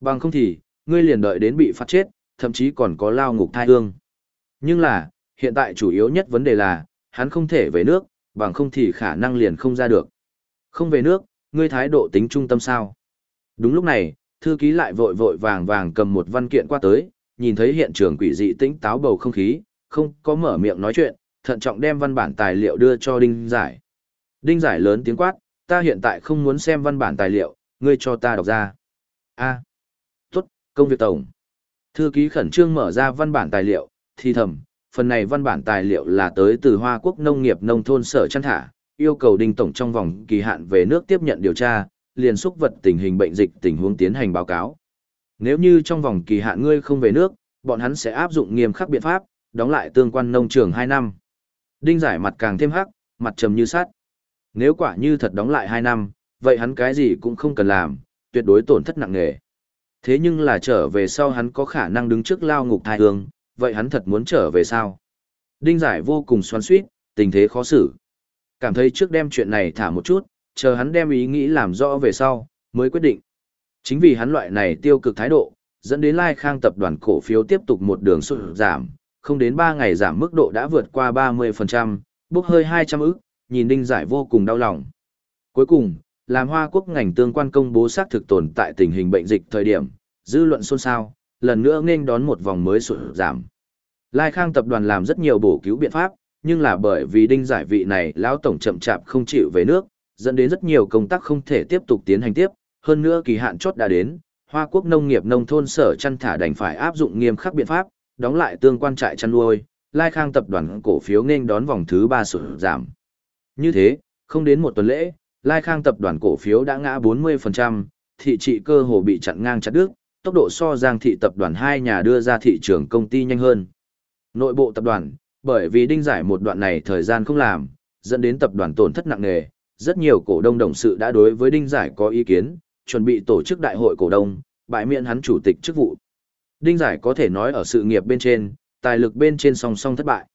Bằng không thì, ngươi liền đợi đến bị phát chết, thậm chí còn có lao ngục thai hương. Nhưng là, hiện tại chủ yếu nhất vấn đề là, hắn không thể về nước, bằng không thì khả năng liền không ra được. Không về nước, ngươi thái độ tính trung tâm sao? Đúng lúc này, thư ký lại vội vội vàng vàng cầm một văn kiện qua tới, nhìn thấy hiện trường quỷ dị tĩnh táo bầu không khí, không có mở miệng nói chuyện, thận trọng đem văn bản tài liệu đưa cho Đinh Giải. Đinh Giải lớn tiếng quát, ta hiện tại không muốn xem văn bản tài liệu, ngươi cho ta đọc ra. A công việc tổng. Thư ký khẩn trương mở ra văn bản tài liệu, thì thầm, phần này văn bản tài liệu là tới từ Hoa Quốc Nông nghiệp Nông thôn Sở chăn thả, yêu cầu Đinh Tổng trong vòng kỳ hạn về nước tiếp nhận điều tra, liền xúc vật tình hình bệnh dịch tình huống tiến hành báo cáo. Nếu như trong vòng kỳ hạn ngươi không về nước, bọn hắn sẽ áp dụng nghiêm khắc biện pháp, đóng lại tương quan nông trường 2 năm. Đinh giải mặt càng thêm hắc, mặt trầm như sắt. Nếu quả như thật đóng lại 2 năm, vậy hắn cái gì cũng không cần làm, tuyệt đối tổn thất nặng nề. Thế nhưng là trở về sau hắn có khả năng đứng trước lao ngục thai hương, vậy hắn thật muốn trở về sao? Đinh giải vô cùng xoắn suýt, tình thế khó xử. Cảm thấy trước đem chuyện này thả một chút, chờ hắn đem ý nghĩ làm rõ về sau, mới quyết định. Chính vì hắn loại này tiêu cực thái độ, dẫn đến Lai Khang tập đoàn cổ phiếu tiếp tục một đường sụt giảm, không đến 3 ngày giảm mức độ đã vượt qua 30%, bốc hơi 200 ức, nhìn Đinh Giải vô cùng đau lòng. Cuối cùng, làm Hoa Quốc ngành tương quan công bố xác thực tồn tại tình hình bệnh dịch thời điểm, dư luận xôn xao, lần nữa nên đón một vòng mới sụt giảm. Lai Khang tập đoàn làm rất nhiều bổ cứu biện pháp, nhưng là bởi vì Đinh Giải vị này lão tổng chậm chạp không chịu về nước, dẫn đến rất nhiều công tác không thể tiếp tục tiến hành tiếp, hơn nữa kỳ hạn chốt đã đến, Hoa Quốc nông nghiệp nông thôn sở chăn thả đành phải áp dụng nghiêm khắc biện pháp, đóng lại tương quan trại chăn nuôi, Lai Khang tập đoàn cổ phiếu nên đón vòng thứ 3 sụt giảm. Như thế, không đến một tuần lễ, Lai Khang tập đoàn cổ phiếu đã ngã 40%, thị trị cơ hồ bị chặn ngang chặt đứt, tốc độ so Giang thị tập đoàn hai nhà đưa ra thị trường công ty nhanh hơn. Nội bộ tập đoàn, bởi vì đinh giải một đoạn này thời gian không làm, dẫn đến tập đoàn tổn thất nặng nề, rất nhiều cổ đông đồng sự đã đối với đinh giải có ý kiến, chuẩn bị tổ chức đại hội cổ đông, bãi miễn hắn chủ tịch chức vụ. Đinh giải có thể nói ở sự nghiệp bên trên, tài lực bên trên song song thất bại.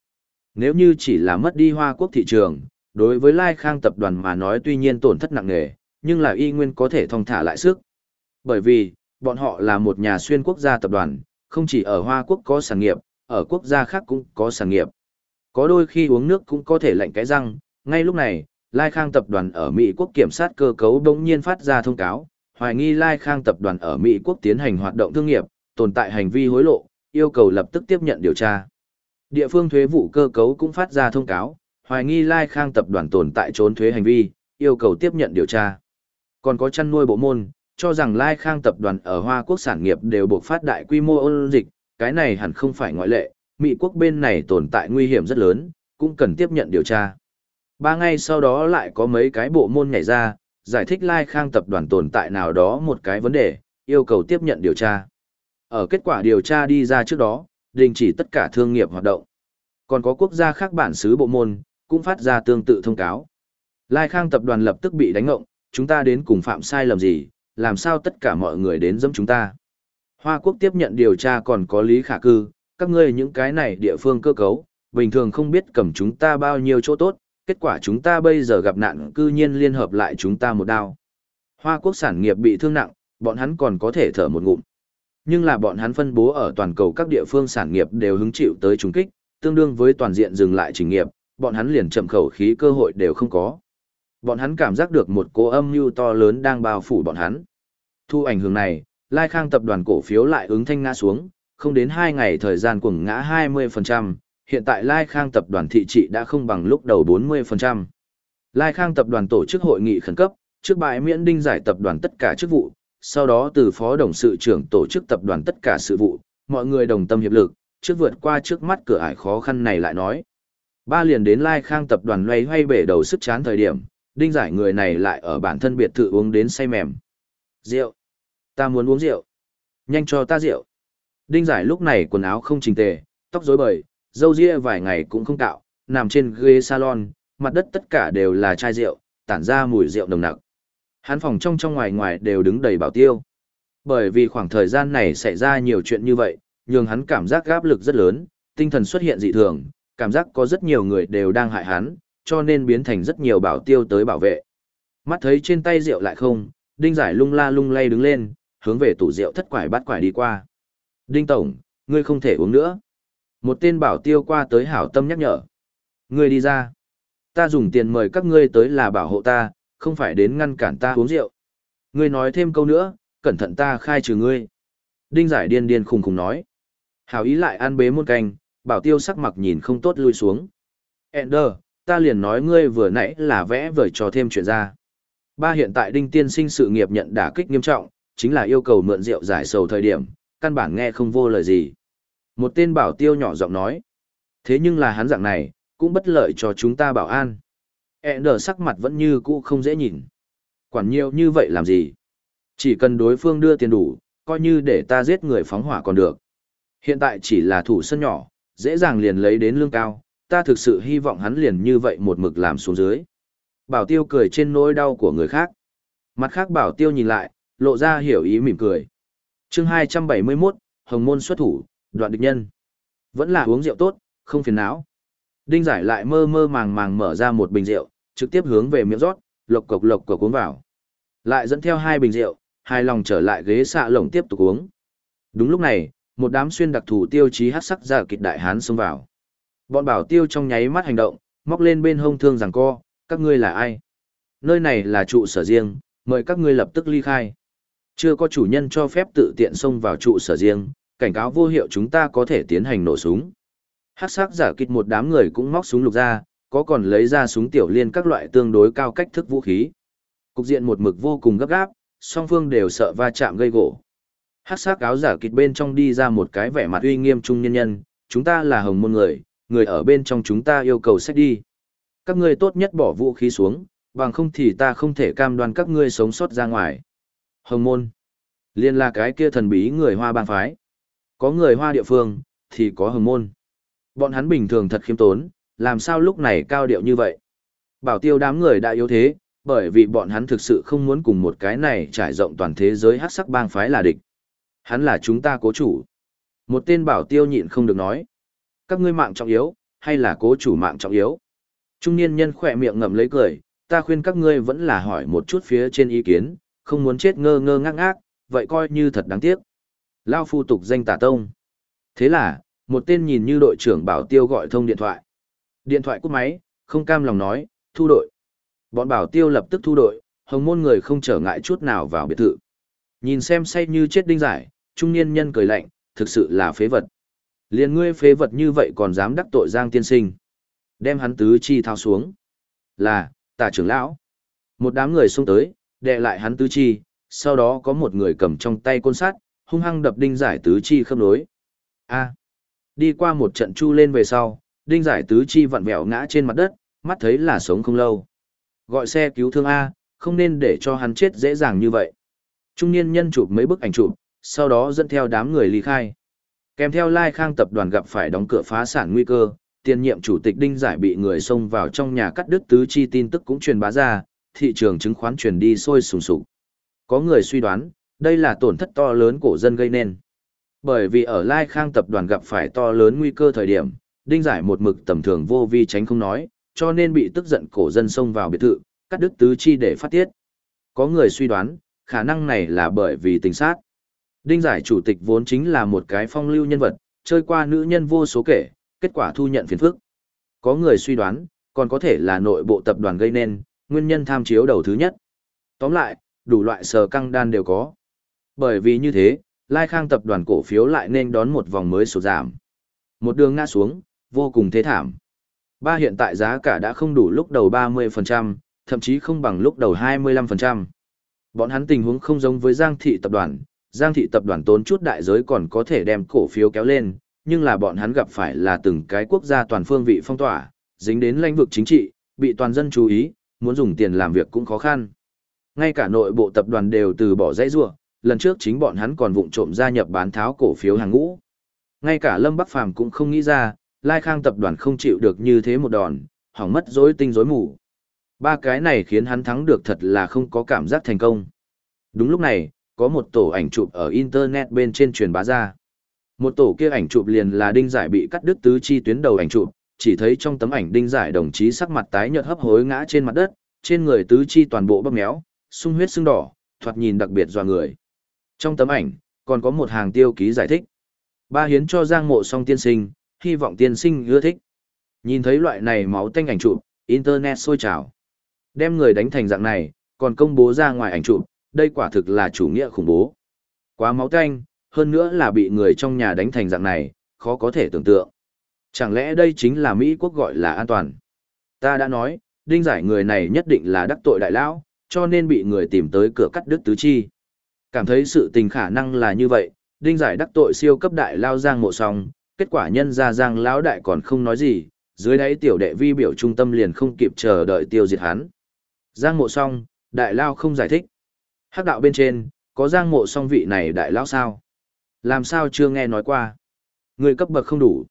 Nếu như chỉ là mất đi hoa quốc thị trường, đối với Lai Khang tập đoàn mà nói tuy nhiên tổn thất nặng nề, nhưng là y nguyên có thể thông thả lại sức. Bởi vì, bọn họ là một nhà xuyên quốc gia tập đoàn, không chỉ ở Hoa Quốc có sản nghiệp, ở quốc gia khác cũng có sản nghiệp. Có đôi khi uống nước cũng có thể lạnh cái răng, ngay lúc này, Lai Khang tập đoàn ở Mỹ quốc kiểm sát cơ cấu đống nhiên phát ra thông cáo, hoài nghi Lai Khang tập đoàn ở Mỹ quốc tiến hành hoạt động thương nghiệp, tồn tại hành vi hối lộ, yêu cầu lập tức tiếp nhận điều tra. Địa phương thuế vụ cơ cấu cũng phát ra thông cáo, hoài nghi Lai Khang tập đoàn tồn tại trốn thuế hành vi, yêu cầu tiếp nhận điều tra. Còn có chăn nuôi bộ môn, cho rằng Lai Khang tập đoàn ở Hoa Quốc sản nghiệp đều buộc phát đại quy mô ôn dịch, cái này hẳn không phải ngoại lệ, Mỹ quốc bên này tồn tại nguy hiểm rất lớn, cũng cần tiếp nhận điều tra. Ba ngày sau đó lại có mấy cái bộ môn nhảy ra, giải thích Lai Khang tập đoàn tồn tại nào đó một cái vấn đề, yêu cầu tiếp nhận điều tra. Ở kết quả điều tra đi ra trước đó, đình chỉ tất cả thương nghiệp hoạt động. Còn có quốc gia khác bản xứ bộ môn, cũng phát ra tương tự thông cáo. Lai Khang tập đoàn lập tức bị đánh ngộng, chúng ta đến cùng phạm sai lầm gì, làm sao tất cả mọi người đến dẫm chúng ta. Hoa quốc tiếp nhận điều tra còn có lý khả cư, các ngươi những cái này địa phương cơ cấu, bình thường không biết cầm chúng ta bao nhiêu chỗ tốt, kết quả chúng ta bây giờ gặp nạn cư nhiên liên hợp lại chúng ta một đao. Hoa quốc sản nghiệp bị thương nặng, bọn hắn còn có thể thở một ngụm. Nhưng là bọn hắn phân bố ở toàn cầu các địa phương sản nghiệp đều hứng chịu tới trùng kích, tương đương với toàn diện dừng lại trình nghiệp, bọn hắn liền chậm khẩu khí cơ hội đều không có. Bọn hắn cảm giác được một cố âm mưu to lớn đang bao phủ bọn hắn. Thu ảnh hưởng này, Lai Khang tập đoàn cổ phiếu lại ứng thanh ngã xuống, không đến 2 ngày thời gian cuồng ngã 20%, hiện tại Lai Khang tập đoàn thị trị đã không bằng lúc đầu 40%. Lai Khang tập đoàn tổ chức hội nghị khẩn cấp, trước bãi miễn đinh giải tập đoàn tất cả chức vụ, sau đó từ phó đồng sự trưởng tổ chức tập đoàn tất cả sự vụ, mọi người đồng tâm hiệp lực, trước vượt qua trước mắt cửa ải khó khăn này lại nói. Ba liền đến Lai Khang tập đoàn loay hoay bể đầu sức chán thời điểm, đinh giải người này lại ở bản thân biệt thự uống đến say mềm. Rượu. Ta muốn uống rượu. Nhanh cho ta rượu. Đinh giải lúc này quần áo không chỉnh tề, tóc rối bời, dâu ria vài ngày cũng không cạo, nằm trên ghế salon, mặt đất tất cả đều là chai rượu, tản ra mùi rượu nồng nặc. Hắn phòng trong trong ngoài ngoài đều đứng đầy bảo tiêu. Bởi vì khoảng thời gian này xảy ra nhiều chuyện như vậy, nhường hắn cảm giác áp lực rất lớn, tinh thần xuất hiện dị thường, cảm giác có rất nhiều người đều đang hại hắn, cho nên biến thành rất nhiều bảo tiêu tới bảo vệ. Mắt thấy trên tay rượu lại không, đinh giải lung la lung lay đứng lên, hướng về tủ rượu thất quải bát quải đi qua. Đinh Tổng, ngươi không thể uống nữa. Một tên bảo tiêu qua tới hảo tâm nhắc nhở. Ngươi đi ra. Ta dùng tiền mời các ngươi tới là bảo hộ ta, không phải đến ngăn cản ta uống rượu. Ngươi nói thêm câu nữa, cẩn thận ta khai trừ ngươi. Đinh giải điên điên khùng khùng nói. Hảo ý lại ăn bế muôn canh, bảo tiêu sắc mặt nhìn không tốt lui xuống. Ender, ta liền nói ngươi vừa nãy là vẽ vời cho thêm chuyện ra. Ba hiện tại đinh tiên sinh sự nghiệp nhận đả kích nghiêm trọng, chính là yêu cầu mượn rượu giải sầu thời điểm, căn bản nghe không vô lời gì. Một tên bảo tiêu nhỏ giọng nói. Thế nhưng là hắn dạng này, cũng bất lợi cho chúng ta bảo an. Ender sắc mặt vẫn như cũ không dễ nhìn. Quản nhiều như vậy làm gì? Chỉ cần đối phương đưa tiền đủ, coi như để ta giết người phóng hỏa còn được. Hiện tại chỉ là thủ sân nhỏ, dễ dàng liền lấy đến lương cao, ta thực sự hy vọng hắn liền như vậy một mực làm xuống dưới. Bảo tiêu cười trên nỗi đau của người khác. Mặt khác bảo tiêu nhìn lại, lộ ra hiểu ý mỉm cười. chương 271, Hồng Môn xuất thủ, đoạn địch nhân. Vẫn là uống rượu tốt, không phiền não. Đinh giải lại mơ mơ màng màng mở ra một bình rượu, trực tiếp hướng về miệng rót, lộc cộc lộc cộc uống vào. Lại dẫn theo hai bình rượu, hai lòng trở lại ghế xạ lồng tiếp tục uống. Đúng lúc này, một đám xuyên đặc thù tiêu chí hát sắc giả kịch đại hán xông vào. Bọn bảo tiêu trong nháy mắt hành động, móc lên bên hông thương rằng co, các ngươi là ai? Nơi này là trụ sở riêng, mời các ngươi lập tức ly khai. Chưa có chủ nhân cho phép tự tiện xông vào trụ sở riêng, cảnh cáo vô hiệu chúng ta có thể tiến hành nổ súng. Hát sắc giả kịch một đám người cũng móc súng lục ra, có còn lấy ra súng tiểu liên các loại tương đối cao cách thức vũ khí. Cục diện một mực vô cùng gấp gáp, song phương đều sợ va chạm gây gỗ. Hát sắc áo giả kịch bên trong đi ra một cái vẻ mặt uy nghiêm trung nhân nhân, chúng ta là hồng môn người, người ở bên trong chúng ta yêu cầu sách đi. Các ngươi tốt nhất bỏ vũ khí xuống, bằng không thì ta không thể cam đoan các ngươi sống sót ra ngoài. Hồng môn. Liên là cái kia thần bí người hoa bang phái. Có người hoa địa phương, thì có hồng môn. Bọn hắn bình thường thật khiêm tốn, làm sao lúc này cao điệu như vậy. Bảo tiêu đám người đã yếu thế, bởi vì bọn hắn thực sự không muốn cùng một cái này trải rộng toàn thế giới hát sắc bang phái là địch. Hắn là chúng ta cố chủ. Một tên bảo tiêu nhịn không được nói. Các ngươi mạng trọng yếu, hay là cố chủ mạng trọng yếu? Trung niên nhân khỏe miệng ngậm lấy cười, ta khuyên các ngươi vẫn là hỏi một chút phía trên ý kiến, không muốn chết ngơ ngơ ngác ngác, vậy coi như thật đáng tiếc. Lao phu tục danh tả tông. Thế là, một tên nhìn như đội trưởng bảo tiêu gọi thông điện thoại. Điện thoại cúp máy, không cam lòng nói, thu đội. Bọn bảo tiêu lập tức thu đội, hồng môn người không trở ngại chút nào vào biệt thự. Nhìn xem say như chết đinh giải, trung niên nhân cười lạnh, thực sự là phế vật. Liên ngươi phế vật như vậy còn dám đắc tội Giang tiên sinh. Đem hắn tứ chi thao xuống. Là, tà trưởng lão. Một đám người xông tới, đè lại hắn tứ chi, sau đó có một người cầm trong tay côn sắt, hung hăng đập đinh giải tứ chi khớp nối. A. Đi qua một trận chu lên về sau, đinh giải tứ chi vặn vẹo ngã trên mặt đất, mắt thấy là sống không lâu. Gọi xe cứu thương A, không nên để cho hắn chết dễ dàng như vậy. Trung niên nhân chụp mấy bức ảnh chụp, sau đó dẫn theo đám người ly khai. Kèm theo Lai Khang tập đoàn gặp phải đóng cửa phá sản nguy cơ, tiền nhiệm chủ tịch Đinh Giải bị người xông vào trong nhà cắt đứt tứ chi tin tức cũng truyền bá ra, thị trường chứng khoán truyền đi sôi sùng sục. Có người suy đoán, đây là tổn thất to lớn cổ dân gây nên. Bởi vì ở Lai Khang tập đoàn gặp phải to lớn nguy cơ thời điểm, Đinh Giải một mực tầm thường vô vi tránh không nói, cho nên bị tức giận cổ dân xông vào biệt thự, cắt đứt tứ chi để phát tiết. Có người suy đoán, khả năng này là bởi vì tình sát. Đinh giải chủ tịch vốn chính là một cái phong lưu nhân vật, chơi qua nữ nhân vô số kể, kết quả thu nhận phiền phức. Có người suy đoán, còn có thể là nội bộ tập đoàn gây nên, nguyên nhân tham chiếu đầu thứ nhất. Tóm lại, đủ loại sờ căng đan đều có. Bởi vì như thế, Lai Khang tập đoàn cổ phiếu lại nên đón một vòng mới sụt giảm. Một đường ngã xuống, vô cùng thế thảm. Ba hiện tại giá cả đã không đủ lúc đầu 30%, thậm chí không bằng lúc đầu 25%. Bọn hắn tình huống không giống với Giang thị tập đoàn, Giang thị tập đoàn tốn chút đại giới còn có thể đem cổ phiếu kéo lên, nhưng là bọn hắn gặp phải là từng cái quốc gia toàn phương vị phong tỏa, dính đến lãnh vực chính trị, bị toàn dân chú ý, muốn dùng tiền làm việc cũng khó khăn. Ngay cả nội bộ tập đoàn đều từ bỏ dãy rua, lần trước chính bọn hắn còn vụng trộm gia nhập bán tháo cổ phiếu hàng ngũ. Ngay cả Lâm Bắc Phàm cũng không nghĩ ra, Lai Khang tập đoàn không chịu được như thế một đòn, hỏng mất rối tinh rối mù. Ba cái này khiến hắn thắng được thật là không có cảm giác thành công. Đúng lúc này, có một tổ ảnh chụp ở internet bên trên truyền bá ra. Một tổ kia ảnh chụp liền là đinh giải bị cắt đứt tứ chi tuyến đầu ảnh chụp, chỉ thấy trong tấm ảnh đinh giải đồng chí sắc mặt tái nhợt hấp hối ngã trên mặt đất, trên người tứ chi toàn bộ bắp méo, sung huyết sưng đỏ, thoạt nhìn đặc biệt dọa người. Trong tấm ảnh, còn có một hàng tiêu ký giải thích. Ba hiến cho Giang Mộ Song tiên sinh, hy vọng tiên sinh ưa thích. Nhìn thấy loại này máu tanh ảnh chụp, internet sôi trào. Đem người đánh thành dạng này, còn công bố ra ngoài ảnh chụp, đây quả thực là chủ nghĩa khủng bố. Quá máu tanh, hơn nữa là bị người trong nhà đánh thành dạng này, khó có thể tưởng tượng. Chẳng lẽ đây chính là Mỹ quốc gọi là an toàn? Ta đã nói, đinh giải người này nhất định là đắc tội đại lão, cho nên bị người tìm tới cửa cắt đứt tứ chi. Cảm thấy sự tình khả năng là như vậy, đinh giải đắc tội siêu cấp đại lao giang mộ song, kết quả nhân ra giang lão đại còn không nói gì, dưới đáy tiểu đệ vi biểu trung tâm liền không kịp chờ đợi tiêu diệt hắn. Giang mộ song, đại lao không giải thích. Hắc đạo bên trên, có giang mộ song vị này đại lão sao? Làm sao chưa nghe nói qua? Người cấp bậc không đủ.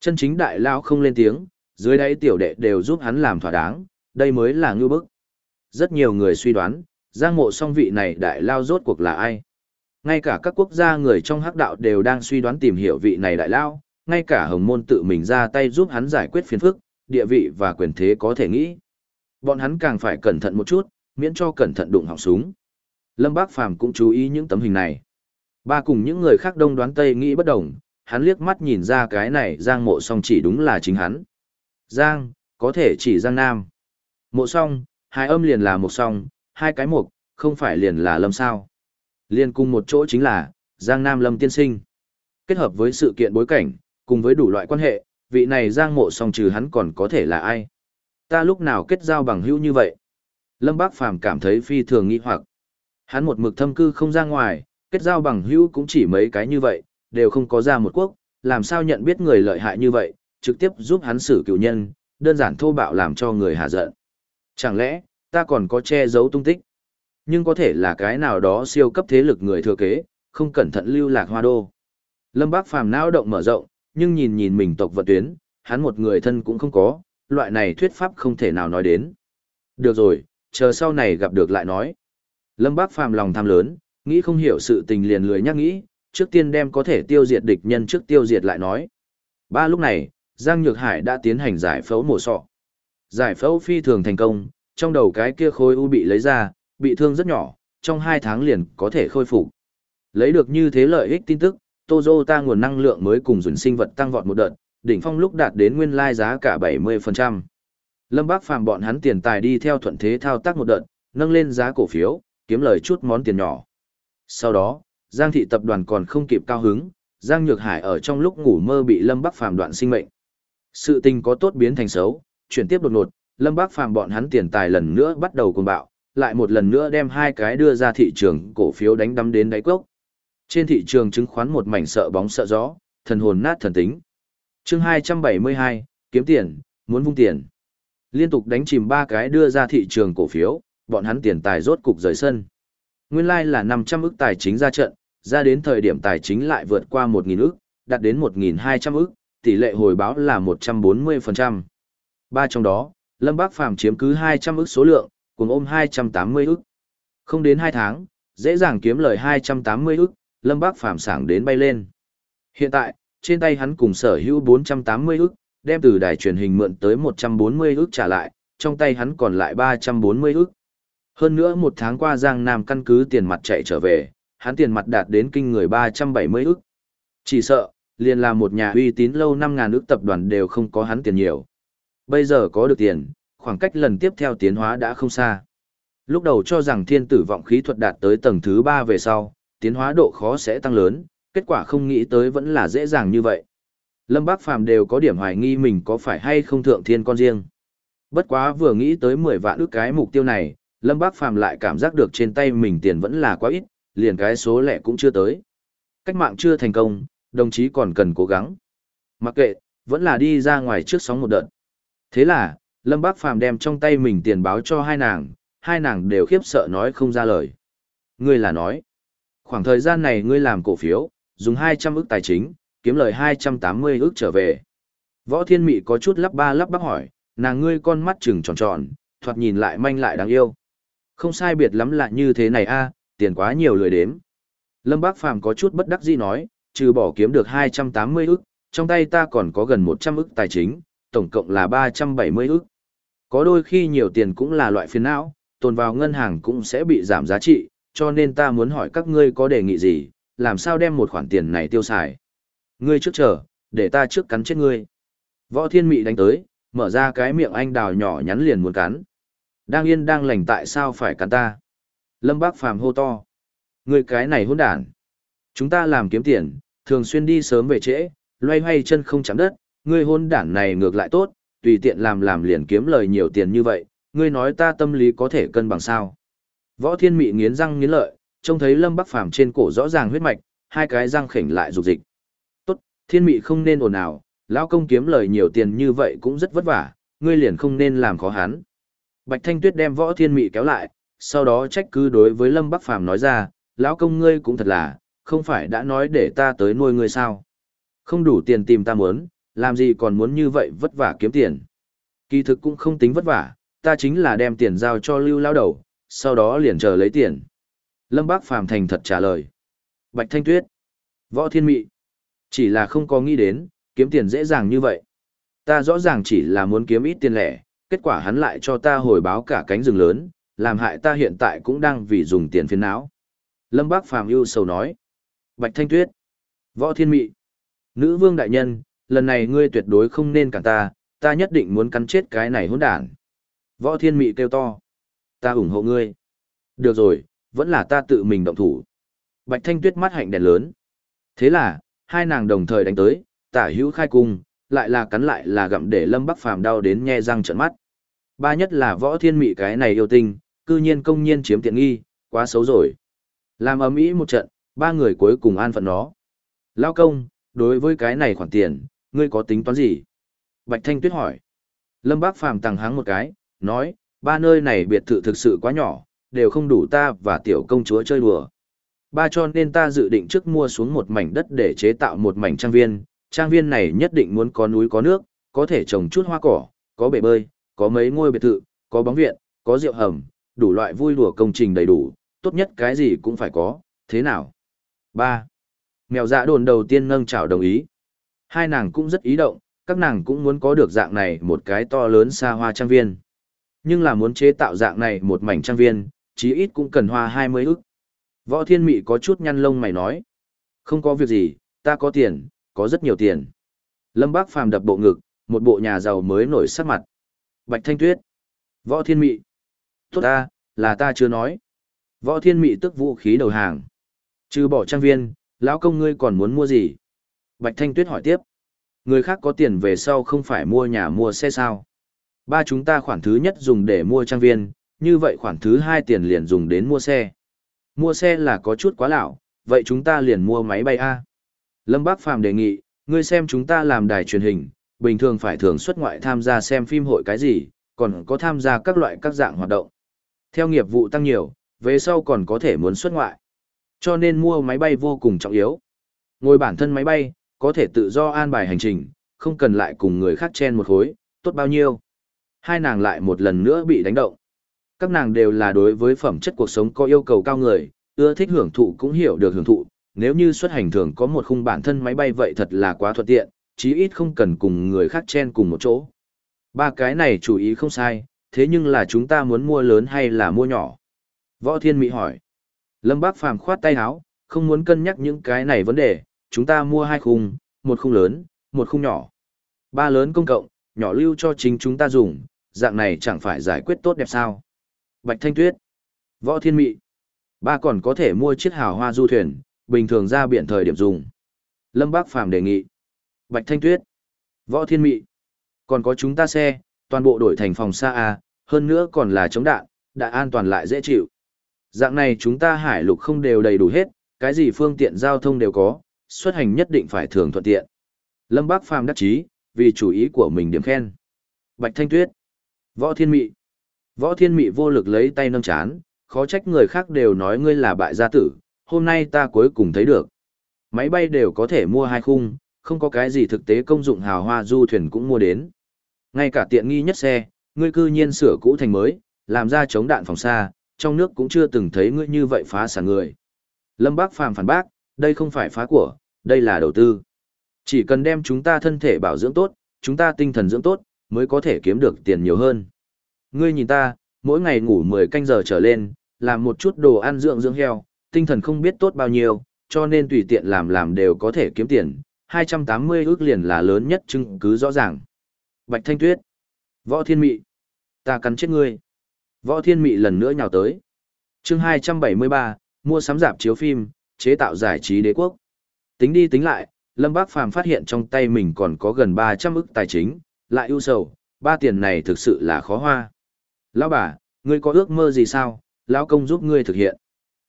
Chân chính đại lão không lên tiếng, dưới đáy tiểu đệ đều giúp hắn làm thỏa đáng, đây mới là ngư bức. Rất nhiều người suy đoán, giang mộ song vị này đại lao rốt cuộc là ai? Ngay cả các quốc gia người trong hắc đạo đều đang suy đoán tìm hiểu vị này đại lao, ngay cả hồng môn tự mình ra tay giúp hắn giải quyết phiền phức, địa vị và quyền thế có thể nghĩ. Bọn hắn càng phải cẩn thận một chút, miễn cho cẩn thận đụng họng súng. Lâm Bác Phàm cũng chú ý những tấm hình này. Ba cùng những người khác đông đoán Tây nghĩ bất đồng, hắn liếc mắt nhìn ra cái này Giang mộ song chỉ đúng là chính hắn. Giang, có thể chỉ Giang Nam. Mộ song, hai âm liền là một song, hai cái mục, không phải liền là lâm sao. Liên cùng một chỗ chính là, Giang Nam lâm tiên sinh. Kết hợp với sự kiện bối cảnh, cùng với đủ loại quan hệ, vị này Giang mộ song trừ hắn còn có thể là ai. Ta lúc nào kết giao bằng hữu như vậy? Lâm Bác Phàm cảm thấy phi thường nghi hoặc. Hắn một mực thâm cư không ra ngoài, kết giao bằng hữu cũng chỉ mấy cái như vậy, đều không có ra một quốc, làm sao nhận biết người lợi hại như vậy, trực tiếp giúp hắn xử cựu nhân, đơn giản thô bạo làm cho người hạ giận. Chẳng lẽ, ta còn có che giấu tung tích? Nhưng có thể là cái nào đó siêu cấp thế lực người thừa kế, không cẩn thận lưu lạc hoa đô. Lâm Bác Phàm não động mở rộng, nhưng nhìn nhìn mình tộc vận tuyến, hắn một người thân cũng không có, loại này thuyết pháp không thể nào nói đến. Được rồi, chờ sau này gặp được lại nói. Lâm Bác Phàm lòng tham lớn, nghĩ không hiểu sự tình liền lười nhắc nghĩ, trước tiên đem có thể tiêu diệt địch nhân trước tiêu diệt lại nói. Ba lúc này, Giang Nhược Hải đã tiến hành giải phẫu mổ sọ. Giải phẫu phi thường thành công, trong đầu cái kia khối u bị lấy ra, bị thương rất nhỏ, trong hai tháng liền có thể khôi phục. Lấy được như thế lợi ích tin tức, Toyota nguồn năng lượng mới cùng dùn sinh vật tăng vọt một đợt, đỉnh phong lúc đạt đến nguyên lai giá cả 70%. Lâm Bác Phàm bọn hắn tiền tài đi theo thuận thế thao tác một đợt, nâng lên giá cổ phiếu, kiếm lời chút món tiền nhỏ. Sau đó, Giang thị tập đoàn còn không kịp cao hứng, Giang Nhược Hải ở trong lúc ngủ mơ bị Lâm Bắc Phàm đoạn sinh mệnh. Sự tình có tốt biến thành xấu, chuyển tiếp đột ngột, Lâm Bắc Phàm bọn hắn tiền tài lần nữa bắt đầu cuồng bạo, lại một lần nữa đem hai cái đưa ra thị trường cổ phiếu đánh đắm đến đáy cốc. Trên thị trường chứng khoán một mảnh sợ bóng sợ gió, thần hồn nát thần tính. Chương 272, kiếm tiền, muốn vung tiền. Liên tục đánh chìm ba cái đưa ra thị trường cổ phiếu, bọn hắn tiền tài rốt cục rời sân. Nguyên lai là 500 ức tài chính ra trận, ra đến thời điểm tài chính lại vượt qua 1.000 ức, đạt đến 1.200 ức, tỷ lệ hồi báo là 140%. Ba trong đó, Lâm Bác Phàm chiếm cứ 200 ức số lượng, cùng ôm 280 ức. Không đến 2 tháng, dễ dàng kiếm lời 280 ức, Lâm Bác Phàm sảng đến bay lên. Hiện tại, trên tay hắn cùng sở hữu 480 ức, đem từ đài truyền hình mượn tới 140 ức trả lại, trong tay hắn còn lại 340 ức. Hơn nữa một tháng qua Giang Nam căn cứ tiền mặt chạy trở về, hắn tiền mặt đạt đến kinh người 370 ức. Chỉ sợ, liền là một nhà uy tín lâu 5.000 ức tập đoàn đều không có hắn tiền nhiều. Bây giờ có được tiền, khoảng cách lần tiếp theo tiến hóa đã không xa. Lúc đầu cho rằng thiên tử vọng khí thuật đạt tới tầng thứ 3 về sau, tiến hóa độ khó sẽ tăng lớn, kết quả không nghĩ tới vẫn là dễ dàng như vậy. Lâm Bác Phàm đều có điểm hoài nghi mình có phải hay không thượng thiên con riêng. Bất quá vừa nghĩ tới 10 vạn ức cái mục tiêu này, Lâm Bác Phàm lại cảm giác được trên tay mình tiền vẫn là quá ít, liền cái số lẻ cũng chưa tới. Cách mạng chưa thành công, đồng chí còn cần cố gắng. Mặc kệ, vẫn là đi ra ngoài trước sóng một đợt. Thế là, Lâm Bác Phàm đem trong tay mình tiền báo cho hai nàng, hai nàng đều khiếp sợ nói không ra lời. Ngươi là nói, khoảng thời gian này ngươi làm cổ phiếu, dùng 200 ức tài chính, kiếm lời 280 ức trở về. Võ Thiên Mị có chút lắp ba lắp bắp hỏi, nàng ngươi con mắt trừng tròn tròn, thoạt nhìn lại manh lại đáng yêu. Không sai biệt lắm là như thế này a, tiền quá nhiều lười đếm. Lâm Bác Phàm có chút bất đắc dĩ nói, trừ bỏ kiếm được 280 ức, trong tay ta còn có gần 100 ức tài chính, tổng cộng là 370 ức. Có đôi khi nhiều tiền cũng là loại phiền não, tồn vào ngân hàng cũng sẽ bị giảm giá trị, cho nên ta muốn hỏi các ngươi có đề nghị gì, làm sao đem một khoản tiền này tiêu xài. Ngươi trước chờ, để ta trước cắn chết ngươi. Võ thiên mị đánh tới, mở ra cái miệng anh đào nhỏ nhắn liền muốn cắn. Đang yên đang lành tại sao phải cắn ta? Lâm Bác Phàm hô to. người cái này hôn đản. Chúng ta làm kiếm tiền, thường xuyên đi sớm về trễ, loay hoay chân không chạm đất, ngươi hôn đản này ngược lại tốt, tùy tiện làm làm liền kiếm lời nhiều tiền như vậy, ngươi nói ta tâm lý có thể cân bằng sao. Võ thiên mị nghiến răng nghiến lợi, trông thấy lâm bắc phàm trên cổ rõ ràng huyết mạch, hai cái răng khỉnh lại rục dịch. Tốt, thiên mị không nên ồn ào, lão công kiếm lời nhiều tiền như vậy cũng rất vất vả, ngươi liền không nên làm khó hắn. Bạch Thanh Tuyết đem võ thiên mị kéo lại, sau đó trách cứ đối với lâm bắc phàm nói ra, lão công ngươi cũng thật là, không phải đã nói để ta tới nuôi ngươi sao. Không đủ tiền tìm ta muốn, làm gì còn muốn như vậy vất vả kiếm tiền. Kỳ thực cũng không tính vất vả, ta chính là đem tiền giao cho lưu lao đầu, sau đó liền chờ lấy tiền. Lâm Bác Phàm thành thật trả lời. Bạch Thanh Tuyết. Võ Thiên Mị. Chỉ là không có nghĩ đến, kiếm tiền dễ dàng như vậy. Ta rõ ràng chỉ là muốn kiếm ít tiền lẻ, kết quả hắn lại cho ta hồi báo cả cánh rừng lớn, làm hại ta hiện tại cũng đang vì dùng tiền phiền não. Lâm Bác Phàm ưu sầu nói. Bạch Thanh Tuyết. Võ Thiên Mị. Nữ vương đại nhân, lần này ngươi tuyệt đối không nên cản ta, ta nhất định muốn cắn chết cái này hỗn đản. Võ Thiên Mị kêu to. Ta ủng hộ ngươi. Được rồi, vẫn là ta tự mình động thủ. Bạch Thanh Tuyết mắt hạnh đèn lớn. Thế là, hai nàng đồng thời đánh tới, tả hữu khai cung, lại là cắn lại là gặm để Lâm Bắc Phàm đau đến nhe răng trợn mắt. Ba nhất là võ thiên mị cái này yêu tinh, cư nhiên công nhiên chiếm tiện nghi, quá xấu rồi. Làm ấm ý một trận, ba người cuối cùng an phận nó. Lao công, đối với cái này khoản tiền, ngươi có tính toán gì? Bạch Thanh Tuyết hỏi. Lâm Bác Phàm tàng háng một cái, nói, ba nơi này biệt thự thực sự quá nhỏ, đều không đủ ta và tiểu công chúa chơi đùa. Ba cho nên ta dự định trước mua xuống một mảnh đất để chế tạo một mảnh trang viên, trang viên này nhất định muốn có núi có nước, có thể trồng chút hoa cỏ, có bể bơi, có mấy ngôi biệt thự, có bóng viện, có rượu hầm, đủ loại vui đùa công trình đầy đủ, tốt nhất cái gì cũng phải có, thế nào? 3. Mèo dạ đồn đầu tiên nâng chào đồng ý. Hai nàng cũng rất ý động, các nàng cũng muốn có được dạng này một cái to lớn xa hoa trang viên. Nhưng là muốn chế tạo dạng này một mảnh trang viên, chí ít cũng cần hoa 20 ức. Võ thiên mị có chút nhăn lông mày nói. Không có việc gì, ta có tiền, có rất nhiều tiền. Lâm Bác Phàm đập bộ ngực, một bộ nhà giàu mới nổi sắc mặt. Bạch Thanh Tuyết. Võ thiên mị. Tốt ta, là ta chưa nói. Võ thiên mị tức vũ khí đầu hàng. Trừ bỏ trang viên, lão công ngươi còn muốn mua gì? Bạch Thanh Tuyết hỏi tiếp. Người khác có tiền về sau không phải mua nhà mua xe sao? Ba chúng ta khoản thứ nhất dùng để mua trang viên, như vậy khoản thứ hai tiền liền dùng đến mua xe. Mua xe là có chút quá lão, vậy chúng ta liền mua máy bay A. Lâm Bác Phàm đề nghị, ngươi xem chúng ta làm đài truyền hình, bình thường phải thường xuất ngoại tham gia xem phim hội cái gì, còn có tham gia các loại các dạng hoạt động. Theo nghiệp vụ tăng nhiều, về sau còn có thể muốn xuất ngoại. Cho nên mua máy bay vô cùng trọng yếu. Ngồi bản thân máy bay, có thể tự do an bài hành trình, không cần lại cùng người khác chen một khối, tốt bao nhiêu. Hai nàng lại một lần nữa bị đánh động. Các nàng đều là đối với phẩm chất cuộc sống có yêu cầu cao người, ưa thích hưởng thụ cũng hiểu được hưởng thụ. Nếu như xuất hành thường có một khung bản thân máy bay vậy thật là quá thuận tiện, chí ít không cần cùng người khác chen cùng một chỗ. Ba cái này chủ ý không sai, thế nhưng là chúng ta muốn mua lớn hay là mua nhỏ? Võ Thiên Mỹ hỏi. Lâm Bác Phàm khoát tay áo, không muốn cân nhắc những cái này vấn đề, chúng ta mua hai khung, một khung lớn, một khung nhỏ. Ba lớn công cộng, nhỏ lưu cho chính chúng ta dùng, dạng này chẳng phải giải quyết tốt đẹp sao. Bạch Thanh Tuyết, Võ Thiên Mị, ba còn có thể mua chiếc hào hoa du thuyền, bình thường ra biển thời điểm dùng. Lâm Bác Phàm đề nghị. Bạch Thanh Tuyết, Võ Thiên Mị, còn có chúng ta xe, toàn bộ đổi thành phòng xa A, hơn nữa còn là chống đạn, đã an toàn lại dễ chịu. Dạng này chúng ta hải lục không đều đầy đủ hết, cái gì phương tiện giao thông đều có, xuất hành nhất định phải thường thuận tiện. Lâm Bác Phàm đắc chí, vì chủ ý của mình điểm khen. Bạch Thanh Tuyết, Võ Thiên Mị. Võ Thiên Mị vô lực lấy tay nâng chán, khó trách người khác đều nói ngươi là bại gia tử, hôm nay ta cuối cùng thấy được. Máy bay đều có thể mua hai khung, không có cái gì thực tế công dụng hào hoa du thuyền cũng mua đến. Ngay cả tiện nghi nhất xe, ngươi cư nhiên sửa cũ thành mới, làm ra chống đạn phòng xa, trong nước cũng chưa từng thấy ngươi như vậy phá sản người. Lâm Bác Phàm phản bác, đây không phải phá của, đây là đầu tư. Chỉ cần đem chúng ta thân thể bảo dưỡng tốt, chúng ta tinh thần dưỡng tốt, mới có thể kiếm được tiền nhiều hơn. Ngươi nhìn ta, mỗi ngày ngủ 10 canh giờ trở lên, làm một chút đồ ăn dưỡng dưỡng heo, tinh thần không biết tốt bao nhiêu, cho nên tùy tiện làm làm đều có thể kiếm tiền, 280 ước liền là lớn nhất chứng cứ rõ ràng. Bạch Thanh Tuyết, Võ Thiên Mị, ta cắn chết ngươi. Võ Thiên Mị lần nữa nhào tới. chương 273, mua sắm dạp chiếu phim, chế tạo giải trí đế quốc. Tính đi tính lại, Lâm Bác Phàm phát hiện trong tay mình còn có gần 300 ức tài chính, lại ưu sầu, ba tiền này thực sự là khó hoa. Lão bà, ngươi có ước mơ gì sao, lão công giúp ngươi thực hiện.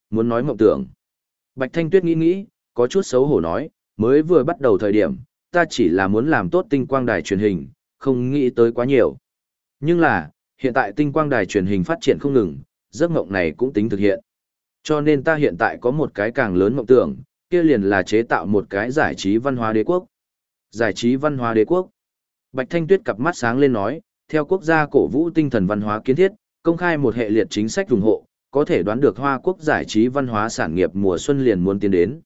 Muốn nói mộng tưởng. Bạch Thanh Tuyết nghĩ nghĩ, có chút xấu hổ nói, mới vừa bắt đầu thời điểm, ta chỉ là muốn làm tốt tinh quang đài truyền hình, không nghĩ tới quá nhiều. Nhưng là, hiện tại tinh quang đài truyền hình phát triển không ngừng, giấc mộng này cũng tính thực hiện. Cho nên ta hiện tại có một cái càng lớn mộng tưởng, kia liền là chế tạo một cái giải trí văn hóa đế quốc. Giải trí văn hóa đế quốc. Bạch Thanh Tuyết cặp mắt sáng lên nói, theo quốc gia cổ vũ tinh thần văn hóa kiến thiết, công khai một hệ liệt chính sách ủng hộ, có thể đoán được Hoa Quốc giải trí văn hóa sản nghiệp mùa xuân liền muốn tiến đến.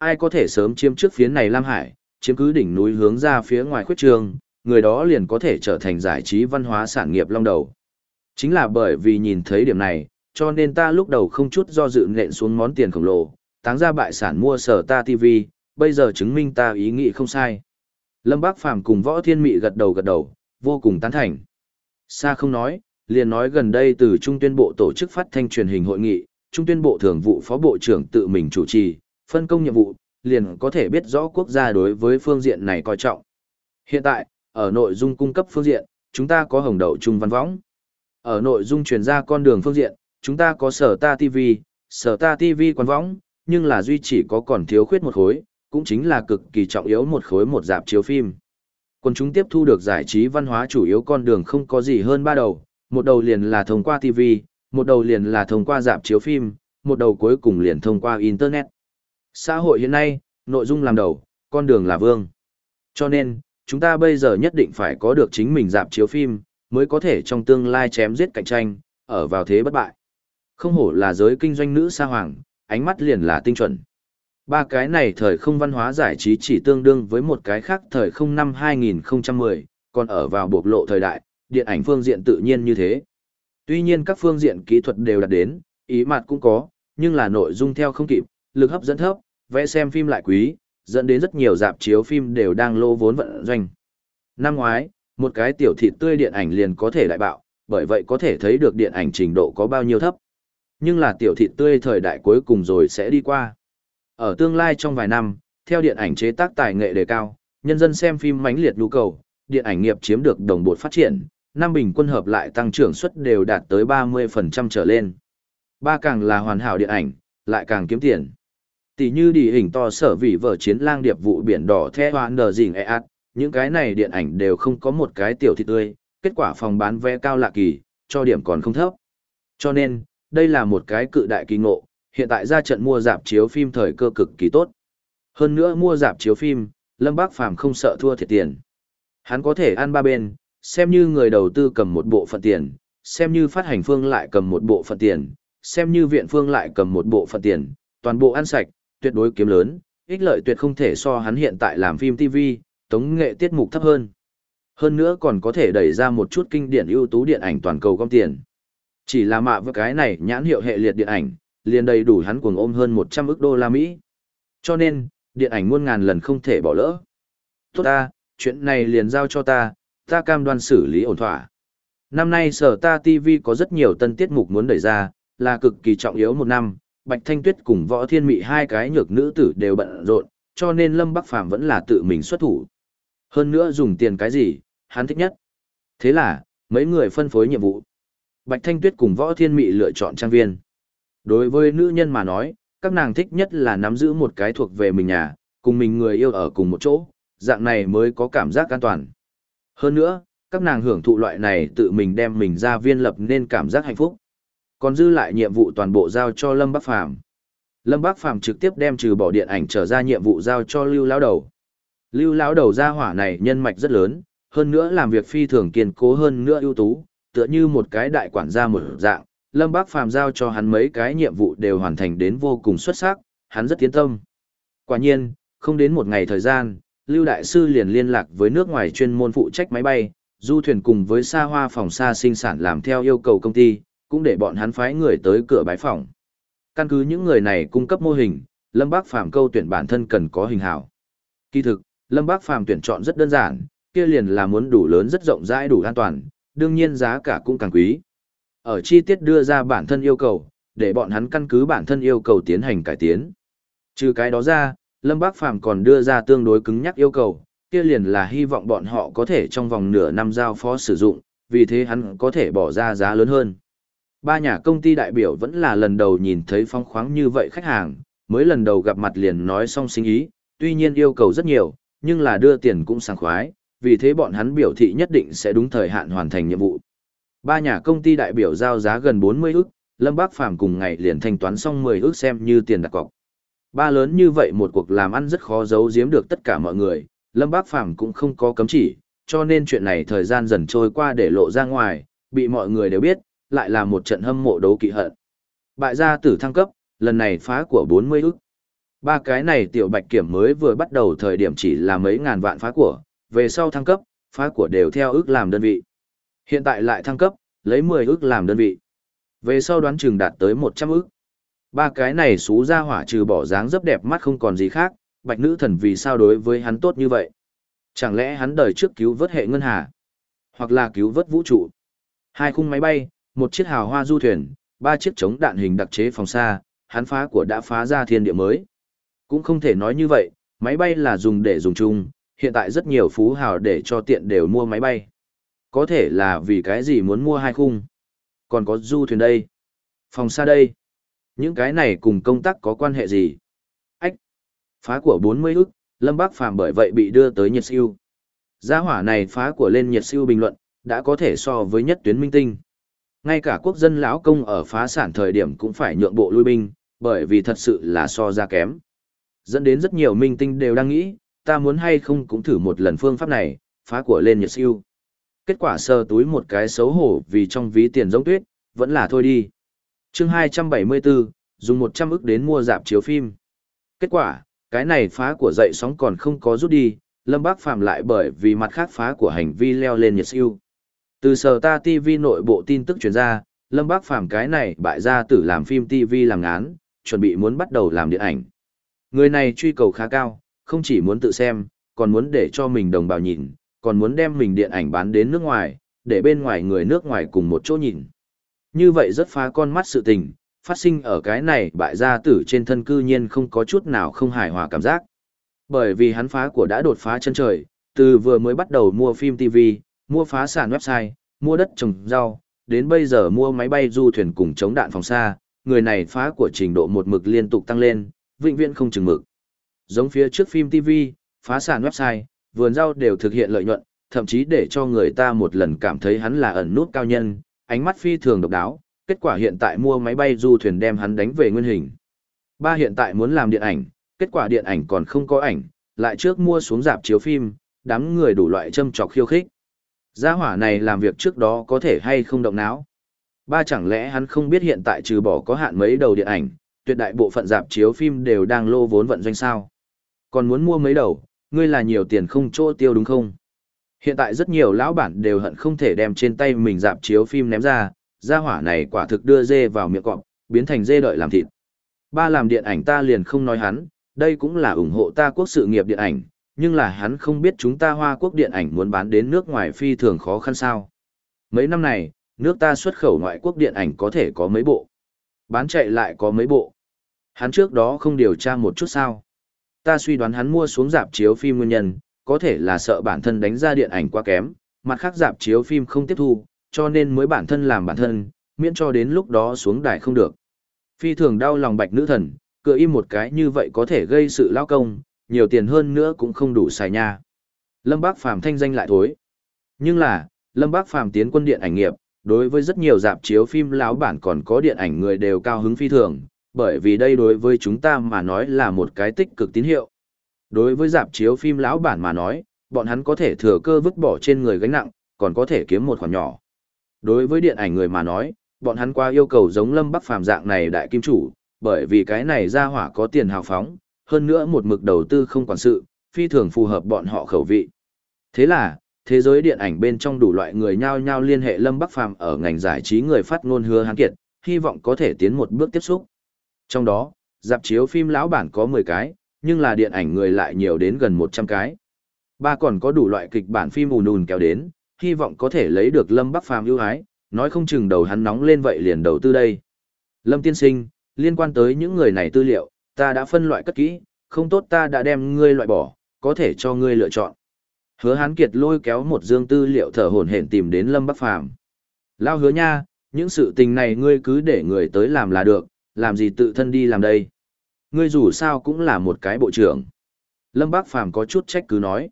Ai có thể sớm chiếm trước phía này Lam Hải, chiếm cứ đỉnh núi hướng ra phía ngoài khuyết trường, người đó liền có thể trở thành giải trí văn hóa sản nghiệp long đầu. Chính là bởi vì nhìn thấy điểm này, cho nên ta lúc đầu không chút do dự nện xuống món tiền khổng lồ, táng ra bại sản mua sở ta TV, bây giờ chứng minh ta ý nghĩ không sai. Lâm Bác Phàm cùng Võ Thiên Mị gật đầu gật đầu, vô cùng tán thành. Sa không nói, liền nói gần đây từ Trung tuyên bộ tổ chức phát thanh truyền hình hội nghị, Trung tuyên bộ thường vụ phó bộ trưởng tự mình chủ trì, phân công nhiệm vụ, liền có thể biết rõ quốc gia đối với phương diện này coi trọng. Hiện tại, ở nội dung cung cấp phương diện, chúng ta có hồng đậu trung văn võng. Ở nội dung truyền ra con đường phương diện, chúng ta có sở ta TV, sở ta TV quan võng, nhưng là duy chỉ có còn thiếu khuyết một khối, cũng chính là cực kỳ trọng yếu một khối một dạp chiếu phim. còn chúng tiếp thu được giải trí văn hóa chủ yếu con đường không có gì hơn ba đầu, một đầu liền là thông qua TV, một đầu liền là thông qua dạp chiếu phim, một đầu cuối cùng liền thông qua Internet. Xã hội hiện nay, nội dung làm đầu, con đường là vương. Cho nên, chúng ta bây giờ nhất định phải có được chính mình dạp chiếu phim, mới có thể trong tương lai chém giết cạnh tranh, ở vào thế bất bại. Không hổ là giới kinh doanh nữ sa hoàng, ánh mắt liền là tinh chuẩn. Ba cái này thời không văn hóa giải trí chỉ tương đương với một cái khác thời không năm 2010, còn ở vào bộc lộ thời đại, điện ảnh phương diện tự nhiên như thế. Tuy nhiên các phương diện kỹ thuật đều đạt đến, ý mặt cũng có, nhưng là nội dung theo không kịp, lực hấp dẫn thấp, vẽ xem phim lại quý, dẫn đến rất nhiều dạp chiếu phim đều đang lô vốn vận doanh. Năm ngoái, một cái tiểu thịt tươi điện ảnh liền có thể đại bạo, bởi vậy có thể thấy được điện ảnh trình độ có bao nhiêu thấp. Nhưng là tiểu thịt tươi thời đại cuối cùng rồi sẽ đi qua. Ở tương lai trong vài năm, theo điện ảnh chế tác tài nghệ đề cao, nhân dân xem phim mãnh liệt nhu cầu, điện ảnh nghiệp chiếm được đồng bộ phát triển, năm bình quân hợp lại tăng trưởng suất đều đạt tới 30% trở lên. Ba càng là hoàn hảo điện ảnh, lại càng kiếm tiền. Tỷ như đi hình to sở vị vở chiến lang điệp vụ biển đỏ the hoạn nở dình e ạt, những cái này điện ảnh đều không có một cái tiểu thịt tươi, kết quả phòng bán vé cao lạ kỳ, cho điểm còn không thấp. Cho nên, đây là một cái cự đại kỳ ngộ, hiện tại ra trận mua dạp chiếu phim thời cơ cực kỳ tốt. Hơn nữa mua dạp chiếu phim, Lâm Bác Phàm không sợ thua thiệt tiền. Hắn có thể ăn ba bên, xem như người đầu tư cầm một bộ phận tiền, xem như phát hành phương lại cầm một bộ phận tiền, xem như viện phương lại cầm một bộ phận tiền, toàn bộ ăn sạch, tuyệt đối kiếm lớn, ích lợi tuyệt không thể so hắn hiện tại làm phim TV, tống nghệ tiết mục thấp hơn. Hơn nữa còn có thể đẩy ra một chút kinh điển ưu tú điện ảnh toàn cầu gom tiền. Chỉ là mạ với cái này nhãn hiệu hệ liệt điện ảnh, liền đầy đủ hắn cuồng ôm hơn 100 ức đô la Mỹ. Cho nên, điện ảnh muôn ngàn lần không thể bỏ lỡ. Tốt ta, chuyện này liền giao cho ta, ta cam đoan xử lý ổn thỏa. Năm nay sở ta TV có rất nhiều tân tiết mục muốn đẩy ra, là cực kỳ trọng yếu một năm, Bạch Thanh Tuyết cùng Võ Thiên Mị hai cái nhược nữ tử đều bận rộn, cho nên Lâm Bắc Phàm vẫn là tự mình xuất thủ. Hơn nữa dùng tiền cái gì, hắn thích nhất. Thế là, mấy người phân phối nhiệm vụ. Bạch Thanh Tuyết cùng Võ Thiên Mị lựa chọn trang viên. Đối với nữ nhân mà nói, các nàng thích nhất là nắm giữ một cái thuộc về mình nhà, cùng mình người yêu ở cùng một chỗ, dạng này mới có cảm giác an toàn. Hơn nữa, các nàng hưởng thụ loại này tự mình đem mình ra viên lập nên cảm giác hạnh phúc. Còn dư lại nhiệm vụ toàn bộ giao cho Lâm Bắc Phàm Lâm Bắc Phàm trực tiếp đem trừ bỏ điện ảnh trở ra nhiệm vụ giao cho Lưu Lão Đầu. Lưu Lão Đầu ra hỏa này nhân mạch rất lớn, hơn nữa làm việc phi thường kiên cố hơn nữa ưu tú, tựa như một cái đại quản gia một dạng, Lâm bắc Phàm giao cho hắn mấy cái nhiệm vụ đều hoàn thành đến vô cùng xuất sắc, hắn rất tiến tâm. Quả nhiên, không đến một ngày thời gian, Lưu Đại Sư liền liên lạc với nước ngoài chuyên môn phụ trách máy bay, du thuyền cùng với xa hoa phòng xa sinh sản làm theo yêu cầu công ty, cũng để bọn hắn phái người tới cửa bái phòng. Căn cứ những người này cung cấp mô hình, Lâm Bác Phàm câu tuyển bản thân cần có hình hào. Kỳ thực, Lâm Bác Phàm tuyển chọn rất đơn giản, kia liền là muốn đủ lớn rất rộng rãi đủ an toàn, đương nhiên giá cả cũng càng quý. Ở chi tiết đưa ra bản thân yêu cầu, để bọn hắn căn cứ bản thân yêu cầu tiến hành cải tiến. Trừ cái đó ra, Lâm Bác Phàm còn đưa ra tương đối cứng nhắc yêu cầu, kia liền là hy vọng bọn họ có thể trong vòng nửa năm giao phó sử dụng, vì thế hắn có thể bỏ ra giá lớn hơn. Ba nhà công ty đại biểu vẫn là lần đầu nhìn thấy phong khoáng như vậy khách hàng, mới lần đầu gặp mặt liền nói xong sinh ý, tuy nhiên yêu cầu rất nhiều, nhưng là đưa tiền cũng sảng khoái, vì thế bọn hắn biểu thị nhất định sẽ đúng thời hạn hoàn thành nhiệm vụ. Ba nhà công ty đại biểu giao giá gần 40 ức, Lâm Bác Phàm cùng ngày liền thanh toán xong 10 ức xem như tiền đặt cọc. Ba lớn như vậy một cuộc làm ăn rất khó giấu giếm được tất cả mọi người, Lâm Bác Phàm cũng không có cấm chỉ, cho nên chuyện này thời gian dần trôi qua để lộ ra ngoài, bị mọi người đều biết, lại là một trận hâm mộ đấu kỵ hận. Bại gia tử thăng cấp, lần này phá của 40 ức. Ba cái này tiểu bạch kiểm mới vừa bắt đầu thời điểm chỉ là mấy ngàn vạn phá của, về sau thăng cấp, phá của đều theo ước làm đơn vị. Hiện tại lại thăng cấp, lấy 10 ước làm đơn vị. Về sau đoán chừng đạt tới 100 ước. Ba cái này xú ra hỏa trừ bỏ dáng rất đẹp mắt không còn gì khác, bạch nữ thần vì sao đối với hắn tốt như vậy? Chẳng lẽ hắn đời trước cứu vớt hệ ngân hà? Hoặc là cứu vớt vũ trụ? Hai khung máy bay, một chiếc hào hoa du thuyền, ba chiếc chống đạn hình đặc chế phòng xa, hắn phá của đã phá ra thiên địa mới. Cũng không thể nói như vậy, máy bay là dùng để dùng chung, hiện tại rất nhiều phú hào để cho tiện đều mua máy bay. Có thể là vì cái gì muốn mua hai khung. Còn có du thuyền đây. Phòng xa đây. Những cái này cùng công tác có quan hệ gì? Ách. Phá của 40 ức, Lâm Bác Phàm bởi vậy bị đưa tới nhiệt siêu. Gia hỏa này phá của lên nhiệt siêu bình luận, đã có thể so với nhất tuyến minh tinh. Ngay cả quốc dân lão công ở phá sản thời điểm cũng phải nhượng bộ lui binh, bởi vì thật sự là so ra kém. Dẫn đến rất nhiều minh tinh đều đang nghĩ, ta muốn hay không cũng thử một lần phương pháp này, phá của lên nhiệt siêu. Kết quả sơ túi một cái xấu hổ vì trong ví tiền giống tuyết, vẫn là thôi đi. chương 274, dùng 100 ức đến mua dạp chiếu phim. Kết quả, cái này phá của dậy sóng còn không có rút đi, Lâm Bác Phạm lại bởi vì mặt khác phá của hành vi leo lên nhiệt siêu. Từ sở ta TV nội bộ tin tức truyền ra, Lâm Bác Phạm cái này bại ra tử làm phim TV làm ngán, chuẩn bị muốn bắt đầu làm điện ảnh. Người này truy cầu khá cao, không chỉ muốn tự xem, còn muốn để cho mình đồng bào nhìn, còn muốn đem mình điện ảnh bán đến nước ngoài, để bên ngoài người nước ngoài cùng một chỗ nhìn. Như vậy rất phá con mắt sự tình, phát sinh ở cái này bại gia tử trên thân cư nhiên không có chút nào không hài hòa cảm giác. Bởi vì hắn phá của đã đột phá chân trời, từ vừa mới bắt đầu mua phim TV, mua phá sản website, mua đất trồng rau, đến bây giờ mua máy bay du thuyền cùng chống đạn phòng xa, người này phá của trình độ một mực liên tục tăng lên, vĩnh viễn không chừng mực. Giống phía trước phim TV, phá sản website, vườn rau đều thực hiện lợi nhuận, thậm chí để cho người ta một lần cảm thấy hắn là ẩn nút cao nhân, ánh mắt phi thường độc đáo, kết quả hiện tại mua máy bay du thuyền đem hắn đánh về nguyên hình. Ba hiện tại muốn làm điện ảnh, kết quả điện ảnh còn không có ảnh, lại trước mua xuống dạp chiếu phim, đám người đủ loại châm trọc khiêu khích. Gia hỏa này làm việc trước đó có thể hay không động não. Ba chẳng lẽ hắn không biết hiện tại trừ bỏ có hạn mấy đầu điện ảnh, tuyệt đại bộ phận dạp chiếu phim đều đang lô vốn vận doanh sao. Còn muốn mua mấy đầu, ngươi là nhiều tiền không chỗ tiêu đúng không? Hiện tại rất nhiều lão bản đều hận không thể đem trên tay mình dạp chiếu phim ném ra, gia hỏa này quả thực đưa dê vào miệng cọp, biến thành dê đợi làm thịt. Ba làm điện ảnh ta liền không nói hắn, đây cũng là ủng hộ ta quốc sự nghiệp điện ảnh, nhưng là hắn không biết chúng ta hoa quốc điện ảnh muốn bán đến nước ngoài phi thường khó khăn sao. Mấy năm này, nước ta xuất khẩu ngoại quốc điện ảnh có thể có mấy bộ. Bán chạy lại có mấy bộ. Hắn trước đó không điều tra một chút sao. Ta suy đoán hắn mua xuống dạp chiếu phim nguyên nhân, có thể là sợ bản thân đánh ra điện ảnh quá kém, mặt khác dạp chiếu phim không tiếp thu, cho nên mới bản thân làm bản thân, miễn cho đến lúc đó xuống đài không được. Phi thường đau lòng bạch nữ thần, cửa im một cái như vậy có thể gây sự lao công, nhiều tiền hơn nữa cũng không đủ xài nha. Lâm Bác Phàm thanh danh lại thối. Nhưng là, Lâm Bác Phàm tiến quân điện ảnh nghiệp, đối với rất nhiều dạp chiếu phim lão bản còn có điện ảnh người đều cao hứng phi thường, bởi vì đây đối với chúng ta mà nói là một cái tích cực tín hiệu. Đối với dạp chiếu phim lão bản mà nói, bọn hắn có thể thừa cơ vứt bỏ trên người gánh nặng, còn có thể kiếm một khoản nhỏ. Đối với điện ảnh người mà nói, bọn hắn qua yêu cầu giống Lâm Bắc Phàm dạng này đại kim chủ, bởi vì cái này ra hỏa có tiền hào phóng, hơn nữa một mực đầu tư không quản sự, phi thường phù hợp bọn họ khẩu vị. Thế là, thế giới điện ảnh bên trong đủ loại người nhao nhao liên hệ Lâm Bắc Phàm ở ngành giải trí người phát ngôn hứa hán kiệt, hy vọng có thể tiến một bước tiếp xúc. Trong đó, dạp chiếu phim lão bản có 10 cái, nhưng là điện ảnh người lại nhiều đến gần 100 cái. Ba còn có đủ loại kịch bản phim ùn ùn kéo đến, hy vọng có thể lấy được Lâm Bắc Phàm ưu ái, nói không chừng đầu hắn nóng lên vậy liền đầu tư đây. Lâm tiên sinh, liên quan tới những người này tư liệu, ta đã phân loại cất kỹ, không tốt ta đã đem ngươi loại bỏ, có thể cho ngươi lựa chọn. Hứa Hán Kiệt lôi kéo một dương tư liệu thở hổn hển tìm đến Lâm Bắc Phàm. Lao hứa nha, những sự tình này ngươi cứ để người tới làm là được, làm gì tự thân đi làm đây. Ngươi dù sao cũng là một cái bộ trưởng. Lâm Bắc Phàm có chút trách cứ nói.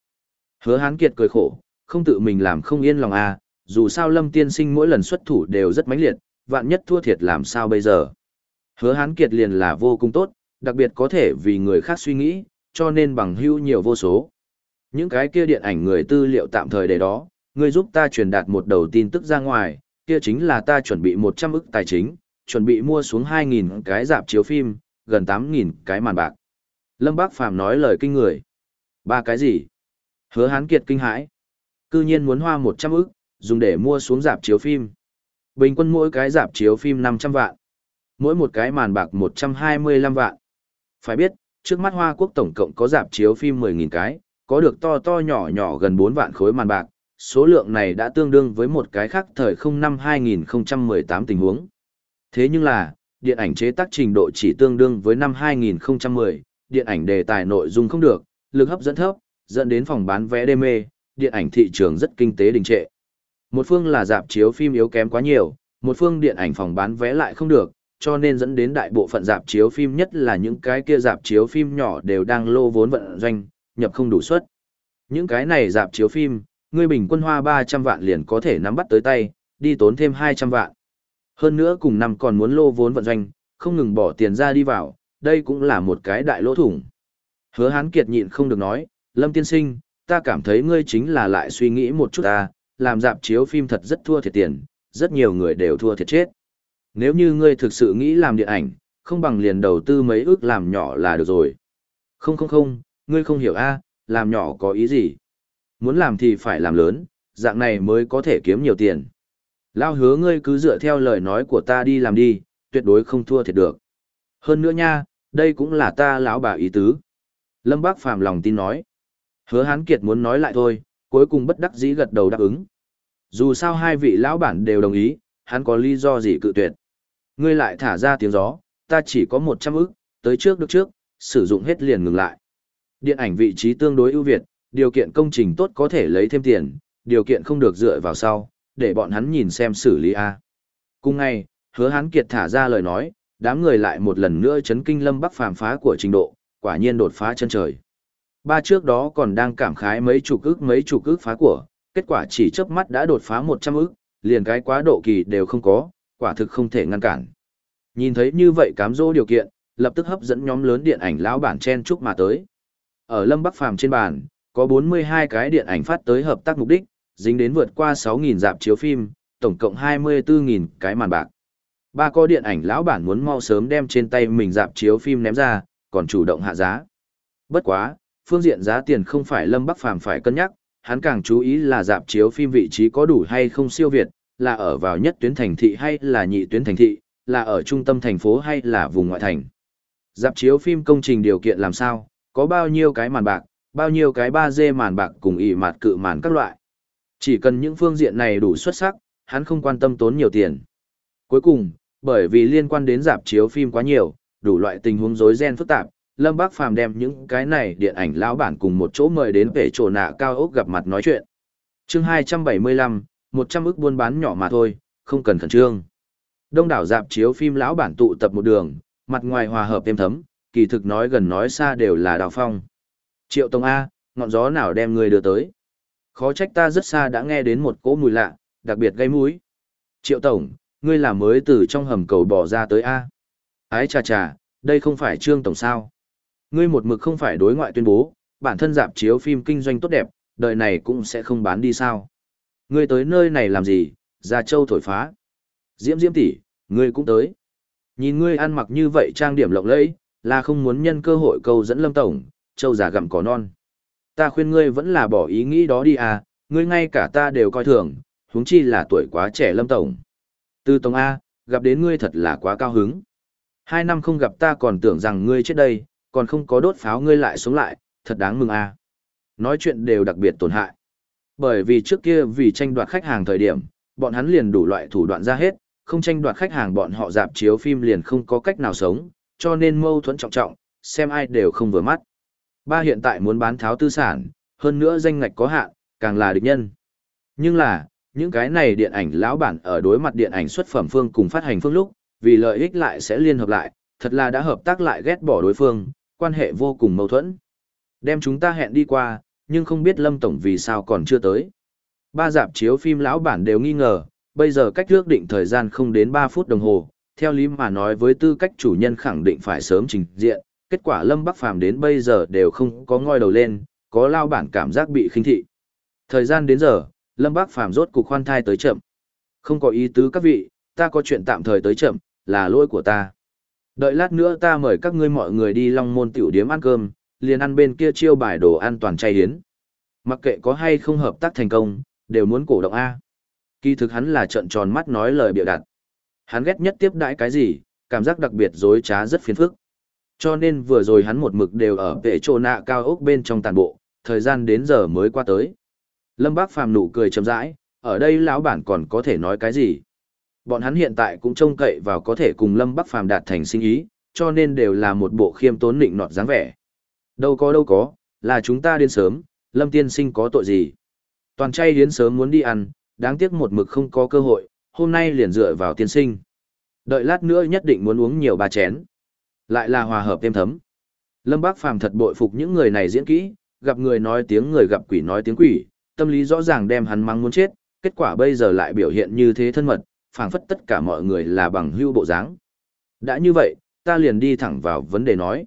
Hứa Hán Kiệt cười khổ, không tự mình làm không yên lòng à, dù sao Lâm Tiên Sinh mỗi lần xuất thủ đều rất mãnh liệt, vạn nhất thua thiệt làm sao bây giờ. Hứa Hán Kiệt liền là vô cùng tốt, đặc biệt có thể vì người khác suy nghĩ, cho nên bằng hữu nhiều vô số. Những cái kia điện ảnh người tư liệu tạm thời để đó, ngươi giúp ta truyền đạt một đầu tin tức ra ngoài, kia chính là ta chuẩn bị 100 ức tài chính, chuẩn bị mua xuống 2.000 cái dạp chiếu phim, gần 8.000 cái màn bạc. Lâm Bác Phàm nói lời kinh người. Ba cái gì? Hứa Hán Kiệt kinh hãi. Cư nhiên muốn hoa 100 ức, dùng để mua xuống dạp chiếu phim. Bình quân mỗi cái dạp chiếu phim 500 vạn. Mỗi một cái màn bạc 125 vạn. Phải biết, trước mắt Hoa Quốc tổng cộng có dạp chiếu phim 10.000 cái, có được to to nhỏ nhỏ gần 4 vạn khối màn bạc, số lượng này đã tương đương với một cái khác thời không năm 2018 tình huống. Thế nhưng là, điện ảnh chế tác trình độ chỉ tương đương với năm 2010, điện ảnh đề tài nội dung không được, lực hấp dẫn thấp, dẫn đến phòng bán vé đê mê, điện ảnh thị trường rất kinh tế đình trệ. Một phương là dạp chiếu phim yếu kém quá nhiều, một phương điện ảnh phòng bán vé lại không được, cho nên dẫn đến đại bộ phận dạp chiếu phim nhất là những cái kia dạp chiếu phim nhỏ đều đang lô vốn vận doanh, nhập không đủ suất. Những cái này dạp chiếu phim, ngươi bình quân hoa 300 vạn liền có thể nắm bắt tới tay, đi tốn thêm 200 vạn. Hơn nữa cùng năm còn muốn lô vốn vận doanh, không ngừng bỏ tiền ra đi vào, đây cũng là một cái đại lỗ thủng. Hứa Hán Kiệt nhịn không được nói, Lâm Tiên Sinh, ta cảm thấy ngươi chính là lại suy nghĩ một chút ta, làm dạp chiếu phim thật rất thua thiệt tiền, rất nhiều người đều thua thiệt chết. Nếu như ngươi thực sự nghĩ làm điện ảnh, không bằng liền đầu tư mấy ước làm nhỏ là được rồi. Không không không, ngươi không hiểu a, à, làm nhỏ có ý gì? Muốn làm thì phải làm lớn, dạng này mới có thể kiếm nhiều tiền. Lao hứa ngươi cứ dựa theo lời nói của ta đi làm đi, tuyệt đối không thua thiệt được. Hơn nữa nha, đây cũng là ta lão bà ý tứ. Lâm Bác Phàm lòng tin nói. Hứa Hán Kiệt muốn nói lại thôi, cuối cùng bất đắc dĩ gật đầu đáp ứng. Dù sao hai vị lão bản đều đồng ý, hắn có lý do gì cự tuyệt. Ngươi lại thả ra tiếng gió, ta chỉ có 100 ức, tới trước được trước, sử dụng hết liền ngừng lại. Điện ảnh vị trí tương đối ưu việt, điều kiện công trình tốt có thể lấy thêm tiền, điều kiện không được dựa vào sau, để bọn hắn nhìn xem xử lý A. Cùng ngày, hứa hắn kiệt thả ra lời nói, đám người lại một lần nữa chấn kinh lâm bắc phàm phá của trình độ, quả nhiên đột phá chân trời. Ba trước đó còn đang cảm khái mấy chục ức mấy chục ức phá của, kết quả chỉ chớp mắt đã đột phá 100 ức, liền cái quá độ kỳ đều không có, quả thực không thể ngăn cản. Nhìn thấy như vậy cám dỗ điều kiện, lập tức hấp dẫn nhóm lớn điện ảnh lão bản chen chúc mà tới. Ở Lâm Bắc Phàm trên bàn, có 42 cái điện ảnh phát tới hợp tác mục đích, dính đến vượt qua 6.000 dạp chiếu phim, tổng cộng 24.000 cái màn bạc. Ba có điện ảnh lão bản muốn mau sớm đem trên tay mình dạp chiếu phim ném ra, còn chủ động hạ giá. Bất quá, phương diện giá tiền không phải Lâm Bắc Phàm phải cân nhắc, hắn càng chú ý là dạp chiếu phim vị trí có đủ hay không siêu việt, là ở vào nhất tuyến thành thị hay là nhị tuyến thành thị, là ở trung tâm thành phố hay là vùng ngoại thành. Dạp chiếu phim công trình điều kiện làm sao, có bao nhiêu cái màn bạc, bao nhiêu cái 3D màn bạc cùng ỉ mặt cự màn các loại. Chỉ cần những phương diện này đủ xuất sắc, hắn không quan tâm tốn nhiều tiền. Cuối cùng, bởi vì liên quan đến dạp chiếu phim quá nhiều, đủ loại tình huống rối ren phức tạp, Lâm Bác Phàm đem những cái này điện ảnh lão bản cùng một chỗ mời đến về chỗ nạ cao ốc gặp mặt nói chuyện. chương 275, 100 ức buôn bán nhỏ mà thôi, không cần khẩn trương. Đông đảo dạp chiếu phim lão bản tụ tập một đường, mặt ngoài hòa hợp êm thấm, kỳ thực nói gần nói xa đều là đào phong. Triệu Tông A, ngọn gió nào đem người đưa tới? Khó trách ta rất xa đã nghe đến một cỗ mùi lạ, đặc biệt gây mũi. Triệu Tổng, ngươi là mới từ trong hầm cầu bỏ ra tới A. Ái chà chà, đây không phải Trương Tổng sao. Ngươi một mực không phải đối ngoại tuyên bố, bản thân dạp chiếu phim kinh doanh tốt đẹp, đời này cũng sẽ không bán đi sao. Ngươi tới nơi này làm gì, ra châu thổi phá. Diễm Diễm tỷ, ngươi cũng tới. Nhìn ngươi ăn mặc như vậy trang điểm lộng lẫy, là không muốn nhân cơ hội câu dẫn Lâm tổng, châu già gặm cỏ non. Ta khuyên ngươi vẫn là bỏ ý nghĩ đó đi à, ngươi ngay cả ta đều coi thường, huống chi là tuổi quá trẻ Lâm Tổng. Từ Tổng A, gặp đến ngươi thật là quá cao hứng. Hai năm không gặp ta còn tưởng rằng ngươi chết đây, còn không có đốt pháo ngươi lại sống lại, thật đáng mừng A. Nói chuyện đều đặc biệt tổn hại. Bởi vì trước kia vì tranh đoạt khách hàng thời điểm, bọn hắn liền đủ loại thủ đoạn ra hết, không tranh đoạt khách hàng bọn họ dạp chiếu phim liền không có cách nào sống, cho nên mâu thuẫn trọng trọng, xem ai đều không vừa mắt. Ba hiện tại muốn bán tháo tư sản, hơn nữa danh ngạch có hạn, càng là địch nhân. Nhưng là, những cái này điện ảnh lão bản ở đối mặt điện ảnh xuất phẩm phương cùng phát hành phương lúc, vì lợi ích lại sẽ liên hợp lại, thật là đã hợp tác lại ghét bỏ đối phương, quan hệ vô cùng mâu thuẫn. Đem chúng ta hẹn đi qua, nhưng không biết Lâm Tổng vì sao còn chưa tới. Ba dạp chiếu phim lão bản đều nghi ngờ, bây giờ cách ước định thời gian không đến 3 phút đồng hồ, theo lý mà nói với tư cách chủ nhân khẳng định phải sớm trình diện, kết quả Lâm Bắc Phàm đến bây giờ đều không có ngoi đầu lên, có lao bản cảm giác bị khinh thị. Thời gian đến giờ, Lâm Bắc Phàm rốt cục khoan thai tới chậm. Không có ý tứ các vị, ta có chuyện tạm thời tới chậm, là lỗi của ta. Đợi lát nữa ta mời các ngươi mọi người đi Long Môn tiểu điếm ăn cơm, liền ăn bên kia chiêu bài đồ an toàn chay hiến. Mặc kệ có hay không hợp tác thành công, đều muốn cổ động A. Kỳ thực hắn là trận tròn mắt nói lời bịa đặt. Hắn ghét nhất tiếp đãi cái gì, cảm giác đặc biệt dối trá rất phiền phức. Cho nên vừa rồi hắn một mực đều ở vệ trồ nạ cao ốc bên trong tàn bộ, thời gian đến giờ mới qua tới. Lâm Bác Phàm nụ cười chậm rãi, ở đây lão bản còn có thể nói cái gì? Bọn hắn hiện tại cũng trông cậy vào có thể cùng Lâm Bắc Phàm đạt thành sinh ý, cho nên đều là một bộ khiêm tốn nịnh nọt dáng vẻ. Đâu có đâu có, là chúng ta điên sớm, Lâm tiên sinh có tội gì? Toàn chay điên sớm muốn đi ăn, đáng tiếc một mực không có cơ hội, hôm nay liền dựa vào tiên sinh. Đợi lát nữa nhất định muốn uống nhiều ba chén. Lại là hòa hợp thêm thấm. Lâm Bác Phàm thật bội phục những người này diễn kỹ, gặp người nói tiếng người gặp quỷ nói tiếng quỷ, tâm lý rõ ràng đem hắn mắng muốn chết, kết quả bây giờ lại biểu hiện như thế thân mật, phảng phất tất cả mọi người là bằng hưu bộ dáng. Đã như vậy, ta liền đi thẳng vào vấn đề nói.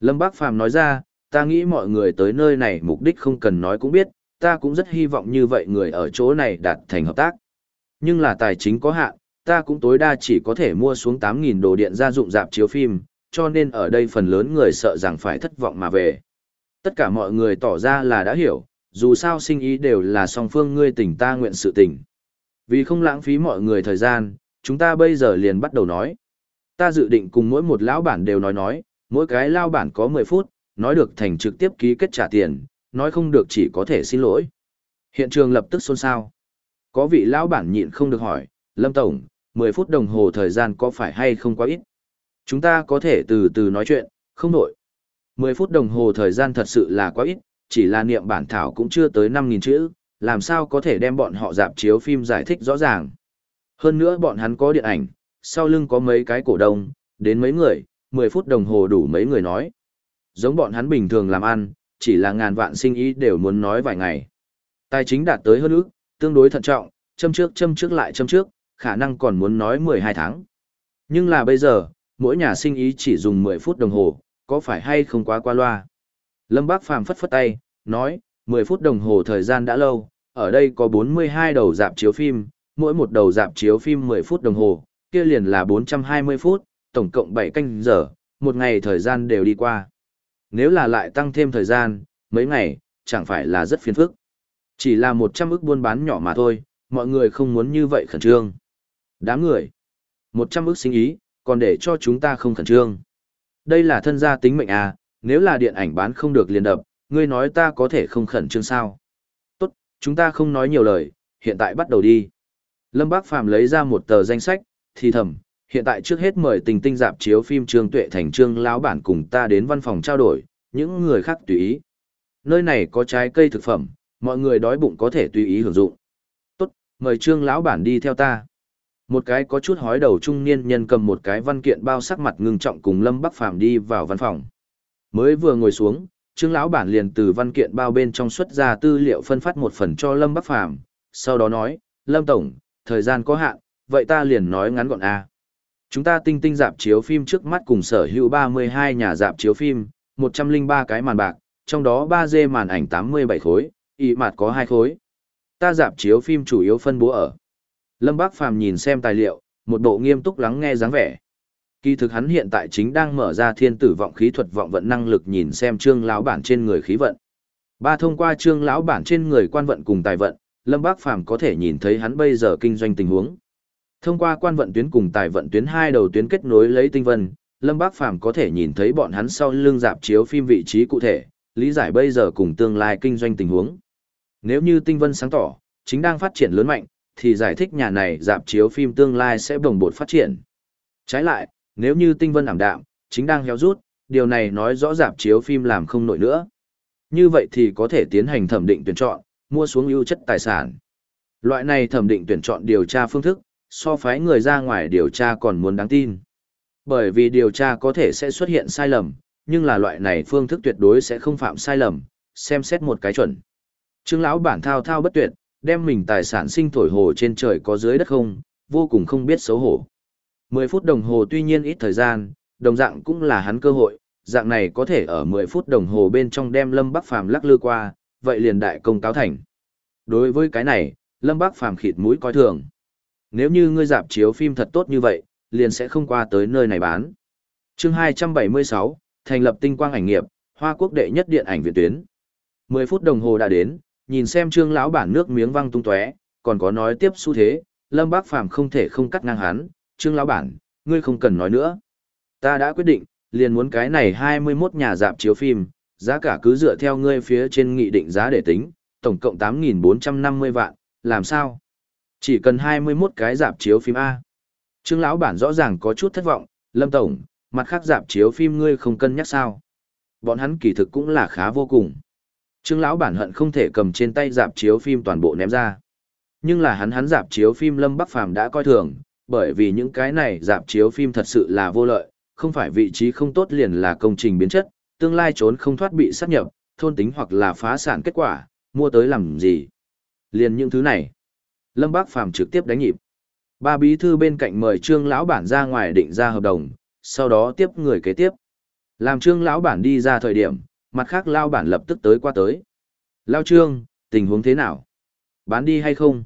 Lâm Bác Phàm nói ra, ta nghĩ mọi người tới nơi này mục đích không cần nói cũng biết, ta cũng rất hy vọng như vậy người ở chỗ này đạt thành hợp tác. Nhưng là tài chính có hạn, ta cũng tối đa chỉ có thể mua xuống 8.000 đồ điện gia dụng dạp chiếu phim, cho nên ở đây phần lớn người sợ rằng phải thất vọng mà về. Tất cả mọi người tỏ ra là đã hiểu, dù sao sinh ý đều là song phương ngươi tỉnh ta nguyện sự tỉnh. Vì không lãng phí mọi người thời gian, chúng ta bây giờ liền bắt đầu nói. Ta dự định cùng mỗi một lão bản đều nói nói, mỗi cái lao bản có 10 phút, nói được thành trực tiếp ký kết trả tiền, nói không được chỉ có thể xin lỗi. Hiện trường lập tức xôn xao. Có vị lão bản nhịn không được hỏi, Lâm Tổng, 10 phút đồng hồ thời gian có phải hay không quá ít? Chúng ta có thể từ từ nói chuyện, không nổi. 10 phút đồng hồ thời gian thật sự là quá ít, chỉ là niệm bản thảo cũng chưa tới 5.000 chữ, làm sao có thể đem bọn họ dạp chiếu phim giải thích rõ ràng. Hơn nữa bọn hắn có điện ảnh, sau lưng có mấy cái cổ đông, đến mấy người, 10 phút đồng hồ đủ mấy người nói. Giống bọn hắn bình thường làm ăn, chỉ là ngàn vạn sinh ý đều muốn nói vài ngày. Tài chính đạt tới hơn ước, tương đối thận trọng, châm trước châm trước lại châm trước, khả năng còn muốn nói 12 tháng. Nhưng là bây giờ, mỗi nhà sinh ý chỉ dùng 10 phút đồng hồ, có phải hay không quá qua loa. Lâm Bác Phàm phất phất tay, nói, 10 phút đồng hồ thời gian đã lâu, ở đây có 42 đầu dạp chiếu phim, mỗi một đầu dạp chiếu phim 10 phút đồng hồ, kia liền là 420 phút, tổng cộng 7 canh giờ, một ngày thời gian đều đi qua. Nếu là lại tăng thêm thời gian, mấy ngày, chẳng phải là rất phiền phức. Chỉ là 100 ức buôn bán nhỏ mà thôi, mọi người không muốn như vậy khẩn trương. Đám người, 100 ức sinh ý, còn để cho chúng ta không khẩn trương. Đây là thân gia tính mệnh à, nếu là điện ảnh bán không được liền đập, ngươi nói ta có thể không khẩn trương sao. Tốt, chúng ta không nói nhiều lời, hiện tại bắt đầu đi. Lâm Bác Phàm lấy ra một tờ danh sách, thì thầm, hiện tại trước hết mời tình tinh dạp chiếu phim Trương Tuệ Thành Trương lão bản cùng ta đến văn phòng trao đổi, những người khác tùy ý. Nơi này có trái cây thực phẩm, mọi người đói bụng có thể tùy ý hưởng dụng. Tốt, mời Trương lão bản đi theo ta. Một cái có chút hói đầu trung niên nhân cầm một cái văn kiện bao sắc mặt ngưng trọng cùng Lâm Bắc Phàm đi vào văn phòng. Mới vừa ngồi xuống, Trương lão bản liền từ văn kiện bao bên trong xuất ra tư liệu phân phát một phần cho Lâm Bắc Phàm, sau đó nói, "Lâm tổng, thời gian có hạn, vậy ta liền nói ngắn gọn a. Chúng ta tinh tinh dạp chiếu phim trước mắt cùng sở hữu 32 nhà dạp chiếu phim, 103 cái màn bạc, trong đó 3D màn ảnh 87 khối, y mạt có 2 khối. Ta dạp chiếu phim chủ yếu phân bố ở. Lâm Bác Phàm nhìn xem tài liệu, một bộ nghiêm túc lắng nghe dáng vẻ. Kỳ thực hắn hiện tại chính đang mở ra thiên tử vọng khí thuật vọng vận năng lực nhìn xem trương lão bản trên người khí vận. Ba thông qua trương lão bản trên người quan vận cùng tài vận, Lâm Bác Phàm có thể nhìn thấy hắn bây giờ kinh doanh tình huống. Thông qua quan vận tuyến cùng tài vận tuyến hai đầu tuyến kết nối lấy tinh vân, Lâm Bác Phàm có thể nhìn thấy bọn hắn sau lưng dạp chiếu phim vị trí cụ thể, lý giải bây giờ cùng tương lai kinh doanh tình huống. Nếu như tinh vân sáng tỏ, chính đang phát triển lớn mạnh, thì giải thích nhà này dạp chiếu phim tương lai sẽ bồng bột phát triển. Trái lại, nếu như tinh vân ảm đạm, chính đang héo rút, điều này nói rõ dạp chiếu phim làm không nổi nữa. Như vậy thì có thể tiến hành thẩm định tuyển chọn, mua xuống ưu chất tài sản. Loại này thẩm định tuyển chọn điều tra phương thức, so phái người ra ngoài điều tra còn muốn đáng tin. Bởi vì điều tra có thể sẽ xuất hiện sai lầm, nhưng là loại này phương thức tuyệt đối sẽ không phạm sai lầm, xem xét một cái chuẩn. Trương lão bản thao thao bất tuyệt, đem mình tài sản sinh thổi hồ trên trời có dưới đất không, vô cùng không biết xấu hổ. 10 phút đồng hồ tuy nhiên ít thời gian, đồng dạng cũng là hắn cơ hội, dạng này có thể ở 10 phút đồng hồ bên trong đem Lâm Bắc Phàm lắc lư qua, vậy liền đại công cáo thành. Đối với cái này, Lâm Bắc Phàm khịt mũi coi thường. Nếu như ngươi dạp chiếu phim thật tốt như vậy, liền sẽ không qua tới nơi này bán. Chương 276, thành lập tinh quang ảnh nghiệp, Hoa Quốc đệ nhất điện ảnh viện tuyến. 10 phút đồng hồ đã đến, nhìn xem Trương lão bản nước miếng văng tung tóe, còn có nói tiếp xu thế, Lâm Bác Phàm không thể không cắt ngang hắn, "Trương lão bản, ngươi không cần nói nữa. Ta đã quyết định, liền muốn cái này 21 nhà dạp chiếu phim, giá cả cứ dựa theo ngươi phía trên nghị định giá để tính, tổng cộng 8.450 vạn, làm sao? Chỉ cần 21 cái dạp chiếu phim A. Trương lão bản rõ ràng có chút thất vọng, Lâm Tổng, mặt khác dạp chiếu phim ngươi không cân nhắc sao. Bọn hắn kỳ thực cũng là khá vô cùng. Trương lão bản hận không thể cầm trên tay dạp chiếu phim toàn bộ ném ra. Nhưng là hắn hắn dạp chiếu phim Lâm Bắc Phàm đã coi thường, bởi vì những cái này dạp chiếu phim thật sự là vô lợi, không phải vị trí không tốt liền là công trình biến chất, tương lai trốn không thoát bị sát nhập, thôn tính hoặc là phá sản kết quả, mua tới làm gì. Liền những thứ này. Lâm Bác Phàm trực tiếp đánh nhịp. Ba bí thư bên cạnh mời Trương lão bản ra ngoài định ra hợp đồng, sau đó tiếp người kế tiếp. Làm Trương lão bản đi ra thời điểm, mặt khác lao bản lập tức tới qua tới. Lao Trương, tình huống thế nào? Bán đi hay không?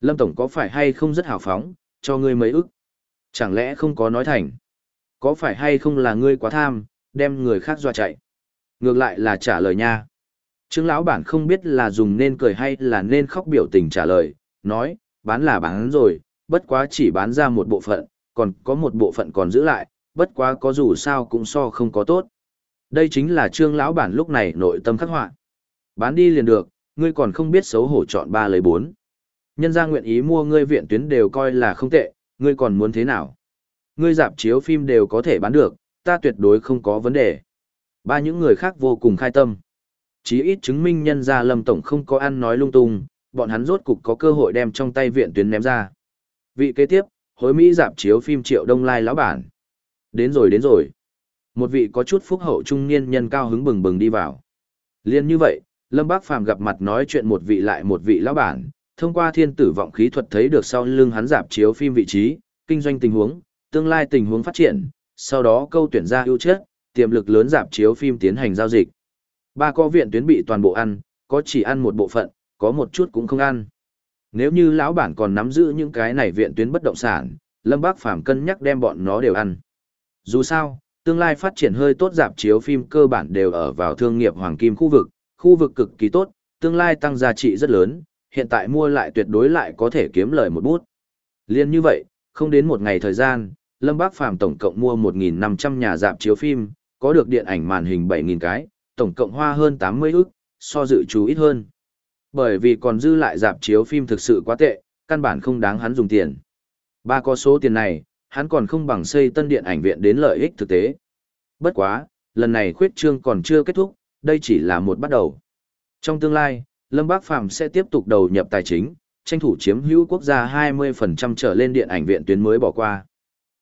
Lâm Tổng có phải hay không rất hào phóng, cho ngươi mấy ức? Chẳng lẽ không có nói thành? Có phải hay không là ngươi quá tham, đem người khác dọa chạy? Ngược lại là trả lời nha. Trương lão bản không biết là dùng nên cười hay là nên khóc biểu tình trả lời, nói, bán là bán rồi, bất quá chỉ bán ra một bộ phận, còn có một bộ phận còn giữ lại, bất quá có dù sao cũng so không có tốt. Đây chính là trương lão bản lúc này nội tâm khắc họa. Bán đi liền được, ngươi còn không biết xấu hổ chọn ba lấy bốn. Nhân gia nguyện ý mua ngươi viện tuyến đều coi là không tệ, ngươi còn muốn thế nào? Ngươi dạp chiếu phim đều có thể bán được, ta tuyệt đối không có vấn đề. Ba những người khác vô cùng khai tâm. Chí ít chứng minh nhân gia Lâm Tổng không có ăn nói lung tung, bọn hắn rốt cục có cơ hội đem trong tay viện tuyến ném ra. Vị kế tiếp, hối Mỹ dạp chiếu phim triệu đông lai lão bản. Đến rồi đến rồi. Một vị có chút phúc hậu trung niên nhân cao hứng bừng bừng đi vào. Liên như vậy, Lâm Bác Phàm gặp mặt nói chuyện một vị lại một vị lão bản, thông qua thiên tử vọng khí thuật thấy được sau lưng hắn dạp chiếu phim vị trí, kinh doanh tình huống, tương lai tình huống phát triển, sau đó câu tuyển ra ưu chất, tiềm lực lớn dạp chiếu phim tiến hành giao dịch. Ba có viện tuyến bị toàn bộ ăn, có chỉ ăn một bộ phận, có một chút cũng không ăn. Nếu như lão bản còn nắm giữ những cái này viện tuyến bất động sản, Lâm Bác Phàm cân nhắc đem bọn nó đều ăn. Dù sao, tương lai phát triển hơi tốt dạp chiếu phim cơ bản đều ở vào thương nghiệp hoàng kim khu vực, khu vực cực kỳ tốt, tương lai tăng giá trị rất lớn, hiện tại mua lại tuyệt đối lại có thể kiếm lời một bút. Liên như vậy, không đến một ngày thời gian, Lâm Bác Phàm tổng cộng mua 1.500 nhà dạp chiếu phim, có được điện ảnh màn hình 7.000 cái, tổng cộng hoa hơn 80 ức, so dự chú ít hơn. Bởi vì còn dư lại dạp chiếu phim thực sự quá tệ, căn bản không đáng hắn dùng tiền. Ba có số tiền này, hắn còn không bằng xây tân điện ảnh viện đến lợi ích thực tế. Bất quá, lần này khuyết trương còn chưa kết thúc, đây chỉ là một bắt đầu. Trong tương lai, Lâm Bác Phàm sẽ tiếp tục đầu nhập tài chính, tranh thủ chiếm hữu quốc gia 20% trở lên điện ảnh viện tuyến mới bỏ qua.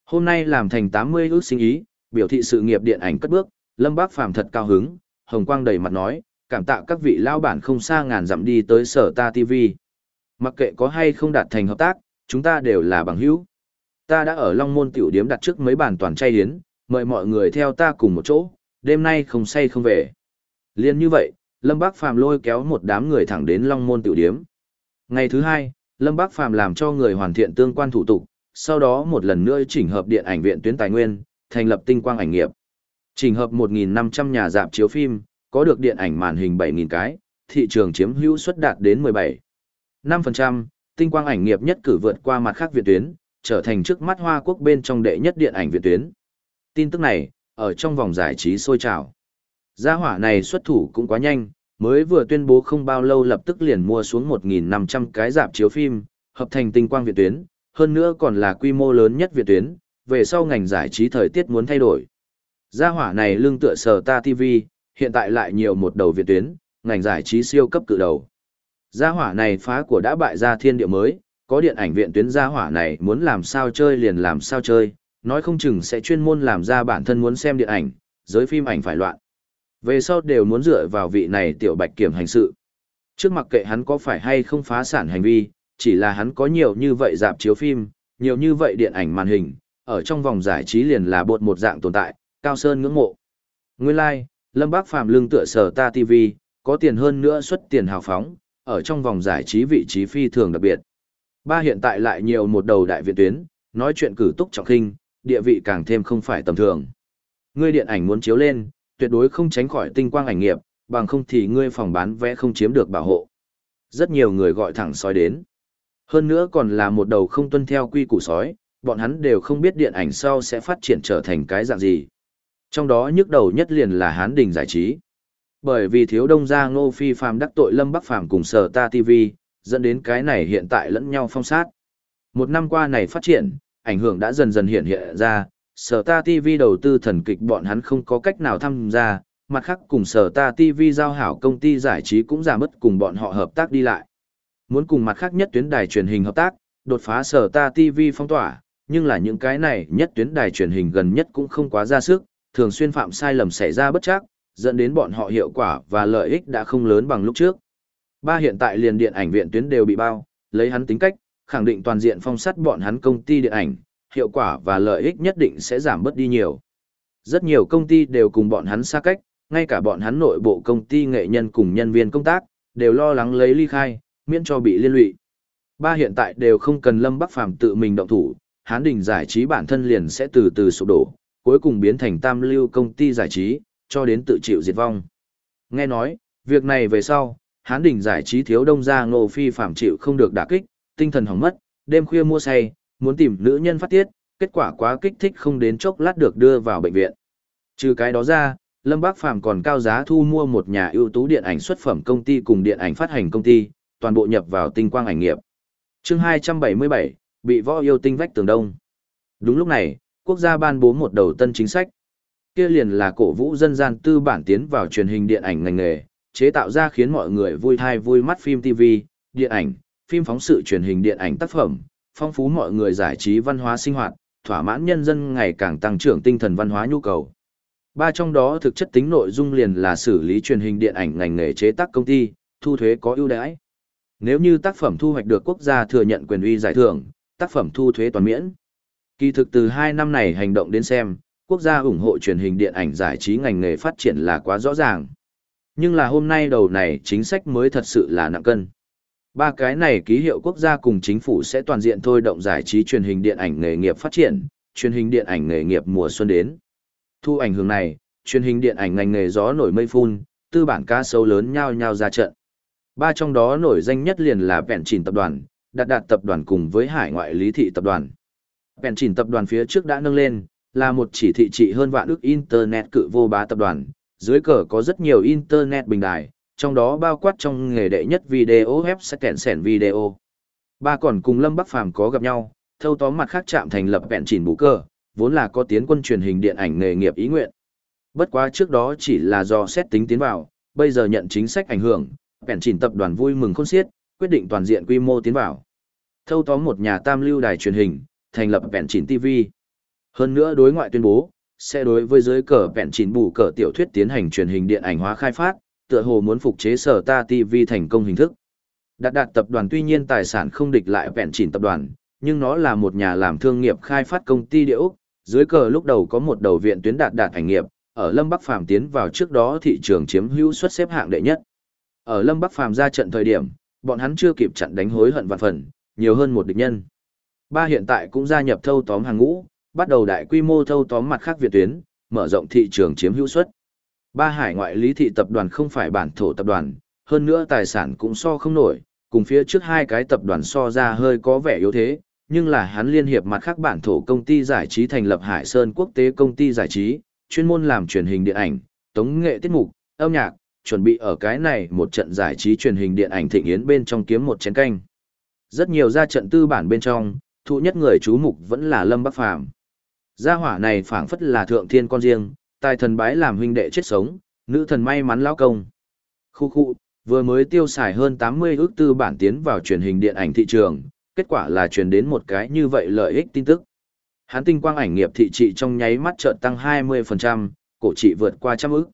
Hôm nay làm thành 80 ước sinh ý, biểu thị sự nghiệp điện ảnh cất bước, Lâm Bác Phàm thật cao hứng, hồng quang đầy mặt nói, cảm tạ các vị lao bản không xa ngàn dặm đi tới sở ta TV. Mặc kệ có hay không đạt thành hợp tác, chúng ta đều là bằng hữu. Ta đã ở Long Môn tiểu điếm đặt trước mấy bàn toàn chay hiến, mời mọi người theo ta cùng một chỗ, đêm nay không say không về. Liên như vậy, Lâm Bác Phàm lôi kéo một đám người thẳng đến Long Môn tiểu điếm. Ngày thứ hai, Lâm Bác Phàm làm cho người hoàn thiện tương quan thủ tục, sau đó một lần nữa chỉnh hợp điện ảnh viện tuyến tài nguyên, thành lập tinh quang ảnh nghiệp. Chỉnh hợp 1.500 nhà dạp chiếu phim, có được điện ảnh màn hình 7.000 cái, thị trường chiếm hữu suất đạt đến 17. 5%, tinh quang ảnh nghiệp nhất cử vượt qua mặt khác viện tuyến, trở thành trước mắt Hoa Quốc bên trong đệ nhất điện ảnh viện tuyến. Tin tức này, ở trong vòng giải trí sôi trào. Gia hỏa này xuất thủ cũng quá nhanh, mới vừa tuyên bố không bao lâu lập tức liền mua xuống 1.500 cái dạp chiếu phim, hợp thành tinh quang viện tuyến, hơn nữa còn là quy mô lớn nhất viện tuyến, về sau ngành giải trí thời tiết muốn thay đổi. Gia hỏa này lương tựa sở ta TV, hiện tại lại nhiều một đầu viện tuyến, ngành giải trí siêu cấp cự đầu. Gia hỏa này phá của đã bại ra thiên địa mới, có điện ảnh viện tuyến gia hỏa này muốn làm sao chơi liền làm sao chơi, nói không chừng sẽ chuyên môn làm ra bản thân muốn xem điện ảnh, giới phim ảnh phải loạn. Về sau đều muốn dựa vào vị này tiểu bạch kiểm hành sự. Trước mặc kệ hắn có phải hay không phá sản hành vi, chỉ là hắn có nhiều như vậy dạp chiếu phim, nhiều như vậy điện ảnh màn hình, ở trong vòng giải trí liền là bột một dạng tồn tại, cao sơn ngưỡng mộ. Nguyên lai, like, Lâm Bác Phàm lương tựa sở ta TV, có tiền hơn nữa xuất tiền hào phóng, ở trong vòng giải trí vị trí phi thường đặc biệt. Ba hiện tại lại nhiều một đầu đại viện tuyến, nói chuyện cử túc trọng khinh, địa vị càng thêm không phải tầm thường. Ngươi điện ảnh muốn chiếu lên, tuyệt đối không tránh khỏi tinh quang ảnh nghiệp, bằng không thì ngươi phòng bán vé không chiếm được bảo hộ. Rất nhiều người gọi thẳng sói đến. Hơn nữa còn là một đầu không tuân theo quy củ sói, bọn hắn đều không biết điện ảnh sau sẽ phát triển trở thành cái dạng gì. Trong đó nhức đầu nhất liền là Hán Đình giải trí. Bởi vì thiếu đông gia Ngô Phi Phàm đắc tội Lâm Bắc Phàm cùng Sở Ta TV, dẫn đến cái này hiện tại lẫn nhau phong sát. Một năm qua này phát triển, ảnh hưởng đã dần dần hiện hiện ra, Sở Ta TV đầu tư thần kịch bọn hắn không có cách nào tham gia, mặt khác cùng Sở Ta TV giao hảo công ty giải trí cũng giảm mất cùng bọn họ hợp tác đi lại. Muốn cùng mặt khác nhất tuyến đài truyền hình hợp tác, đột phá Sở Ta TV phong tỏa, nhưng là những cái này nhất tuyến đài truyền hình gần nhất cũng không quá ra sức, thường xuyên phạm sai lầm xảy ra bất chắc, dẫn đến bọn họ hiệu quả và lợi ích đã không lớn bằng lúc trước. Ba hiện tại liền điện ảnh viện tuyến đều bị bao, lấy hắn tính cách, khẳng định toàn diện phong sắt bọn hắn công ty điện ảnh, hiệu quả và lợi ích nhất định sẽ giảm bớt đi nhiều. Rất nhiều công ty đều cùng bọn hắn xa cách, ngay cả bọn hắn nội bộ công ty nghệ nhân cùng nhân viên công tác, đều lo lắng lấy ly khai, miễn cho bị liên lụy. Ba hiện tại đều không cần Lâm Bắc Phàm tự mình động thủ, Hán Đình giải trí bản thân liền sẽ từ từ sụp đổ, cuối cùng biến thành tam lưu công ty giải trí, cho đến tự chịu diệt vong. Nghe nói, việc này về sau, Hán Đình giải trí thiếu đông ra ngô phi phạm chịu không được đả kích, tinh thần hỏng mất, đêm khuya mua say, muốn tìm nữ nhân phát tiết, kết quả quá kích thích không đến chốc lát được đưa vào bệnh viện. Trừ cái đó ra, Lâm Bác Phàm còn cao giá thu mua một nhà ưu tú điện ảnh xuất phẩm công ty cùng điện ảnh phát hành công ty, toàn bộ nhập vào tinh quang ảnh nghiệp. Chương 277, bị võ yêu tinh vách tường đông. Đúng lúc này, quốc gia ban bố một đầu tân chính sách. Kia liền là cổ vũ dân gian tư bản tiến vào truyền hình điện ảnh ngành nghề, chế tạo ra khiến mọi người vui thai vui mắt phim TV, điện ảnh, phim phóng sự truyền hình điện ảnh tác phẩm, phong phú mọi người giải trí văn hóa sinh hoạt, thỏa mãn nhân dân ngày càng tăng trưởng tinh thần văn hóa nhu cầu. Ba trong đó thực chất tính nội dung liền là xử lý truyền hình điện ảnh ngành nghề chế tác công ty, thu thuế có ưu đãi. Nếu như tác phẩm thu hoạch được quốc gia thừa nhận quyền uy giải thưởng, tác phẩm thu thuế toàn miễn. Kỳ thực từ hai năm này hành động đến xem, quốc gia ủng hộ truyền hình điện ảnh giải trí ngành nghề phát triển là quá rõ ràng. Nhưng là hôm nay đầu này chính sách mới thật sự là nặng cân. Ba cái này ký hiệu quốc gia cùng chính phủ sẽ toàn diện thôi động giải trí truyền hình điện ảnh nghề nghiệp phát triển, truyền hình điện ảnh nghề nghiệp mùa xuân đến. Thu ảnh hưởng này, truyền hình điện ảnh ngành nghề gió nổi mây phun, tư bản ca sâu lớn nhao nhao ra trận. Ba trong đó nổi danh nhất liền là Vẹn Chỉnh tập đoàn, đạt đạt tập đoàn cùng với hải ngoại lý thị tập đoàn. Vẹn Chỉnh tập đoàn phía trước đã nâng lên, là một chỉ thị trị hơn vạn ước Internet cự vô bá tập đoàn, dưới cờ có rất nhiều Internet bình đài, trong đó bao quát trong nghề đệ nhất video web sẽ kẹn sẻn video. Ba còn cùng Lâm Bắc Phàm có gặp nhau, thâu tóm mặt khác chạm thành lập vẹn chỉnh bú cơ, vốn là có tiến quân truyền hình điện ảnh nghề nghiệp ý nguyện. Bất quá trước đó chỉ là do xét tính tiến vào, bây giờ nhận chính sách ảnh hưởng, vẹn chỉnh tập đoàn vui mừng khôn xiết, quyết định toàn diện quy mô tiến vào. Thâu tóm một nhà tam lưu đài truyền hình, thành lập vẹn chỉnh TV. Hơn nữa đối ngoại tuyên bố, sẽ đối với giới cờ vẹn chỉnh bù cờ tiểu thuyết tiến hành truyền hình điện ảnh hóa khai phát, tựa hồ muốn phục chế sở ta TV thành công hình thức. Đạt đạt tập đoàn tuy nhiên tài sản không địch lại vẹn chỉnh tập đoàn, nhưng nó là một nhà làm thương nghiệp khai phát công ty địa Úc, dưới cờ lúc đầu có một đầu viện tuyến đạt đạt ảnh nghiệp, ở Lâm Bắc Phàm tiến vào trước đó thị trường chiếm hữu suất xếp hạng đệ nhất. Ở Lâm Bắc Phàm ra trận thời điểm, bọn hắn chưa kịp chặn đánh hối hận vạn phần, nhiều hơn một địch nhân. Ba hiện tại cũng gia nhập thâu tóm hàng ngũ, bắt đầu đại quy mô thâu tóm mặt khác viện tuyến, mở rộng thị trường chiếm hữu suất. Ba hải ngoại lý thị tập đoàn không phải bản thổ tập đoàn, hơn nữa tài sản cũng so không nổi, cùng phía trước hai cái tập đoàn so ra hơi có vẻ yếu thế, nhưng là hắn liên hiệp mặt khác bản thổ công ty giải trí thành lập Hải Sơn Quốc tế công ty giải trí, chuyên môn làm truyền hình điện ảnh, tống nghệ tiết mục, âm nhạc, chuẩn bị ở cái này một trận giải trí truyền hình điện ảnh thịnh yến bên trong kiếm một chén canh. Rất nhiều ra trận tư bản bên trong, thụ nhất người chú mục vẫn là Lâm Bắc Phàm. Gia hỏa này phảng phất là thượng thiên con riêng, tài thần bái làm huynh đệ chết sống, nữ thần may mắn lão công. Khu khu, vừa mới tiêu xài hơn 80 ước tư bản tiến vào truyền hình điện ảnh thị trường, kết quả là truyền đến một cái như vậy lợi ích tin tức. Hán tinh quang ảnh nghiệp thị trị trong nháy mắt chợt tăng 20%, cổ trị vượt qua trăm ước.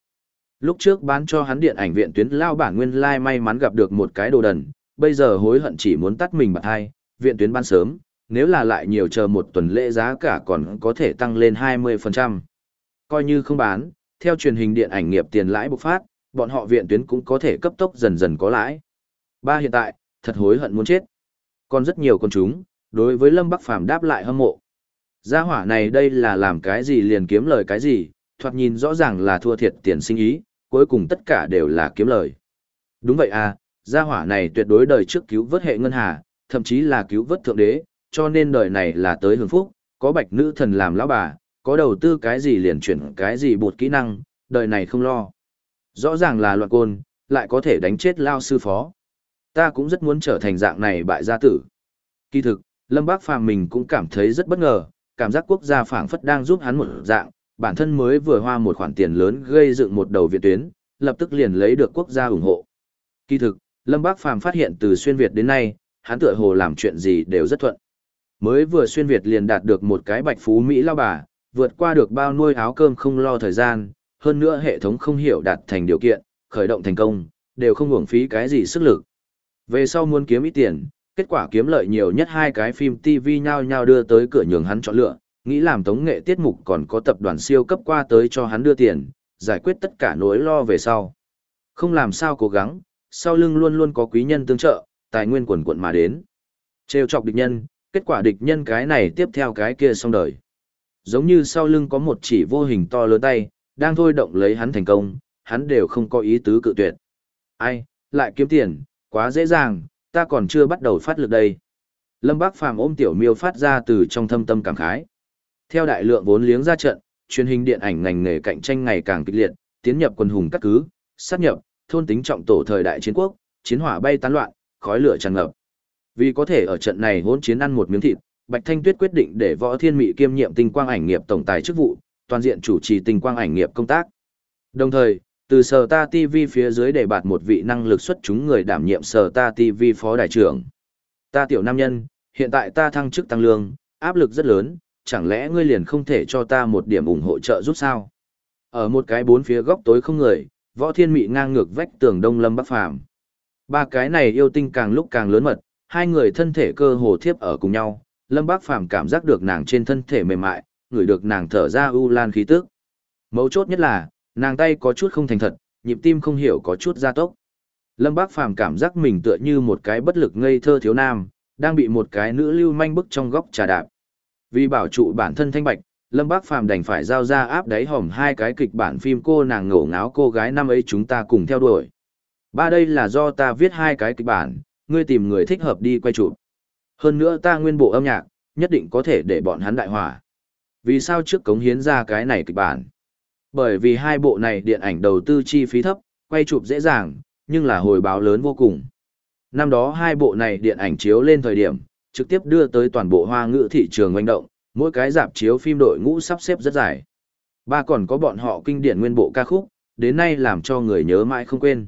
Lúc trước bán cho hắn điện ảnh viện tuyến lao bản nguyên lai may mắn gặp được một cái đồ đần, bây giờ hối hận chỉ muốn tắt mình bạc hai, viện tuyến bán sớm, nếu là lại nhiều chờ một tuần lễ giá cả còn có thể tăng lên 20%. Coi như không bán, theo truyền hình điện ảnh nghiệp tiền lãi bộc phát, bọn họ viện tuyến cũng có thể cấp tốc dần dần có lãi. Ba hiện tại, thật hối hận muốn chết. Còn rất nhiều con chúng, đối với Lâm Bắc Phàm đáp lại hâm mộ. Gia hỏa này đây là làm cái gì liền kiếm lời cái gì, thoạt nhìn rõ ràng là thua thiệt tiền sinh ý, cuối cùng tất cả đều là kiếm lời. Đúng vậy à, gia hỏa này tuyệt đối đời trước cứu vớt hệ ngân hà, thậm chí là cứu vớt thượng đế, cho nên đời này là tới hưởng phúc, có bạch nữ thần làm lão bà, có đầu tư cái gì liền chuyển cái gì bột kỹ năng, đời này không lo. Rõ ràng là loạn côn, lại có thể đánh chết lao sư phó. Ta cũng rất muốn trở thành dạng này bại gia tử. Kỳ thực, Lâm Bác Phàm mình cũng cảm thấy rất bất ngờ, cảm giác quốc gia phảng phất đang giúp hắn một dạng, bản thân mới vừa hoa một khoản tiền lớn gây dựng một đầu viện tuyến, lập tức liền lấy được quốc gia ủng hộ. Kỳ thực, Lâm Bác Phàm phát hiện từ xuyên Việt đến nay, hắn tựa hồ làm chuyện gì đều rất thuận. Mới vừa xuyên Việt liền đạt được một cái bạch phú Mỹ lao bà, vượt qua được bao nuôi áo cơm không lo thời gian, hơn nữa hệ thống không hiểu đạt thành điều kiện, khởi động thành công, đều không uổng phí cái gì sức lực. Về sau muốn kiếm ít tiền, kết quả kiếm lợi nhiều nhất hai cái phim TV nhau nhau đưa tới cửa nhường hắn chọn lựa, nghĩ làm tống nghệ tiết mục còn có tập đoàn siêu cấp qua tới cho hắn đưa tiền, giải quyết tất cả nỗi lo về sau. Không làm sao cố gắng, sau lưng luôn luôn có quý nhân tương trợ, tài nguyên quần quận mà đến. Trêu chọc địch nhân, kết quả địch nhân cái này tiếp theo cái kia xong đời. Giống như sau lưng có một chỉ vô hình to lớn tay, đang thôi động lấy hắn thành công, hắn đều không có ý tứ cự tuyệt. Ai, lại kiếm tiền, quá dễ dàng, ta còn chưa bắt đầu phát lực đây. Lâm Bác Phàm ôm tiểu miêu phát ra từ trong thâm tâm cảm khái. Theo đại lượng vốn liếng ra trận, truyền hình điện ảnh ngành nghề cạnh tranh ngày càng kịch liệt, tiến nhập quân hùng các cứ, sát nhập, thôn tính trọng tổ thời đại chiến quốc, chiến hỏa bay tán loạn, khói lửa tràn ngập. Vì có thể ở trận này hỗn chiến ăn một miếng thịt, Bạch Thanh Tuyết quyết định để Võ Thiên Mị kiêm nhiệm tinh quang ảnh nghiệp tổng tài chức vụ, toàn diện chủ trì tinh quang ảnh nghiệp công tác. Đồng thời, từ Sở Ta TV phía dưới đề bạt một vị năng lực xuất chúng người đảm nhiệm Sở Ta TV phó đại trưởng. Ta tiểu nam nhân, hiện tại ta thăng chức tăng lương, áp lực rất lớn, chẳng lẽ ngươi liền không thể cho ta một điểm ủng hộ trợ giúp sao? Ở một cái bốn phía góc tối không người, Võ Thiên Mị ngang ngược vách tường Đông Lâm Bắc Phàm. Ba cái này yêu tinh càng lúc càng lớn mật, hai người thân thể cơ hồ thiếp ở cùng nhau, Lâm Bác Phàm cảm giác được nàng trên thân thể mềm mại, ngửi được nàng thở ra u lan khí tức. Mấu chốt nhất là, nàng tay có chút không thành thật, nhịp tim không hiểu có chút gia tốc. Lâm Bác Phàm cảm giác mình tựa như một cái bất lực ngây thơ thiếu nam, đang bị một cái nữ lưu manh bức trong góc trà đạp. Vì bảo trụ bản thân thanh bạch, Lâm Bác Phàm đành phải giao ra áp đáy hòm hai cái kịch bản phim cô nàng ngổ ngáo cô gái năm ấy chúng ta cùng theo đuổi. Ba đây là do ta viết hai cái kịch bản, ngươi tìm người thích hợp đi quay chụp. Hơn nữa ta nguyên bộ âm nhạc, nhất định có thể để bọn hắn đại hỏa. Vì sao trước cống hiến ra cái này kịch bản? Bởi vì hai bộ này điện ảnh đầu tư chi phí thấp, quay chụp dễ dàng, nhưng là hồi báo lớn vô cùng. Năm đó hai bộ này điện ảnh chiếu lên thời điểm, trực tiếp đưa tới toàn bộ hoa ngữ thị trường oanh động, mỗi cái dạp chiếu phim đội ngũ sắp xếp rất dài. Ba còn có bọn họ kinh điển nguyên bộ ca khúc, đến nay làm cho người nhớ mãi không quên.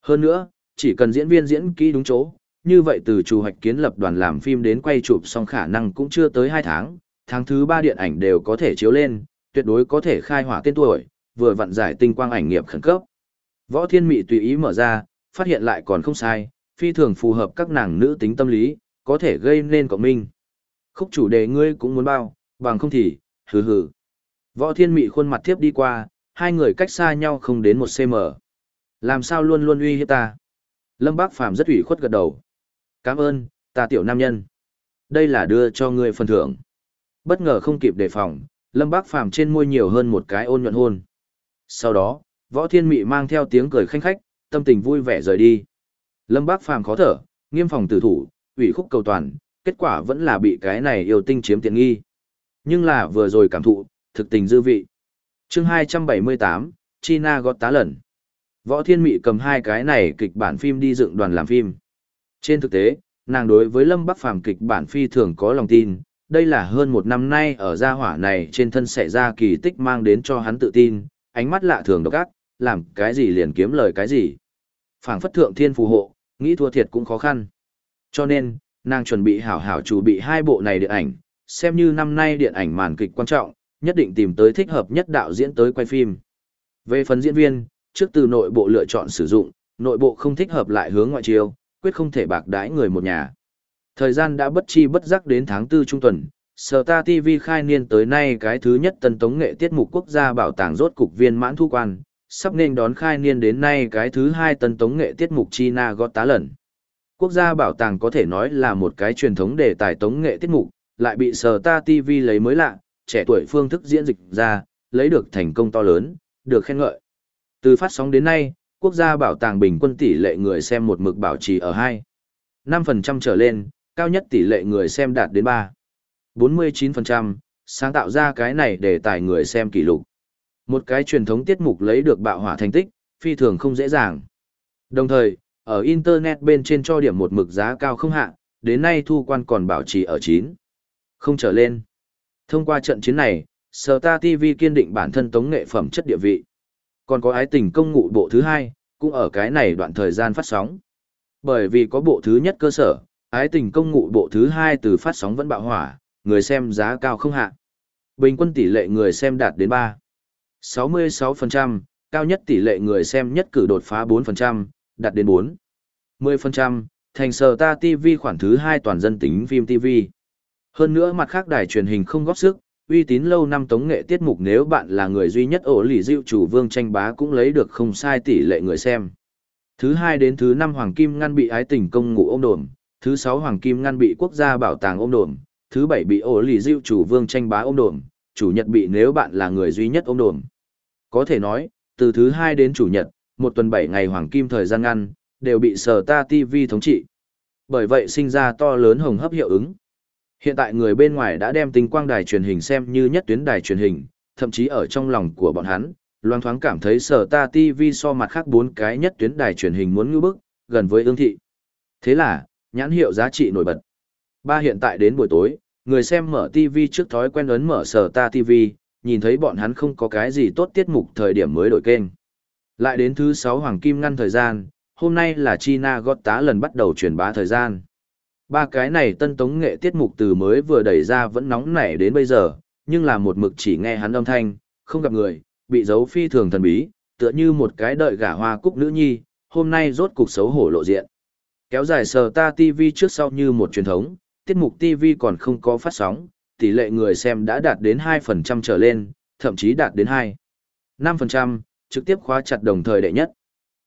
Hơn nữa, chỉ cần diễn viên diễn kỹ đúng chỗ, như vậy từ chủ hoạch kiến lập đoàn làm phim đến quay chụp xong khả năng cũng chưa tới 2 tháng, tháng thứ 3 điện ảnh đều có thể chiếu lên, tuyệt đối có thể khai hỏa tên tuổi, vừa vặn giải tinh quang ảnh nghiệp khẩn cấp. Võ Thiên Mị tùy ý mở ra, phát hiện lại còn không sai, phi thường phù hợp các nàng nữ tính tâm lý, có thể gây nên cộng minh. Khúc chủ đề ngươi cũng muốn bao, bằng không thì, hừ hừ. Võ Thiên Mị khuôn mặt tiếp đi qua, hai người cách xa nhau không đến một cm. Làm sao luôn luôn uy hiếp ta? Lâm Bác Phàm rất ủy khuất gật đầu. Cảm ơn, ta tiểu nam nhân. Đây là đưa cho ngươi phần thưởng. Bất ngờ không kịp đề phòng, Lâm Bác Phàm trên môi nhiều hơn một cái ôn nhuận hôn. Sau đó, Võ Thiên Mị mang theo tiếng cười khanh khách, tâm tình vui vẻ rời đi. Lâm Bác Phàm khó thở, nghiêm phòng tử thủ, ủy khúc cầu toàn, kết quả vẫn là bị cái này yêu tinh chiếm tiện nghi. Nhưng là vừa rồi cảm thụ, thực tình dư vị. chương 278, China gót tá lần. Võ Thiên Mị cầm hai cái này kịch bản phim đi dựng đoàn làm phim. Trên thực tế, nàng đối với Lâm Bắc Phàm kịch bản phi thường có lòng tin, đây là hơn một năm nay ở gia hỏa này trên thân xảy ra kỳ tích mang đến cho hắn tự tin, ánh mắt lạ thường độc ác, làm cái gì liền kiếm lời cái gì. Phảng phất thượng thiên phù hộ, nghĩ thua thiệt cũng khó khăn. Cho nên, nàng chuẩn bị hảo hảo chủ bị hai bộ này điện ảnh, xem như năm nay điện ảnh màn kịch quan trọng, nhất định tìm tới thích hợp nhất đạo diễn tới quay phim. Về phần diễn viên, trước từ nội bộ lựa chọn sử dụng, nội bộ không thích hợp lại hướng ngoại chiêu, quyết không thể bạc đãi người một nhà. Thời gian đã bất chi bất giác đến tháng 4 trung tuần, Sở Ta TV khai niên tới nay cái thứ nhất tân tống nghệ tiết mục quốc gia bảo tàng rốt cục viên mãn thu quan, sắp nên đón khai niên đến nay cái thứ hai tân tống nghệ tiết mục China gót tá lần. Quốc gia bảo tàng có thể nói là một cái truyền thống đề tài tống nghệ tiết mục, lại bị Sở Ta TV lấy mới lạ, trẻ tuổi phương thức diễn dịch ra, lấy được thành công to lớn, được khen ngợi. Từ phát sóng đến nay, quốc gia bảo tàng bình quân tỷ lệ người xem một mực bảo trì ở 2. 5% trở lên, cao nhất tỷ lệ người xem đạt đến 3. 49%, sáng tạo ra cái này để tài người xem kỷ lục. Một cái truyền thống tiết mục lấy được bạo hỏa thành tích, phi thường không dễ dàng. Đồng thời, ở Internet bên trên cho điểm một mực giá cao không hạ, đến nay thu quan còn bảo trì ở 9. Không trở lên. Thông qua trận chiến này, Star TV kiên định bản thân tống nghệ phẩm chất địa vị. Còn có ái tình công ngụ bộ thứ hai, cũng ở cái này đoạn thời gian phát sóng. Bởi vì có bộ thứ nhất cơ sở, ái tình công ngụ bộ thứ hai từ phát sóng vẫn bạo hỏa, người xem giá cao không hạ. Bình quân tỷ lệ người xem đạt đến 3. 66%, cao nhất tỷ lệ người xem nhất cử đột phá 4%, đạt đến 4. 10%, thành sở ta TV khoản thứ hai toàn dân tính phim TV. Hơn nữa mặt khác đài truyền hình không góp sức, uy tín lâu năm tống nghệ tiết mục nếu bạn là người duy nhất ổ lì diệu chủ vương tranh bá cũng lấy được không sai tỷ lệ người xem. Thứ hai đến thứ năm Hoàng Kim ngăn bị ái tình công ngụ ôm đồn, thứ sáu Hoàng Kim ngăn bị quốc gia bảo tàng ôm đồn, thứ bảy bị ổ lì diệu chủ vương tranh bá ôm đồn, chủ nhật bị nếu bạn là người duy nhất ôm đồn. Có thể nói, từ thứ hai đến chủ nhật, một tuần bảy ngày Hoàng Kim thời gian ngăn, đều bị sở ta TV thống trị. Bởi vậy sinh ra to lớn hồng hấp hiệu ứng. Hiện tại người bên ngoài đã đem tinh quang đài truyền hình xem như nhất tuyến đài truyền hình, thậm chí ở trong lòng của bọn hắn, loang thoáng cảm thấy sở ta TV so mặt khác bốn cái nhất tuyến đài truyền hình muốn ngư bức, gần với ương thị. Thế là, nhãn hiệu giá trị nổi bật. Ba hiện tại đến buổi tối, người xem mở TV trước thói quen ấn mở sở ta TV, nhìn thấy bọn hắn không có cái gì tốt tiết mục thời điểm mới đổi kênh. Lại đến thứ sáu Hoàng Kim ngăn thời gian, hôm nay là China gót tá lần bắt đầu truyền bá thời gian. Ba cái này tân tống nghệ tiết mục từ mới vừa đẩy ra vẫn nóng nảy đến bây giờ, nhưng là một mực chỉ nghe hắn âm thanh, không gặp người, bị giấu phi thường thần bí, tựa như một cái đợi gả hoa cúc nữ nhi, hôm nay rốt cục xấu hổ lộ diện. Kéo dài sờ ta TV trước sau như một truyền thống, tiết mục TV còn không có phát sóng, tỷ lệ người xem đã đạt đến 2% trở lên, thậm chí đạt đến 2. 5%, trực tiếp khóa chặt đồng thời đệ nhất.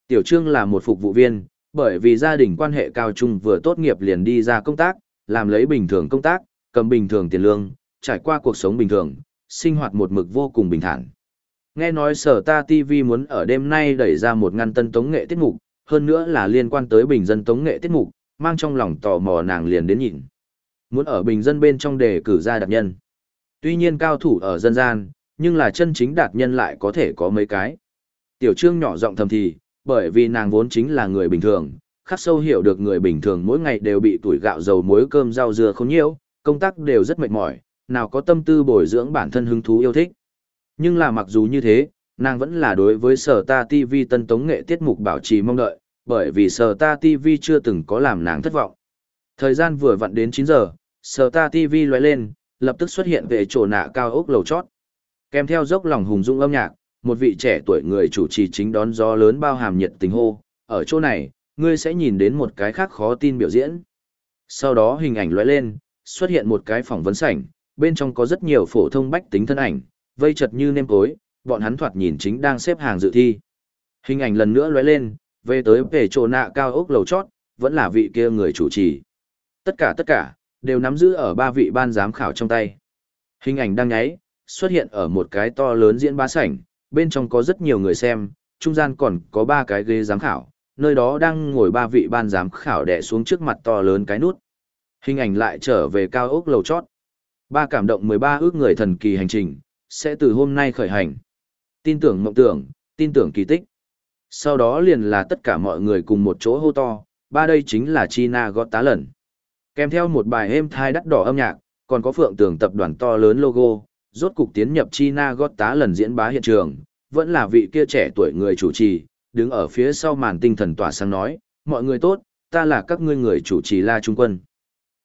Tiểu Trương là một phục vụ viên, bởi vì gia đình quan hệ cao trung vừa tốt nghiệp liền đi ra công tác, làm lấy bình thường công tác, cầm bình thường tiền lương, trải qua cuộc sống bình thường, sinh hoạt một mực vô cùng bình thản. Nghe nói sở ta TV muốn ở đêm nay đẩy ra một ngăn tân tống nghệ tiết mục, hơn nữa là liên quan tới bình dân tống nghệ tiết mục, mang trong lòng tò mò nàng liền đến nhìn. Muốn ở bình dân bên trong đề cử ra đạt nhân. Tuy nhiên cao thủ ở dân gian, nhưng là chân chính đạt nhân lại có thể có mấy cái. Tiểu trương nhỏ giọng thầm thì, bởi vì nàng vốn chính là người bình thường, khắc sâu hiểu được người bình thường mỗi ngày đều bị tuổi gạo dầu muối cơm rau dưa không nhiễu, công tác đều rất mệt mỏi, nào có tâm tư bồi dưỡng bản thân hứng thú yêu thích. Nhưng là mặc dù như thế, nàng vẫn là đối với sở ta TV tân tống nghệ tiết mục bảo trì mong đợi, bởi vì sở ta TV chưa từng có làm nàng thất vọng. Thời gian vừa vặn đến 9 giờ, sở ta TV lóe lên, lập tức xuất hiện về chỗ nạ cao ốc lầu chót. Kèm theo dốc lòng hùng dũng âm nhạc, một vị trẻ tuổi người chủ trì chính đón gió lớn bao hàm nhiệt tình hô, ở chỗ này, ngươi sẽ nhìn đến một cái khác khó tin biểu diễn. Sau đó hình ảnh lóe lên, xuất hiện một cái phỏng vấn sảnh, bên trong có rất nhiều phổ thông bách tính thân ảnh, vây chật như nêm cối, bọn hắn thoạt nhìn chính đang xếp hàng dự thi. Hình ảnh lần nữa lóe lên, về tới về chỗ nạ cao ốc lầu chót, vẫn là vị kia người chủ trì. Tất cả tất cả, đều nắm giữ ở ba vị ban giám khảo trong tay. Hình ảnh đang nháy, xuất hiện ở một cái to lớn diễn bá sảnh, bên trong có rất nhiều người xem, trung gian còn có ba cái ghế giám khảo, nơi đó đang ngồi ba vị ban giám khảo đè xuống trước mặt to lớn cái nút. Hình ảnh lại trở về cao ốc lầu chót. Ba cảm động 13 ước người thần kỳ hành trình, sẽ từ hôm nay khởi hành. Tin tưởng mộng tưởng, tin tưởng kỳ tích. Sau đó liền là tất cả mọi người cùng một chỗ hô to, ba đây chính là China gót tá lần. Kèm theo một bài êm thai đắt đỏ âm nhạc, còn có phượng tường tập đoàn to lớn logo, rốt cục tiến nhập China gót tá lần diễn bá hiện trường, vẫn là vị kia trẻ tuổi người chủ trì, đứng ở phía sau màn tinh thần tỏa sáng nói, mọi người tốt, ta là các ngươi người chủ trì La Trung Quân.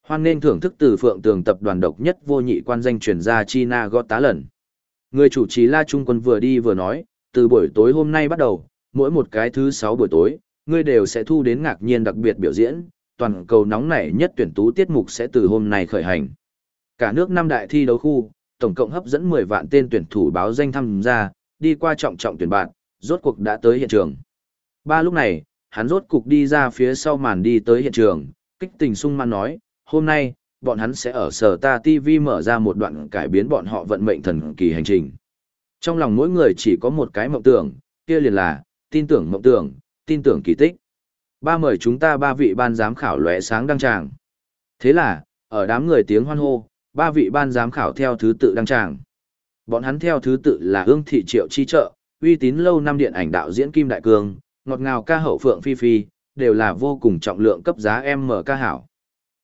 Hoan nên thưởng thức từ phượng tường tập đoàn độc nhất vô nhị quan danh truyền ra China gót tá lần. Người chủ trì La Trung Quân vừa đi vừa nói, từ buổi tối hôm nay bắt đầu, mỗi một cái thứ sáu buổi tối, ngươi đều sẽ thu đến ngạc nhiên đặc biệt biểu diễn, toàn cầu nóng nảy nhất tuyển tú tiết mục sẽ từ hôm nay khởi hành. Cả nước năm đại thi đấu khu, tổng cộng hấp dẫn 10 vạn tên tuyển thủ báo danh tham gia, đi qua trọng trọng tuyển bạn, rốt cuộc đã tới hiện trường. Ba lúc này, hắn rốt cục đi ra phía sau màn đi tới hiện trường, kích tình sung man nói, hôm nay, bọn hắn sẽ ở sở ta TV mở ra một đoạn cải biến bọn họ vận mệnh thần kỳ hành trình. Trong lòng mỗi người chỉ có một cái mộng tưởng, kia liền là, tin tưởng mộng tưởng, tin tưởng kỳ tích. Ba mời chúng ta ba vị ban giám khảo lóe sáng đăng tràng. Thế là, ở đám người tiếng hoan hô, ba vị ban giám khảo theo thứ tự đăng tràng. Bọn hắn theo thứ tự là Ương Thị Triệu Chi Trợ, uy tín lâu năm điện ảnh đạo diễn Kim Đại Cương, ngọt ngào ca hậu Phượng Phi Phi, đều là vô cùng trọng lượng cấp giá em mở ca hảo.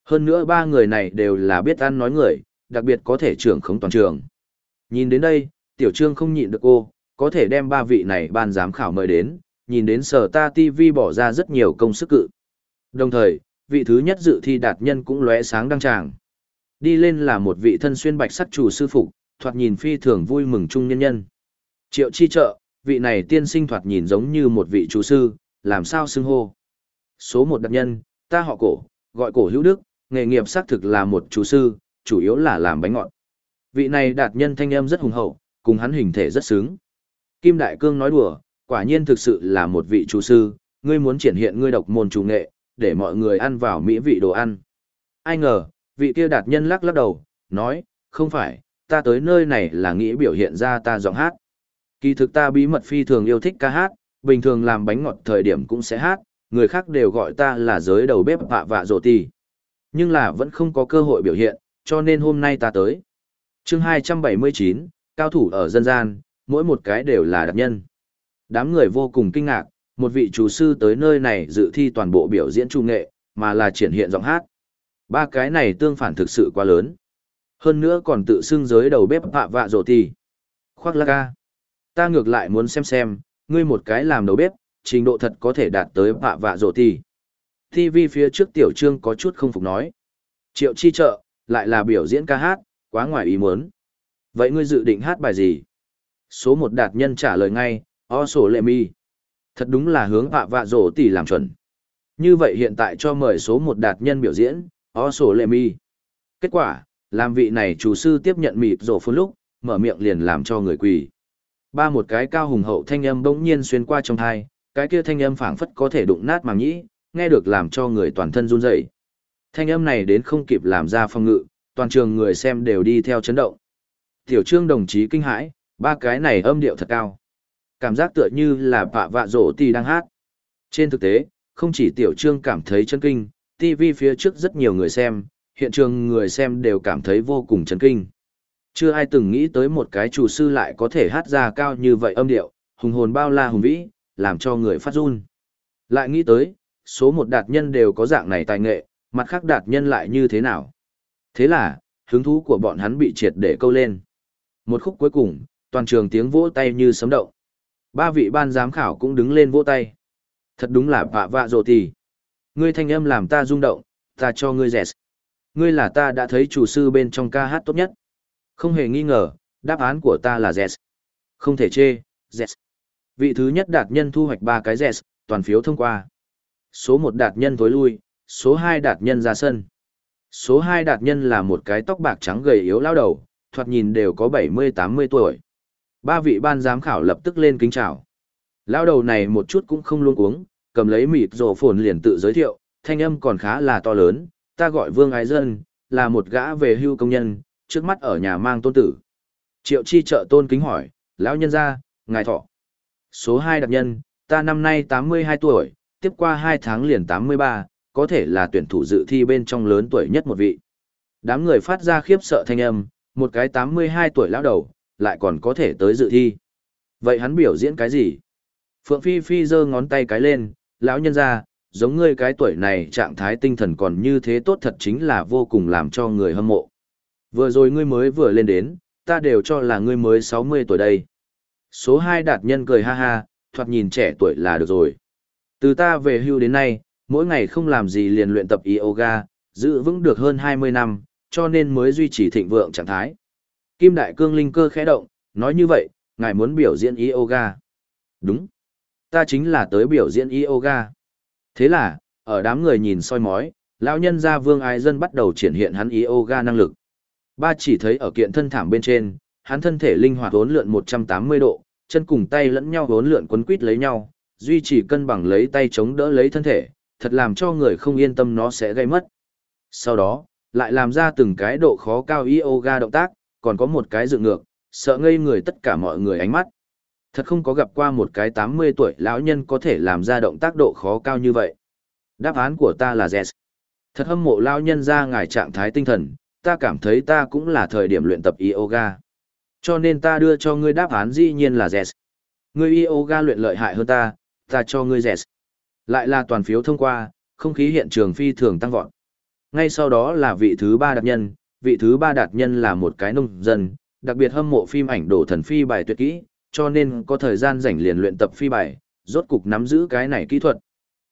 Hơn nữa ba người này đều là biết ăn nói người, đặc biệt có thể trưởng khống toàn trường. Nhìn đến đây, Tiểu Trương không nhịn được cô, có thể đem ba vị này ban giám khảo mời đến, nhìn đến sở ta TV bỏ ra rất nhiều công sức cự. Đồng thời, vị thứ nhất dự thi đạt nhân cũng lóe sáng đăng tràng. Đi lên là một vị thân xuyên bạch sắc chủ sư phụ, thoạt nhìn phi thường vui mừng trung nhân nhân. Triệu chi trợ, vị này tiên sinh thoạt nhìn giống như một vị chủ sư, làm sao xưng hô. Số một đặc nhân, ta họ cổ, gọi cổ hữu đức, nghề nghiệp xác thực là một chủ sư, chủ yếu là làm bánh ngọt. Vị này đạt nhân thanh âm rất hùng hậu, cùng hắn hình thể rất sướng. Kim Đại Cương nói đùa, quả nhiên thực sự là một vị chủ sư, ngươi muốn triển hiện ngươi độc môn chủ nghệ, để mọi người ăn vào mỹ vị đồ ăn. Ai ngờ, vị kia đạt nhân lắc lắc đầu, nói, không phải, ta tới nơi này là nghĩ biểu hiện ra ta giọng hát. Kỳ thực ta bí mật phi thường yêu thích ca hát, bình thường làm bánh ngọt thời điểm cũng sẽ hát, người khác đều gọi ta là giới đầu bếp vạ vạ rổ tì. Nhưng là vẫn không có cơ hội biểu hiện, cho nên hôm nay ta tới. chương 279, cao thủ ở dân gian, mỗi một cái đều là đặc nhân. Đám người vô cùng kinh ngạc, một vị chủ sư tới nơi này dự thi toàn bộ biểu diễn trung nghệ, mà là triển hiện giọng hát. Ba cái này tương phản thực sự quá lớn. Hơn nữa còn tự xưng giới đầu bếp vạ vạ rổ tì. Khoác lắc ca. Ta ngược lại muốn xem xem, ngươi một cái làm đầu bếp, trình độ thật có thể đạt tới vạ vạ rổ tì. TV phía trước tiểu trương có chút không phục nói. Triệu chi trợ, lại là biểu diễn ca hát, quá ngoài ý muốn. Vậy ngươi dự định hát bài gì? Số một đạt nhân trả lời ngay, o sổ lệ mi. Thật đúng là hướng vạ vạ rổ tì làm chuẩn. Như vậy hiện tại cho mời số một đạt nhân biểu diễn, o sổ lệ mi. Kết quả, làm vị này chủ sư tiếp nhận mịt rổ phun lúc, mở miệng liền làm cho người quỳ. Ba một cái cao hùng hậu thanh âm bỗng nhiên xuyên qua trong thai, cái kia thanh âm phảng phất có thể đụng nát màng nhĩ, nghe được làm cho người toàn thân run rẩy. Thanh âm này đến không kịp làm ra phong ngự, toàn trường người xem đều đi theo chấn động. Tiểu trương đồng chí kinh hãi, ba cái này âm điệu thật cao. Cảm giác tựa như là vạ vạ rổ tì đang hát. Trên thực tế, không chỉ tiểu trương cảm thấy chân kinh, TV phía trước rất nhiều người xem, hiện trường người xem đều cảm thấy vô cùng chấn kinh. Chưa ai từng nghĩ tới một cái chủ sư lại có thể hát ra cao như vậy âm điệu, hùng hồn bao la hùng vĩ, làm cho người phát run. Lại nghĩ tới, số một đạt nhân đều có dạng này tài nghệ, mặt khác đạt nhân lại như thế nào. Thế là, hứng thú của bọn hắn bị triệt để câu lên. Một khúc cuối cùng, toàn trường tiếng vỗ tay như sấm động. Ba vị ban giám khảo cũng đứng lên vỗ tay. Thật đúng là vạ vạ rồ thì. Ngươi thanh âm làm ta rung động, ta cho ngươi rẻ. Ngươi là ta đã thấy chủ sư bên trong ca hát tốt nhất. Không hề nghi ngờ, đáp án của ta là rẻ. Không thể chê, rẻ. Vị thứ nhất đạt nhân thu hoạch ba cái rẻ, toàn phiếu thông qua. Số một đạt nhân tối lui, số hai đạt nhân ra sân. Số hai đạt nhân là một cái tóc bạc trắng gầy yếu lao đầu, thoạt nhìn đều có bảy mươi tám mươi tuổi. Ba vị ban giám khảo lập tức lên kính chào. Lao đầu này một chút cũng không luôn uống, cầm lấy mịt rổ phồn liền tự giới thiệu, thanh âm còn khá là to lớn, ta gọi Vương Ái Dân, là một gã về hưu công nhân, trước mắt ở nhà mang tôn tử. Triệu chi trợ tôn kính hỏi, lão nhân ra, ngài thọ. Số 2 đặc nhân, ta năm nay 82 tuổi, tiếp qua 2 tháng liền 83, có thể là tuyển thủ dự thi bên trong lớn tuổi nhất một vị. Đám người phát ra khiếp sợ thanh âm, một cái 82 tuổi lão đầu, lại còn có thể tới dự thi. Vậy hắn biểu diễn cái gì? Phượng Phi Phi giơ ngón tay cái lên, lão nhân ra, giống ngươi cái tuổi này trạng thái tinh thần còn như thế tốt thật chính là vô cùng làm cho người hâm mộ. Vừa rồi ngươi mới vừa lên đến, ta đều cho là ngươi mới 60 tuổi đây. Số 2 đạt nhân cười ha ha, thoạt nhìn trẻ tuổi là được rồi. Từ ta về hưu đến nay, mỗi ngày không làm gì liền luyện tập yoga, giữ vững được hơn 20 năm, cho nên mới duy trì thịnh vượng trạng thái. Kim Đại Cương linh cơ khẽ động, nói như vậy, ngài muốn biểu diễn yoga. Đúng. Ta chính là tới biểu diễn yoga. Thế là, ở đám người nhìn soi mói, lão nhân gia vương ái dân bắt đầu triển hiện hắn yoga năng lực. Ba chỉ thấy ở kiện thân thảm bên trên, hắn thân thể linh hoạt uốn lượn 180 độ, chân cùng tay lẫn nhau uốn lượn quấn quít lấy nhau, duy trì cân bằng lấy tay chống đỡ lấy thân thể, thật làm cho người không yên tâm nó sẽ gây mất. Sau đó, lại làm ra từng cái độ khó cao yoga động tác, còn có một cái dựng ngược, sợ ngây người tất cả mọi người ánh mắt. Thật không có gặp qua một cái 80 tuổi lão nhân có thể làm ra động tác độ khó cao như vậy. Đáp án của ta là yes. Thật hâm mộ lão nhân ra ngài trạng thái tinh thần, ta cảm thấy ta cũng là thời điểm luyện tập yoga. Cho nên ta đưa cho ngươi đáp án dĩ nhiên là yes. Ngươi yoga luyện lợi hại hơn ta, ta cho ngươi yes. Lại là toàn phiếu thông qua, không khí hiện trường phi thường tăng vọt. Ngay sau đó là vị thứ ba đạt nhân, vị thứ ba đạt nhân là một cái nông dân, đặc biệt hâm mộ phim ảnh đổ thần phi bài tuyệt kỹ, cho nên có thời gian rảnh liền luyện tập phi bài, rốt cục nắm giữ cái này kỹ thuật.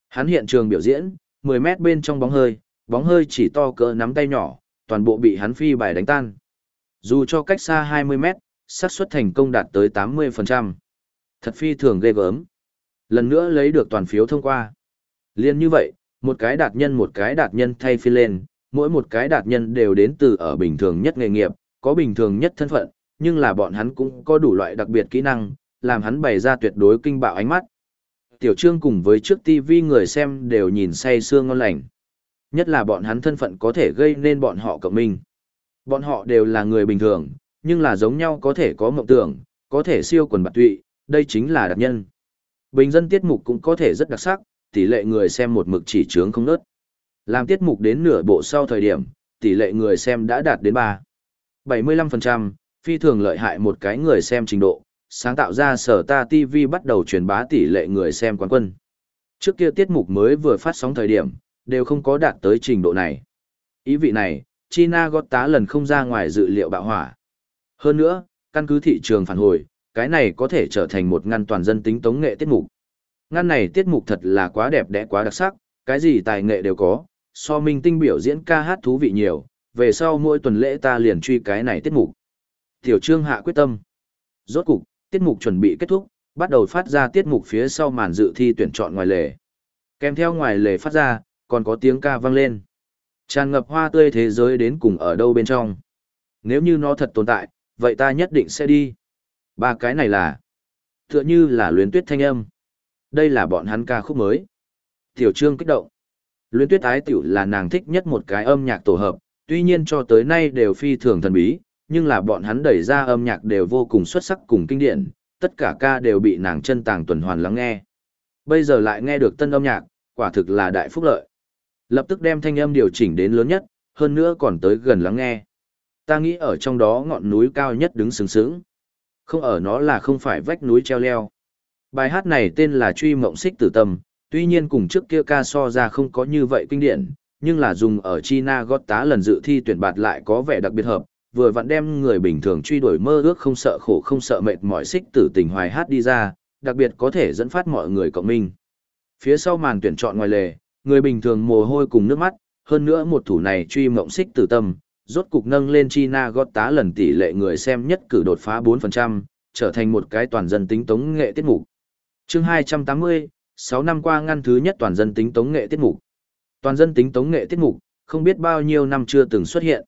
Hắn hiện trường biểu diễn, 10 mét bên trong bóng hơi, bóng hơi chỉ to cỡ nắm tay nhỏ, toàn bộ bị hắn phi bài đánh tan. Dù cho cách xa 20 mét, xác suất thành công đạt tới 80%. Thật phi thường ghê gớm. Lần nữa lấy được toàn phiếu thông qua. Liên như vậy, một cái đạt nhân một cái đạt nhân thay phi lên, mỗi một cái đạt nhân đều đến từ ở bình thường nhất nghề nghiệp, có bình thường nhất thân phận, nhưng là bọn hắn cũng có đủ loại đặc biệt kỹ năng, làm hắn bày ra tuyệt đối kinh bạo ánh mắt. Tiểu Trương cùng với trước TV người xem đều nhìn say sương ngon lành. Nhất là bọn hắn thân phận có thể gây nên bọn họ cộng minh. Bọn họ đều là người bình thường, nhưng là giống nhau có thể có mộng tưởng, có thể siêu quần bạc tụy, đây chính là đặc nhân. Bình dân tiết mục cũng có thể rất đặc sắc, tỷ lệ người xem một mực chỉ trướng không nớt. Làm tiết mục đến nửa bộ sau thời điểm, tỷ lệ người xem đã đạt đến 3. 75%, phi thường lợi hại một cái người xem trình độ, sáng tạo ra sở ta TV bắt đầu truyền bá tỷ lệ người xem quán quân. Trước kia tiết mục mới vừa phát sóng thời điểm, đều không có đạt tới trình độ này. Ý vị này, China gót tá lần không ra ngoài dự liệu bạo hỏa. Hơn nữa, căn cứ thị trường phản hồi, cái này có thể trở thành một ngăn toàn dân tính tống nghệ tiết mục. Ngăn này tiết mục thật là quá đẹp đẽ quá đặc sắc, cái gì tài nghệ đều có, so minh tinh biểu diễn ca hát thú vị nhiều, về sau mỗi tuần lễ ta liền truy cái này tiết mục. Tiểu Trương hạ quyết tâm. Rốt cục, tiết mục chuẩn bị kết thúc, bắt đầu phát ra tiết mục phía sau màn dự thi tuyển chọn ngoài lề. Kèm theo ngoài lề phát ra, còn có tiếng ca vang lên. Tràn ngập hoa tươi thế giới đến cùng ở đâu bên trong. Nếu như nó thật tồn tại, vậy ta nhất định sẽ đi. Ba cái này là, tựa như là luyến tuyết thanh âm. Đây là bọn hắn ca khúc mới. Tiểu Trương kích động. Luyến tuyết ái tiểu là nàng thích nhất một cái âm nhạc tổ hợp, tuy nhiên cho tới nay đều phi thường thần bí, nhưng là bọn hắn đẩy ra âm nhạc đều vô cùng xuất sắc cùng kinh điển, tất cả ca đều bị nàng chân tàng tuần hoàn lắng nghe. Bây giờ lại nghe được tân âm nhạc, quả thực là đại phúc lợi. Lập tức đem thanh âm điều chỉnh đến lớn nhất, hơn nữa còn tới gần lắng nghe. Ta nghĩ ở trong đó ngọn núi cao nhất đứng sừng sững. Không ở nó là không phải vách núi treo leo. Bài hát này tên là Truy Mộng Xích Tử Tâm, tuy nhiên cùng trước kia ca so ra không có như vậy kinh điển, nhưng là dùng ở China gót tá lần dự thi tuyển bạt lại có vẻ đặc biệt hợp, vừa vặn đem người bình thường truy đuổi mơ ước không sợ khổ không sợ mệt mỏi xích tử tình hoài hát đi ra, đặc biệt có thể dẫn phát mọi người cộng minh. Phía sau màn tuyển chọn ngoài lề, người bình thường mồ hôi cùng nước mắt, hơn nữa một thủ này truy mộng xích tử tâm, rốt cục nâng lên China gót tá lần tỷ lệ người xem nhất cử đột phá 4%, trở thành một cái toàn dân tính tống nghệ tiết mục. Chương 280, 6 năm qua ngăn thứ nhất toàn dân tính tống nghệ tiết mục. Toàn dân tính tống nghệ tiết mục, không biết bao nhiêu năm chưa từng xuất hiện.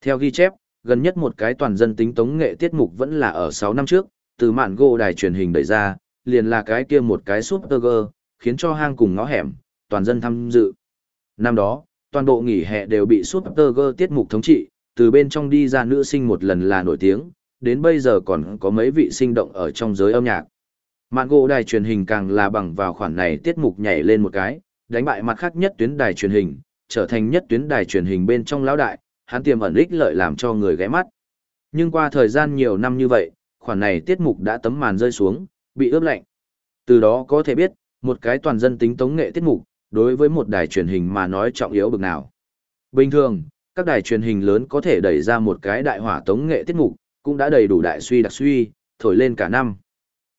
Theo ghi chép, gần nhất một cái toàn dân tính tống nghệ tiết mục vẫn là ở 6 năm trước, từ mạn gỗ đài truyền hình đẩy ra, liền là cái kia một cái super girl, khiến cho hang cùng ngõ hẻm, toàn dân tham dự. Năm đó, toàn bộ nghỉ hè đều bị super girl tiết mục thống trị, từ bên trong đi ra nữ sinh một lần là nổi tiếng, đến bây giờ còn có mấy vị sinh động ở trong giới âm nhạc. Mạn gỗ đài truyền hình càng là bằng vào khoản này tiết mục nhảy lên một cái, đánh bại mặt khác nhất tuyến đài truyền hình, trở thành nhất tuyến đài truyền hình bên trong lão đại, hắn tiềm ẩn ích lợi làm cho người ghé mắt. Nhưng qua thời gian nhiều năm như vậy, khoản này tiết mục đã tấm màn rơi xuống, bị ướp lạnh. Từ đó có thể biết, một cái toàn dân tính tống nghệ tiết mục, đối với một đài truyền hình mà nói trọng yếu bực nào. Bình thường, các đài truyền hình lớn có thể đẩy ra một cái đại hỏa tống nghệ tiết mục, cũng đã đầy đủ đại suy đặc suy, thổi lên cả năm.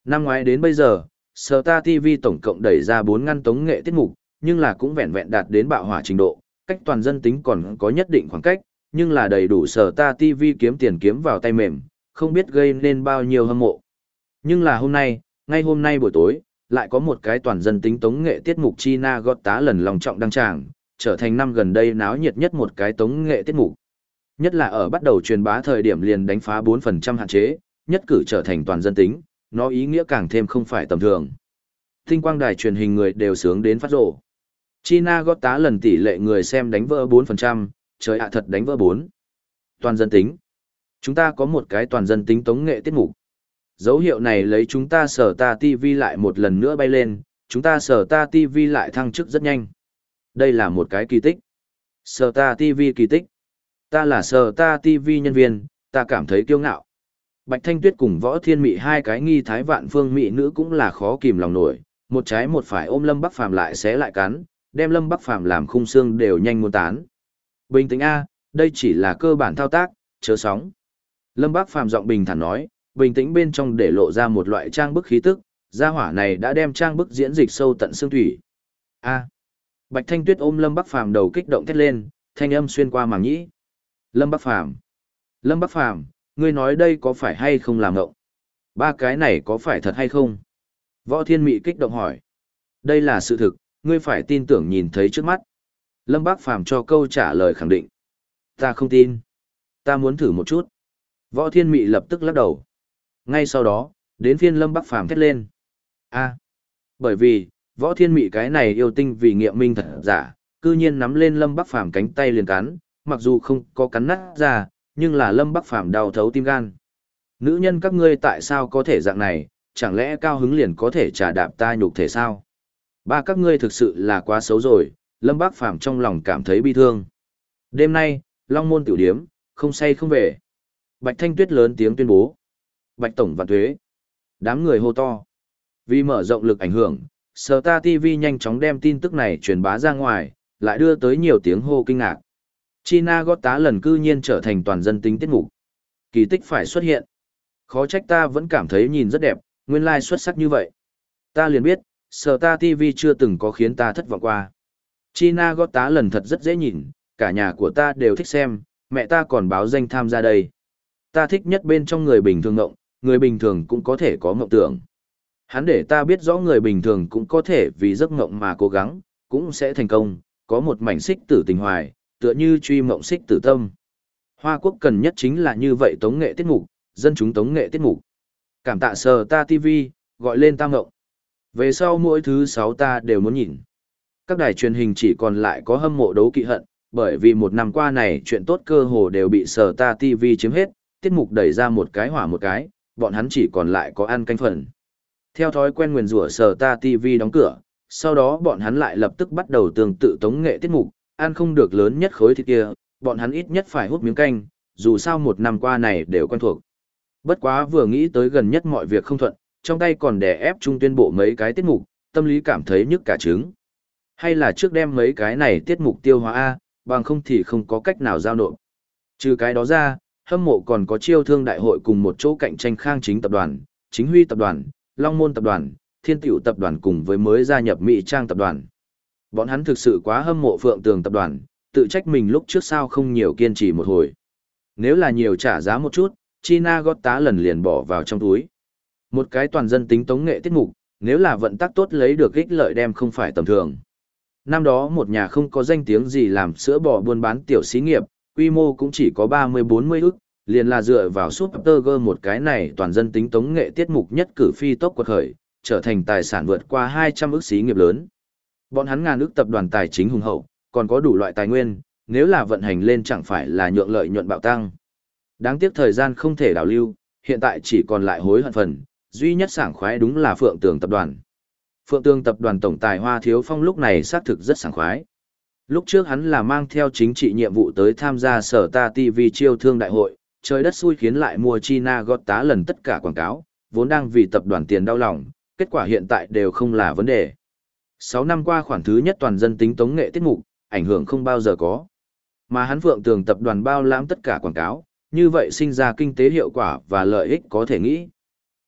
Năm ngoái đến bây giờ, Star TV tổng cộng đẩy ra 4 ngăn tống nghệ tiết mục, nhưng là cũng vẹn vẹn đạt đến bạo hỏa trình độ, cách toàn dân tính còn có nhất định khoảng cách, nhưng là đầy đủ sở ta TV kiếm tiền kiếm vào tay mềm, không biết gây nên bao nhiêu hâm mộ. Nhưng là hôm nay, ngay hôm nay buổi tối, lại có một cái toàn dân tính tống nghệ tiết mục China gót tá lần lòng trọng đăng tràng, trở thành năm gần đây náo nhiệt nhất một cái tống nghệ tiết mục. Nhất là ở bắt đầu truyền bá thời điểm liền đánh phá 4% hạn chế, nhất cử trở thành toàn dân tính, nó ý nghĩa càng thêm không phải tầm thường. Tinh quang đài truyền hình người đều sướng đến phát rộ. China gót tá lần tỷ lệ người xem đánh vỡ 4%, trời ạ thật đánh vỡ bốn. Toàn dân tính. Chúng ta có một cái toàn dân tính tống nghệ tiết mục. Dấu hiệu này lấy chúng ta sở ta TV lại một lần nữa bay lên, chúng ta sở ta TV lại thăng chức rất nhanh. Đây là một cái kỳ tích. Sở ta TV kỳ tích. Ta là sở ta TV nhân viên, ta cảm thấy kiêu ngạo. Bạch Thanh Tuyết cùng Võ Thiên Mị hai cái nghi thái vạn phương mị nữ cũng là khó kìm lòng nổi, một trái một phải ôm Lâm Bắc Phàm lại xé lại cắn, đem Lâm Bắc Phàm làm khung xương đều nhanh muốn tán. Bình tĩnh a, đây chỉ là cơ bản thao tác, chớ sóng. Lâm Bác Phàm giọng bình thản nói, bình tĩnh bên trong để lộ ra một loại trang bức khí tức, gia hỏa này đã đem trang bức diễn dịch sâu tận xương thủy. A. Bạch Thanh Tuyết ôm Lâm Bắc Phàm đầu kích động thét lên, thanh âm xuyên qua màng nhĩ. Lâm Bắc Phàm Lâm Bắc Phàm ngươi nói đây có phải hay không làm ngộng? Ba cái này có phải thật hay không? Võ Thiên Mị kích động hỏi. Đây là sự thực, ngươi phải tin tưởng nhìn thấy trước mắt. Lâm Bác Phàm cho câu trả lời khẳng định. Ta không tin. Ta muốn thử một chút. Võ Thiên Mị lập tức lắc đầu. Ngay sau đó, đến phiên Lâm Bắc Phàm thét lên. A. bởi vì, Võ Thiên Mị cái này yêu tinh vì nghiệm minh thật giả, cư nhiên nắm lên Lâm Bắc Phàm cánh tay liền cắn, mặc dù không có cắn nát ra, nhưng là Lâm Bắc Phàm đau thấu tim gan. Nữ nhân các ngươi tại sao có thể dạng này, chẳng lẽ cao hứng liền có thể trả đạp ta nhục thể sao? Ba các ngươi thực sự là quá xấu rồi, Lâm bác Phàm trong lòng cảm thấy bi thương. Đêm nay, Long Môn tiểu điếm, không say không về. Bạch Thanh Tuyết lớn tiếng tuyên bố. Bạch Tổng và Thuế. Đám người hô to. Vì mở rộng lực ảnh hưởng, Star TV nhanh chóng đem tin tức này truyền bá ra ngoài, lại đưa tới nhiều tiếng hô kinh ngạc. China gót tá lần cư nhiên trở thành toàn dân tính tiết mục. Kỳ tích phải xuất hiện. Khó trách ta vẫn cảm thấy nhìn rất đẹp, nguyên lai like xuất sắc như vậy. Ta liền biết, Star TV chưa từng có khiến ta thất vọng qua. China gót tá lần thật rất dễ nhìn, cả nhà của ta đều thích xem, mẹ ta còn báo danh tham gia đây. Ta thích nhất bên trong người bình thường ngộng, người bình thường cũng có thể có ngộng tưởng. Hắn để ta biết rõ người bình thường cũng có thể vì giấc ngộng mà cố gắng, cũng sẽ thành công, có một mảnh xích tử tình hoài, tựa như truy mộng xích tử tâm. Hoa quốc cần nhất chính là như vậy tống nghệ tiết mục, dân chúng tống nghệ tiết mục. Cảm tạ sờ ta TV, gọi lên ta ngộng. Về sau mỗi thứ sáu ta đều muốn nhìn. Các đài truyền hình chỉ còn lại có hâm mộ đấu kỵ hận, bởi vì một năm qua này chuyện tốt cơ hồ đều bị sở ta TV chiếm hết, tiết mục đẩy ra một cái hỏa một cái, bọn hắn chỉ còn lại có ăn canh phần. Theo thói quen nguyền rủa sở ta TV đóng cửa, sau đó bọn hắn lại lập tức bắt đầu tương tự tống nghệ tiết mục, ăn không được lớn nhất khối thịt kia, bọn hắn ít nhất phải hút miếng canh, dù sao một năm qua này đều quen thuộc. Bất quá vừa nghĩ tới gần nhất mọi việc không thuận, trong tay còn đè ép trung tuyên bộ mấy cái tiết mục, tâm lý cảm thấy nhức cả trứng. Hay là trước đem mấy cái này tiết mục tiêu hóa A, bằng không thì không có cách nào giao nộp. Trừ cái đó ra, hâm mộ còn có chiêu thương đại hội cùng một chỗ cạnh tranh khang chính tập đoàn, chính huy tập đoàn, long môn tập đoàn, thiên tiểu tập đoàn cùng với mới gia nhập Mỹ Trang tập đoàn. Bọn hắn thực sự quá hâm mộ phượng tường tập đoàn, tự trách mình lúc trước sao không nhiều kiên trì một hồi. Nếu là nhiều trả giá một chút, China gót tá lần liền bỏ vào trong túi. Một cái toàn dân tính tống nghệ tiết mục, nếu là vận tắc tốt lấy được ích lợi đem không phải tầm thường. Năm đó một nhà không có danh tiếng gì làm sữa bò buôn bán tiểu xí nghiệp, quy mô cũng chỉ có 30-40 ức, liền là dựa vào Superger một cái này toàn dân tính tống nghệ tiết mục nhất cử phi tốc quật khởi, trở thành tài sản vượt qua 200 ức xí nghiệp lớn. Bọn hắn ngàn ức tập đoàn tài chính hùng hậu, còn có đủ loại tài nguyên, nếu là vận hành lên chẳng phải là nhượng lợi nhuận bạo tăng. Đáng tiếc thời gian không thể đảo lưu, hiện tại chỉ còn lại hối hận phần, duy nhất sảng khoái đúng là Phượng Tường tập đoàn. Phượng Tương tập đoàn tổng tài Hoa Thiếu Phong lúc này xác thực rất sảng khoái. Lúc trước hắn là mang theo chính trị nhiệm vụ tới tham gia sở ta TV chiêu thương đại hội, trời đất xui khiến lại mua China gót tá lần tất cả quảng cáo, vốn đang vì tập đoàn tiền đau lòng, kết quả hiện tại đều không là vấn đề. 6 năm qua khoản thứ nhất toàn dân tính tống nghệ tiết mục, ảnh hưởng không bao giờ có. Mà hắn Phượng Tường tập đoàn bao lãm tất cả quảng cáo, như vậy sinh ra kinh tế hiệu quả và lợi ích có thể nghĩ.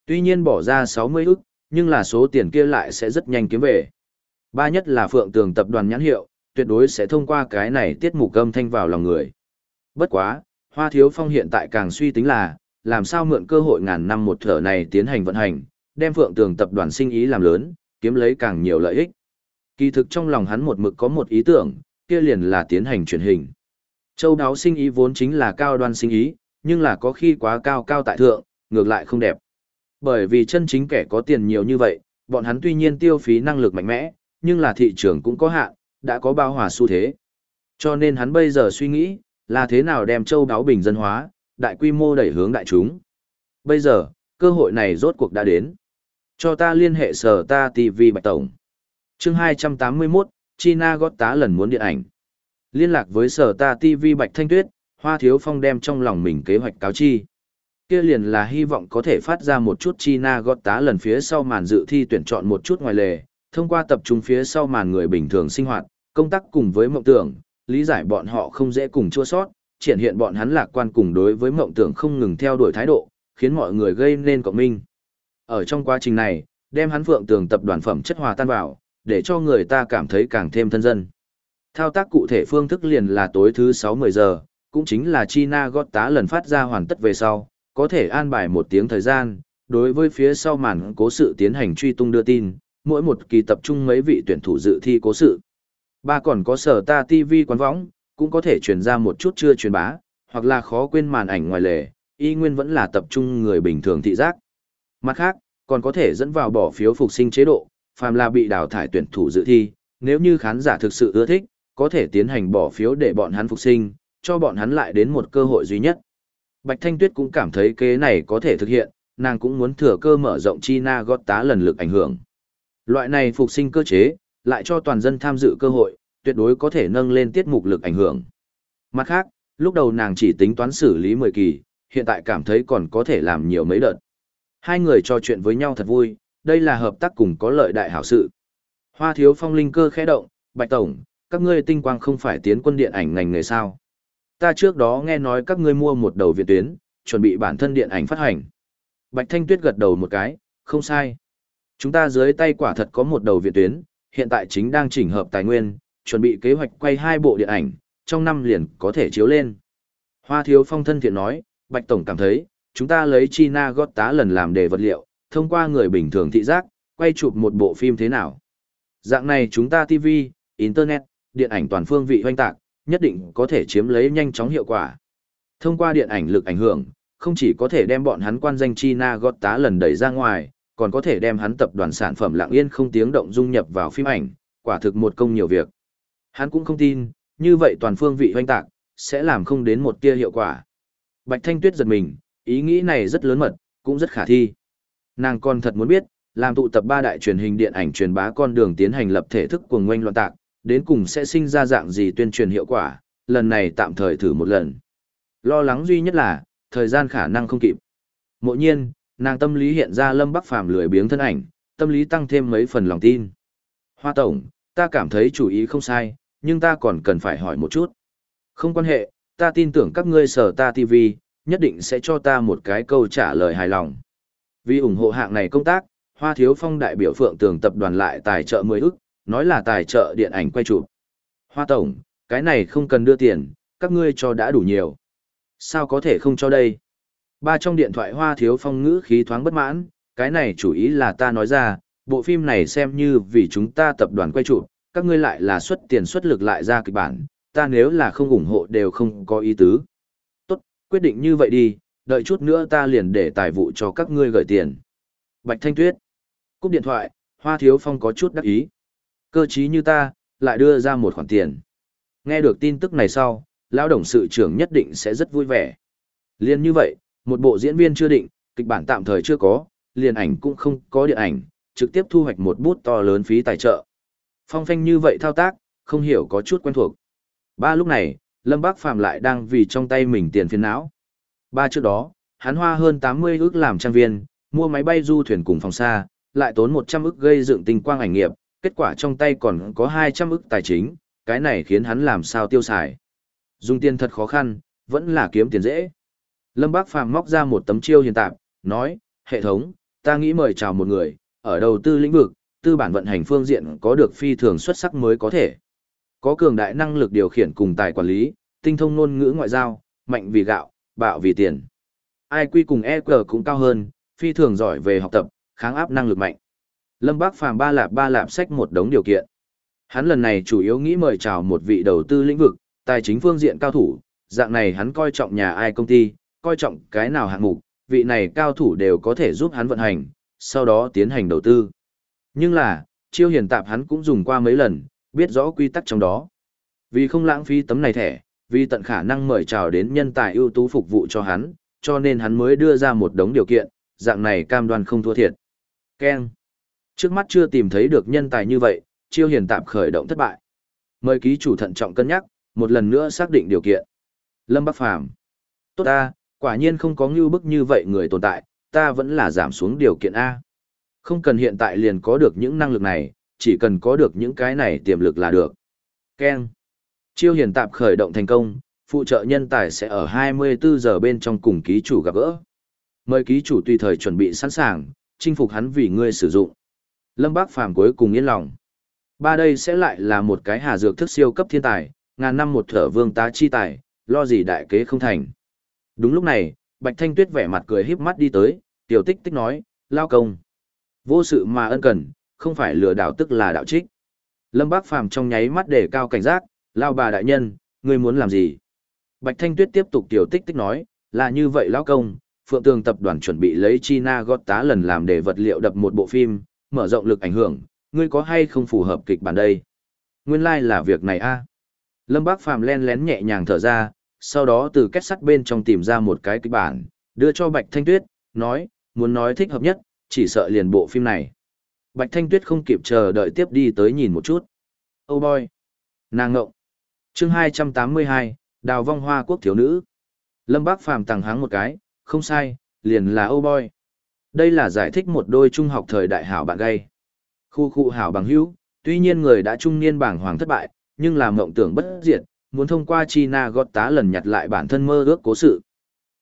Tuy nhiên bỏ ra 60 ức, nhưng là số tiền kia lại sẽ rất nhanh kiếm về. Ba nhất là Phượng Tường tập đoàn nhãn hiệu, tuyệt đối sẽ thông qua cái này tiết mục âm thanh vào lòng người. Bất quá, Hoa Thiếu Phong hiện tại càng suy tính là, làm sao mượn cơ hội ngàn năm một thở này tiến hành vận hành, đem Phượng Tường tập đoàn sinh ý làm lớn, kiếm lấy càng nhiều lợi ích. Kỳ thực trong lòng hắn một mực có một ý tưởng, kia liền là tiến hành truyền hình. Châu đáo sinh ý vốn chính là cao đoan sinh ý, nhưng là có khi quá cao cao tại thượng, ngược lại không đẹp. Bởi vì chân chính kẻ có tiền nhiều như vậy, bọn hắn tuy nhiên tiêu phí năng lực mạnh mẽ, nhưng là thị trường cũng có hạn, đã có bao hòa xu thế. Cho nên hắn bây giờ suy nghĩ, là thế nào đem châu đáo bình dân hóa, đại quy mô đẩy hướng đại chúng. Bây giờ, cơ hội này rốt cuộc đã đến. Cho ta liên hệ sở ta TV Bạch Tổng. chương 281, China gót tá lần muốn điện ảnh. Liên lạc với sở ta TV Bạch Thanh Tuyết, Hoa Thiếu Phong đem trong lòng mình kế hoạch cáo chi. Kia liền là hy vọng có thể phát ra một chút China gót tá lần phía sau màn dự thi tuyển chọn một chút ngoài lề, thông qua tập trung phía sau màn người bình thường sinh hoạt, công tác cùng với mộng tưởng, lý giải bọn họ không dễ cùng chua sót, triển hiện bọn hắn lạc quan cùng đối với mộng tưởng không ngừng theo đuổi thái độ, khiến mọi người gây nên cộng minh. Ở trong quá trình này, đem hắn phượng tường tập đoàn phẩm chất hòa tan vào, để cho người ta cảm thấy càng thêm thân dân. Thao tác cụ thể phương thức liền là tối thứ 6-10 giờ, cũng chính là China gót tá lần phát ra hoàn tất về sau, có thể an bài một tiếng thời gian, đối với phía sau màn cố sự tiến hành truy tung đưa tin, mỗi một kỳ tập trung mấy vị tuyển thủ dự thi cố sự. Ba còn có sở ta TV quán võng, cũng có thể truyền ra một chút chưa truyền bá, hoặc là khó quên màn ảnh ngoài lề, y nguyên vẫn là tập trung người bình thường thị giác. Mặt khác, còn có thể dẫn vào bỏ phiếu phục sinh chế độ, phàm là bị đào thải tuyển thủ dự thi, nếu như khán giả thực sự ưa thích, có thể tiến hành bỏ phiếu để bọn hắn phục sinh, cho bọn hắn lại đến một cơ hội duy nhất. Bạch Thanh Tuyết cũng cảm thấy kế này có thể thực hiện, nàng cũng muốn thừa cơ mở rộng China gót tá lần lực ảnh hưởng. Loại này phục sinh cơ chế, lại cho toàn dân tham dự cơ hội, tuyệt đối có thể nâng lên tiết mục lực ảnh hưởng. Mặt khác, lúc đầu nàng chỉ tính toán xử lý 10 kỳ, hiện tại cảm thấy còn có thể làm nhiều mấy đợt. Hai người trò chuyện với nhau thật vui, đây là hợp tác cùng có lợi đại hảo sự. Hoa thiếu phong linh cơ khẽ động, Bạch Tổng, các ngươi tinh quang không phải tiến quân điện ảnh ngành nghề sao. Ta trước đó nghe nói các ngươi mua một đầu viện tuyến, chuẩn bị bản thân điện ảnh phát hành. Bạch Thanh Tuyết gật đầu một cái, không sai. Chúng ta dưới tay quả thật có một đầu viện tuyến, hiện tại chính đang chỉnh hợp tài nguyên, chuẩn bị kế hoạch quay hai bộ điện ảnh, trong năm liền có thể chiếu lên. Hoa Thiếu Phong thân thiện nói, Bạch Tổng cảm thấy, chúng ta lấy China gót tá lần làm đề vật liệu, thông qua người bình thường thị giác, quay chụp một bộ phim thế nào. Dạng này chúng ta TV, Internet, điện ảnh toàn phương vị hoanh tạc, nhất định có thể chiếm lấy nhanh chóng hiệu quả. Thông qua điện ảnh lực ảnh hưởng, không chỉ có thể đem bọn hắn quan danh China gót tá lần đẩy ra ngoài, còn có thể đem hắn tập đoàn sản phẩm lặng yên không tiếng động dung nhập vào phim ảnh, quả thực một công nhiều việc. Hắn cũng không tin, như vậy toàn phương vị hoanh tạc, sẽ làm không đến một tia hiệu quả. Bạch Thanh Tuyết giật mình, ý nghĩ này rất lớn mật, cũng rất khả thi. Nàng còn thật muốn biết, làm tụ tập ba đại truyền hình điện ảnh truyền bá con đường tiến hành lập thể thức cuồng ngoanh loạn tạc, đến cùng sẽ sinh ra dạng gì tuyên truyền hiệu quả, lần này tạm thời thử một lần. Lo lắng duy nhất là, thời gian khả năng không kịp. Mộ nhiên, nàng tâm lý hiện ra lâm bắc phàm lười biếng thân ảnh, tâm lý tăng thêm mấy phần lòng tin. Hoa Tổng, ta cảm thấy chủ ý không sai, nhưng ta còn cần phải hỏi một chút. Không quan hệ, ta tin tưởng các ngươi sở ta TV, nhất định sẽ cho ta một cái câu trả lời hài lòng. Vì ủng hộ hạng này công tác, Hoa Thiếu Phong đại biểu Phượng Tường tập đoàn lại tài trợ 10 ức, nói là tài trợ điện ảnh quay chụp. Hoa Tổng, cái này không cần đưa tiền, các ngươi cho đã đủ nhiều. Sao có thể không cho đây? Ba trong điện thoại Hoa Thiếu Phong ngữ khí thoáng bất mãn, cái này chủ ý là ta nói ra, bộ phim này xem như vì chúng ta tập đoàn quay chụp, các ngươi lại là xuất tiền xuất lực lại ra kịch bản, ta nếu là không ủng hộ đều không có ý tứ. Tốt, quyết định như vậy đi, đợi chút nữa ta liền để tài vụ cho các ngươi gửi tiền. Bạch Thanh Tuyết. Cúp điện thoại, Hoa Thiếu Phong có chút đắc ý. Cơ trí như ta, lại đưa ra một khoản tiền. Nghe được tin tức này sau, lão đồng sự trưởng nhất định sẽ rất vui vẻ. Liên như vậy, một bộ diễn viên chưa định, kịch bản tạm thời chưa có, liền ảnh cũng không có điện ảnh, trực tiếp thu hoạch một bút to lớn phí tài trợ. Phong phanh như vậy thao tác, không hiểu có chút quen thuộc. Ba lúc này, Lâm Bác Phàm lại đang vì trong tay mình tiền phiền não. Ba trước đó, hắn hoa hơn 80 ức làm trang viên, mua máy bay du thuyền cùng phòng xa, lại tốn 100 ức gây dựng tinh quang ảnh nghiệp, kết quả trong tay còn có 200 ức tài chính, cái này khiến hắn làm sao tiêu xài. Dùng tiền thật khó khăn, vẫn là kiếm tiền dễ. Lâm Bác Phàm móc ra một tấm chiêu hiện tạp, nói, hệ thống, ta nghĩ mời chào một người, ở đầu tư lĩnh vực, tư bản vận hành phương diện có được phi thường xuất sắc mới có thể. Có cường đại năng lực điều khiển cùng tài quản lý, tinh thông ngôn ngữ ngoại giao, mạnh vì gạo, bạo vì tiền. IQ cùng EQ cũng cao hơn, phi thường giỏi về học tập, kháng áp năng lực mạnh. Lâm Bác Phàm ba lạp ba lạp sách một đống điều kiện. Hắn lần này chủ yếu nghĩ mời chào một vị đầu tư lĩnh vực, tài chính phương diện cao thủ, dạng này hắn coi trọng nhà ai công ty, coi trọng cái nào hạng mục, vị này cao thủ đều có thể giúp hắn vận hành, sau đó tiến hành đầu tư. Nhưng là, chiêu hiền tạp hắn cũng dùng qua mấy lần, biết rõ quy tắc trong đó. Vì không lãng phí tấm này thẻ, vì tận khả năng mời chào đến nhân tài ưu tú phục vụ cho hắn, cho nên hắn mới đưa ra một đống điều kiện, dạng này cam đoan không thua thiệt. Ken. Trước mắt chưa tìm thấy được nhân tài như vậy, chiêu hiền tạm khởi động thất bại. Mời ký chủ thận trọng cân nhắc, một lần nữa xác định điều kiện. Lâm Bắc Phàm Tốt ta, quả nhiên không có ngưu bức như vậy người tồn tại, ta vẫn là giảm xuống điều kiện A. Không cần hiện tại liền có được những năng lực này, chỉ cần có được những cái này tiềm lực là được. Ken. Chiêu hiền tạp khởi động thành công, phụ trợ nhân tài sẽ ở 24 giờ bên trong cùng ký chủ gặp gỡ. Mời ký chủ tùy thời chuẩn bị sẵn sàng, chinh phục hắn vì ngươi sử dụng. Lâm Bác Phàm cuối cùng yên lòng. Ba đây sẽ lại là một cái hà dược thức siêu cấp thiên tài, ngàn năm một thở vương tá chi tài, lo gì đại kế không thành. Đúng lúc này, Bạch Thanh Tuyết vẻ mặt cười híp mắt đi tới, tiểu tích tích nói, lao công. Vô sự mà ân cần, không phải lừa đảo tức là đạo trích. Lâm Bác Phàm trong nháy mắt để cao cảnh giác, lao bà đại nhân, ngươi muốn làm gì? Bạch Thanh Tuyết tiếp tục tiểu tích tích nói, là như vậy lão công, Phượng Tường tập đoàn chuẩn bị lấy China gót tá lần làm để vật liệu đập một bộ phim, mở rộng lực ảnh hưởng, ngươi có hay không phù hợp kịch bản đây? Nguyên lai like là việc này a. Lâm Bác Phàm len lén nhẹ nhàng thở ra, sau đó từ kết sắt bên trong tìm ra một cái kịch bản, đưa cho Bạch Thanh Tuyết, nói, muốn nói thích hợp nhất, chỉ sợ liền bộ phim này. Bạch Thanh Tuyết không kịp chờ đợi tiếp đi tới nhìn một chút. Oh boy! Nàng ngộng! chương 282, Đào vong hoa quốc thiếu nữ. Lâm Bác Phàm tặng hắn một cái, không sai, liền là Oh boy. Đây là giải thích một đôi trung học thời đại hảo bạn gay. Khu khu hảo bằng hữu, tuy nhiên người đã trung niên bảng hoàng thất bại, nhưng làm mộng tưởng bất diệt, muốn thông qua China gót tá lần nhặt lại bản thân mơ ước cố sự.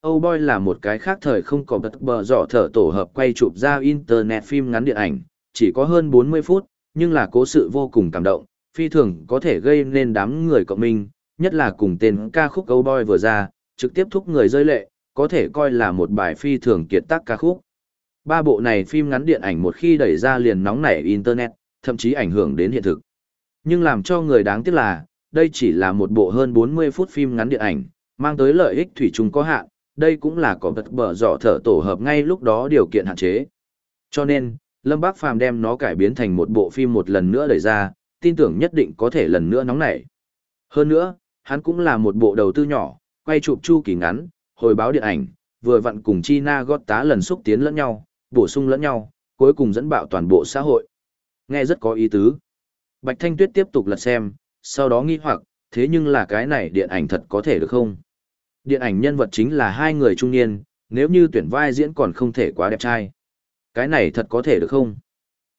Âu Boy là một cái khác thời không có bật bờ giỏ thở tổ hợp quay chụp ra internet phim ngắn điện ảnh, chỉ có hơn 40 phút, nhưng là cố sự vô cùng cảm động, phi thường có thể gây nên đám người cộng minh, nhất là cùng tên ca khúc Âu Boy vừa ra, trực tiếp thúc người rơi lệ, có thể coi là một bài phi thường kiệt tác ca khúc. Ba bộ này phim ngắn điện ảnh một khi đẩy ra liền nóng nảy internet, thậm chí ảnh hưởng đến hiện thực. Nhưng làm cho người đáng tiếc là, đây chỉ là một bộ hơn 40 phút phim ngắn điện ảnh, mang tới lợi ích thủy chung có hạn, đây cũng là có vật bở dọ thở tổ hợp ngay lúc đó điều kiện hạn chế. Cho nên, Lâm Bác Phàm đem nó cải biến thành một bộ phim một lần nữa đẩy ra, tin tưởng nhất định có thể lần nữa nóng nảy. Hơn nữa, hắn cũng là một bộ đầu tư nhỏ, quay chụp chu kỳ ngắn, hồi báo điện ảnh, vừa vặn cùng China gót tá lần xúc tiến lẫn nhau, bổ sung lẫn nhau, cuối cùng dẫn bạo toàn bộ xã hội. Nghe rất có ý tứ. Bạch Thanh Tuyết tiếp tục lật xem, sau đó nghi hoặc, thế nhưng là cái này điện ảnh thật có thể được không? Điện ảnh nhân vật chính là hai người trung niên, nếu như tuyển vai diễn còn không thể quá đẹp trai. Cái này thật có thể được không?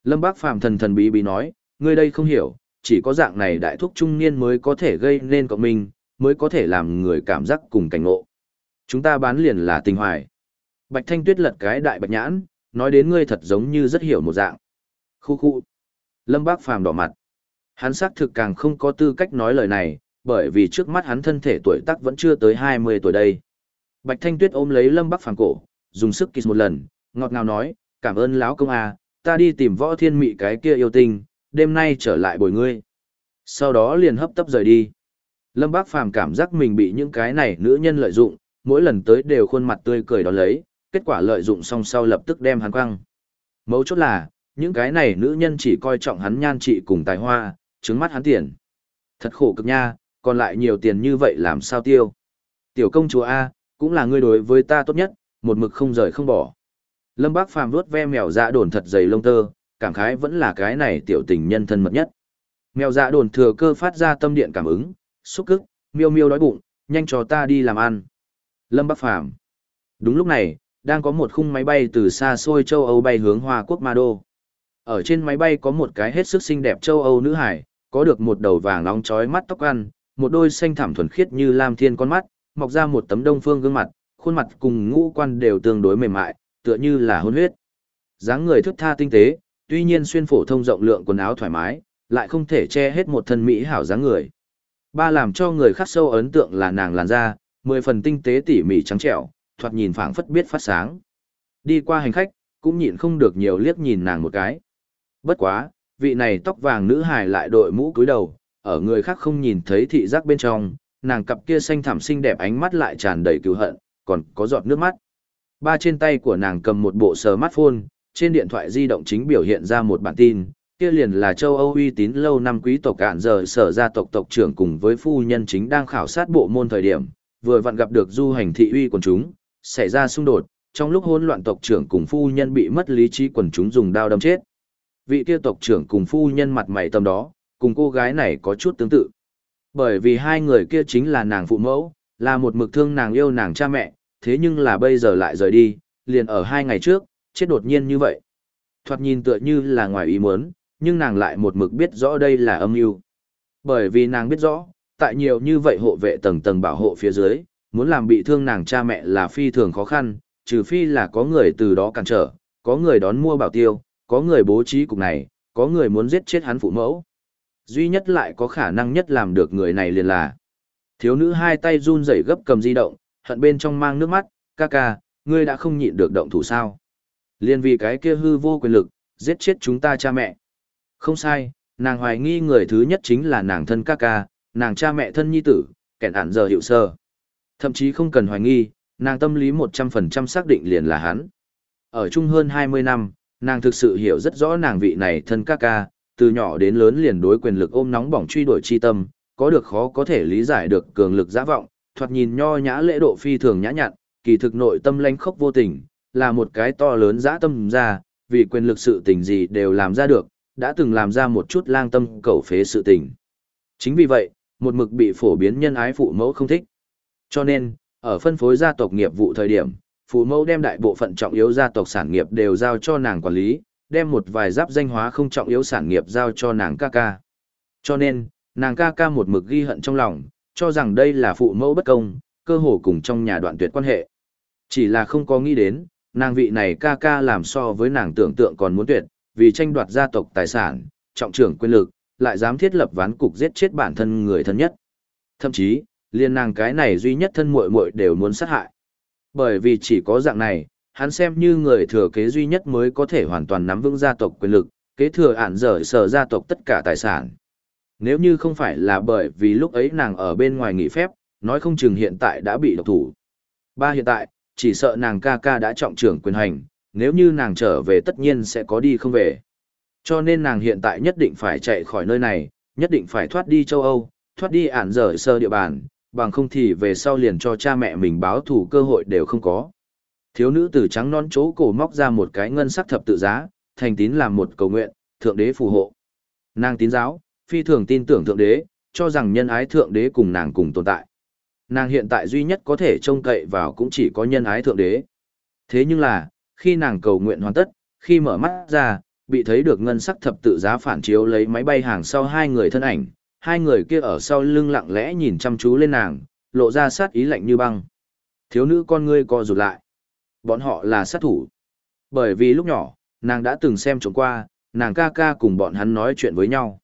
Lâm Bác Phàm thần thần bí bí nói, ngươi đây không hiểu, chỉ có dạng này đại thúc trung niên mới có thể gây nên cộng minh, mới có thể làm người cảm giác cùng cảnh ngộ. Chúng ta bán liền là tình hoài. Bạch Thanh Tuyết lật cái đại bạch nhãn, nói đến ngươi thật giống như rất hiểu một dạng. Khu khu. Lâm Bác Phàm đỏ mặt. Hắn xác thực càng không có tư cách nói lời này, bởi vì trước mắt hắn thân thể tuổi tác vẫn chưa tới 20 tuổi đây. Bạch Thanh Tuyết ôm lấy Lâm Bắc Phàm cổ, dùng sức kịch một lần, ngọt ngào nói, cảm ơn lão công à, ta đi tìm võ thiên mị cái kia yêu tinh, đêm nay trở lại bồi ngươi. Sau đó liền hấp tấp rời đi. Lâm Bác Phàm cảm giác mình bị những cái này nữ nhân lợi dụng, mỗi lần tới đều khuôn mặt tươi cười đón lấy, kết quả lợi dụng xong sau lập tức đem hắn quăng. Mấu chốt là, những cái này nữ nhân chỉ coi trọng hắn nhan trị cùng tài hoa, trứng mắt hắn tiền. Thật khổ cực nha, còn lại nhiều tiền như vậy làm sao tiêu. Tiểu công chúa A, cũng là ngươi đối với ta tốt nhất, một mực không rời không bỏ. Lâm Bác Phàm vuốt ve mèo dạ đồn thật dày lông tơ, cảm khái vẫn là cái này tiểu tình nhân thân mật nhất. Mèo dạ đồn thừa cơ phát ra tâm điện cảm ứng, xúc cức, miêu miêu đói bụng, nhanh cho ta đi làm ăn. Lâm bác Phàm Đúng lúc này, đang có một khung máy bay từ xa xôi châu Âu bay hướng Hoa Quốc Ma Đô. Ở trên máy bay có một cái hết sức xinh đẹp châu Âu nữ hải, có được một đầu vàng nóng chói mắt tóc ăn, một đôi xanh thẳm thuần khiết như lam thiên con mắt, mọc ra một tấm đông phương gương mặt, khuôn mặt cùng ngũ quan đều tương đối mềm mại, tựa như là hôn huyết. dáng người thức tha tinh tế, tuy nhiên xuyên phổ thông rộng lượng quần áo thoải mái, lại không thể che hết một thân mỹ hảo dáng người. Ba làm cho người khác sâu ấn tượng là nàng làn da, mười phần tinh tế tỉ mỉ trắng trẻo, thoạt nhìn phảng phất biết phát sáng. Đi qua hành khách, cũng nhịn không được nhiều liếc nhìn nàng một cái. Bất quá, vị này tóc vàng nữ hài lại đội mũ cúi đầu, ở người khác không nhìn thấy thị giác bên trong, nàng cặp kia xanh thẳm xinh đẹp ánh mắt lại tràn đầy cứu hận, còn có giọt nước mắt. Ba trên tay của nàng cầm một bộ smartphone, trên điện thoại di động chính biểu hiện ra một bản tin, kia liền là châu Âu uy tín lâu năm quý tộc cạn giờ sở gia tộc tộc trưởng cùng với phu nhân chính đang khảo sát bộ môn thời điểm, vừa vặn gặp được du hành thị uy quần chúng, xảy ra xung đột, trong lúc hỗn loạn tộc trưởng cùng phu nhân bị mất lý trí quần chúng dùng đao đâm chết. Vị kia tộc trưởng cùng phu nhân mặt mày tâm đó, cùng cô gái này có chút tương tự. Bởi vì hai người kia chính là nàng phụ mẫu, là một mực thương nàng yêu nàng cha mẹ, thế nhưng là bây giờ lại rời đi, liền ở hai ngày trước, chết đột nhiên như vậy. Thoạt nhìn tựa như là ngoài ý muốn, nhưng nàng lại một mực biết rõ đây là âm mưu. Bởi vì nàng biết rõ, tại nhiều như vậy hộ vệ tầng tầng bảo hộ phía dưới, muốn làm bị thương nàng cha mẹ là phi thường khó khăn, trừ phi là có người từ đó cản trở, có người đón mua bảo tiêu, có người bố trí cục này, có người muốn giết chết hắn phụ mẫu. Duy nhất lại có khả năng nhất làm được người này liền là thiếu nữ hai tay run rẩy gấp cầm di động, hận bên trong mang nước mắt, ca ca, ngươi đã không nhịn được động thủ sao. Liên vì cái kia hư vô quyền lực, giết chết chúng ta cha mẹ. Không sai, nàng hoài nghi người thứ nhất chính là nàng thân ca ca, nàng cha mẹ thân nhi tử, kẻn ản giờ hiệu sơ. Thậm chí không cần hoài nghi, nàng tâm lý 100% xác định liền là hắn. Ở chung hơn 20 năm, nàng thực sự hiểu rất rõ nàng vị này thân ca ca, từ nhỏ đến lớn liền đối quyền lực ôm nóng bỏng truy đuổi chi tâm, có được khó có thể lý giải được cường lực giã vọng, thoạt nhìn nho nhã lễ độ phi thường nhã nhặn, kỳ thực nội tâm lanh khốc vô tình, là một cái to lớn dã tâm ra, vì quyền lực sự tình gì đều làm ra được, đã từng làm ra một chút lang tâm cầu phế sự tình. Chính vì vậy, một mực bị phổ biến nhân ái phụ mẫu không thích. Cho nên, ở phân phối gia tộc nghiệp vụ thời điểm, phụ mẫu đem đại bộ phận trọng yếu gia tộc sản nghiệp đều giao cho nàng quản lý, đem một vài giáp danh hóa không trọng yếu sản nghiệp giao cho nàng ca ca. Cho nên, nàng ca ca một mực ghi hận trong lòng, cho rằng đây là phụ mẫu bất công, cơ hồ cùng trong nhà đoạn tuyệt quan hệ. Chỉ là không có nghĩ đến, nàng vị này ca ca làm so với nàng tưởng tượng còn muốn tuyệt, vì tranh đoạt gia tộc tài sản, trọng trưởng quyền lực, lại dám thiết lập ván cục giết chết bản thân người thân nhất. Thậm chí, liên nàng cái này duy nhất thân muội muội đều muốn sát hại. Bởi vì chỉ có dạng này, hắn xem như người thừa kế duy nhất mới có thể hoàn toàn nắm vững gia tộc quyền lực, kế thừa ản dở sở gia tộc tất cả tài sản. Nếu như không phải là bởi vì lúc ấy nàng ở bên ngoài nghỉ phép, nói không chừng hiện tại đã bị độc thủ. Ba hiện tại, chỉ sợ nàng ca ca đã trọng trưởng quyền hành, nếu như nàng trở về tất nhiên sẽ có đi không về. Cho nên nàng hiện tại nhất định phải chạy khỏi nơi này, nhất định phải thoát đi châu Âu, thoát đi ản dở sơ địa bàn, bằng không thì về sau liền cho cha mẹ mình báo thủ cơ hội đều không có. Thiếu nữ tử trắng non chỗ cổ móc ra một cái ngân sắc thập tự giá, thành tín làm một cầu nguyện, thượng đế phù hộ. Nàng tín giáo, phi thường tin tưởng thượng đế, cho rằng nhân ái thượng đế cùng nàng cùng tồn tại. Nàng hiện tại duy nhất có thể trông cậy vào cũng chỉ có nhân ái thượng đế. Thế nhưng là, khi nàng cầu nguyện hoàn tất, khi mở mắt ra, bị thấy được ngân sắc thập tự giá phản chiếu lấy máy bay hàng sau hai người thân ảnh, hai người kia ở sau lưng lặng lẽ nhìn chăm chú lên nàng, lộ ra sát ý lạnh như băng. Thiếu nữ con ngươi co rụt lại. Bọn họ là sát thủ. Bởi vì lúc nhỏ, nàng đã từng xem trộm qua, nàng ca ca cùng bọn hắn nói chuyện với nhau.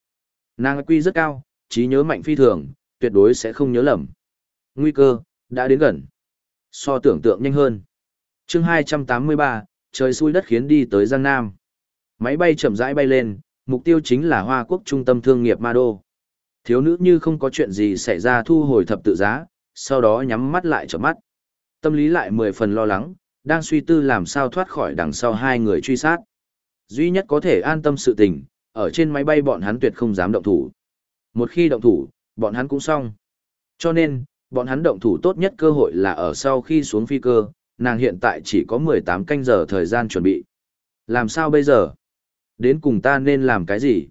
Nàng quy rất cao, trí nhớ mạnh phi thường, tuyệt đối sẽ không nhớ lầm. Nguy cơ, đã đến gần. So tưởng tượng nhanh hơn. chương 283, trời xui đất khiến đi tới Giang Nam. Máy bay chậm rãi bay lên, mục tiêu chính là Hoa Quốc trung tâm thương nghiệp Ma Đô. Thiếu nữ như không có chuyện gì xảy ra thu hồi thập tự giá, sau đó nhắm mắt lại trở mắt. Tâm lý lại mười phần lo lắng, đang suy tư làm sao thoát khỏi đằng sau hai người truy sát. Duy nhất có thể an tâm sự tình, ở trên máy bay bọn hắn tuyệt không dám động thủ. Một khi động thủ, bọn hắn cũng xong. Cho nên, bọn hắn động thủ tốt nhất cơ hội là ở sau khi xuống phi cơ, nàng hiện tại chỉ có 18 canh giờ thời gian chuẩn bị. Làm sao bây giờ? Đến cùng ta nên làm cái gì?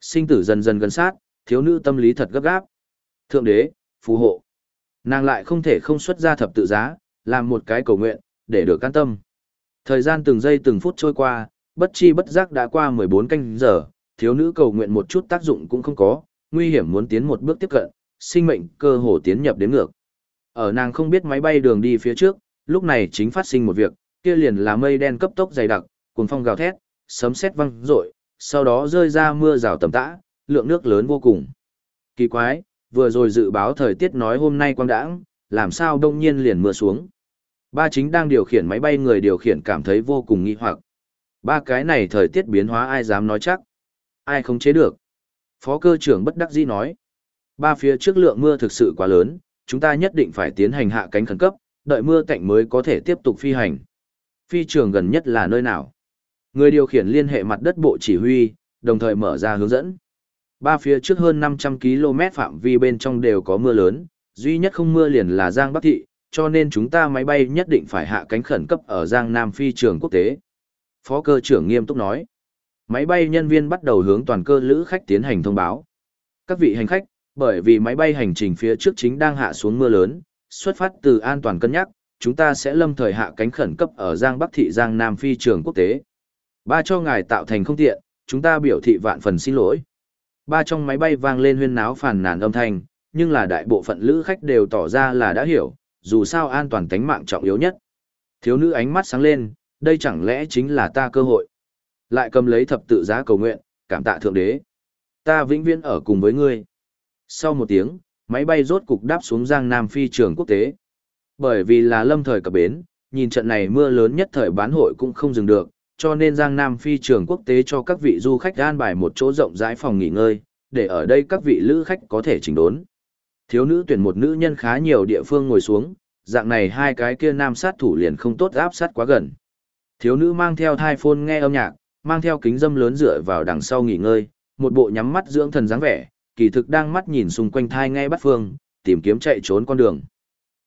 Sinh tử dần dần gần sát, thiếu nữ tâm lý thật gấp gáp. Thượng đế, phù hộ. Nàng lại không thể không xuất ra thập tự giá, làm một cái cầu nguyện, để được can tâm. Thời gian từng giây từng phút trôi qua, bất chi bất giác đã qua 14 canh giờ, thiếu nữ cầu nguyện một chút tác dụng cũng không có, nguy hiểm muốn tiến một bước tiếp cận, sinh mệnh cơ hồ tiến nhập đến ngược. Ở nàng không biết máy bay đường đi phía trước, lúc này chính phát sinh một việc, kia liền là mây đen cấp tốc dày đặc, cuồng phong gào thét, sấm sét vang rội, sau đó rơi ra mưa rào tầm tã, lượng nước lớn vô cùng. Kỳ quái, vừa rồi dự báo thời tiết nói hôm nay quang đãng, làm sao đông nhiên liền mưa xuống. Ba chính đang điều khiển máy bay người điều khiển cảm thấy vô cùng nghi hoặc. Ba cái này thời tiết biến hóa ai dám nói chắc. Ai không chế được. Phó cơ trưởng bất đắc dĩ nói. Ba phía trước lượng mưa thực sự quá lớn, chúng ta nhất định phải tiến hành hạ cánh khẩn cấp, đợi mưa cạnh mới có thể tiếp tục phi hành. Phi trường gần nhất là nơi nào? Người điều khiển liên hệ mặt đất bộ chỉ huy, đồng thời mở ra hướng dẫn. Ba phía trước hơn 500 km phạm vi bên trong đều có mưa lớn, duy nhất không mưa liền là Giang Bắc Thị, cho nên chúng ta máy bay nhất định phải hạ cánh khẩn cấp ở Giang Nam phi trường quốc tế. Phó cơ trưởng nghiêm túc nói. Máy bay nhân viên bắt đầu hướng toàn cơ lữ khách tiến hành thông báo. Các vị hành khách, bởi vì máy bay hành trình phía trước chính đang hạ xuống mưa lớn, xuất phát từ an toàn cân nhắc, chúng ta sẽ lâm thời hạ cánh khẩn cấp ở Giang Bắc Thị Giang Nam phi trường quốc tế. Ba cho ngài tạo thành không tiện, chúng ta biểu thị vạn phần xin lỗi. Ba trong máy bay vang lên huyên náo phàn nàn âm thanh, nhưng là đại bộ phận lữ khách đều tỏ ra là đã hiểu, dù sao an toàn tính mạng trọng yếu nhất. Thiếu nữ ánh mắt sáng lên, đây chẳng lẽ chính là ta cơ hội. Lại cầm lấy thập tự giá cầu nguyện, cảm tạ thượng đế. Ta vĩnh viễn ở cùng với ngươi. Sau một tiếng, máy bay rốt cục đáp xuống Giang Nam phi trường quốc tế. Bởi vì là lâm thời cập bến, nhìn trận này mưa lớn nhất thời bán hội cũng không dừng được, cho nên Giang Nam phi trường quốc tế cho các vị du khách an bài một chỗ rộng rãi phòng nghỉ ngơi, để ở đây các vị lữ khách có thể chỉnh đốn. Thiếu nữ tuyển một nữ nhân khá nhiều địa phương ngồi xuống, dạng này hai cái kia nam sát thủ liền không tốt áp sát quá gần. Thiếu nữ mang theo thai phôn nghe âm nhạc, mang theo kính dâm lớn dựa vào đằng sau nghỉ ngơi, một bộ nhắm mắt dưỡng thần dáng vẻ, kỳ thực đang mắt nhìn xung quanh thai ngay bắt phương, tìm kiếm chạy trốn con đường.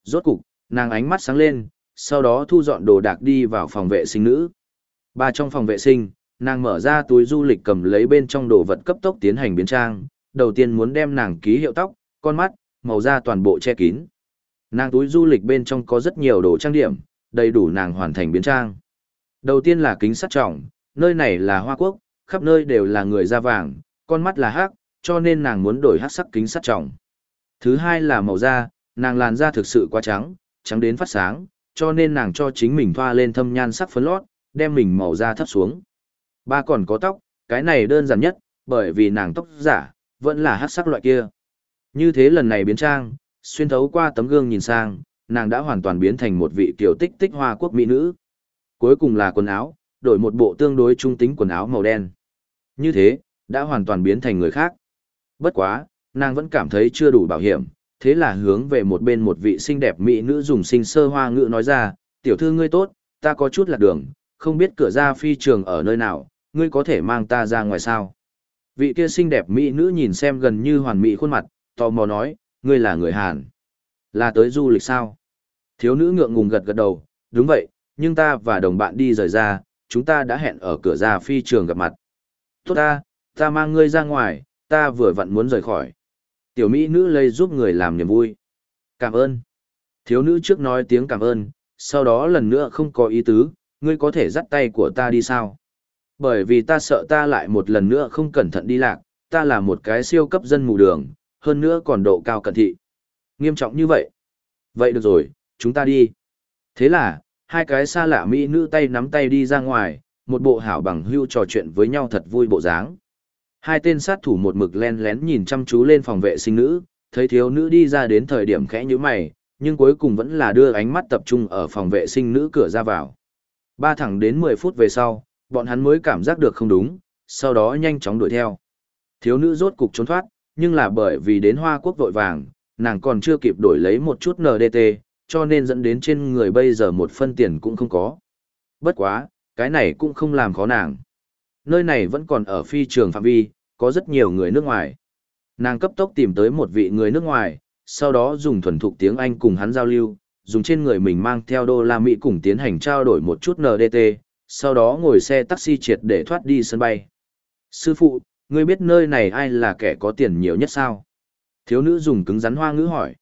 Rốt cục, nàng ánh mắt sáng lên, sau đó thu dọn đồ đạc đi vào phòng vệ sinh nữ. Ba trong phòng vệ sinh, nàng mở ra túi du lịch cầm lấy bên trong đồ vật cấp tốc tiến hành biến trang, đầu tiên muốn đem nàng ký hiệu tóc, con mắt, màu da toàn bộ che kín. Nàng túi du lịch bên trong có rất nhiều đồ trang điểm, đầy đủ nàng hoàn thành biến trang. Đầu tiên là kính sắt trọng, nơi này là Hoa Quốc, khắp nơi đều là người da vàng, con mắt là hắc, cho nên nàng muốn đổi hắc sắc kính sắt trọng. Thứ hai là màu da, nàng làn da thực sự quá trắng, trắng đến phát sáng, cho nên nàng cho chính mình thoa lên thâm nhan sắc phấn lót, đem mình màu da thấp xuống. Ba còn có tóc, cái này đơn giản nhất, bởi vì nàng tóc giả, vẫn là hắc sắc loại kia. Như thế lần này biến trang, xuyên thấu qua tấm gương nhìn sang, nàng đã hoàn toàn biến thành một vị tiểu tích tích hoa quốc mỹ nữ. Cuối cùng là quần áo, đổi một bộ tương đối trung tính quần áo màu đen. Như thế, đã hoàn toàn biến thành người khác. Bất quá, nàng vẫn cảm thấy chưa đủ bảo hiểm, thế là hướng về một bên một vị xinh đẹp mỹ nữ dùng sinh sơ hoa ngữ nói ra, tiểu thư ngươi tốt, ta có chút lạc đường, không biết cửa ra phi trường ở nơi nào, ngươi có thể mang ta ra ngoài sao. Vị kia xinh đẹp mỹ nữ nhìn xem gần như hoàn mỹ khuôn mặt, tò mò nói, ngươi là người Hàn. Là tới du lịch sao? Thiếu nữ ngượng ngùng gật gật đầu, đúng vậy, nhưng ta và đồng bạn đi rời ra, chúng ta đã hẹn ở cửa ra phi trường gặp mặt. Tốt ta, ta mang ngươi ra ngoài, ta vừa vặn muốn rời khỏi. Tiểu mỹ nữ lây giúp người làm niềm vui. Cảm ơn. Thiếu nữ trước nói tiếng cảm ơn, sau đó lần nữa không có ý tứ, ngươi có thể dắt tay của ta đi sao? Bởi vì ta sợ ta lại một lần nữa không cẩn thận đi lạc, ta là một cái siêu cấp dân mù đường, hơn nữa còn độ cao cận thị. Nghiêm trọng như vậy. Vậy được rồi, chúng ta đi. Thế là, hai cái xa lạ mỹ nữ tay nắm tay đi ra ngoài, một bộ hảo bằng hưu trò chuyện với nhau thật vui bộ dáng. Hai tên sát thủ một mực len lén nhìn chăm chú lên phòng vệ sinh nữ, thấy thiếu nữ đi ra đến thời điểm khẽ như mày, nhưng cuối cùng vẫn là đưa ánh mắt tập trung ở phòng vệ sinh nữ cửa ra vào. Ba thẳng đến 10 phút về sau, bọn hắn mới cảm giác được không đúng, sau đó nhanh chóng đuổi theo. Thiếu nữ rốt cục trốn thoát, nhưng là bởi vì đến Hoa Quốc vội vàng, nàng còn chưa kịp đổi lấy một chút NDT, cho nên dẫn đến trên người bây giờ một phân tiền cũng không có. Bất quá, cái này cũng không làm khó nàng. Nơi này vẫn còn ở phi trường phạm vi, có rất nhiều người nước ngoài. Nàng cấp tốc tìm tới một vị người nước ngoài, sau đó dùng thuần thục tiếng Anh cùng hắn giao lưu, dùng trên người mình mang theo đô la Mỹ cùng tiến hành trao đổi một chút NDT, sau đó ngồi xe taxi triệt để thoát đi sân bay. Sư phụ, ngươi biết nơi này ai là kẻ có tiền nhiều nhất sao? Thiếu nữ dùng cứng rắn hoa ngữ hỏi.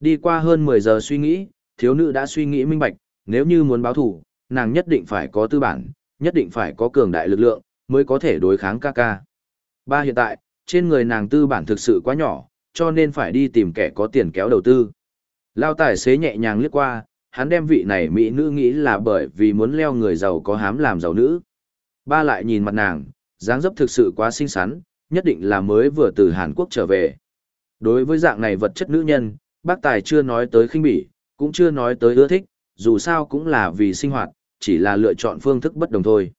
Đi qua hơn 10 giờ suy nghĩ, thiếu nữ đã suy nghĩ minh bạch, nếu như muốn báo thủ, nàng nhất định phải có tư bản, nhất định phải có cường đại lực lượng, mới có thể đối kháng ca ca. Ba hiện tại, trên người nàng tư bản thực sự quá nhỏ, cho nên phải đi tìm kẻ có tiền kéo đầu tư. Lao tài xế nhẹ nhàng liếc qua, hắn đem vị này mỹ nữ nghĩ là bởi vì muốn leo người giàu có hám làm giàu nữ. Ba lại nhìn mặt nàng, dáng dấp thực sự quá xinh xắn, nhất định là mới vừa từ Hàn Quốc trở về. Đối với dạng này vật chất nữ nhân, bác tài chưa nói tới khinh bỉ, cũng chưa nói tới ưa thích, dù sao cũng là vì sinh hoạt, chỉ là lựa chọn phương thức bất đồng thôi.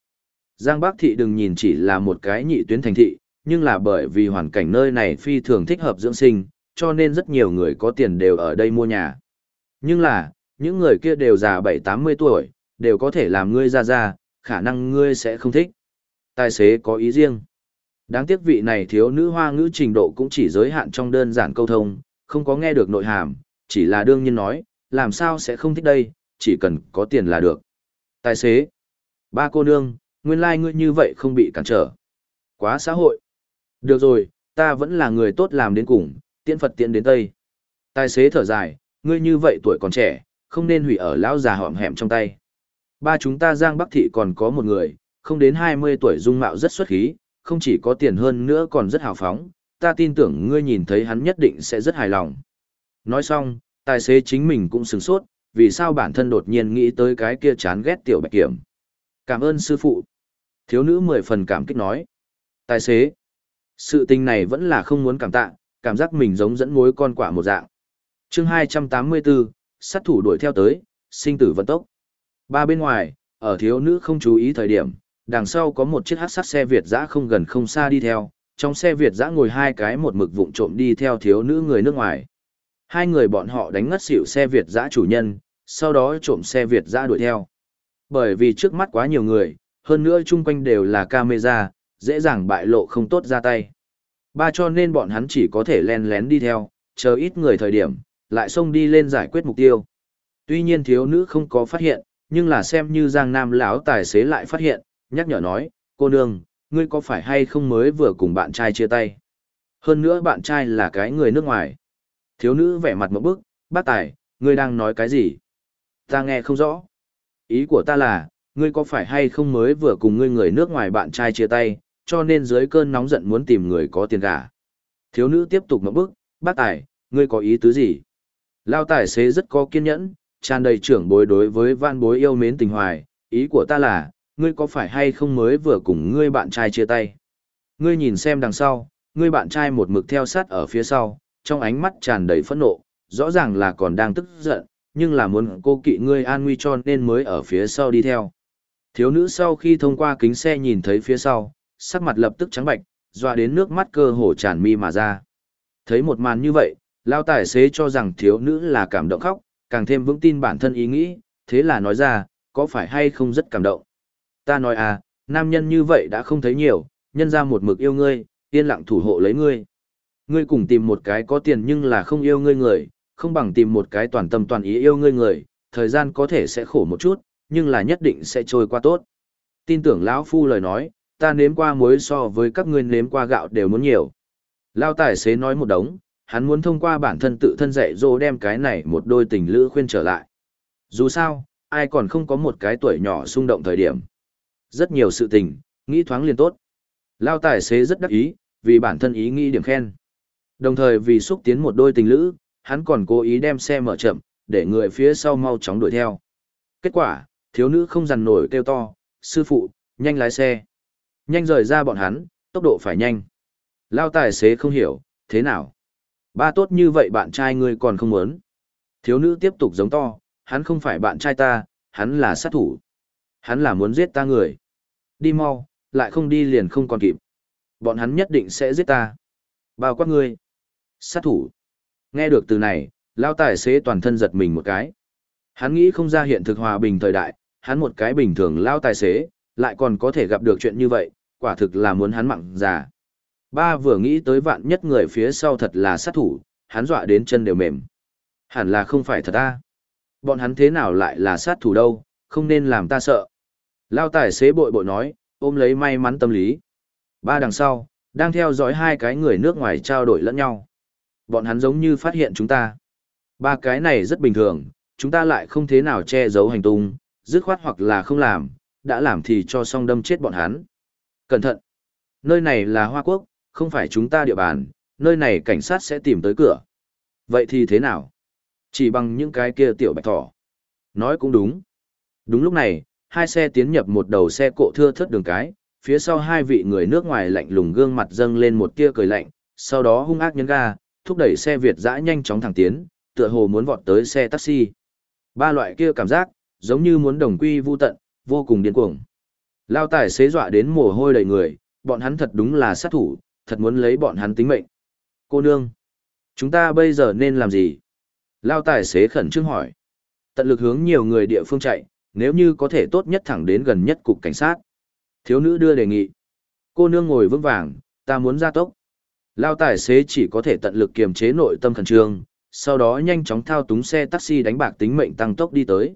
Giang Bắc Thị đừng nhìn chỉ là một cái nhị tuyến thành thị, nhưng là bởi vì hoàn cảnh nơi này phi thường thích hợp dưỡng sinh, cho nên rất nhiều người có tiền đều ở đây mua nhà. Nhưng là, những người kia đều già 7-80 tuổi, đều có thể làm ngươi ra ra, khả năng ngươi sẽ không thích. Tài xế có ý riêng. Đáng tiếc vị này thiếu nữ hoa ngữ trình độ cũng chỉ giới hạn trong đơn giản câu thông, không có nghe được nội hàm, chỉ là đương nhiên nói, làm sao sẽ không thích đây, chỉ cần có tiền là được. Tài xế. Ba cô nương, nguyên lai like ngươi như vậy không bị cản trở. Quá xã hội. Được rồi, ta vẫn là người tốt làm đến cùng, tiễn Phật tiễn đến Tây. Tài xế thở dài, ngươi như vậy tuổi còn trẻ, không nên hủy ở lão già hỏm hẻm trong tay. Ba chúng ta Giang Bắc Thị còn có một người, không đến 20 tuổi dung mạo rất xuất khí, không chỉ có tiền hơn nữa còn rất hào phóng, ta tin tưởng ngươi nhìn thấy hắn nhất định sẽ rất hài lòng. Nói xong, tài xế chính mình cũng sửng sốt, vì sao bản thân đột nhiên nghĩ tới cái kia chán ghét tiểu bạch kiểm. Cảm ơn sư phụ. Thiếu nữ mười phần cảm kích nói. Tài xế. Sự tình này vẫn là không muốn cảm tạ, cảm giác mình giống dẫn mối con quả một dạng. chương 284, sát thủ đuổi theo tới, sinh tử vận tốc. Ba bên ngoài, ở thiếu nữ không chú ý thời điểm, đằng sau có một chiếc hát sắt xe Việt dã không gần không xa đi theo, trong xe Việt dã ngồi hai cái một mực vụng trộm đi theo thiếu nữ người nước ngoài. Hai người bọn họ đánh ngất xỉu xe Việt dã chủ nhân, sau đó trộm xe Việt dã đuổi theo. Bởi vì trước mắt quá nhiều người, hơn nữa chung quanh đều là camera, dễ dàng bại lộ không tốt ra tay. Ba cho nên bọn hắn chỉ có thể len lén đi theo, chờ ít người thời điểm, lại xông đi lên giải quyết mục tiêu. Tuy nhiên thiếu nữ không có phát hiện, nhưng là xem như Giang Nam lão tài xế lại phát hiện, nhắc nhở nói, cô nương, ngươi có phải hay không mới vừa cùng bạn trai chia tay? Hơn nữa bạn trai là cái người nước ngoài. Thiếu nữ vẻ mặt một bức, bác tài, ngươi đang nói cái gì? Ta nghe không rõ. Ý của ta là, ngươi có phải hay không mới vừa cùng ngươi người nước ngoài bạn trai chia tay, cho nên dưới cơn nóng giận muốn tìm người có tiền gà. Thiếu nữ tiếp tục mở bước, bác tài, ngươi có ý tứ gì? Lao tài xế rất có kiên nhẫn, tràn đầy trưởng bối đối với van bối yêu mến tình hoài, ý của ta là, ngươi có phải hay không mới vừa cùng ngươi bạn trai chia tay? Ngươi nhìn xem đằng sau, ngươi bạn trai một mực theo sát ở phía sau, trong ánh mắt tràn đầy phẫn nộ, rõ ràng là còn đang tức giận, nhưng là muốn cô kỵ ngươi an nguy cho nên mới ở phía sau đi theo. Thiếu nữ sau khi thông qua kính xe nhìn thấy phía sau, sắc mặt lập tức trắng bạch, dọa đến nước mắt cơ hồ tràn mi mà ra. Thấy một màn như vậy, lao tài xế cho rằng thiếu nữ là cảm động khóc, càng thêm vững tin bản thân ý nghĩ, thế là nói ra, có phải hay không rất cảm động. Ta nói à, nam nhân như vậy đã không thấy nhiều, nhân ra một mực yêu ngươi, yên lặng thủ hộ lấy ngươi. Ngươi cùng tìm một cái có tiền nhưng là không yêu ngươi người, không bằng tìm một cái toàn tâm toàn ý yêu ngươi người, thời gian có thể sẽ khổ một chút, nhưng là nhất định sẽ trôi qua tốt. Tin tưởng lão phu lời nói, ta nếm qua muối so với các ngươi nếm qua gạo đều muốn nhiều. Lao tài xế nói một đống, hắn muốn thông qua bản thân tự thân dạy dỗ đem cái này một đôi tình lữ khuyên trở lại. Dù sao, ai còn không có một cái tuổi nhỏ xung động thời điểm. Rất nhiều sự tình, nghĩ thoáng liền tốt. Lao tài xế rất đắc ý, vì bản thân ý nghĩ điểm khen. Đồng thời vì xúc tiến một đôi tình lữ, hắn còn cố ý đem xe mở chậm, để người phía sau mau chóng đuổi theo. Kết quả, thiếu nữ không dằn nổi kêu to, sư phụ, nhanh lái xe. Nhanh rời ra bọn hắn, tốc độ phải nhanh. Lao tài xế không hiểu, thế nào? Ba tốt như vậy bạn trai ngươi còn không muốn. Thiếu nữ tiếp tục giống to, hắn không phải bạn trai ta, hắn là sát thủ. Hắn là muốn giết ta người. Đi mau, lại không đi liền không còn kịp. Bọn hắn nhất định sẽ giết ta. Bao quát ngươi. Sát thủ. Nghe được từ này, lao tài xế toàn thân giật mình một cái. Hắn nghĩ không ra hiện thực hòa bình thời đại, hắn một cái bình thường lao tài xế, lại còn có thể gặp được chuyện như vậy, quả thực là muốn hắn mặn già. Ba vừa nghĩ tới vạn nhất người phía sau thật là sát thủ, hắn dọa đến chân đều mềm. Hẳn là không phải thật ta. Bọn hắn thế nào lại là sát thủ đâu, không nên làm ta sợ. Lao tài xế bội bội nói, ôm lấy may mắn tâm lý. Ba đằng sau, đang theo dõi hai cái người nước ngoài trao đổi lẫn nhau. Bọn hắn giống như phát hiện chúng ta. Ba cái này rất bình thường, chúng ta lại không thế nào che giấu hành tung, dứt khoát hoặc là không làm, đã làm thì cho xong đâm chết bọn hắn. Cẩn thận! Nơi này là Hoa Quốc, không phải chúng ta địa bàn, nơi này cảnh sát sẽ tìm tới cửa. Vậy thì thế nào? Chỉ bằng những cái kia tiểu bạch thỏ. Nói cũng đúng. Đúng lúc này, hai xe tiến nhập một đầu xe cộ thưa thớt đường cái, phía sau hai vị người nước ngoài lạnh lùng gương mặt dâng lên một tia cười lạnh, sau đó hung ác nhấn ga, thúc đẩy xe Việt dã nhanh chóng thẳng tiến, tựa hồ muốn vọt tới xe taxi. Ba loại kia cảm giác, giống như muốn đồng quy vu tận, vô cùng điên cuồng. Lao tài xế dọa đến mồ hôi đầy người, bọn hắn thật đúng là sát thủ, thật muốn lấy bọn hắn tính mệnh. Cô nương, chúng ta bây giờ nên làm gì? Lao tài xế khẩn trương hỏi. Tận lực hướng nhiều người địa phương chạy, nếu như có thể tốt nhất thẳng đến gần nhất cục cảnh sát. Thiếu nữ đưa đề nghị. Cô nương ngồi vững vàng, ta muốn ra tốc. Lao tài xế chỉ có thể tận lực kiềm chế nội tâm khẩn trương, sau đó nhanh chóng thao túng xe taxi đánh bạc tính mệnh tăng tốc đi tới.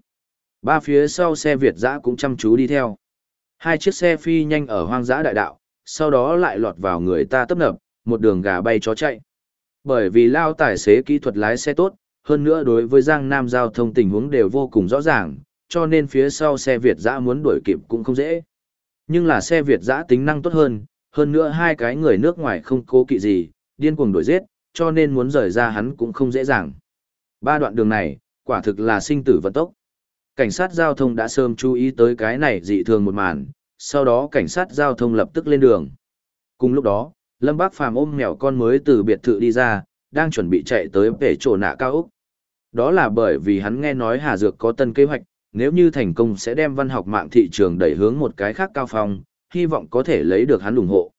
Ba phía sau xe Việt dã cũng chăm chú đi theo. Hai chiếc xe phi nhanh ở hoang dã đại đạo, sau đó lại lọt vào người ta tấp nập, một đường gà bay chó chạy. Bởi vì lao tài xế kỹ thuật lái xe tốt, hơn nữa đối với Giang Nam giao thông tình huống đều vô cùng rõ ràng, cho nên phía sau xe Việt dã muốn đuổi kịp cũng không dễ. Nhưng là xe Việt dã tính năng tốt hơn, hơn nữa hai cái người nước ngoài không cố kỵ gì, điên cuồng đuổi giết, cho nên muốn rời ra hắn cũng không dễ dàng. Ba đoạn đường này, quả thực là sinh tử vận tốc. Cảnh sát giao thông đã sớm chú ý tới cái này dị thường một màn, sau đó cảnh sát giao thông lập tức lên đường. Cùng lúc đó, Lâm Bác Phàm ôm mèo con mới từ biệt thự đi ra, đang chuẩn bị chạy tới về chỗ nạ cao Úc. Đó là bởi vì hắn nghe nói Hà Dược có tân kế hoạch, nếu như thành công sẽ đem văn học mạng thị trường đẩy hướng một cái khác cao phong, hy vọng có thể lấy được hắn ủng hộ.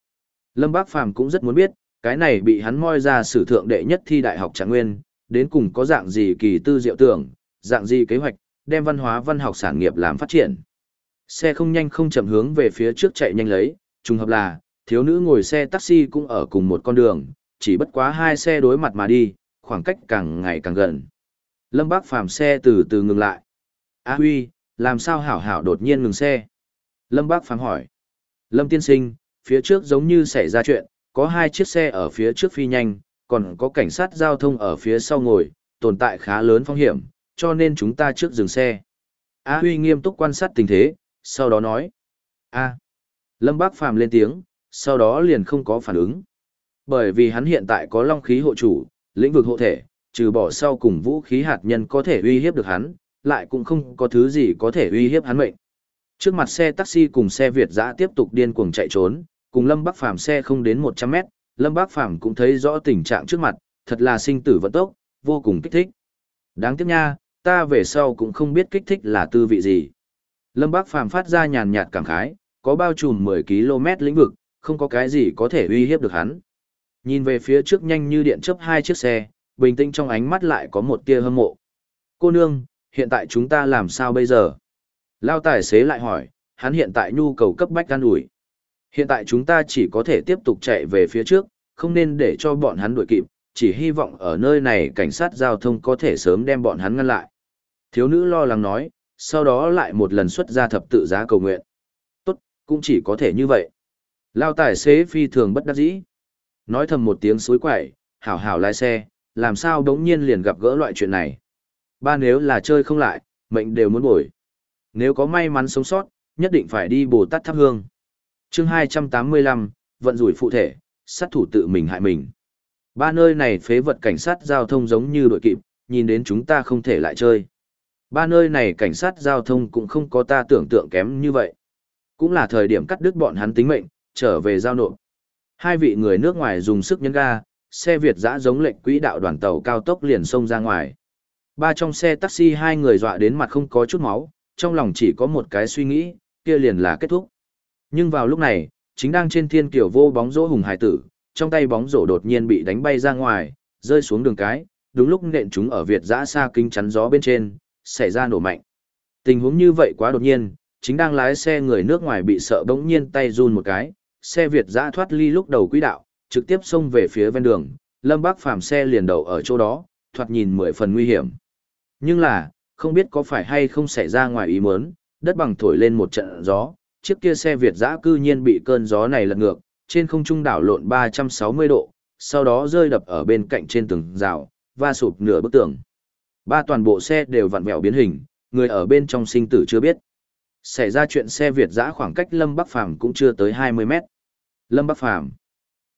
Lâm Bác Phàm cũng rất muốn biết, cái này bị hắn moi ra sử thượng đệ nhất thi đại học trạng nguyên, đến cùng có dạng gì kỳ tư diệu tưởng, dạng gì kế hoạch, đem văn hóa văn học sản nghiệp làm phát triển. Xe không nhanh không chậm hướng về phía trước chạy nhanh lấy, trùng hợp là, thiếu nữ ngồi xe taxi cũng ở cùng một con đường, chỉ bất quá hai xe đối mặt mà đi, khoảng cách càng ngày càng gần. Lâm Bác Phàm xe từ từ ngừng lại. A Huy, làm sao hảo hảo đột nhiên ngừng xe? Lâm Bác Phàm hỏi. Lâm Tiên Sinh, phía trước giống như xảy ra chuyện, có hai chiếc xe ở phía trước phi nhanh, còn có cảnh sát giao thông ở phía sau ngồi, tồn tại khá lớn phong hiểm, cho nên chúng ta trước dừng xe. A Huy nghiêm túc quan sát tình thế, sau đó nói. A. Lâm Bác Phàm lên tiếng, sau đó liền không có phản ứng. Bởi vì hắn hiện tại có long khí hộ chủ, lĩnh vực hộ thể, trừ bỏ sau cùng vũ khí hạt nhân có thể uy hiếp được hắn, lại cũng không có thứ gì có thể uy hiếp hắn mệnh. Trước mặt xe taxi cùng xe Việt dã tiếp tục điên cuồng chạy trốn, cùng Lâm Bắc Phàm xe không đến 100 mét, Lâm Bắc Phàm cũng thấy rõ tình trạng trước mặt, thật là sinh tử vận tốc, vô cùng kích thích. Đáng tiếc nha, ta về sau cũng không biết kích thích là tư vị gì. Lâm bác Phàm phát ra nhàn nhạt cảm khái, có bao trùm 10 km lĩnh vực, không có cái gì có thể uy hiếp được hắn. Nhìn về phía trước nhanh như điện chớp hai chiếc xe, bình tĩnh trong ánh mắt lại có một tia hâm mộ. Cô nương, hiện tại chúng ta làm sao bây giờ? Lao tài xế lại hỏi, hắn hiện tại nhu cầu cấp bách gan ủi. Hiện tại chúng ta chỉ có thể tiếp tục chạy về phía trước, không nên để cho bọn hắn đuổi kịp, chỉ hy vọng ở nơi này cảnh sát giao thông có thể sớm đem bọn hắn ngăn lại. Thiếu nữ lo lắng nói, sau đó lại một lần xuất ra thập tự giá cầu nguyện. Tốt, cũng chỉ có thể như vậy. Lao tài xế phi thường bất đắc dĩ. Nói thầm một tiếng suối quậy, hảo hảo lái xe, làm sao đống nhiên liền gặp gỡ loại chuyện này. Ba nếu là chơi không lại, mệnh đều muốn bồi. Nếu có may mắn sống sót, nhất định phải đi Bồ Tát thắp hương. chương 285, vận rủi phụ thể, sát thủ tự mình hại mình. Ba nơi này phế vật cảnh sát giao thông giống như đội kịp, nhìn đến chúng ta không thể lại chơi. Ba nơi này cảnh sát giao thông cũng không có ta tưởng tượng kém như vậy. Cũng là thời điểm cắt đứt bọn hắn tính mệnh, trở về giao nộp. Hai vị người nước ngoài dùng sức nhấn ga, xe Việt dã giống lệnh quỹ đạo đoàn tàu cao tốc liền xông ra ngoài. Ba trong xe taxi hai người dọa đến mặt không có chút máu, trong lòng chỉ có một cái suy nghĩ, kia liền là kết thúc. Nhưng vào lúc này, chính đang trên thiên kiểu vô bóng rỗ hùng hải tử, trong tay bóng rổ đột nhiên bị đánh bay ra ngoài, rơi xuống đường cái, đúng lúc nện chúng ở Việt giã xa kinh chắn gió bên trên, xảy ra nổ mạnh. Tình huống như vậy quá đột nhiên, chính đang lái xe người nước ngoài bị sợ bỗng nhiên tay run một cái, xe Việt giã thoát ly lúc đầu quỹ đạo, trực tiếp xông về phía ven đường, Lâm Bác Phàm xe liền đầu ở chỗ đó, thoạt nhìn mười phần nguy hiểm. Nhưng là, không biết có phải hay không xảy ra ngoài ý muốn, đất bằng thổi lên một trận gió, chiếc kia xe Việt dã cư nhiên bị cơn gió này lật ngược, trên không trung đảo lộn 360 độ, sau đó rơi đập ở bên cạnh trên tường rào, và sụp nửa bức tường. Ba toàn bộ xe đều vặn vẹo biến hình, người ở bên trong sinh tử chưa biết. Xảy ra chuyện xe Việt dã khoảng cách Lâm Bắc Phàm cũng chưa tới 20 mét. Lâm Bắc Phàm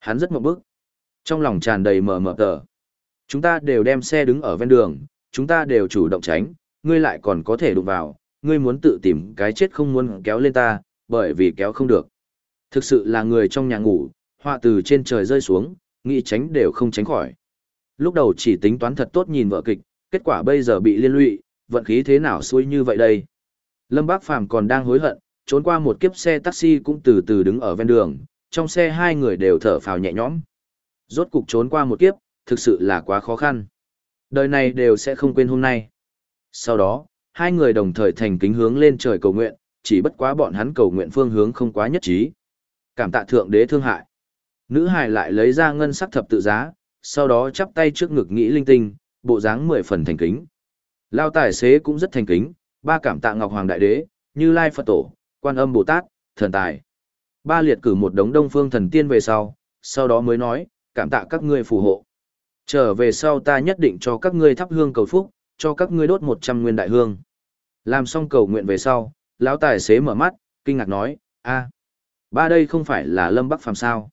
Hắn rất một bức. Trong lòng tràn đầy mờ mờ tờ. Chúng ta đều đem xe đứng ở ven đường, chúng ta đều chủ động tránh, ngươi lại còn có thể đụng vào, ngươi muốn tự tìm cái chết không muốn kéo lên ta, bởi vì kéo không được. Thực sự là người trong nhà ngủ, họa từ trên trời rơi xuống, nghĩ tránh đều không tránh khỏi. Lúc đầu chỉ tính toán thật tốt nhìn vợ kịch, kết quả bây giờ bị liên lụy, vận khí thế nào xui như vậy đây. Lâm Bác Phàm còn đang hối hận, trốn qua một kiếp xe taxi cũng từ từ đứng ở ven đường, trong xe hai người đều thở phào nhẹ nhõm. Rốt cục trốn qua một kiếp, thực sự là quá khó khăn. Đời này đều sẽ không quên hôm nay. Sau đó, hai người đồng thời thành kính hướng lên trời cầu nguyện, chỉ bất quá bọn hắn cầu nguyện phương hướng không quá nhất trí. Cảm tạ thượng đế thương hại. Nữ hài lại lấy ra ngân sắc thập tự giá, sau đó chắp tay trước ngực nghĩ linh tinh, bộ dáng mười phần thành kính. Lao tài xế cũng rất thành kính, ba cảm tạ Ngọc Hoàng Đại Đế, Như Lai Phật Tổ, Quan Âm Bồ Tát, Thần Tài. Ba liệt cử một đống đông phương thần tiên về sau, sau đó mới nói, cảm tạ các ngươi phù hộ. Trở về sau ta nhất định cho các ngươi thắp hương cầu phúc, cho các ngươi đốt một trăm nguyên đại hương. Làm xong cầu nguyện về sau, lão tài xế mở mắt, kinh ngạc nói, a, ba đây không phải là Lâm Bắc Phàm sao?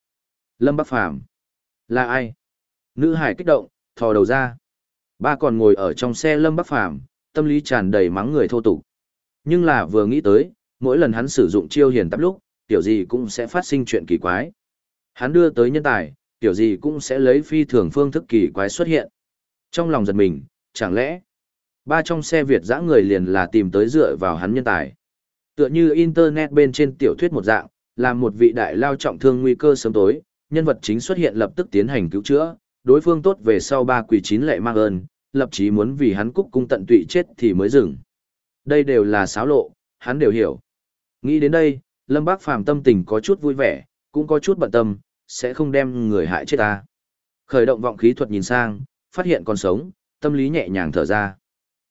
Lâm Bắc Phàm Là ai? Nữ hải kích động, thò đầu ra. Ba còn ngồi ở trong xe Lâm Bắc Phàm tâm lý tràn đầy mắng người thô tục. Nhưng là vừa nghĩ tới, mỗi lần hắn sử dụng chiêu hiền tắp lúc, tiểu gì cũng sẽ phát sinh chuyện kỳ quái. Hắn đưa tới nhân tài, tiểu gì cũng sẽ lấy phi thường phương thức kỳ quái xuất hiện. Trong lòng giật mình, chẳng lẽ, ba trong xe Việt dã người liền là tìm tới dựa vào hắn nhân tài. Tựa như Internet bên trên tiểu thuyết một dạng, là một vị đại lao trọng thương nguy cơ sớm tối, nhân vật chính xuất hiện lập tức tiến hành cứu chữa, đối phương tốt về sau ba quỷ chín lệ mang ơn, lập chí muốn vì hắn cúc cung tận tụy chết thì mới dừng. Đây đều là xáo lộ, hắn đều hiểu. Nghĩ đến đây, Lâm Bác Phàm tâm tình có chút vui vẻ, cũng có chút bận tâm, sẽ không đem người hại chết ta. Khởi động vọng khí thuật nhìn sang, phát hiện còn sống, tâm lý nhẹ nhàng thở ra.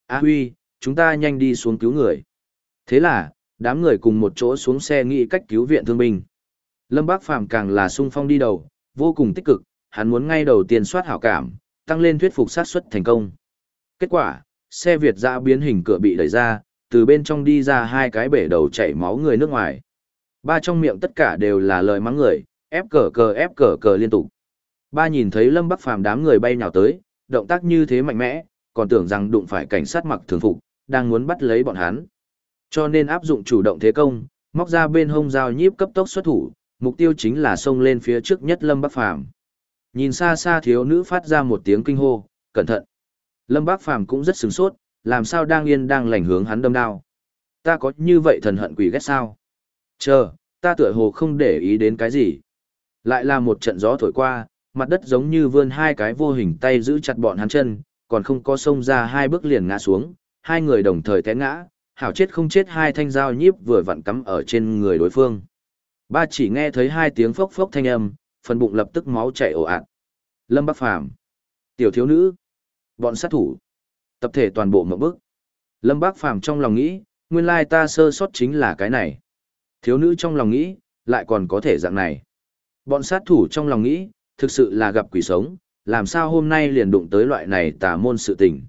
A huy, chúng ta nhanh đi xuống cứu người. Thế là, đám người cùng một chỗ xuống xe nghĩ cách cứu viện thương binh. Lâm Bác Phàm càng là sung phong đi đầu, vô cùng tích cực, hắn muốn ngay đầu tiên soát hảo cảm, tăng lên thuyết phục sát suất thành công. Kết quả, xe Việt dã biến hình cửa bị đẩy ra, từ bên trong đi ra hai cái bể đầu chảy máu người nước ngoài. Ba trong miệng tất cả đều là lời mắng người, ép cờ cờ ép cờ cờ liên tục. Ba nhìn thấy Lâm Bắc Phàm đám người bay nhào tới, động tác như thế mạnh mẽ, còn tưởng rằng đụng phải cảnh sát mặc thường phục, đang muốn bắt lấy bọn hắn. Cho nên áp dụng chủ động thế công, móc ra bên hông dao nhíp cấp tốc xuất thủ, mục tiêu chính là xông lên phía trước nhất Lâm Bắc Phàm. Nhìn xa xa thiếu nữ phát ra một tiếng kinh hô, cẩn thận. Lâm Bác Phàm cũng rất sửng sốt, làm sao đang yên đang lành hướng hắn đâm đao. Ta có như vậy thần hận quỷ ghét sao? Chờ, ta tựa hồ không để ý đến cái gì. Lại là một trận gió thổi qua, mặt đất giống như vươn hai cái vô hình tay giữ chặt bọn hắn chân, còn không có xông ra hai bước liền ngã xuống, hai người đồng thời té ngã, hảo chết không chết hai thanh dao nhíp vừa vặn cắm ở trên người đối phương. Ba chỉ nghe thấy hai tiếng phốc phốc thanh âm, phần bụng lập tức máu chảy ồ ạt. Lâm Bắc Phàm, tiểu thiếu nữ, bọn sát thủ, tập thể toàn bộ ngộp bước. Lâm Bắc Phàm trong lòng nghĩ, nguyên lai ta sơ sót chính là cái này. Thiếu nữ trong lòng nghĩ, lại còn có thể dạng này. Bọn sát thủ trong lòng nghĩ, thực sự là gặp quỷ sống, làm sao hôm nay liền đụng tới loại này tà môn sự tình.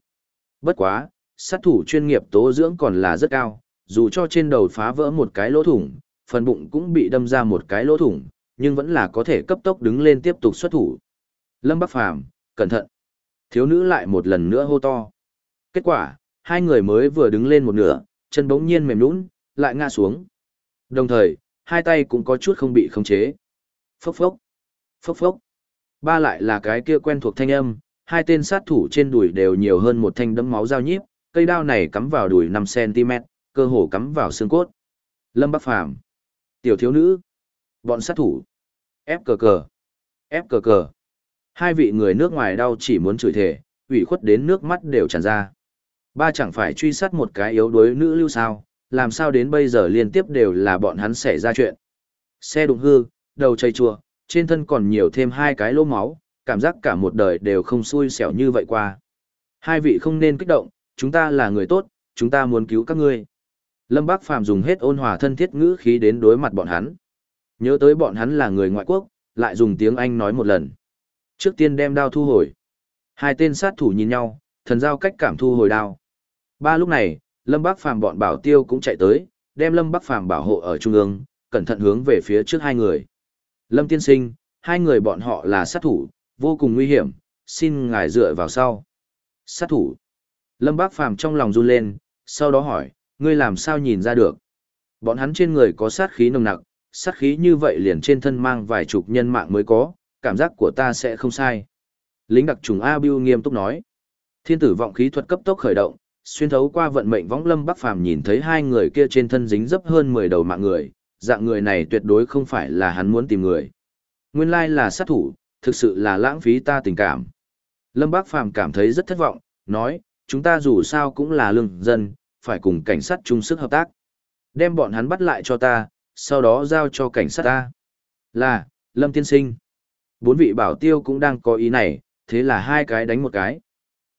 Bất quá, sát thủ chuyên nghiệp tố dưỡng còn là rất cao, dù cho trên đầu phá vỡ một cái lỗ thủng, phần bụng cũng bị đâm ra một cái lỗ thủng, nhưng vẫn là có thể cấp tốc đứng lên tiếp tục xuất thủ. Lâm Bắc Phàm, cẩn thận. Thiếu nữ lại một lần nữa hô to. Kết quả, hai người mới vừa đứng lên một nửa, chân bỗng nhiên mềm lún, lại ngã xuống. Đồng thời, hai tay cũng có chút không bị khống chế. Phốc phốc, phốc phốc. Ba lại là cái kia quen thuộc thanh âm, hai tên sát thủ trên đùi đều nhiều hơn một thanh đấm máu dao nhíp, cây đao này cắm vào đùi 5cm, cơ hồ cắm vào xương cốt. Lâm Bắc Phàm Tiểu thiếu nữ. Bọn sát thủ. Ép cờ cờ. Ép cờ cờ. Hai vị người nước ngoài đau chỉ muốn chửi thề, ủy khuất đến nước mắt đều tràn ra. Ba chẳng phải truy sát một cái yếu đuối nữ lưu sao, làm sao đến bây giờ liên tiếp đều là bọn hắn xảy ra chuyện. Xe đụng hư, đầu chảy chua, trên thân còn nhiều thêm hai cái lỗ máu, cảm giác cả một đời đều không xui xẻo như vậy qua. Hai vị không nên kích động, chúng ta là người tốt, chúng ta muốn cứu các ngươi. Lâm Bác Phàm dùng hết ôn hòa thân thiết ngữ khí đến đối mặt bọn hắn. Nhớ tới bọn hắn là người ngoại quốc, lại dùng tiếng Anh nói một lần. Trước tiên đem đao thu hồi. Hai tên sát thủ nhìn nhau, thần giao cách cảm thu hồi đao. Ba lúc này, Lâm Bác Phàm bọn bảo tiêu cũng chạy tới, đem Lâm Bác Phàm bảo hộ ở trung ương, cẩn thận hướng về phía trước hai người. Lâm tiên sinh, hai người bọn họ là sát thủ, vô cùng nguy hiểm, xin ngài dựa vào sau. Sát thủ. Lâm Bác Phàm trong lòng run lên, sau đó hỏi, ngươi làm sao nhìn ra được? Bọn hắn trên người có sát khí nồng nặc, sát khí như vậy liền trên thân mang vài chục nhân mạng mới có, cảm giác của ta sẽ không sai. Lính đặc trùng A Biu nghiêm túc nói. Thiên tử vọng khí thuật cấp tốc khởi động, xuyên thấu qua vận mệnh võng lâm bắc phàm nhìn thấy hai người kia trên thân dính dấp hơn 10 đầu mạng người, dạng người này tuyệt đối không phải là hắn muốn tìm người. Nguyên lai là sát thủ, thực sự là lãng phí ta tình cảm. Lâm Bác Phàm cảm thấy rất thất vọng, nói, chúng ta dù sao cũng là lương dân, phải cùng cảnh sát chung sức hợp tác. Đem bọn hắn bắt lại cho ta, sau đó giao cho cảnh sát ta. Là, Lâm Tiên Sinh. Bốn vị bảo tiêu cũng đang có ý này, thế là hai cái đánh một cái.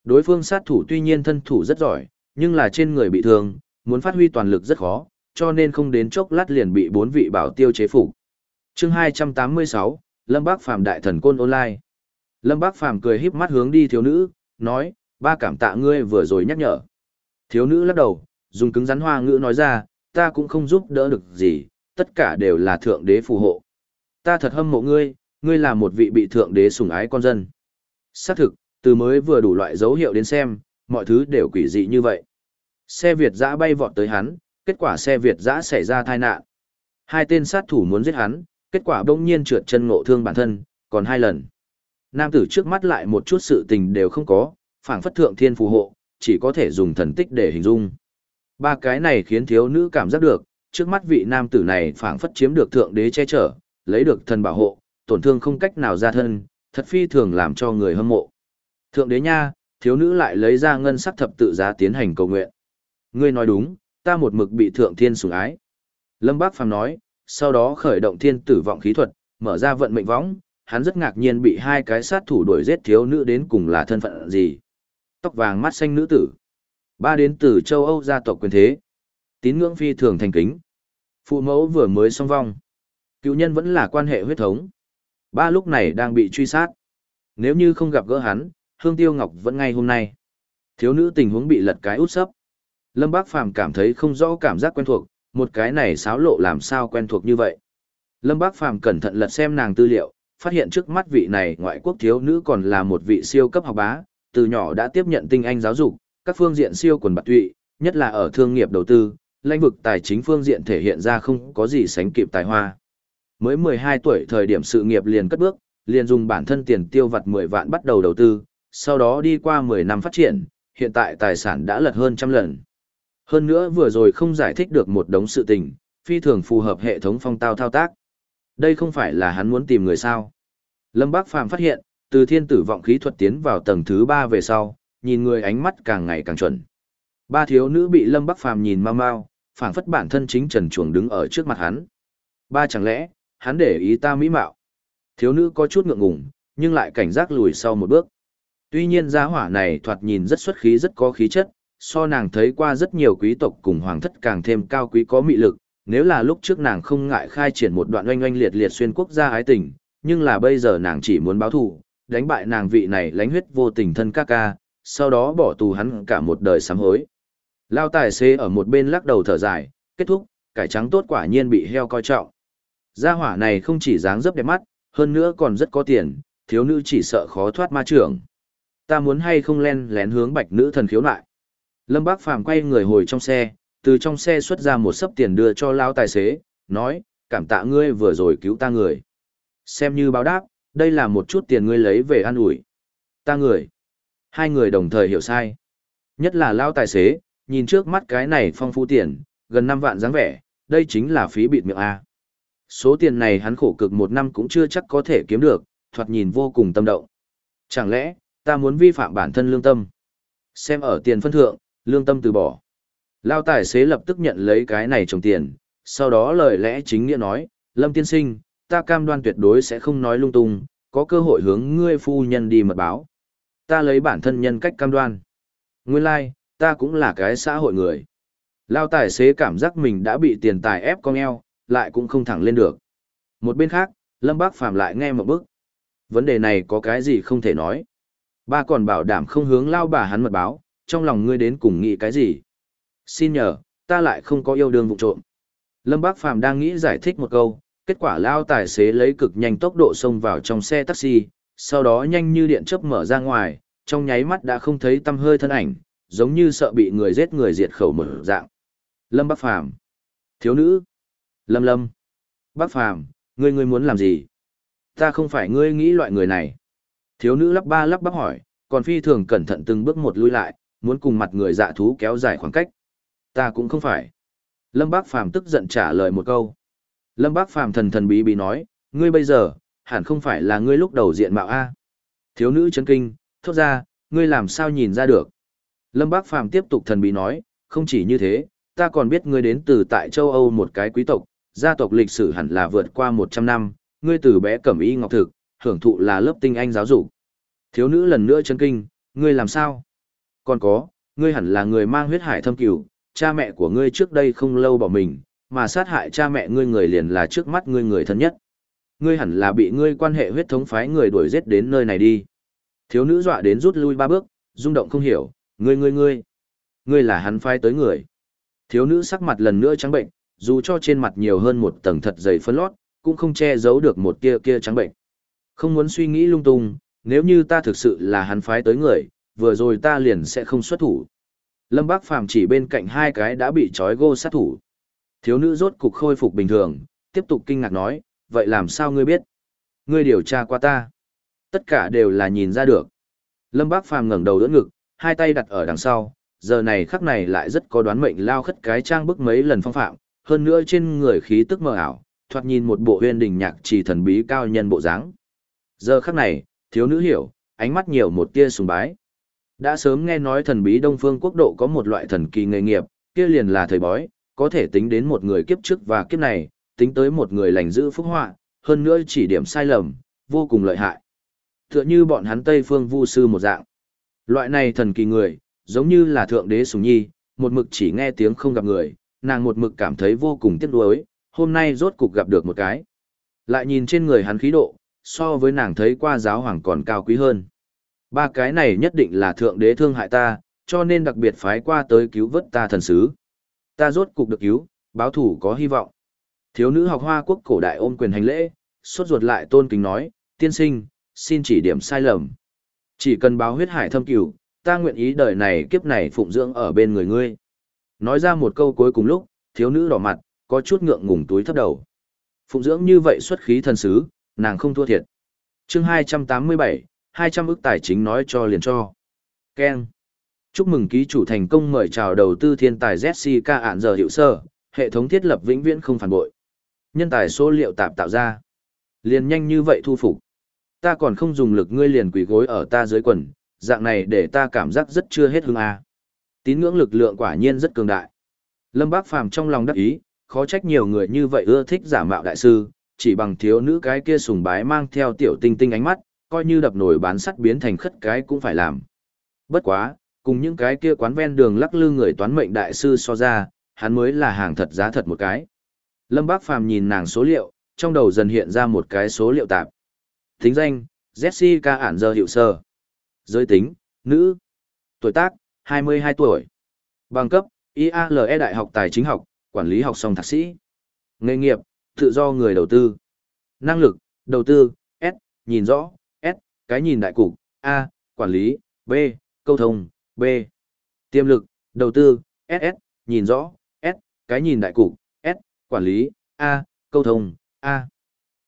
Đối phương sát thủ tuy nhiên thân thủ rất giỏi, nhưng là trên người bị thương, muốn phát huy toàn lực rất khó, cho nên không đến chốc lát liền bị bốn vị bảo tiêu chế phục. Chương 286, Lâm Bác Phàm đại thần côn online. Lâm Bác Phàm cười híp mắt hướng đi thiếu nữ, nói, ba cảm tạ ngươi vừa rồi nhắc nhở. Thiếu nữ lắc đầu, dùng cứng rắn hoa ngữ nói ra, ta cũng không giúp đỡ được gì, tất cả đều là thượng đế phù hộ. Ta thật hâm mộ ngươi, ngươi là một vị bị thượng đế sủng ái con dân. Xác thực, từ mới vừa đủ loại dấu hiệu đến xem, mọi thứ đều quỷ dị như vậy. Xe Việt dã bay vọt tới hắn, kết quả xe Việt dã xảy ra tai nạn. Hai tên sát thủ muốn giết hắn, kết quả bỗng nhiên trượt chân ngộ thương bản thân, còn hai lần. Nam tử trước mắt lại một chút sự tình đều không có, phảng phất thượng thiên phù hộ, chỉ có thể dùng thần tích để hình dung. Ba cái này khiến thiếu nữ cảm giác được, trước mắt vị nam tử này phảng phất chiếm được thượng đế che chở, lấy được thần bảo hộ, tổn thương không cách nào ra thân, thật phi thường làm cho người hâm mộ. Thượng đế nha, thiếu nữ lại lấy ra ngân sắc thập tự giá tiến hành cầu nguyện. Ngươi nói đúng, ta một mực bị thượng thiên sủng ái. Lâm Bác Phàm nói, sau đó khởi động thiên tử vọng khí thuật, mở ra vận mệnh võng, hắn rất ngạc nhiên bị hai cái sát thủ đuổi giết thiếu nữ đến cùng là thân phận gì. Tóc vàng mắt xanh nữ tử. Ba đến từ châu Âu gia tộc quyền thế. Tín ngưỡng phi thường thành kính. Phụ mẫu vừa mới song vong. Cựu nhân vẫn là quan hệ huyết thống. Ba lúc này đang bị truy sát. Nếu như không gặp gỡ hắn, Hương Tiêu Ngọc vẫn ngay hôm nay. Thiếu nữ tình huống bị lật cái út sấp. Lâm Bác Phàm cảm thấy không rõ cảm giác quen thuộc, một cái này xáo lộ làm sao quen thuộc như vậy. Lâm Bác Phàm cẩn thận lật xem nàng tư liệu, phát hiện trước mắt vị này ngoại quốc thiếu nữ còn là một vị siêu cấp học bá, từ nhỏ đã tiếp nhận tinh anh giáo dục, các phương diện siêu quần bạc tụy, nhất là ở thương nghiệp đầu tư, lãnh vực tài chính phương diện thể hiện ra không có gì sánh kịp tài hoa. Mới 12 tuổi thời điểm sự nghiệp liền cất bước, liền dùng bản thân tiền tiêu vặt 10 vạn bắt đầu đầu tư, sau đó đi qua 10 năm phát triển, hiện tại tài sản đã lật hơn trăm lần. Hơn nữa vừa rồi không giải thích được một đống sự tình, phi thường phù hợp hệ thống phong tao thao tác. Đây không phải là hắn muốn tìm người sao. Lâm Bác Phàm phát hiện, từ thiên tử vọng khí thuật tiến vào tầng thứ 3 về sau, nhìn người ánh mắt càng ngày càng chuẩn. Ba thiếu nữ bị Lâm Bắc Phàm nhìn mau mau, phảng phất bản thân chính trần chuồng đứng ở trước mặt hắn. Ba chẳng lẽ, hắn để ý ta mỹ mạo. Thiếu nữ có chút ngượng ngùng, nhưng lại cảnh giác lùi sau một bước. Tuy nhiên gia hỏa này thoạt nhìn rất xuất khí rất có khí chất, so nàng thấy qua rất nhiều quý tộc cùng hoàng thất càng thêm cao quý có mị lực, nếu là lúc trước nàng không ngại khai triển một đoạn oanh oanh liệt liệt xuyên quốc gia ái tình, nhưng là bây giờ nàng chỉ muốn báo thù, đánh bại nàng vị này lánh huyết vô tình thân ca ca, sau đó bỏ tù hắn cả một đời sám hối. Lao tài xế ở một bên lắc đầu thở dài, kết thúc, cải trắng tốt quả nhiên bị heo coi trọng. Gia hỏa này không chỉ dáng dấp đẹp mắt, hơn nữa còn rất có tiền, thiếu nữ chỉ sợ khó thoát ma trưởng. Ta muốn hay không len lén hướng bạch nữ thần khiếu lại. Lâm Bác Phàm quay người hồi trong xe, từ trong xe xuất ra một sấp tiền đưa cho lao tài xế, nói, cảm tạ ngươi vừa rồi cứu ta người. Xem như báo đáp, đây là một chút tiền ngươi lấy về an ủi. Ta người. Hai người đồng thời hiểu sai. Nhất là lao tài xế, nhìn trước mắt cái này phong phú tiền, gần 5 vạn dáng vẻ, đây chính là phí bịt miệng A. Số tiền này hắn khổ cực một năm cũng chưa chắc có thể kiếm được, thoạt nhìn vô cùng tâm động. Chẳng lẽ, ta muốn vi phạm bản thân lương tâm? Xem ở tiền phân thượng, lương tâm từ bỏ. Lao tài xế lập tức nhận lấy cái này trồng tiền, sau đó lời lẽ chính nghĩa nói, Lâm tiên sinh, ta cam đoan tuyệt đối sẽ không nói lung tung, có cơ hội hướng ngươi phu nhân đi mật báo. Ta lấy bản thân nhân cách cam đoan. Nguyên lai, like, ta cũng là cái xã hội người. Lao tài xế cảm giác mình đã bị tiền tài ép con eo, lại cũng không thẳng lên được. Một bên khác, Lâm Bác Phàm lại nghe một bức. Vấn đề này có cái gì không thể nói. Ba còn bảo đảm không hướng lao bà hắn mật báo, trong lòng ngươi đến cùng nghĩ cái gì. Xin nhờ, ta lại không có yêu đương vụ trộm. Lâm Bác Phàm đang nghĩ giải thích một câu, kết quả lao tài xế lấy cực nhanh tốc độ xông vào trong xe taxi, sau đó nhanh như điện chớp mở ra ngoài, trong nháy mắt đã không thấy tâm hơi thân ảnh, giống như sợ bị người giết người diệt khẩu mở dạng. Lâm bắc Phàm Thiếu nữ Lâm Lâm Bác Phàm ngươi ngươi muốn làm gì? Ta không phải ngươi nghĩ loại người này. Thiếu nữ lắp ba lắp bắp hỏi, còn phi thường cẩn thận từng bước một lui lại, muốn cùng mặt người dạ thú kéo dài khoảng cách. Ta cũng không phải. Lâm Bác Phàm tức giận trả lời một câu. Lâm Bác Phàm thần thần bí bí nói, ngươi bây giờ, hẳn không phải là ngươi lúc đầu diện mạo A. Thiếu nữ chấn kinh, thốt ra, ngươi làm sao nhìn ra được. Lâm Bác Phàm tiếp tục thần bí nói, không chỉ như thế, ta còn biết ngươi đến từ tại châu Âu một cái quý tộc, gia tộc lịch sử hẳn là vượt qua 100 năm, ngươi từ bé cẩm y ngọc thực, hưởng thụ là lớp tinh anh giáo dục. Thiếu nữ lần nữa chấn kinh, ngươi làm sao? Còn có, ngươi hẳn là người mang huyết hải thâm cửu, cha mẹ của ngươi trước đây không lâu bỏ mình, mà sát hại cha mẹ ngươi người liền là trước mắt ngươi người thân nhất. Ngươi hẳn là bị ngươi quan hệ huyết thống phái người đuổi giết đến nơi này đi. Thiếu nữ dọa đến rút lui ba bước, rung động không hiểu, ngươi ngươi ngươi, ngươi là hắn phái tới người. Thiếu nữ sắc mặt lần nữa trắng bệnh, dù cho trên mặt nhiều hơn một tầng thật dày phấn lót, cũng không che giấu được một kia kia trắng bệnh. Không muốn suy nghĩ lung tung, nếu như ta thực sự là hắn phái tới người, vừa rồi ta liền sẽ không xuất thủ. Lâm Bác Phàm chỉ bên cạnh hai cái đã bị trói gô sát thủ. Thiếu nữ rốt cục khôi phục bình thường, tiếp tục kinh ngạc nói, vậy làm sao ngươi biết? Ngươi điều tra qua ta. Tất cả đều là nhìn ra được. Lâm Bác Phàm ngẩng đầu đỡ ngực, hai tay đặt ở đằng sau, giờ này khắc này lại rất có đoán mệnh lao khất cái trang bức mấy lần phong phạm, hơn nữa trên người khí tức mờ ảo, thoạt nhìn một bộ huyên đình nhạc trì thần bí cao nhân bộ dáng. Giờ khắc này, thiếu nữ hiểu, ánh mắt nhiều một tia sùng bái. Đã sớm nghe nói thần bí Đông Phương quốc độ có một loại thần kỳ nghề nghiệp, kia liền là thời bói, có thể tính đến một người kiếp trước và kiếp này, tính tới một người lành giữ phúc họa, hơn nữa chỉ điểm sai lầm, vô cùng lợi hại. Tựa như bọn hắn Tây Phương Vu sư một dạng. Loại này thần kỳ người, giống như là thượng đế sùng nhi, một mực chỉ nghe tiếng không gặp người, nàng một mực cảm thấy vô cùng tiếc nuối, hôm nay rốt cục gặp được một cái. Lại nhìn trên người hắn khí độ, so với nàng thấy qua giáo hoàng còn cao quý hơn. Ba cái này nhất định là thượng đế thương hại ta, cho nên đặc biệt phái qua tới cứu vớt ta thần sứ. Ta rốt cục được cứu, báo thủ có hy vọng. Thiếu nữ học hoa quốc cổ đại ôm quyền hành lễ, sốt ruột lại tôn kính nói, tiên sinh, xin chỉ điểm sai lầm. Chỉ cần báo huyết hải thâm cửu, ta nguyện ý đời này kiếp này phụng dưỡng ở bên người ngươi. Nói ra một câu cuối cùng lúc, thiếu nữ đỏ mặt, có chút ngượng ngùng túi thấp đầu. Phụng dưỡng như vậy xuất khí thần sứ, nàng không thua thiệt. chương 287, 200 ức tài chính nói cho liền cho. Ken. Chúc mừng ký chủ thành công mời chào đầu tư thiên tài Jessica ạn giờ hiệu sơ, hệ thống thiết lập vĩnh viễn không phản bội. Nhân tài số liệu tạp tạo ra. Liền nhanh như vậy thu phục. Ta còn không dùng lực ngươi liền quỳ gối ở ta dưới quần, dạng này để ta cảm giác rất chưa hết hương a. Tín ngưỡng lực lượng quả nhiên rất cường đại. Lâm Bác Phàm trong lòng đắc ý, khó trách nhiều người như vậy ưa thích giả mạo đại sư, chỉ bằng thiếu nữ cái kia sùng bái mang theo tiểu tinh tinh ánh mắt, coi như đập nổi bán sắt biến thành khất cái cũng phải làm. Bất quá, cùng những cái kia quán ven đường lắc lư người toán mệnh đại sư so ra, hắn mới là hàng thật giá thật một cái. Lâm Bác Phàm nhìn nàng số liệu, trong đầu dần hiện ra một cái số liệu tạp. Tính danh, Jessica ản giờ hiệu sơ. Giới tính, nữ. Tuổi tác, 22 tuổi. Bằng cấp, IALE Đại học Tài chính học, quản lý học song thạc sĩ. Nghề nghiệp, tự do người đầu tư. Năng lực, đầu tư, S, nhìn rõ, S, cái nhìn đại cục, A, quản lý, B, câu thông, B. Tiềm lực, đầu tư, SS, nhìn rõ, S, cái nhìn đại cục, S, quản lý, A, câu thông, A.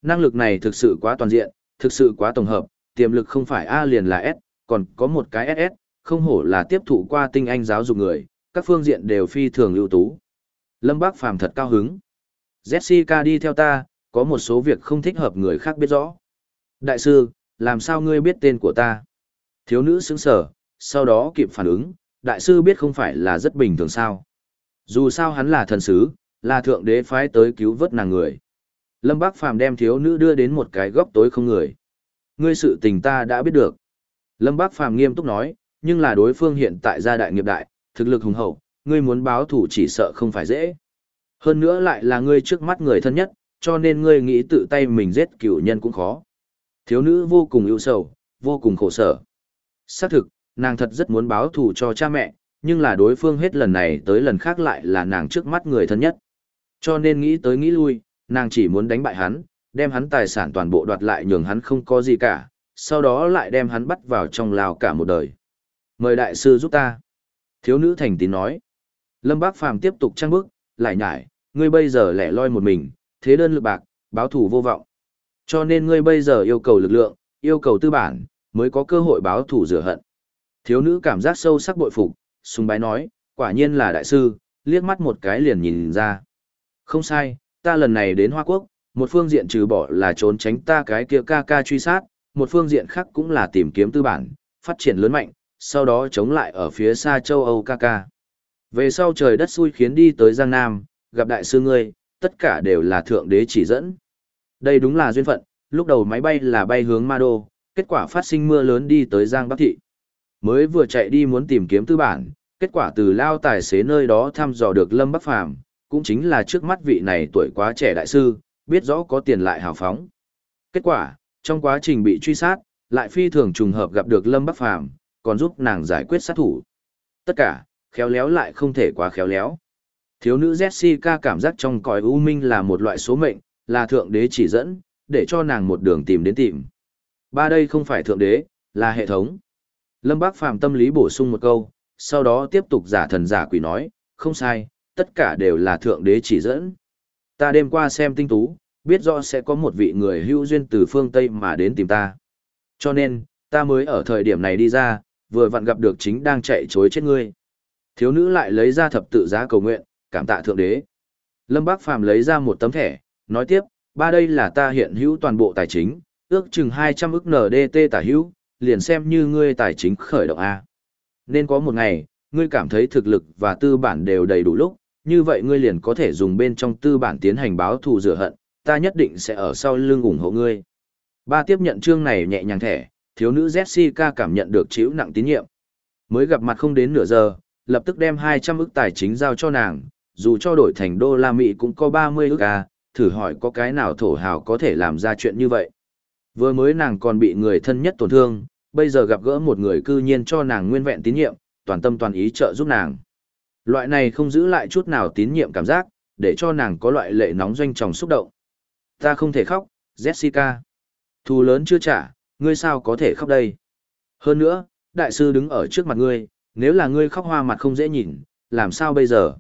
Năng lực này thực sự quá toàn diện, thực sự quá tổng hợp, tiềm lực không phải A liền là S, còn có một cái SS, không hổ là tiếp thụ qua tinh anh giáo dục người, các phương diện đều phi thường ưu tú. Lâm Bác Phàm thật cao hứng. Jessica đi theo ta, có một số việc không thích hợp người khác biết rõ. Đại sư, làm sao ngươi biết tên của ta? Thiếu nữ sững sở, sau đó kịp phản ứng, đại sư biết không phải là rất bình thường sao. Dù sao hắn là thần sứ, là thượng đế phái tới cứu vớt nàng người. Lâm Bác Phàm đem thiếu nữ đưa đến một cái góc tối không người. Ngươi sự tình ta đã biết được. Lâm Bác Phàm nghiêm túc nói, nhưng là đối phương hiện tại gia đại nghiệp đại, thực lực hùng hậu, ngươi muốn báo thủ chỉ sợ không phải dễ. Hơn nữa lại là ngươi trước mắt người thân nhất, cho nên ngươi nghĩ tự tay mình giết cửu nhân cũng khó. Thiếu nữ vô cùng ưu sầu, vô cùng khổ sở. Xác thực, nàng thật rất muốn báo thù cho cha mẹ, nhưng là đối phương hết lần này tới lần khác lại là nàng trước mắt người thân nhất. Cho nên nghĩ tới nghĩ lui, nàng chỉ muốn đánh bại hắn, đem hắn tài sản toàn bộ đoạt lại nhường hắn không có gì cả, sau đó lại đem hắn bắt vào trong lao cả một đời. Mời đại sư giúp ta. Thiếu nữ thành tín nói. Lâm Bác Phàm tiếp tục trăng bước, lại nhải, ngươi bây giờ lẻ loi một mình, thế đơn lực bạc, báo thủ vô vọng. Cho nên ngươi bây giờ yêu cầu lực lượng, yêu cầu tư bản, mới có cơ hội báo thủ rửa hận. Thiếu nữ cảm giác sâu sắc bội phục, sùng bái nói, quả nhiên là đại sư, liếc mắt một cái liền nhìn ra. Không sai, ta lần này đến Hoa Quốc, một phương diện trừ bỏ là trốn tránh ta cái kia ca ca truy sát, một phương diện khác cũng là tìm kiếm tư bản, phát triển lớn mạnh, sau đó chống lại ở phía xa châu Âu ca ca. Về sau trời đất xui khiến đi tới Giang Nam, gặp đại sư ngươi, tất cả đều là thượng đế chỉ dẫn. Đây đúng là duyên phận, lúc đầu máy bay là bay hướng Ma Đô, kết quả phát sinh mưa lớn đi tới Giang Bắc Thị. Mới vừa chạy đi muốn tìm kiếm tư bản, kết quả từ lao tài xế nơi đó thăm dò được Lâm Bắc Phàm cũng chính là trước mắt vị này tuổi quá trẻ đại sư, biết rõ có tiền lại hào phóng. Kết quả, trong quá trình bị truy sát, lại phi thường trùng hợp gặp được Lâm Bắc Phàm còn giúp nàng giải quyết sát thủ. Tất cả, khéo léo lại không thể quá khéo léo. Thiếu nữ Jessica cảm giác trong cõi u minh là một loại số mệnh, là thượng đế chỉ dẫn, để cho nàng một đường tìm đến tìm. Ba đây không phải thượng đế, là hệ thống. Lâm Bác Phàm tâm lý bổ sung một câu, sau đó tiếp tục giả thần giả quỷ nói, không sai, tất cả đều là thượng đế chỉ dẫn. Ta đêm qua xem tinh tú, biết rõ sẽ có một vị người hữu duyên từ phương Tây mà đến tìm ta. Cho nên, ta mới ở thời điểm này đi ra, vừa vặn gặp được chính đang chạy chối chết ngươi. Thiếu nữ lại lấy ra thập tự giá cầu nguyện, cảm tạ thượng đế. Lâm Bác Phàm lấy ra một tấm thẻ, nói tiếp, ba đây là ta hiện hữu toàn bộ tài chính, ước chừng 200 ức NDT tả hữu, liền xem như ngươi tài chính khởi động A. Nên có một ngày, ngươi cảm thấy thực lực và tư bản đều đầy đủ lúc, như vậy ngươi liền có thể dùng bên trong tư bản tiến hành báo thù rửa hận, ta nhất định sẽ ở sau lưng ủng hộ ngươi. Ba tiếp nhận chương này nhẹ nhàng thẻ, thiếu nữ Jessica cảm nhận được chịu nặng tín nhiệm. Mới gặp mặt không đến nửa giờ, lập tức đem 200 ức tài chính giao cho nàng, dù cho đổi thành đô la Mỹ cũng có 30 ức à, thử hỏi có cái nào thổ hào có thể làm ra chuyện như vậy. Vừa mới nàng còn bị người thân nhất tổn thương, bây giờ gặp gỡ một người cư nhiên cho nàng nguyên vẹn tín nhiệm, toàn tâm toàn ý trợ giúp nàng. Loại này không giữ lại chút nào tín nhiệm cảm giác, để cho nàng có loại lệ nóng doanh tròng xúc động. Ta không thể khóc, Jessica. Thù lớn chưa trả, ngươi sao có thể khóc đây? Hơn nữa, đại sư đứng ở trước mặt ngươi, nếu là ngươi khóc hoa mặt không dễ nhìn, làm sao bây giờ?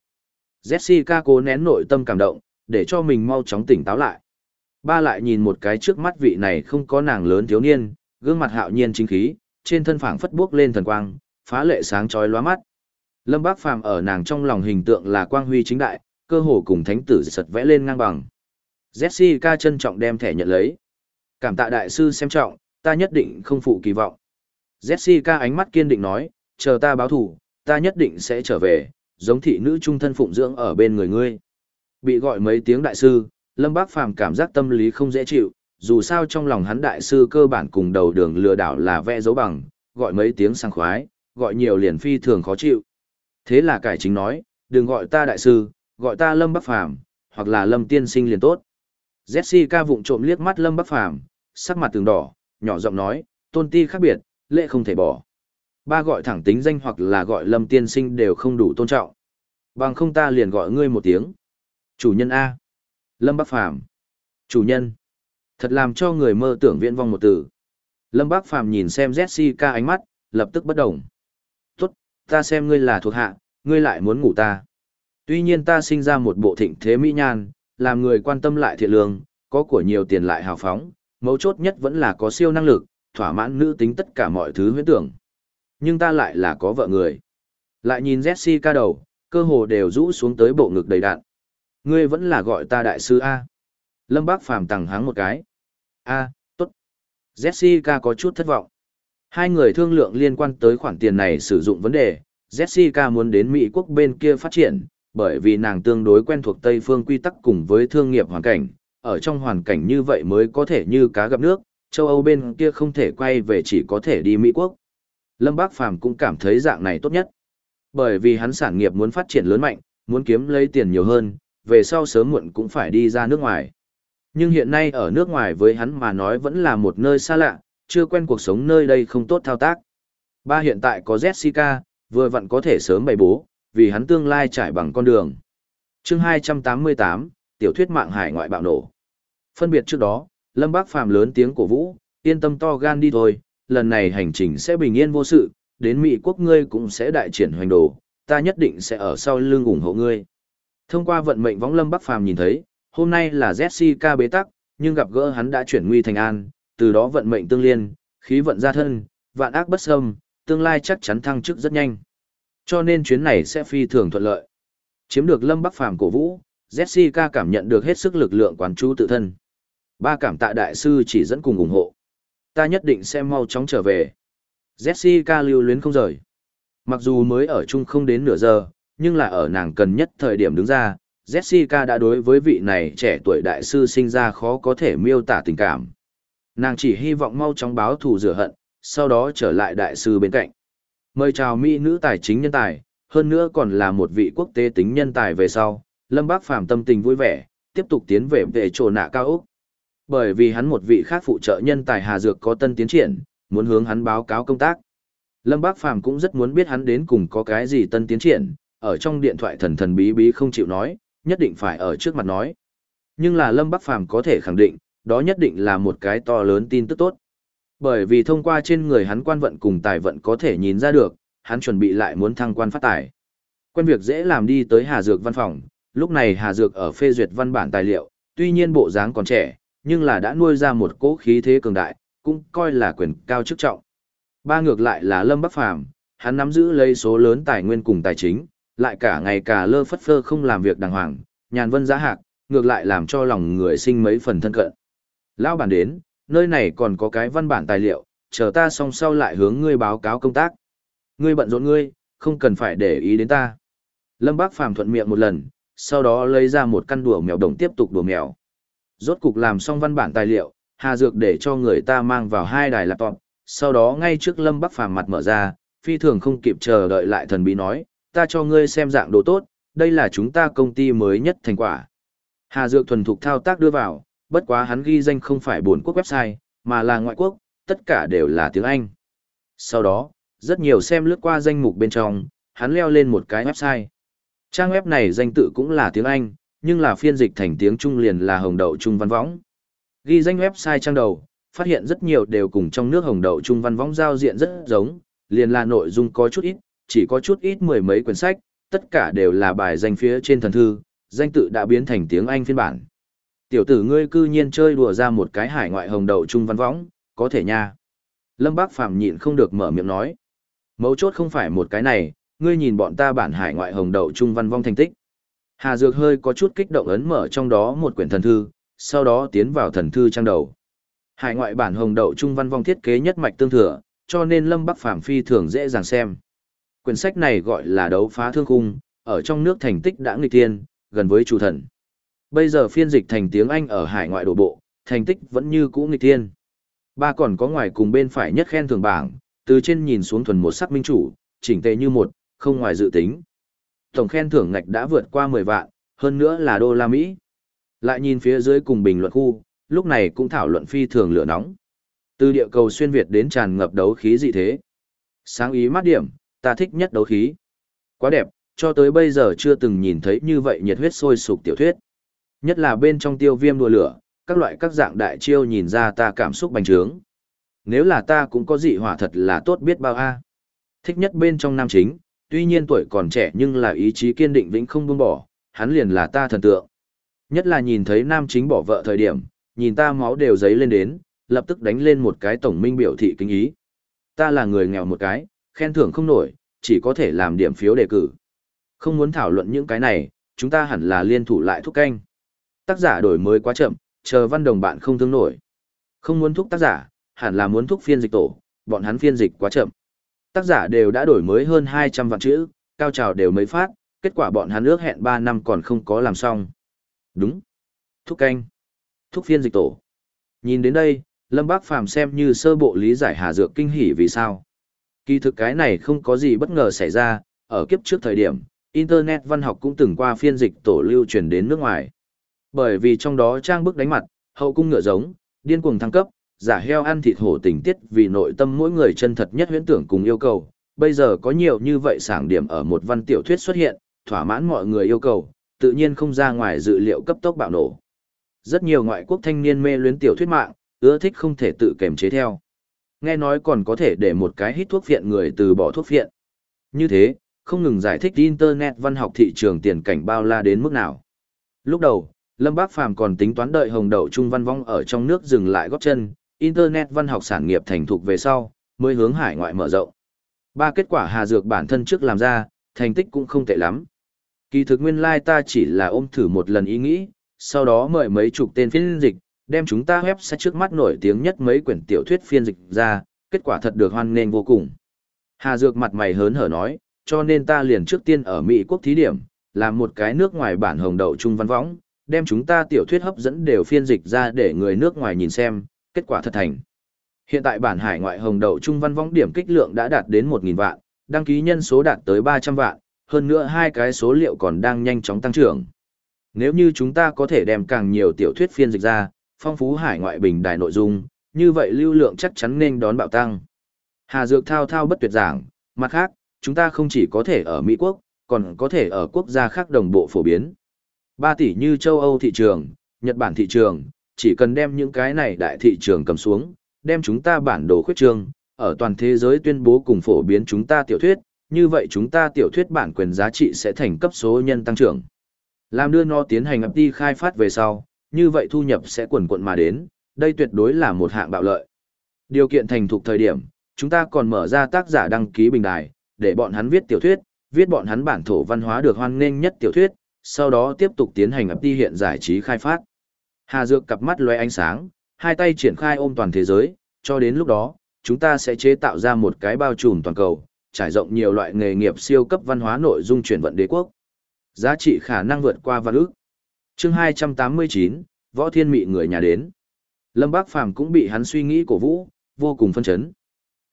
Jessica cố nén nội tâm cảm động, để cho mình mau chóng tỉnh táo lại. Ba lại nhìn một cái trước mắt vị này không có nàng lớn thiếu niên, gương mặt hạo nhiên chính khí, trên thân phảng phất bước lên thần quang, phá lệ sáng chói lóa mắt. Lâm Bác Phàm ở nàng trong lòng hình tượng là quang huy chính đại, cơ hồ cùng thánh tử sật vẽ lên ngang bằng. Jessica trân trọng đem thẻ nhận lấy. Cảm tạ đại sư xem trọng, ta nhất định không phụ kỳ vọng. Jessica ánh mắt kiên định nói, chờ ta báo thủ, ta nhất định sẽ trở về, giống thị nữ trung thân phụng dưỡng ở bên người ngươi. Bị gọi mấy tiếng đại sư, Lâm Bác Phàm cảm giác tâm lý không dễ chịu, dù sao trong lòng hắn đại sư cơ bản cùng đầu đường lừa đảo là vẽ dấu bằng, gọi mấy tiếng sang khoái, gọi nhiều liền phi thường khó chịu. Thế là cải chính nói, đừng gọi ta đại sư, gọi ta Lâm Bắc Phàm hoặc là Lâm Tiên Sinh liền tốt. Jessica vụng trộm liếc mắt Lâm Bắc Phàm sắc mặt tường đỏ, nhỏ giọng nói, tôn ti khác biệt, lệ không thể bỏ. Ba gọi thẳng tính danh hoặc là gọi Lâm Tiên Sinh đều không đủ tôn trọng. Bằng không ta liền gọi ngươi một tiếng. Chủ nhân A. Lâm Bắc Phàm Chủ nhân. Thật làm cho người mơ tưởng viễn vong một từ. Lâm Bắc Phàm nhìn xem Jessica ánh mắt, lập tức bất động. Ta xem ngươi là thuộc hạ, ngươi lại muốn ngủ ta. Tuy nhiên ta sinh ra một bộ thịnh thế mỹ nhan, làm người quan tâm lại thiện lương, có của nhiều tiền lại hào phóng, mấu chốt nhất vẫn là có siêu năng lực, thỏa mãn nữ tính tất cả mọi thứ huyễn tưởng. Nhưng ta lại là có vợ người. Lại nhìn Jessica đầu, cơ hồ đều rũ xuống tới bộ ngực đầy đạn. Ngươi vẫn là gọi ta đại sư A. Lâm Bác Phàm tằng hắng một cái. A, tốt. Jessica có chút thất vọng. Hai người thương lượng liên quan tới khoản tiền này sử dụng vấn đề. Jessica muốn đến Mỹ quốc bên kia phát triển, bởi vì nàng tương đối quen thuộc Tây phương quy tắc cùng với thương nghiệp hoàn cảnh. Ở trong hoàn cảnh như vậy mới có thể như cá gặp nước, châu Âu bên kia không thể quay về chỉ có thể đi Mỹ quốc. Lâm Bác Phàm cũng cảm thấy dạng này tốt nhất. Bởi vì hắn sản nghiệp muốn phát triển lớn mạnh, muốn kiếm lấy tiền nhiều hơn, về sau sớm muộn cũng phải đi ra nước ngoài. Nhưng hiện nay ở nước ngoài với hắn mà nói vẫn là một nơi xa lạ, chưa quen cuộc sống nơi đây không tốt thao tác. Ba hiện tại có Jessica, vừa vặn có thể sớm bày bố, vì hắn tương lai trải bằng con đường. chương 288, tiểu thuyết mạng hải ngoại bạo nổ. Phân biệt trước đó, Lâm Bác Phàm lớn tiếng cổ vũ, yên tâm to gan đi thôi, lần này hành trình sẽ bình yên vô sự, đến Mỹ quốc ngươi cũng sẽ đại triển hoành đồ, ta nhất định sẽ ở sau lưng ủng hộ ngươi. Thông qua vận mệnh võng Lâm Bắc Phàm nhìn thấy, hôm nay là Jessica bế tắc, nhưng gặp gỡ hắn đã chuyển nguy thành an, từ đó vận mệnh tương liên, khí vận gia thân, vạn ác bất xâm, tương lai chắc chắn thăng chức rất nhanh. Cho nên chuyến này sẽ phi thường thuận lợi. Chiếm được Lâm Bắc Phàm cổ vũ, Jessica cảm nhận được hết sức lực lượng quán chú tự thân. Ba cảm tạ đại sư chỉ dẫn cùng ủng hộ. Ta nhất định sẽ mau chóng trở về. Jessica lưu luyến không rời. Mặc dù mới ở chung không đến nửa giờ, nhưng là ở nàng cần nhất thời điểm đứng ra, Jessica đã đối với vị này trẻ tuổi đại sư sinh ra khó có thể miêu tả tình cảm. Nàng chỉ hy vọng mau chóng báo thù rửa hận, sau đó trở lại đại sư bên cạnh. Mời chào mỹ nữ tài chính nhân tài, hơn nữa còn là một vị quốc tế tính nhân tài về sau, Lâm Bác Phàm tâm tình vui vẻ, tiếp tục tiến về về chỗ nạ cao Úc. Bởi vì hắn một vị khác phụ trợ nhân tài Hà Dược có tân tiến triển, muốn hướng hắn báo cáo công tác. Lâm Bác Phàm cũng rất muốn biết hắn đến cùng có cái gì tân tiến triển, ở trong điện thoại thần thần bí bí không chịu nói, nhất định phải ở trước mặt nói. Nhưng là Lâm Bắc Phàm có thể khẳng định, đó nhất định là một cái to lớn tin tức tốt. Bởi vì thông qua trên người hắn quan vận cùng tài vận có thể nhìn ra được, hắn chuẩn bị lại muốn thăng quan phát tài. Quen việc dễ làm đi tới Hà Dược văn phòng, lúc này Hà Dược ở phê duyệt văn bản tài liệu, tuy nhiên bộ dáng còn trẻ, nhưng là đã nuôi ra một cỗ khí thế cường đại, cũng coi là quyền cao chức trọng. Ba ngược lại là Lâm Bắc Phàm, hắn nắm giữ lấy số lớn tài nguyên cùng tài chính, lại cả ngày cả lơ phất phơ không làm việc đàng hoàng, nhàn vân giá hạc, ngược lại làm cho lòng người sinh mấy phần thân cận. Lão bản đến, nơi này còn có cái văn bản tài liệu, chờ ta xong sau lại hướng ngươi báo cáo công tác. Ngươi bận rộn ngươi, không cần phải để ý đến ta. Lâm Bác Phàm thuận miệng một lần, sau đó lấy ra một căn đùa mèo đồng tiếp tục đùa mèo. Rốt cục làm xong văn bản tài liệu, Hà Dược để cho người ta mang vào hai đài laptop, sau đó ngay trước Lâm Bắc Phàm mặt mở ra, phi thường không kịp chờ đợi lại thần bí nói, ta cho ngươi xem dạng đồ tốt, đây là chúng ta công ty mới nhất thành quả. Hà Dược thuần thục thao tác đưa vào, bất quá hắn ghi danh không phải buồn quốc website, mà là ngoại quốc, tất cả đều là tiếng Anh. Sau đó, rất nhiều xem lướt qua danh mục bên trong, hắn leo lên một cái website. Trang web này danh tự cũng là tiếng Anh, nhưng là phiên dịch thành tiếng Trung liền là hồng đậu Trung văn võng. Ghi danh website trang đầu, phát hiện rất nhiều đều cùng trong nước hồng đậu Trung văn võng giao diện rất giống, liền là nội dung có chút ít, chỉ có chút ít mười mấy quyển sách, tất cả đều là bài danh phía trên thần thư, danh tự đã biến thành tiếng Anh phiên bản. Tiểu tử ngươi cư nhiên chơi đùa ra một cái hải ngoại hồng đậu trung văn võng, có thể nha. Lâm Bác Phàm nhịn không được mở miệng nói. Mấu chốt không phải một cái này, ngươi nhìn bọn ta bản hải ngoại hồng đậu trung văn vong thành tích. Hà Dược hơi có chút kích động ấn mở trong đó một quyển thần thư, sau đó tiến vào thần thư trang đầu. Hải ngoại bản hồng đậu trung văn vong thiết kế nhất mạch tương thừa, cho nên Lâm Bắc Phàm phi thường dễ dàng xem. Quyển sách này gọi là đấu phá thương khung, ở trong nước thành tích đã nghịch thiên, gần với chủ thần. Bây giờ phiên dịch thành tiếng Anh ở hải ngoại đổ bộ, thành tích vẫn như cũ nghịch thiên. Ba còn có ngoài cùng bên phải nhất khen thưởng bảng, từ trên nhìn xuống thuần một sắc minh chủ, chỉnh tề như một, không ngoài dự tính. Tổng khen thưởng ngạch đã vượt qua 10 vạn, hơn nữa là đô la Mỹ. Lại nhìn phía dưới cùng bình luận khu, lúc này cũng thảo luận phi thường lửa nóng. Từ địa cầu xuyên Việt đến tràn ngập đấu khí dị thế. Sáng ý mát điểm, ta thích nhất đấu khí. Quá đẹp, cho tới bây giờ chưa từng nhìn thấy như vậy nhiệt huyết sôi sục tiểu thuyết. Nhất là bên trong tiêu viêm đùa lửa, các loại các dạng đại chiêu nhìn ra ta cảm xúc bành trướng. Nếu là ta cũng có dị hỏa thật là tốt biết bao a. Thích nhất bên trong nam chính, tuy nhiên tuổi còn trẻ nhưng là ý chí kiên định vĩnh không buông bỏ, hắn liền là ta thần tượng. Nhất là nhìn thấy nam chính bỏ vợ thời điểm, nhìn ta máu đều giấy lên đến, lập tức đánh lên một cái tổng minh biểu thị kính ý. Ta là người nghèo một cái, khen thưởng không nổi, chỉ có thể làm điểm phiếu đề cử. Không muốn thảo luận những cái này, chúng ta hẳn là liên thủ lại thúc canh. Tác giả đổi mới quá chậm, chờ văn đồng bạn không thương nổi. Không muốn thúc tác giả, hẳn là muốn thúc phiên dịch tổ, bọn hắn phiên dịch quá chậm. Tác giả đều đã đổi mới hơn 200 vạn chữ, cao trào đều mới phát, kết quả bọn hắn ước hẹn 3 năm còn không có làm xong. Đúng. Thúc canh. Thúc phiên dịch tổ. Nhìn đến đây, Lâm Bác Phàm xem như sơ bộ lý giải Hà Dược kinh hỉ vì sao. Kỳ thực cái này không có gì bất ngờ xảy ra, ở kiếp trước thời điểm, Internet văn học cũng từng qua phiên dịch tổ lưu truyền đến nước ngoài. Bởi vì trong đó trang bức đánh mặt, hậu cung ngựa giống, điên cuồng thăng cấp, giả heo ăn thịt hổ tình tiết vì nội tâm mỗi người chân thật nhất huyễn tưởng cùng yêu cầu. Bây giờ có nhiều như vậy sảng điểm ở một văn tiểu thuyết xuất hiện, thỏa mãn mọi người yêu cầu, tự nhiên không ra ngoài dự liệu cấp tốc bạo nổ. Rất nhiều ngoại quốc thanh niên mê luyến tiểu thuyết mạng, ưa thích không thể tự kềm chế theo. Nghe nói còn có thể để một cái hít thuốc viện người từ bỏ thuốc viện Như thế, không ngừng giải thích Internet văn học thị trường tiền cảnh bao la đến mức nào. Lúc đầu, Lâm Bác Phàm còn tính toán đợi hồng đậu trung văn vong ở trong nước dừng lại góp chân, Internet văn học sản nghiệp thành thục về sau, mới hướng hải ngoại mở rộng. Ba kết quả Hà Dược bản thân trước làm ra, thành tích cũng không tệ lắm. Kỳ thực nguyên lai like ta chỉ là ôm thử một lần ý nghĩ, sau đó mời mấy chục tên phiên dịch, đem chúng ta web sẽ trước mắt nổi tiếng nhất mấy quyển tiểu thuyết phiên dịch ra, kết quả thật được hoan nghênh vô cùng. Hà Dược mặt mày hớn hở nói, cho nên ta liền trước tiên ở Mỹ quốc thí điểm, làm một cái nước ngoài bản hồng đậu trung văn võng, đem chúng ta tiểu thuyết hấp dẫn đều phiên dịch ra để người nước ngoài nhìn xem, kết quả thật thành. Hiện tại bản hải ngoại hồng đậu trung văn võng điểm kích lượng đã đạt đến 1.000 vạn, đăng ký nhân số đạt tới 300 vạn, hơn nữa hai cái số liệu còn đang nhanh chóng tăng trưởng. Nếu như chúng ta có thể đem càng nhiều tiểu thuyết phiên dịch ra, phong phú hải ngoại bình đài nội dung, như vậy lưu lượng chắc chắn nên đón bạo tăng. Hà Dược thao thao bất tuyệt giảng, mặt khác, chúng ta không chỉ có thể ở Mỹ quốc, còn có thể ở quốc gia khác đồng bộ phổ biến. 3 tỷ như châu Âu thị trường, Nhật Bản thị trường, chỉ cần đem những cái này đại thị trường cầm xuống, đem chúng ta bản đồ khuyết trương, ở toàn thế giới tuyên bố cùng phổ biến chúng ta tiểu thuyết, như vậy chúng ta tiểu thuyết bản quyền giá trị sẽ thành cấp số nhân tăng trưởng. Làm đưa nó tiến hành ập đi khai phát về sau, như vậy thu nhập sẽ quần quận mà đến, đây tuyệt đối là một hạng bạo lợi. Điều kiện thành thục thời điểm, chúng ta còn mở ra tác giả đăng ký bình đài, để bọn hắn viết tiểu thuyết, viết bọn hắn bản thổ văn hóa được hoan nghênh nhất tiểu thuyết, sau đó tiếp tục tiến hành ập đi hiện giải trí khai phát. Hà Dược cặp mắt lóe ánh sáng, hai tay triển khai ôm toàn thế giới, cho đến lúc đó, chúng ta sẽ chế tạo ra một cái bao trùm toàn cầu, trải rộng nhiều loại nghề nghiệp siêu cấp văn hóa nội dung chuyển vận đế quốc. Giá trị khả năng vượt qua văn ước. Chương 289, Võ Thiên Mị người nhà đến. Lâm Bác Phàm cũng bị hắn suy nghĩ cổ vũ, vô cùng phân chấn.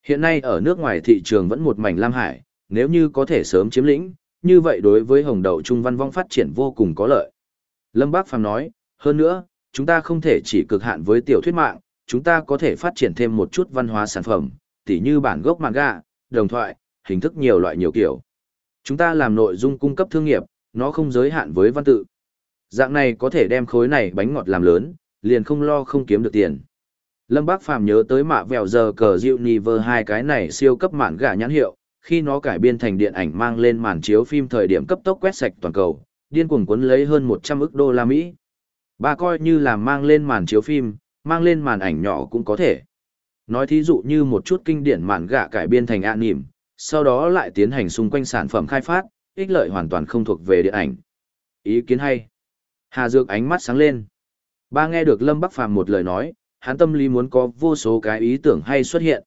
Hiện nay ở nước ngoài thị trường vẫn một mảnh lam hải, nếu như có thể sớm chiếm lĩnh, như vậy đối với hồng đậu trung văn vong phát triển vô cùng có lợi. Lâm Bác Phàm nói, hơn nữa, chúng ta không thể chỉ cực hạn với tiểu thuyết mạng, chúng ta có thể phát triển thêm một chút văn hóa sản phẩm, tỉ như bản gốc manga, đồng thoại, hình thức nhiều loại nhiều kiểu. Chúng ta làm nội dung cung cấp thương nghiệp, nó không giới hạn với văn tự. Dạng này có thể đem khối này bánh ngọt làm lớn, liền không lo không kiếm được tiền. Lâm Bác Phàm nhớ tới mạ vèo giờ cờ Diệu hai cái này siêu cấp mạn gà nhãn hiệu, khi nó cải biên thành điện ảnh mang lên màn chiếu phim thời điểm cấp tốc quét sạch toàn cầu, điên cuồng cuốn lấy hơn 100 ức đô la Mỹ. Ba coi như là mang lên màn chiếu phim, mang lên màn ảnh nhỏ cũng có thể. Nói thí dụ như một chút kinh điển mạn gạ cải biên thành ạ nỉm, sau đó lại tiến hành xung quanh sản phẩm khai phát, ích lợi hoàn toàn không thuộc về điện ảnh. Ý kiến hay. Hà Dược ánh mắt sáng lên. Ba nghe được Lâm Bắc Phàm một lời nói, hắn tâm lý muốn có vô số cái ý tưởng hay xuất hiện.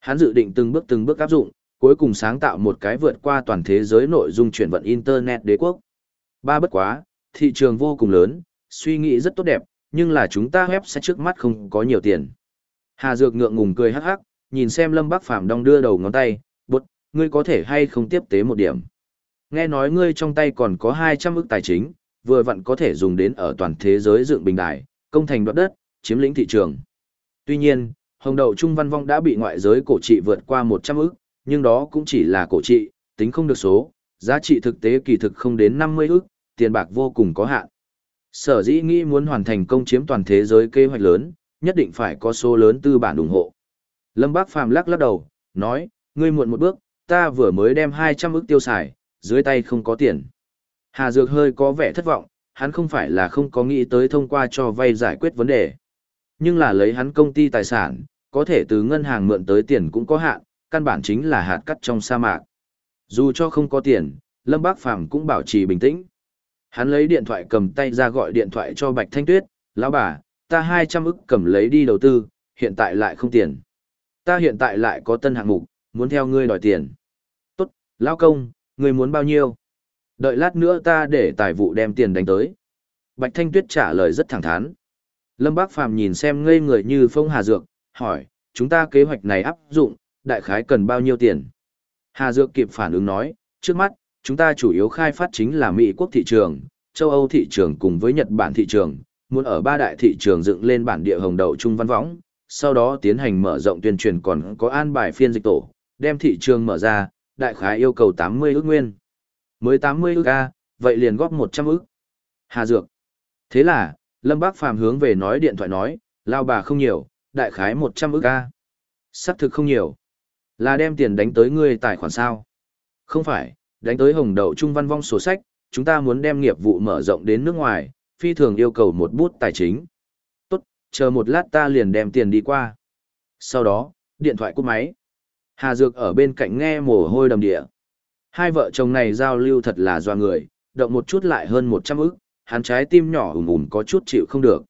Hắn dự định từng bước từng bước áp dụng, cuối cùng sáng tạo một cái vượt qua toàn thế giới nội dung chuyển vận Internet đế quốc. Ba bất quá, thị trường vô cùng lớn, suy nghĩ rất tốt đẹp, nhưng là chúng ta web sẽ trước mắt không có nhiều tiền. Hà Dược ngượng ngùng cười hắc hắc, nhìn xem Lâm Bắc Phàm đong đưa đầu ngón tay, Bột, ngươi có thể hay không tiếp tế một điểm. Nghe nói ngươi trong tay còn có 200 ức tài chính, vừa vặn có thể dùng đến ở toàn thế giới dựng bình đài, công thành đoạt đất, chiếm lĩnh thị trường. Tuy nhiên, hồng đậu trung văn vong đã bị ngoại giới cổ trị vượt qua 100 ức, nhưng đó cũng chỉ là cổ trị, tính không được số, giá trị thực tế kỳ thực không đến 50 ức, tiền bạc vô cùng có hạn. Sở dĩ nghĩ muốn hoàn thành công chiếm toàn thế giới kế hoạch lớn, nhất định phải có số lớn tư bản ủng hộ. Lâm Bác Phàm lắc lắc đầu, nói, ngươi muộn một bước, ta vừa mới đem 200 ức tiêu xài, dưới tay không có tiền. Hà Dược hơi có vẻ thất vọng, hắn không phải là không có nghĩ tới thông qua cho vay giải quyết vấn đề. Nhưng là lấy hắn công ty tài sản, có thể từ ngân hàng mượn tới tiền cũng có hạn, căn bản chính là hạt cắt trong sa mạc. Dù cho không có tiền, Lâm Bác Phàm cũng bảo trì bình tĩnh. Hắn lấy điện thoại cầm tay ra gọi điện thoại cho Bạch Thanh Tuyết, lão bà, ta 200 ức cầm lấy đi đầu tư, hiện tại lại không tiền. Ta hiện tại lại có tân hạng mục, muốn theo ngươi đòi tiền. Tốt, lão công, ngươi muốn bao nhiêu? Đợi lát nữa ta để tài vụ đem tiền đánh tới. Bạch Thanh Tuyết trả lời rất thẳng thắn. Lâm Bác Phàm nhìn xem ngây người như phong Hà Dược, hỏi, chúng ta kế hoạch này áp dụng, đại khái cần bao nhiêu tiền? Hà Dược kịp phản ứng nói, trước mắt, chúng ta chủ yếu khai phát chính là Mỹ quốc thị trường, châu Âu thị trường cùng với Nhật Bản thị trường, muốn ở ba đại thị trường dựng lên bản địa hồng đậu trung văn võng, sau đó tiến hành mở rộng tuyên truyền còn có an bài phiên dịch tổ, đem thị trường mở ra, đại khái yêu cầu 80 ước nguyên. Mới 80 ước A, vậy liền góp 100 ước. Hà Dược. Thế là, Lâm Bác Phàm hướng về nói điện thoại nói, lao bà không nhiều, đại khái 100 ước A. Sắc thực không nhiều. Là đem tiền đánh tới ngươi tài khoản sao? Không phải, đánh tới hồng đậu trung văn vong sổ sách, chúng ta muốn đem nghiệp vụ mở rộng đến nước ngoài, phi thường yêu cầu một bút tài chính. Tốt, chờ một lát ta liền đem tiền đi qua. Sau đó, điện thoại cúp máy. Hà Dược ở bên cạnh nghe mồ hôi đầm địa. Hai vợ chồng này giao lưu thật là doa người, động một chút lại hơn 100 ức, hắn trái tim nhỏ ùm ùm có chút chịu không được.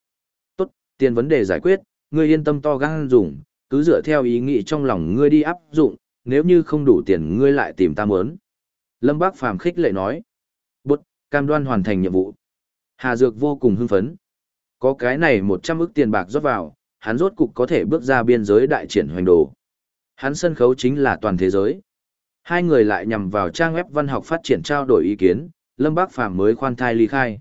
Tốt, tiền vấn đề giải quyết, ngươi yên tâm to gan dùng, cứ dựa theo ý nghĩ trong lòng ngươi đi áp dụng, nếu như không đủ tiền ngươi lại tìm ta muốn. Lâm Bác Phàm khích lệ nói. Bút, cam đoan hoàn thành nhiệm vụ. Hà Dược vô cùng hưng phấn. Có cái này 100 ức tiền bạc rót vào, hắn rốt cục có thể bước ra biên giới đại triển hoành đồ. Hắn sân khấu chính là toàn thế giới. Hai người lại nhằm vào trang web văn học phát triển trao đổi ý kiến, Lâm Bác Phàm mới khoan thai ly khai.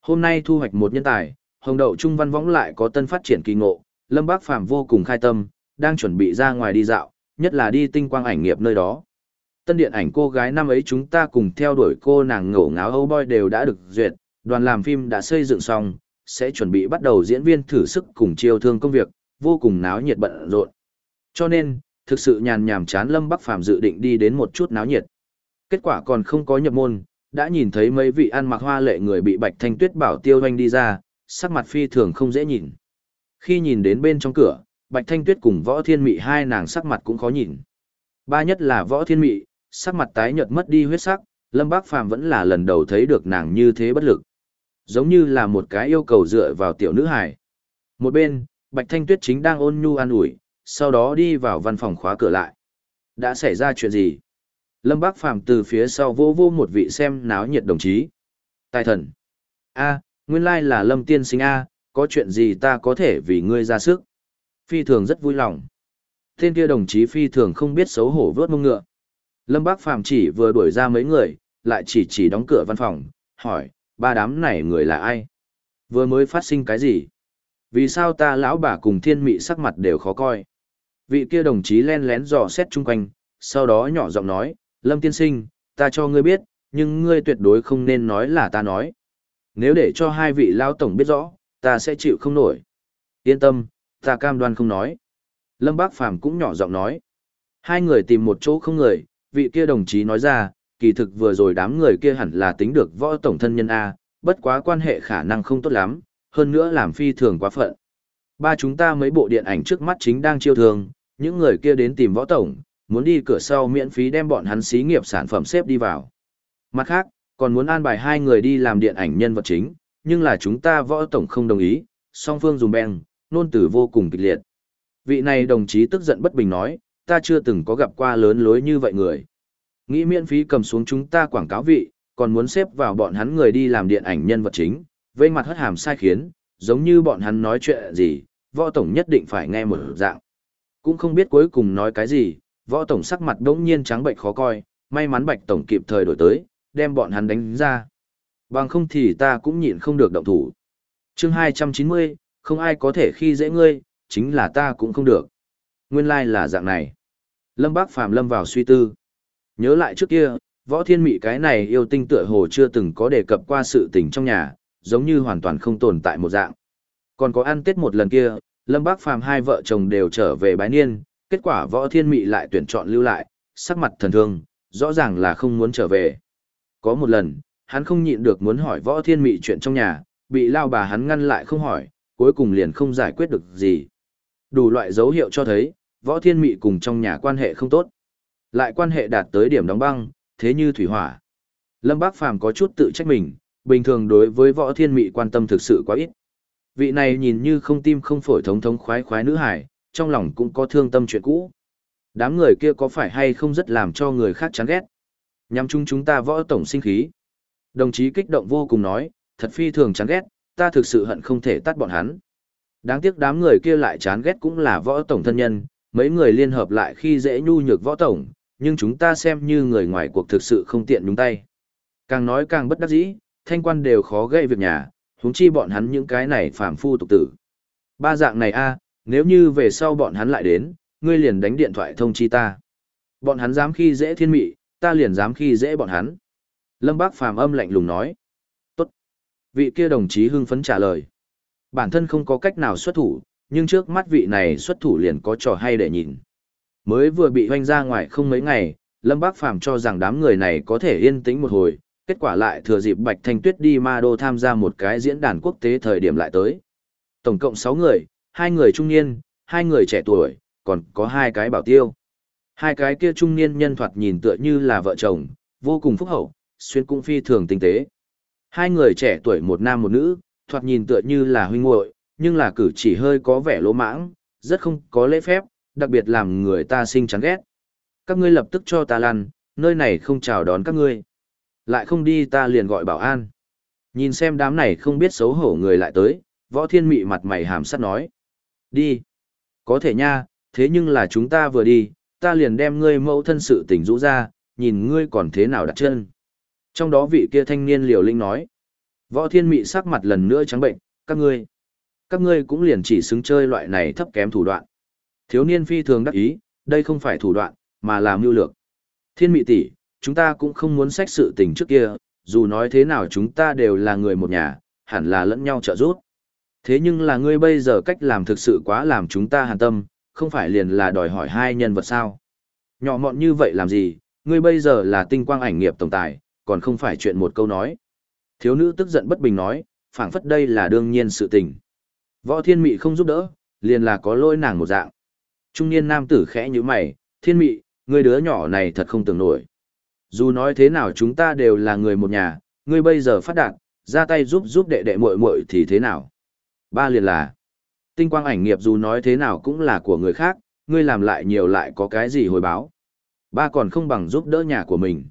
Hôm nay thu hoạch một nhân tài, Hồng Đậu Trung Văn Võng lại có tân phát triển kỳ ngộ, Lâm Bác Phàm vô cùng khai tâm, đang chuẩn bị ra ngoài đi dạo, nhất là đi tinh quang ảnh nghiệp nơi đó. Tân điện ảnh cô gái năm ấy chúng ta cùng theo đuổi cô nàng ngổ ngáo Âu Boy đều đã được duyệt, đoàn làm phim đã xây dựng xong, sẽ chuẩn bị bắt đầu diễn viên thử sức cùng chiêu thương công việc, vô cùng náo nhiệt bận rộn. Cho nên, thực sự nhàn nhàm chán Lâm Bắc Phàm dự định đi đến một chút náo nhiệt. Kết quả còn không có nhập môn, đã nhìn thấy mấy vị ăn mặc hoa lệ người bị Bạch Thanh Tuyết bảo tiêu hoanh đi ra, sắc mặt phi thường không dễ nhìn. Khi nhìn đến bên trong cửa, Bạch Thanh Tuyết cùng Võ Thiên Mị hai nàng sắc mặt cũng khó nhìn. Ba nhất là Võ Thiên Mị, sắc mặt tái nhợt mất đi huyết sắc, Lâm Bác Phàm vẫn là lần đầu thấy được nàng như thế bất lực. Giống như là một cái yêu cầu dựa vào tiểu nữ hài. Một bên, Bạch Thanh Tuyết chính đang ôn nhu an ủi, sau đó đi vào văn phòng khóa cửa lại. Đã xảy ra chuyện gì? Lâm Bác Phàm từ phía sau vô vô một vị xem náo nhiệt đồng chí. Tài thần. A, nguyên lai là Lâm Tiên Sinh A, có chuyện gì ta có thể vì ngươi ra sức. Phi thường rất vui lòng. Tên kia đồng chí phi thường không biết xấu hổ vớt mông ngựa. Lâm Bác Phàm chỉ vừa đuổi ra mấy người, lại chỉ chỉ đóng cửa văn phòng, hỏi, ba đám này người là ai? Vừa mới phát sinh cái gì? Vì sao ta lão bà cùng thiên mị sắc mặt đều khó coi? Vị kia đồng chí len lén dò xét chung quanh, sau đó nhỏ giọng nói, Lâm tiên sinh, ta cho ngươi biết, nhưng ngươi tuyệt đối không nên nói là ta nói. Nếu để cho hai vị lao tổng biết rõ, ta sẽ chịu không nổi. Yên tâm, ta cam đoan không nói. Lâm Bác Phàm cũng nhỏ giọng nói. Hai người tìm một chỗ không người, vị kia đồng chí nói ra, kỳ thực vừa rồi đám người kia hẳn là tính được võ tổng thân nhân A, bất quá quan hệ khả năng không tốt lắm, hơn nữa làm phi thường quá phận. Ba chúng ta mấy bộ điện ảnh trước mắt chính đang chiêu thường, những người kia đến tìm võ tổng, muốn đi cửa sau miễn phí đem bọn hắn xí nghiệp sản phẩm xếp đi vào. Mặt khác, còn muốn an bài hai người đi làm điện ảnh nhân vật chính, nhưng là chúng ta võ tổng không đồng ý, song phương dùng beng, nôn từ vô cùng kịch liệt. Vị này đồng chí tức giận bất bình nói, ta chưa từng có gặp qua lớn lối như vậy người. Nghĩ miễn phí cầm xuống chúng ta quảng cáo vị, còn muốn xếp vào bọn hắn người đi làm điện ảnh nhân vật chính, vây mặt hất hàm sai khiến, giống như bọn hắn nói chuyện gì, võ tổng nhất định phải nghe một dạng. Cũng không biết cuối cùng nói cái gì, võ tổng sắc mặt đống nhiên trắng bệnh khó coi, may mắn bạch tổng kịp thời đổi tới, đem bọn hắn đánh ra. Bằng không thì ta cũng nhịn không được động thủ. chương 290, không ai có thể khi dễ ngươi, chính là ta cũng không được. Nguyên lai like là dạng này. Lâm Bác Phàm lâm vào suy tư. Nhớ lại trước kia, võ thiên mị cái này yêu tinh tựa hồ chưa từng có đề cập qua sự tình trong nhà, giống như hoàn toàn không tồn tại một dạng. Còn có ăn tết một lần kia, Lâm Bác Phàm hai vợ chồng đều trở về bái niên, kết quả võ thiên mị lại tuyển chọn lưu lại, sắc mặt thần thương, rõ ràng là không muốn trở về. Có một lần, hắn không nhịn được muốn hỏi võ thiên mị chuyện trong nhà, bị lao bà hắn ngăn lại không hỏi, cuối cùng liền không giải quyết được gì. Đủ loại dấu hiệu cho thấy, võ thiên mị cùng trong nhà quan hệ không tốt. Lại quan hệ đạt tới điểm đóng băng, thế như thủy hỏa. Lâm Bác Phàm có chút tự trách mình, bình thường đối với võ thiên mị quan tâm thực sự quá ít. Vị này nhìn như không tim không phổi thống thống khoái khoái nữ hải, trong lòng cũng có thương tâm chuyện cũ. Đám người kia có phải hay không rất làm cho người khác chán ghét. Nhằm chung chúng ta võ tổng sinh khí. Đồng chí kích động vô cùng nói, thật phi thường chán ghét, ta thực sự hận không thể tắt bọn hắn. Đáng tiếc đám người kia lại chán ghét cũng là võ tổng thân nhân, mấy người liên hợp lại khi dễ nhu nhược võ tổng, nhưng chúng ta xem như người ngoài cuộc thực sự không tiện nhúng tay. Càng nói càng bất đắc dĩ, thanh quan đều khó gây việc nhà, huống chi bọn hắn những cái này phàm phu tục tử. Ba dạng này a, nếu như về sau bọn hắn lại đến, ngươi liền đánh điện thoại thông chi ta. Bọn hắn dám khi dễ thiên mị, ta liền dám khi dễ bọn hắn. Lâm Bác phàm âm lạnh lùng nói. Vị kia đồng chí hưng phấn trả lời. Bản thân không có cách nào xuất thủ, nhưng trước mắt vị này xuất thủ liền có trò hay để nhìn. Mới vừa bị hoanh ra ngoài không mấy ngày, Lâm Bác Phàm cho rằng đám người này có thể yên tĩnh một hồi, kết quả lại thừa dịp Bạch Thanh Tuyết đi Ma Đô tham gia một cái diễn đàn quốc tế thời điểm lại tới. Tổng cộng 6 người, hai người trung niên, hai người trẻ tuổi, còn có hai cái bảo tiêu. Hai cái kia trung niên nhân thoạt nhìn tựa như là vợ chồng, vô cùng phúc hậu, xuyên cung phi thường tinh tế. Hai người trẻ tuổi một nam một nữ, thoạt nhìn tựa như là huynh muội, nhưng là cử chỉ hơi có vẻ lỗ mãng, rất không có lễ phép, đặc biệt làm người ta sinh chán ghét. Các ngươi lập tức cho ta lăn, nơi này không chào đón các ngươi. Lại không đi ta liền gọi bảo an. Nhìn xem đám này không biết xấu hổ người lại tới, võ thiên mị mặt mày hàm sắt nói. Đi. Có thể nha, thế nhưng là chúng ta vừa đi, ta liền đem ngươi mẫu thân sự tình rũ ra, nhìn ngươi còn thế nào đặt chân. Trong đó vị kia thanh niên liều linh nói. Võ thiên mị sắc mặt lần nữa trắng bệnh, các ngươi. Các ngươi cũng liền chỉ xứng chơi loại này thấp kém thủ đoạn. Thiếu niên phi thường đắc ý, đây không phải thủ đoạn, mà là mưu lược. Thiên mị tỷ, chúng ta cũng không muốn sách sự tình trước kia, dù nói thế nào chúng ta đều là người một nhà, hẳn là lẫn nhau trợ giúp. Thế nhưng là ngươi bây giờ cách làm thực sự quá làm chúng ta hàn tâm, không phải liền là đòi hỏi hai nhân vật sao. Nhỏ mọn như vậy làm gì, ngươi bây giờ là tinh quang ảnh nghiệp tổng tài, còn không phải chuyện một câu nói. Thiếu nữ tức giận bất bình nói, phảng phất đây là đương nhiên sự tình. Võ thiên mị không giúp đỡ, liền là có lỗi nàng một dạng. Trung niên nam tử khẽ như mày, thiên mị, người đứa nhỏ này thật không tưởng nổi. Dù nói thế nào chúng ta đều là người một nhà, ngươi bây giờ phát đạt, ra tay giúp giúp đệ đệ muội muội thì thế nào? Ba liền là, tinh quang ảnh nghiệp dù nói thế nào cũng là của người khác, ngươi làm lại nhiều lại có cái gì hồi báo. Ba còn không bằng giúp đỡ nhà của mình.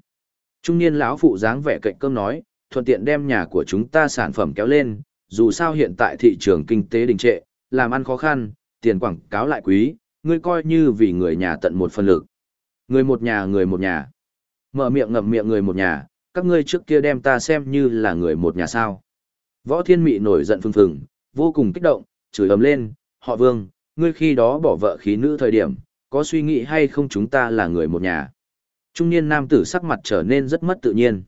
Trung niên lão phụ dáng vẻ cạnh cơm nói, thuận tiện đem nhà của chúng ta sản phẩm kéo lên, dù sao hiện tại thị trường kinh tế đình trệ, làm ăn khó khăn, tiền quảng cáo lại quý, ngươi coi như vì người nhà tận một phần lực. Người một nhà người một nhà. Mở miệng ngậm miệng người một nhà, các ngươi trước kia đem ta xem như là người một nhà sao. Võ thiên mị nổi giận phừng phừng, vô cùng kích động, chửi ấm lên, họ vương, ngươi khi đó bỏ vợ khí nữ thời điểm, có suy nghĩ hay không chúng ta là người một nhà. Trung niên nam tử sắc mặt trở nên rất mất tự nhiên.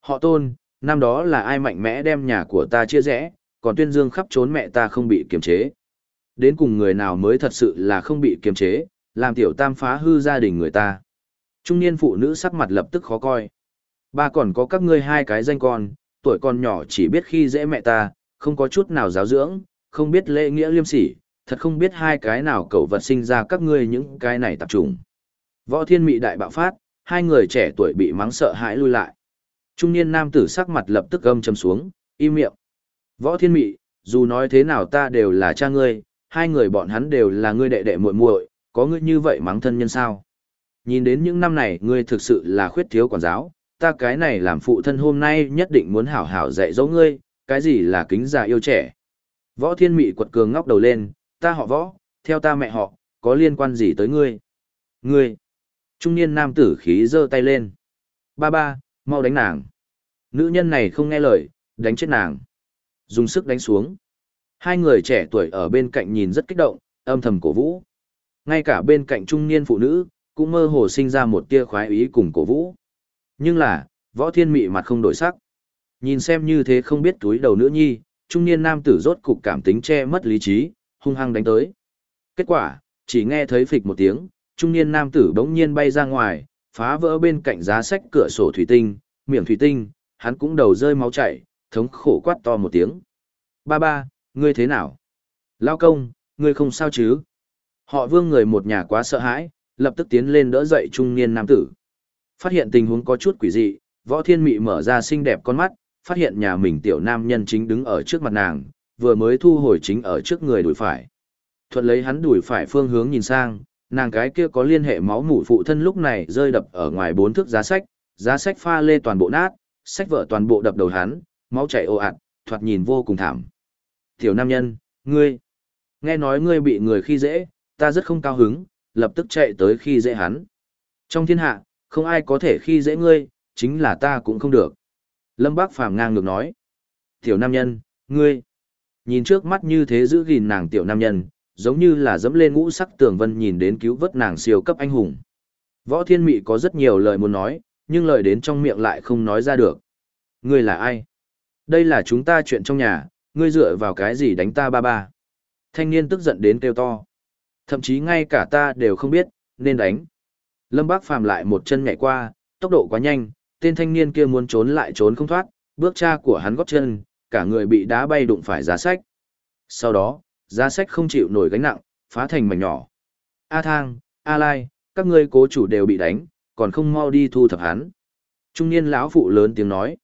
Họ tôn, năm đó là ai mạnh mẽ đem nhà của ta chia rẽ, còn tuyên dương khắp trốn mẹ ta không bị kiềm chế. Đến cùng người nào mới thật sự là không bị kiềm chế, làm tiểu tam phá hư gia đình người ta. Trung niên phụ nữ sắc mặt lập tức khó coi. Ba còn có các ngươi hai cái danh con, tuổi con nhỏ chỉ biết khi dễ mẹ ta, không có chút nào giáo dưỡng, không biết lễ nghĩa liêm sỉ, thật không biết hai cái nào cầu vật sinh ra các ngươi những cái này tập trùng. Võ thiên mị đại bạo phát, hai người trẻ tuổi bị mắng sợ hãi lui lại. Trung niên nam tử sắc mặt lập tức gâm châm xuống, im miệng. Võ thiên mị, dù nói thế nào ta đều là cha ngươi, hai người bọn hắn đều là ngươi đệ đệ muội muội, có ngươi như vậy mắng thân nhân sao? Nhìn đến những năm này ngươi thực sự là khuyết thiếu quản giáo, ta cái này làm phụ thân hôm nay nhất định muốn hảo hảo dạy dỗ ngươi, cái gì là kính già yêu trẻ. Võ thiên mị quật cường ngóc đầu lên, ta họ võ, theo ta mẹ họ, có liên quan gì tới ngươi? Ngươi! Trung niên nam tử khí giơ tay lên. Ba ba, mau đánh nàng. Nữ nhân này không nghe lời, đánh chết nàng. Dùng sức đánh xuống. Hai người trẻ tuổi ở bên cạnh nhìn rất kích động, âm thầm cổ vũ. Ngay cả bên cạnh trung niên phụ nữ, cũng mơ hồ sinh ra một tia khoái ý cùng cổ vũ. Nhưng là, võ thiên mị mặt không đổi sắc. Nhìn xem như thế không biết túi đầu nữ nhi, trung niên nam tử rốt cục cảm tính che mất lý trí, hung hăng đánh tới. Kết quả, chỉ nghe thấy phịch một tiếng, trung niên nam tử bỗng nhiên bay ra ngoài, phá vỡ bên cạnh giá sách cửa sổ thủy tinh, miệng thủy tinh, hắn cũng đầu rơi máu chảy, thống khổ quát to một tiếng. Ba ba, ngươi thế nào? Lao công, ngươi không sao chứ? Họ vương người một nhà quá sợ hãi, lập tức tiến lên đỡ dậy trung niên nam tử. Phát hiện tình huống có chút quỷ dị, võ thiên mị mở ra xinh đẹp con mắt, phát hiện nhà mình tiểu nam nhân chính đứng ở trước mặt nàng, vừa mới thu hồi chính ở trước người đuổi phải. Thuận lấy hắn đuổi phải phương hướng nhìn sang, nàng cái kia có liên hệ máu mủ phụ thân lúc này rơi đập ở ngoài bốn thước giá sách, giá sách pha lê toàn bộ nát, sách vở toàn bộ đập đầu hắn, máu chảy ồ ạt, thoạt nhìn vô cùng thảm. Tiểu nam nhân, ngươi, nghe nói ngươi bị người khi dễ, ta rất không cao hứng, lập tức chạy tới khi dễ hắn. Trong thiên hạ, không ai có thể khi dễ ngươi, chính là ta cũng không được. Lâm Bác Phàm ngang ngược nói. Tiểu nam nhân, ngươi. Nhìn trước mắt như thế giữ gìn nàng tiểu nam nhân, giống như là dẫm lên ngũ sắc tường vân nhìn đến cứu vớt nàng siêu cấp anh hùng. Võ Thiên Mị có rất nhiều lời muốn nói, nhưng lời đến trong miệng lại không nói ra được. Ngươi là ai? Đây là chúng ta chuyện trong nhà, ngươi dựa vào cái gì đánh ta ba ba? Thanh niên tức giận đến kêu to. Thậm chí ngay cả ta đều không biết, nên đánh. Lâm Bác Phàm lại một chân nhảy qua, tốc độ quá nhanh, tên thanh niên kia muốn trốn lại trốn không thoát, bước cha của hắn góp chân, cả người bị đá bay đụng phải giá sách. Sau đó, giá sách không chịu nổi gánh nặng, phá thành mảnh nhỏ. A Thang, A Lai, các ngươi cố chủ đều bị đánh, còn không mau đi thu thập hắn. Trung niên lão phụ lớn tiếng nói.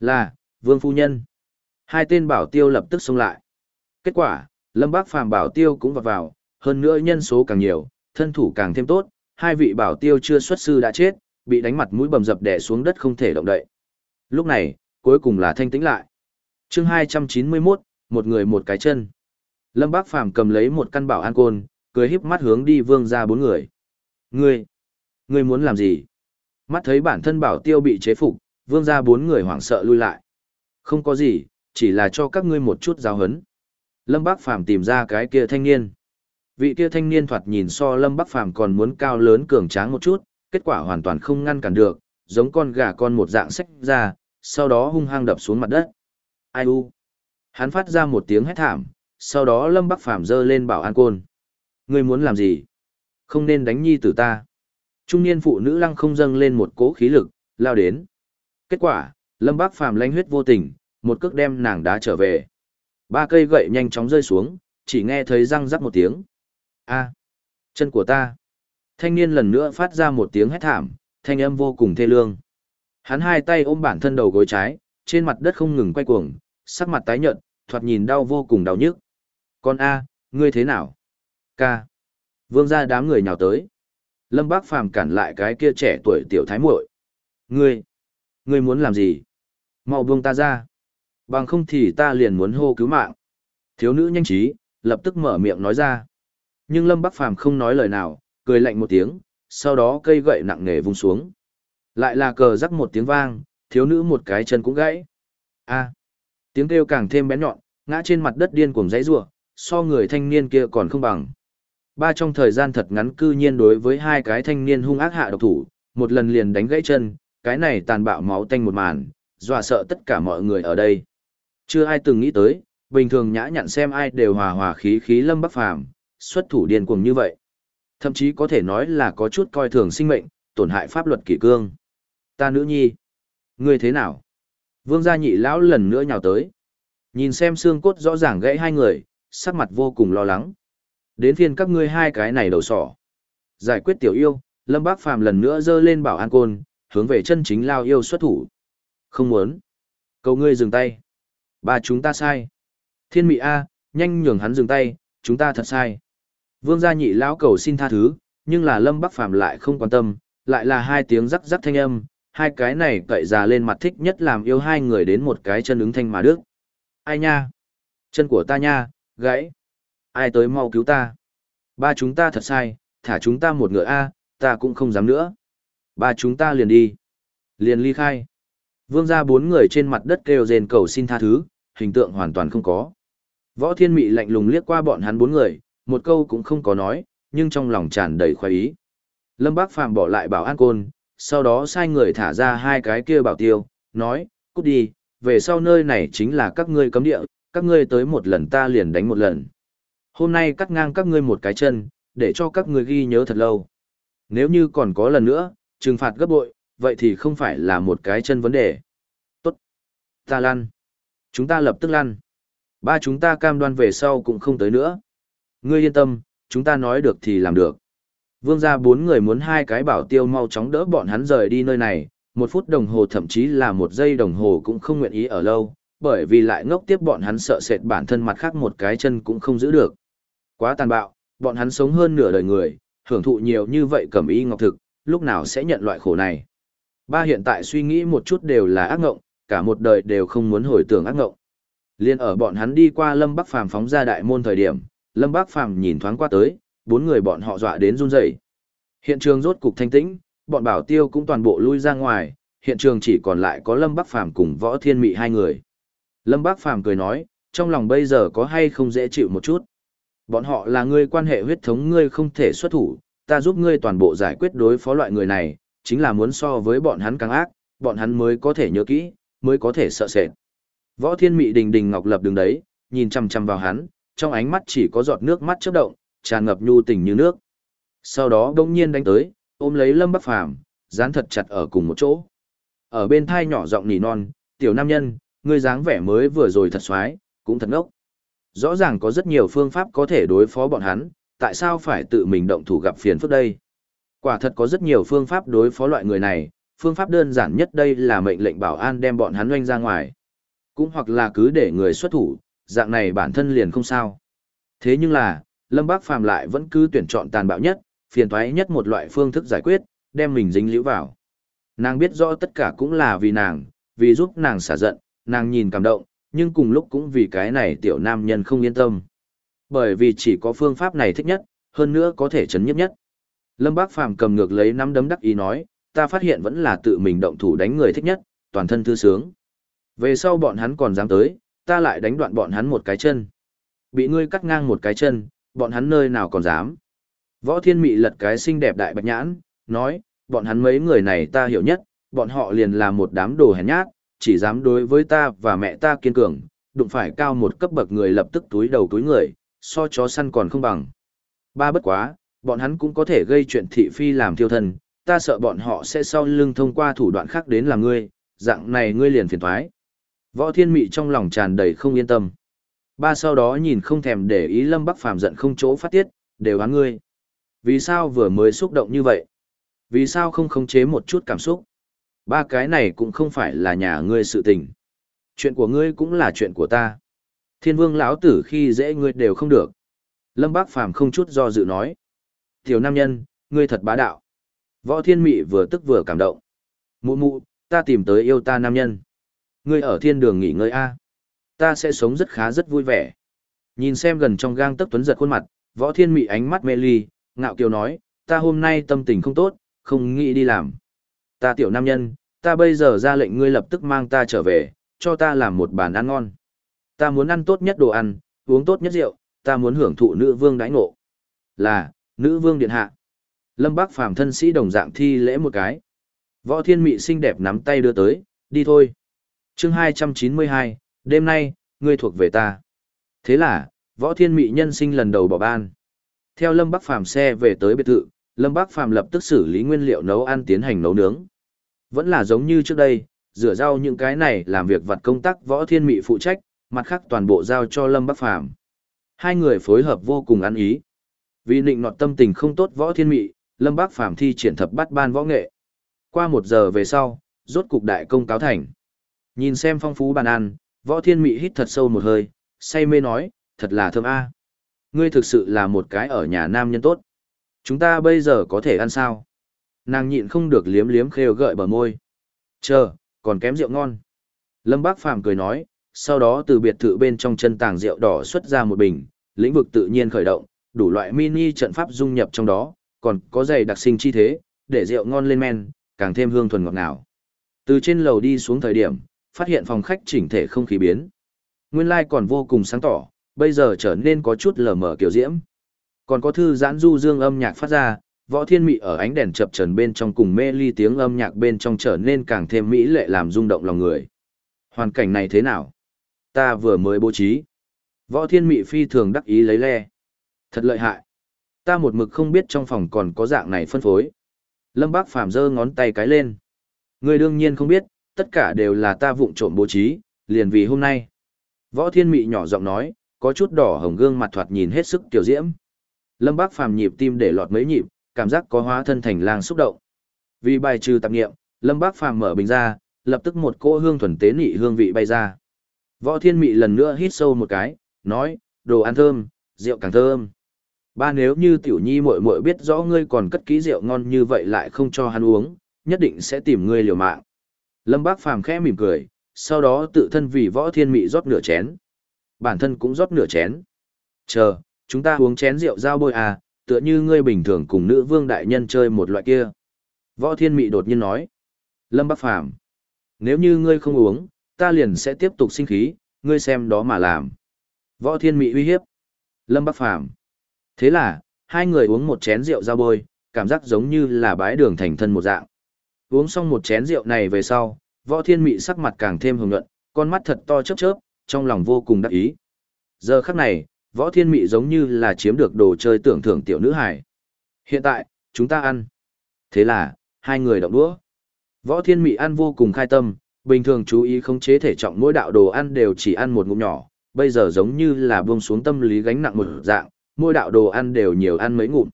Là, vương phu nhân. Hai tên bảo tiêu lập tức xông lại. Kết quả, Lâm Bác Phàm bảo tiêu cũng vào vào, hơn nữa nhân số càng nhiều, thân thủ càng thêm tốt, hai vị bảo tiêu chưa xuất sư đã chết, bị đánh mặt mũi bầm dập đè xuống đất không thể động đậy. Lúc này, cuối cùng là thanh tĩnh lại. chương 291, một người một cái chân. Lâm Bác Phàm cầm lấy một căn bảo an côn, cười híp mắt hướng đi vương ra bốn người. Ngươi, ngươi muốn làm gì? Mắt thấy bản thân bảo tiêu bị chế phục, vương ra bốn người hoảng sợ lui lại. Không có gì, chỉ là cho các ngươi một chút giáo hấn. Lâm Bác Phàm tìm ra cái kia thanh niên. Vị kia thanh niên thoạt nhìn so Lâm Bắc Phàm còn muốn cao lớn cường tráng một chút, kết quả hoàn toàn không ngăn cản được, giống con gà con một dạng sách ra, sau đó hung hăng đập xuống mặt đất. Ai u? Hắn phát ra một tiếng hét thảm, sau đó Lâm Bắc Phàm giơ lên bảo an côn. Ngươi muốn làm gì? Không nên đánh nhi tử ta. Trung niên phụ nữ lăng không dâng lên một cỗ khí lực, lao đến. Kết quả, Lâm Bắc Phàm lanh huyết vô tình, một cước đem nàng đá trở về. Ba cây gậy nhanh chóng rơi xuống, chỉ nghe thấy răng rắc một tiếng a chân của ta thanh niên lần nữa phát ra một tiếng hét thảm thanh âm vô cùng thê lương hắn hai tay ôm bản thân đầu gối trái trên mặt đất không ngừng quay cuồng sắc mặt tái nhợt thoạt nhìn đau vô cùng đau nhức con a ngươi thế nào? Ca vương gia đám người nhào tới. Lâm bác phàm cản lại cái kia trẻ tuổi tiểu thái muội. Ngươi ngươi muốn làm gì? Mau buông ta ra. Bằng không thì ta liền muốn hô cứu mạng. Thiếu nữ nhanh trí lập tức mở miệng nói ra. Nhưng Lâm Bắc Phàm không nói lời nào, cười lạnh một tiếng, sau đó cây gậy nặng nề vung xuống. Lại là cờ rắc một tiếng vang, thiếu nữ một cái chân cũng gãy. A. tiếng kêu càng thêm bén nhọn, ngã trên mặt đất điên cuồng dãy rủa, so người thanh niên kia còn không bằng. Ba trong thời gian thật ngắn cư nhiên đối với hai cái thanh niên hung ác hạ độc thủ, một lần liền đánh gãy chân, cái này tàn bạo máu tanh một màn, dọa sợ tất cả mọi người ở đây. Chưa ai từng nghĩ tới, bình thường nhã nhặn xem ai đều hòa hòa khí khí lâm bắc phàm, xuất thủ điên cuồng như vậy. Thậm chí có thể nói là có chút coi thường sinh mệnh, tổn hại pháp luật kỷ cương. Ta nữ nhi, ngươi thế nào? Vương gia nhị lão lần nữa nhào tới. Nhìn xem xương cốt rõ ràng gãy hai người, sắc mặt vô cùng lo lắng. Đến phiên các ngươi hai cái này đầu sỏ. Giải quyết tiểu yêu, Lâm Bác Phàm lần nữa dơ lên bảo an côn, hướng về chân chính lao yêu xuất thủ. Không muốn. Cầu ngươi dừng tay. Ba chúng ta sai. Thiên mị A, nhanh nhường hắn dừng tay, chúng ta thật sai. Vương gia nhị lão cầu xin tha thứ, nhưng là Lâm Bắc Phàm lại không quan tâm, lại là hai tiếng rắc rắc thanh âm, hai cái này cậy già lên mặt thích nhất làm yêu hai người đến một cái chân ứng thanh mà đức. Ai nha? Chân của ta nha, gãy. Ai tới mau cứu ta? Ba chúng ta thật sai, thả chúng ta một ngựa A, ta cũng không dám nữa. Ba chúng ta liền đi. Liền ly khai. Vương gia bốn người trên mặt đất kêu rền cầu xin tha thứ, hình tượng hoàn toàn không có. Võ Thiên Mị lạnh lùng liếc qua bọn hắn bốn người, một câu cũng không có nói, nhưng trong lòng tràn đầy khoái ý. Lâm Bác Phàm bỏ lại bảo an côn, sau đó sai người thả ra hai cái kia bảo tiêu, nói, cút đi, về sau nơi này chính là các ngươi cấm địa, các ngươi tới một lần ta liền đánh một lần. Hôm nay cắt ngang các ngươi một cái chân, để cho các ngươi ghi nhớ thật lâu. Nếu như còn có lần nữa, trừng phạt gấp bội, vậy thì không phải là một cái chân vấn đề. Tốt. Ta lăn. Chúng ta lập tức lăn. Ba chúng ta cam đoan về sau cũng không tới nữa. Ngươi yên tâm, chúng ta nói được thì làm được. Vương gia bốn người muốn hai cái bảo tiêu mau chóng đỡ bọn hắn rời đi nơi này, một phút đồng hồ thậm chí là một giây đồng hồ cũng không nguyện ý ở lâu, bởi vì lại ngốc tiếp bọn hắn sợ sệt bản thân mặt khác một cái chân cũng không giữ được. Quá tàn bạo, bọn hắn sống hơn nửa đời người, hưởng thụ nhiều như vậy cầm y ngọc thực, lúc nào sẽ nhận loại khổ này. Ba hiện tại suy nghĩ một chút đều là ác ngộng, cả một đời đều không muốn hồi tưởng ác ngộng. Liên ở bọn hắn đi qua Lâm Bắc Phàm phóng ra đại môn thời điểm, Lâm Bắc Phàm nhìn thoáng qua tới, bốn người bọn họ dọa đến run rẩy. Hiện trường rốt cục thanh tĩnh, bọn bảo tiêu cũng toàn bộ lui ra ngoài, hiện trường chỉ còn lại có Lâm Bắc Phàm cùng Võ Thiên Mị hai người. Lâm bác Phàm cười nói, trong lòng bây giờ có hay không dễ chịu một chút. Bọn họ là người quan hệ huyết thống ngươi không thể xuất thủ, ta giúp ngươi toàn bộ giải quyết đối phó loại người này, chính là muốn so với bọn hắn càng ác, bọn hắn mới có thể nhớ kỹ, mới có thể sợ sệt. Võ Thiên Mị đình đình ngọc lập đứng đấy, nhìn chăm chăm vào hắn, trong ánh mắt chỉ có giọt nước mắt chớp động, tràn ngập nhu tình như nước. Sau đó bỗng nhiên đánh tới, ôm lấy Lâm Bắc Phàm, dán thật chặt ở cùng một chỗ. Ở bên thai nhỏ giọng nỉ non, tiểu nam nhân, ngươi dáng vẻ mới vừa rồi thật xoái, cũng thật ngốc. Rõ ràng có rất nhiều phương pháp có thể đối phó bọn hắn, tại sao phải tự mình động thủ gặp phiền phức đây? Quả thật có rất nhiều phương pháp đối phó loại người này, phương pháp đơn giản nhất đây là mệnh lệnh bảo an đem bọn hắn oanh ra ngoài. Cũng hoặc là cứ để người xuất thủ, dạng này bản thân liền không sao. Thế nhưng là, Lâm Bác Phàm lại vẫn cứ tuyển chọn tàn bạo nhất, phiền toái nhất một loại phương thức giải quyết, đem mình dính liễu vào. Nàng biết rõ tất cả cũng là vì nàng, vì giúp nàng xả giận, nàng nhìn cảm động, nhưng cùng lúc cũng vì cái này tiểu nam nhân không yên tâm. Bởi vì chỉ có phương pháp này thích nhất, hơn nữa có thể chấn nhất nhất. Lâm Bác Phàm cầm ngược lấy nắm đấm đắc ý nói, ta phát hiện vẫn là tự mình động thủ đánh người thích nhất, toàn thân thư sướng. Về sau bọn hắn còn dám tới, ta lại đánh đoạn bọn hắn một cái chân. Bị ngươi cắt ngang một cái chân, bọn hắn nơi nào còn dám. Võ Thiên Mị lật cái xinh đẹp đại bạch nhãn, nói, bọn hắn mấy người này ta hiểu nhất, bọn họ liền là một đám đồ hèn nhát, chỉ dám đối với ta và mẹ ta kiên cường, đụng phải cao một cấp bậc người lập tức túi đầu túi người, so chó săn còn không bằng. Ba bất quá, bọn hắn cũng có thể gây chuyện thị phi làm thiêu thân, ta sợ bọn họ sẽ sau lưng thông qua thủ đoạn khác đến làm ngươi, dạng này ngươi liền phiền thoái. Võ thiên mị trong lòng tràn đầy không yên tâm. Ba sau đó nhìn không thèm để ý lâm bắc phàm giận không chỗ phát tiết, đều hắn ngươi. Vì sao vừa mới xúc động như vậy? Vì sao không khống chế một chút cảm xúc? Ba cái này cũng không phải là nhà ngươi sự tình. Chuyện của ngươi cũng là chuyện của ta. Thiên vương lão tử khi dễ ngươi đều không được. Lâm Bác Phàm không chút do dự nói. Tiểu nam nhân, ngươi thật bá đạo. Võ thiên mị vừa tức vừa cảm động. Mụ mụ, ta tìm tới yêu ta nam nhân. Ngươi ở thiên đường nghỉ ngơi A. Ta sẽ sống rất khá rất vui vẻ. Nhìn xem gần trong gang tấc tuấn giật khuôn mặt, võ thiên mị ánh mắt mê ly, ngạo kiều nói, ta hôm nay tâm tình không tốt, không nghĩ đi làm. Ta tiểu nam nhân, ta bây giờ ra lệnh ngươi lập tức mang ta trở về, cho ta làm một bàn ăn ngon. Ta muốn ăn tốt nhất đồ ăn, uống tốt nhất rượu, ta muốn hưởng thụ nữ vương đãi ngộ. Là, nữ vương điện hạ. Lâm Bác phàm thân sĩ đồng dạng thi lễ một cái. Võ thiên mị xinh đẹp nắm tay đưa tới, đi thôi. chương 292, đêm nay, ngươi thuộc về ta. Thế là, võ thiên mị nhân sinh lần đầu bỏ ban. Theo Lâm Bắc Phàm xe về tới biệt thự, Lâm Bắc Phàm lập tức xử lý nguyên liệu nấu ăn tiến hành nấu nướng. Vẫn là giống như trước đây, rửa rau những cái này làm việc vặt công tác võ thiên mị phụ trách, mặt khác toàn bộ giao cho Lâm Bắc Phàm Hai người phối hợp vô cùng ăn ý. Vì định nọt tâm tình không tốt võ thiên mị, Lâm Bắc Phàm thi triển thập bắt ban võ nghệ. Qua một giờ về sau, rốt cục đại công cáo thành. Nhìn xem phong phú bàn ăn, võ thiên mị hít thật sâu một hơi, say mê nói, thật là thơm a. Ngươi thực sự là một cái ở nhà nam nhân tốt. Chúng ta bây giờ có thể ăn sao? Nàng nhịn không được liếm liếm khêu gợi bờ môi. Chờ, còn kém rượu ngon. Lâm Bác Phàm cười nói, sau đó từ biệt thự bên trong chân tàng rượu đỏ xuất ra một bình, lĩnh vực tự nhiên khởi động, đủ loại mini trận pháp dung nhập trong đó, còn có giày đặc sinh chi thế, để rượu ngon lên men, càng thêm hương thuần ngọt ngào. Từ trên lầu đi xuống thời điểm, phát hiện phòng khách chỉnh thể không khí biến. Nguyên lai like còn vô cùng sáng tỏ, bây giờ trở nên có chút lờ mờ kiểu diễm. Còn có thư giãn du dương âm nhạc phát ra, võ thiên mị ở ánh đèn chập chờn bên trong cùng mê ly tiếng âm nhạc bên trong trở nên càng thêm mỹ lệ làm rung động lòng người. Hoàn cảnh này thế nào? Ta vừa mới bố trí. Võ thiên mị phi thường đắc ý lấy le. Thật lợi hại. Ta một mực không biết trong phòng còn có dạng này phân phối. Lâm Bác Phàm giơ ngón tay cái lên. Người đương nhiên không biết, tất cả đều là ta vụng trộm bố trí, liền vì hôm nay. Võ thiên mị nhỏ giọng nói, có chút đỏ hồng gương mặt thoạt nhìn hết sức tiểu diễm. Lâm Bác Phàm nhịp tim để lọt mấy nhịp, cảm giác có hóa thân thành lang xúc động. Vì bài trừ tạp nghiệm, Lâm Bác Phàm mở bình ra, lập tức một cỗ hương thuần tế nị hương vị bay ra. Võ Thiên Mị lần nữa hít sâu một cái, nói, đồ ăn thơm, rượu càng thơm. Ba nếu như tiểu nhi muội muội biết rõ ngươi còn cất kỹ rượu ngon như vậy lại không cho hắn uống, nhất định sẽ tìm ngươi liều mạng. Lâm Bác Phàm khẽ mỉm cười, sau đó tự thân vì Võ Thiên Mị rót nửa chén. Bản thân cũng rót nửa chén. Chờ, chúng ta uống chén rượu giao bôi à, tựa như ngươi bình thường cùng nữ vương đại nhân chơi một loại kia. Võ Thiên Mị đột nhiên nói. Lâm Bắc Phàm Nếu như ngươi không uống, ta liền sẽ tiếp tục sinh khí, ngươi xem đó mà làm. Võ Thiên Mị uy hiếp. Lâm Bắc Phàm Thế là, hai người uống một chén rượu ra bôi, cảm giác giống như là bái đường thành thân một dạng. Uống xong một chén rượu này về sau, Võ Thiên Mị sắc mặt càng thêm hồng nhuận, con mắt thật to chớp chớp, trong lòng vô cùng đắc ý. Giờ khắc này, Võ Thiên Mị giống như là chiếm được đồ chơi tưởng thưởng tiểu nữ hải. Hiện tại, chúng ta ăn. Thế là, hai người động đũa. Võ Thiên Mị ăn vô cùng khai tâm, bình thường chú ý khống chế thể trọng mỗi đạo đồ ăn đều chỉ ăn một ngụm nhỏ, bây giờ giống như là buông xuống tâm lý gánh nặng một dạng, mỗi đạo đồ ăn đều nhiều ăn mấy ngụm.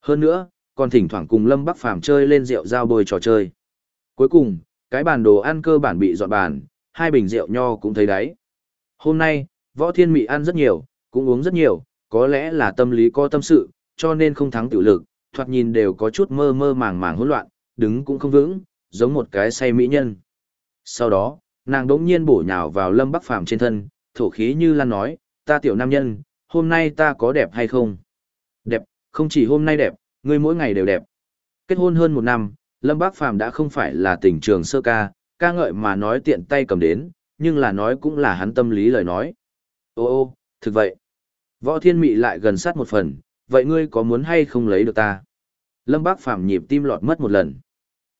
Hơn nữa, còn thỉnh thoảng cùng Lâm Bắc Phàm chơi lên rượu giao bôi trò chơi. Cuối cùng, cái bàn đồ ăn cơ bản bị dọn bàn, hai bình rượu nho cũng thấy đấy. Hôm nay, Võ Thiên Mị ăn rất nhiều, cũng uống rất nhiều, có lẽ là tâm lý có tâm sự, cho nên không thắng tiểu lực, thoạt nhìn đều có chút mơ mơ màng màng hỗn loạn, đứng cũng không vững, giống một cái say mỹ nhân. Sau đó, nàng đỗng nhiên bổ nhào vào Lâm Bắc Phàm trên thân, thổ khí như lan nói, ta tiểu nam nhân, hôm nay ta có đẹp hay không? Đẹp, không chỉ hôm nay đẹp, ngươi mỗi ngày đều đẹp. Kết hôn hơn một năm, Lâm Bắc Phàm đã không phải là tình trường sơ ca, ca ngợi mà nói tiện tay cầm đến, nhưng là nói cũng là hắn tâm lý lời nói. Ô ô, thực vậy. Võ Thiên Mị lại gần sát một phần, vậy ngươi có muốn hay không lấy được ta? Lâm Bác Phàm nhịp tim lọt mất một lần.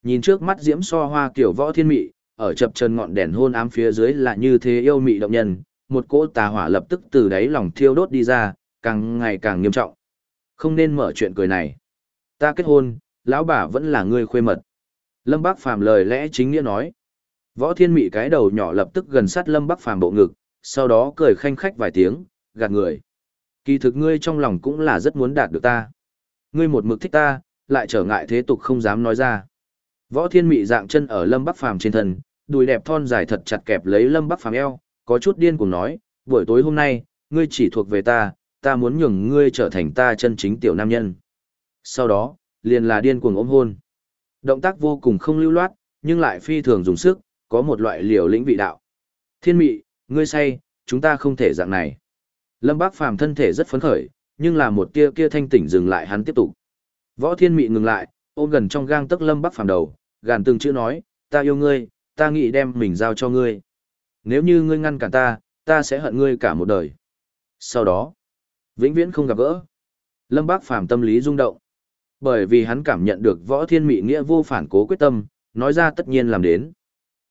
Nhìn trước mắt diễm so hoa kiểu Võ Thiên Mị, ở chập chân ngọn đèn hôn ám phía dưới là như thế yêu mị động nhân, một cỗ tà hỏa lập tức từ đáy lòng thiêu đốt đi ra, càng ngày càng nghiêm trọng. Không nên mở chuyện cười này. Ta kết hôn, lão bà vẫn là ngươi khuê mật. Lâm Bác Phàm lời lẽ chính nghĩa nói. Võ Thiên Mị cái đầu nhỏ lập tức gần sát Lâm Bắc Phàm bộ ngực, sau đó cười khanh khách vài tiếng, gạt người. Kỳ thực ngươi trong lòng cũng là rất muốn đạt được ta. Ngươi một mực thích ta, lại trở ngại thế tục không dám nói ra. Võ Thiên Mị dạng chân ở Lâm Bắc Phàm trên thân, đùi đẹp thon dài thật chặt kẹp lấy Lâm Bắc Phàm eo, có chút điên cuồng nói, buổi tối hôm nay, ngươi chỉ thuộc về ta, ta muốn nhường ngươi trở thành ta chân chính tiểu nam nhân. Sau đó, liền là điên cuồng ôm hôn. Động tác vô cùng không lưu loát, nhưng lại phi thường dùng sức, có một loại liều lĩnh vị đạo. Thiên mị, ngươi say, chúng ta không thể dạng này. Lâm Bác Phàm thân thể rất phấn khởi, nhưng là một tia kia thanh tỉnh dừng lại hắn tiếp tục. Võ Thiên Mị ngừng lại, ôm gần trong gang tấc Lâm Bác Phàm đầu, gàn từng chữ nói, ta yêu ngươi, ta nghĩ đem mình giao cho ngươi. Nếu như ngươi ngăn cản ta, ta sẽ hận ngươi cả một đời. Sau đó, vĩnh viễn không gặp gỡ. Lâm Bác Phàm tâm lý rung động. Bởi vì hắn cảm nhận được Võ Thiên Mị nghĩa vô phản cố quyết tâm, nói ra tất nhiên làm đến.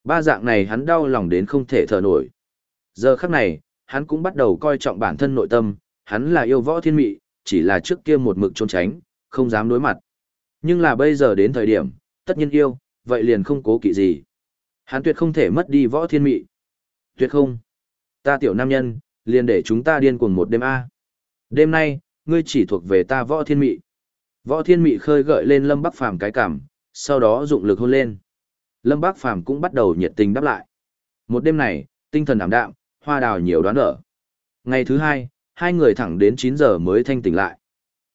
Ba dạng này hắn đau lòng đến không thể thở nổi. Giờ khắc này, hắn cũng bắt đầu coi trọng bản thân nội tâm, hắn là yêu võ thiên mị, chỉ là trước kia một mực trốn tránh, không dám đối mặt. Nhưng là bây giờ đến thời điểm, tất nhiên yêu, vậy liền không cố kỵ gì. Hắn tuyệt không thể mất đi võ thiên mị. Tuyệt không. Ta tiểu nam nhân, liền để chúng ta điên cuồng một đêm A. Đêm nay, ngươi chỉ thuộc về ta võ thiên mị. Võ thiên mị khơi gợi lên lâm bắc phàm cái cảm, sau đó dụng lực hôn lên. Lâm bắc Phàm cũng bắt đầu nhiệt tình đáp lại. Một đêm này, tinh thần ảm đạm, hoa đào nhiều đoán ở. Ngày thứ hai, hai người thẳng đến 9 giờ mới thanh tỉnh lại.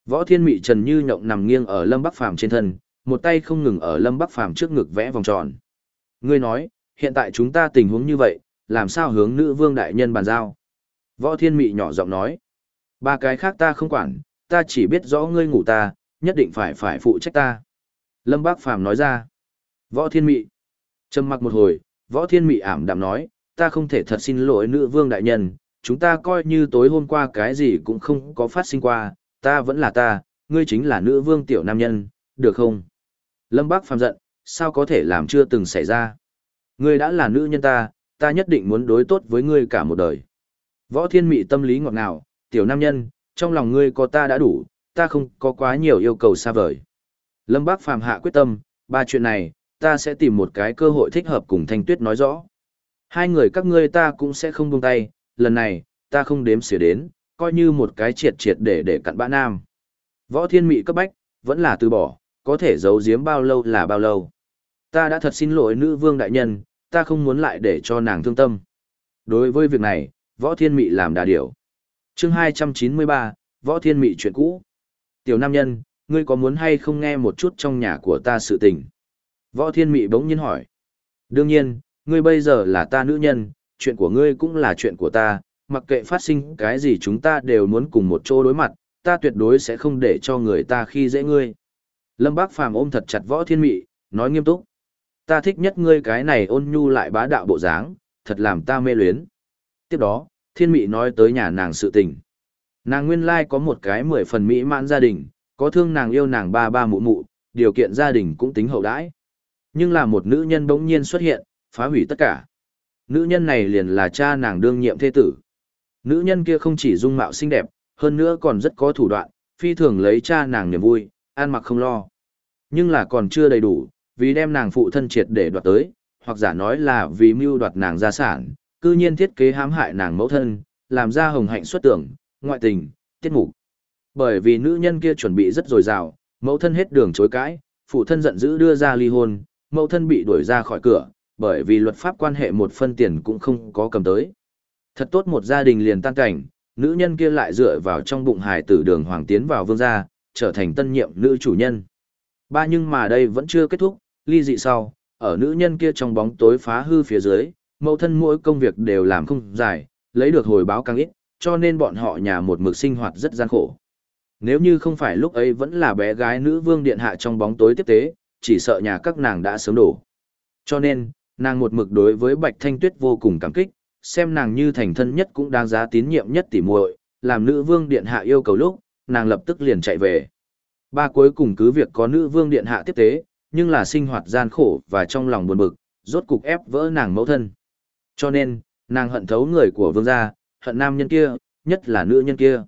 Võ Thiên Mị Trần Như nhộng nằm nghiêng ở Lâm Bắc Phàm trên thân, một tay không ngừng ở Lâm Bắc Phàm trước ngực vẽ vòng tròn. Ngươi nói, hiện tại chúng ta tình huống như vậy, làm sao hướng nữ vương đại nhân bàn giao? Võ Thiên Mị nhỏ giọng nói, ba cái khác ta không quản, ta chỉ biết rõ ngươi ngủ ta, nhất định phải phải phụ trách ta. Lâm bắc Phàm nói ra, Võ Thiên Mị, Trầm mặc một hồi, võ thiên mị ảm đạm nói, ta không thể thật xin lỗi nữ vương đại nhân, chúng ta coi như tối hôm qua cái gì cũng không có phát sinh qua, ta vẫn là ta, ngươi chính là nữ vương tiểu nam nhân, được không? Lâm Bác phàm giận, sao có thể làm chưa từng xảy ra? Ngươi đã là nữ nhân ta, ta nhất định muốn đối tốt với ngươi cả một đời. Võ thiên mị tâm lý ngọt ngào, tiểu nam nhân, trong lòng ngươi có ta đã đủ, ta không có quá nhiều yêu cầu xa vời. Lâm Bác phàm hạ quyết tâm, ba chuyện này, ta sẽ tìm một cái cơ hội thích hợp cùng Thanh Tuyết nói rõ. Hai người các ngươi ta cũng sẽ không buông tay, lần này, ta không đếm xỉa đến, coi như một cái triệt triệt để để cặn bã nam. Võ thiên mị cấp bách, vẫn là từ bỏ, có thể giấu giếm bao lâu là bao lâu. Ta đã thật xin lỗi nữ vương đại nhân, ta không muốn lại để cho nàng thương tâm. Đối với việc này, võ thiên mị làm đà điểu. chương 293, võ thiên mị chuyện cũ. Tiểu nam nhân, ngươi có muốn hay không nghe một chút trong nhà của ta sự tình? Võ Thiên Mị bỗng nhiên hỏi. Đương nhiên, ngươi bây giờ là ta nữ nhân, chuyện của ngươi cũng là chuyện của ta, mặc kệ phát sinh cái gì chúng ta đều muốn cùng một chỗ đối mặt, ta tuyệt đối sẽ không để cho người ta khi dễ ngươi. Lâm Bác Phàm ôm thật chặt Võ Thiên Mị, nói nghiêm túc. Ta thích nhất ngươi cái này ôn nhu lại bá đạo bộ dáng, thật làm ta mê luyến. Tiếp đó, thiên mị nói tới nhà nàng sự tình. Nàng nguyên lai có một cái mười phần mỹ mãn gia đình, có thương nàng yêu nàng ba ba mụ mụ, điều kiện gia đình cũng tính hậu đãi. Nhưng là một nữ nhân bỗng nhiên xuất hiện, phá hủy tất cả. Nữ nhân này liền là cha nàng đương nhiệm thế tử. Nữ nhân kia không chỉ dung mạo xinh đẹp, hơn nữa còn rất có thủ đoạn, phi thường lấy cha nàng niềm vui, an mặc không lo. Nhưng là còn chưa đầy đủ, vì đem nàng phụ thân triệt để đoạt tới, hoặc giả nói là vì mưu đoạt nàng gia sản, cư nhiên thiết kế hãm hại nàng mẫu thân, làm ra hồng hạnh xuất tưởng, ngoại tình, tiết mục. Bởi vì nữ nhân kia chuẩn bị rất dồi dào, mẫu thân hết đường chối cãi, phụ thân giận dữ đưa ra ly hôn, mẫu thân bị đuổi ra khỏi cửa, bởi vì luật pháp quan hệ một phân tiền cũng không có cầm tới. Thật tốt một gia đình liền tan cảnh, nữ nhân kia lại dựa vào trong bụng hài tử đường hoàng tiến vào vương gia, trở thành tân nhiệm nữ chủ nhân. Ba nhưng mà đây vẫn chưa kết thúc, ly dị sau, ở nữ nhân kia trong bóng tối phá hư phía dưới, mẫu thân mỗi công việc đều làm không dài, lấy được hồi báo càng ít, cho nên bọn họ nhà một mực sinh hoạt rất gian khổ. Nếu như không phải lúc ấy vẫn là bé gái nữ vương điện hạ trong bóng tối tiếp tế, chỉ sợ nhà các nàng đã sớm đổ. Cho nên, nàng một mực đối với Bạch Thanh Tuyết vô cùng cảm kích, xem nàng như thành thân nhất cũng đáng giá tín nhiệm nhất tỉ muội, làm nữ vương điện hạ yêu cầu lúc, nàng lập tức liền chạy về. Ba cuối cùng cứ việc có nữ vương điện hạ tiếp tế, nhưng là sinh hoạt gian khổ và trong lòng buồn bực, rốt cục ép vỡ nàng mẫu thân. Cho nên, nàng hận thấu người của vương gia, hận nam nhân kia, nhất là nữ nhân kia.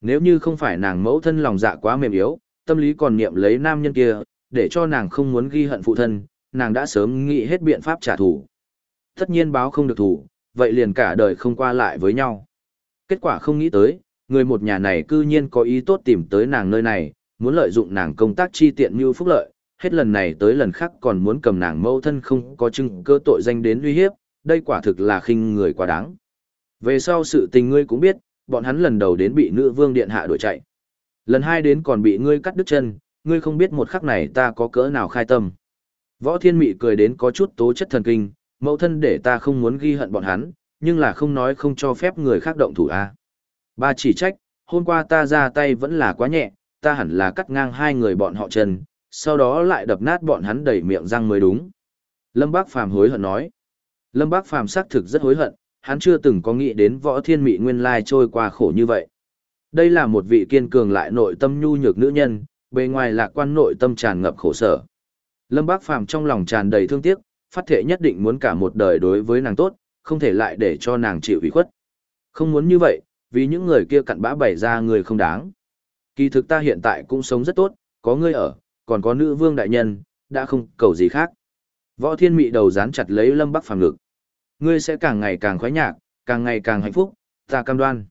Nếu như không phải nàng mẫu thân lòng dạ quá mềm yếu, tâm lý còn niệm lấy nam nhân kia, để cho nàng không muốn ghi hận phụ thân, nàng đã sớm nghĩ hết biện pháp trả thù. Tất nhiên báo không được thù, vậy liền cả đời không qua lại với nhau. Kết quả không nghĩ tới, người một nhà này cư nhiên có ý tốt tìm tới nàng nơi này, muốn lợi dụng nàng công tác chi tiện như phúc lợi, hết lần này tới lần khác còn muốn cầm nàng mâu thân không có chứng cơ tội danh đến uy hiếp, đây quả thực là khinh người quá đáng. Về sau sự tình ngươi cũng biết, bọn hắn lần đầu đến bị nữ vương điện hạ đuổi chạy. Lần hai đến còn bị ngươi cắt đứt chân, ngươi không biết một khắc này ta có cỡ nào khai tâm. Võ thiên mị cười đến có chút tố chất thần kinh, mẫu thân để ta không muốn ghi hận bọn hắn, nhưng là không nói không cho phép người khác động thủ a. Ba chỉ trách, hôm qua ta ra tay vẫn là quá nhẹ, ta hẳn là cắt ngang hai người bọn họ chân, sau đó lại đập nát bọn hắn đầy miệng răng mới đúng. Lâm Bác Phàm hối hận nói. Lâm Bác Phàm xác thực rất hối hận, hắn chưa từng có nghĩ đến võ thiên mị nguyên lai trôi qua khổ như vậy. Đây là một vị kiên cường lại nội tâm nhu nhược nữ nhân, bề ngoài lạc quan nội tâm tràn ngập khổ sở. Lâm Bác Phàm trong lòng tràn đầy thương tiếc, phát thệ nhất định muốn cả một đời đối với nàng tốt, không thể lại để cho nàng chịu ủy khuất. Không muốn như vậy, vì những người kia cặn bã bày ra người không đáng. Kỳ thực ta hiện tại cũng sống rất tốt, có ngươi ở, còn có nữ vương đại nhân, đã không cầu gì khác. Võ thiên mị đầu dán chặt lấy lâm bắc phàm ngực. Ngươi sẽ càng ngày càng khoái nhạc, càng ngày càng hạnh phúc, ta cam đoan.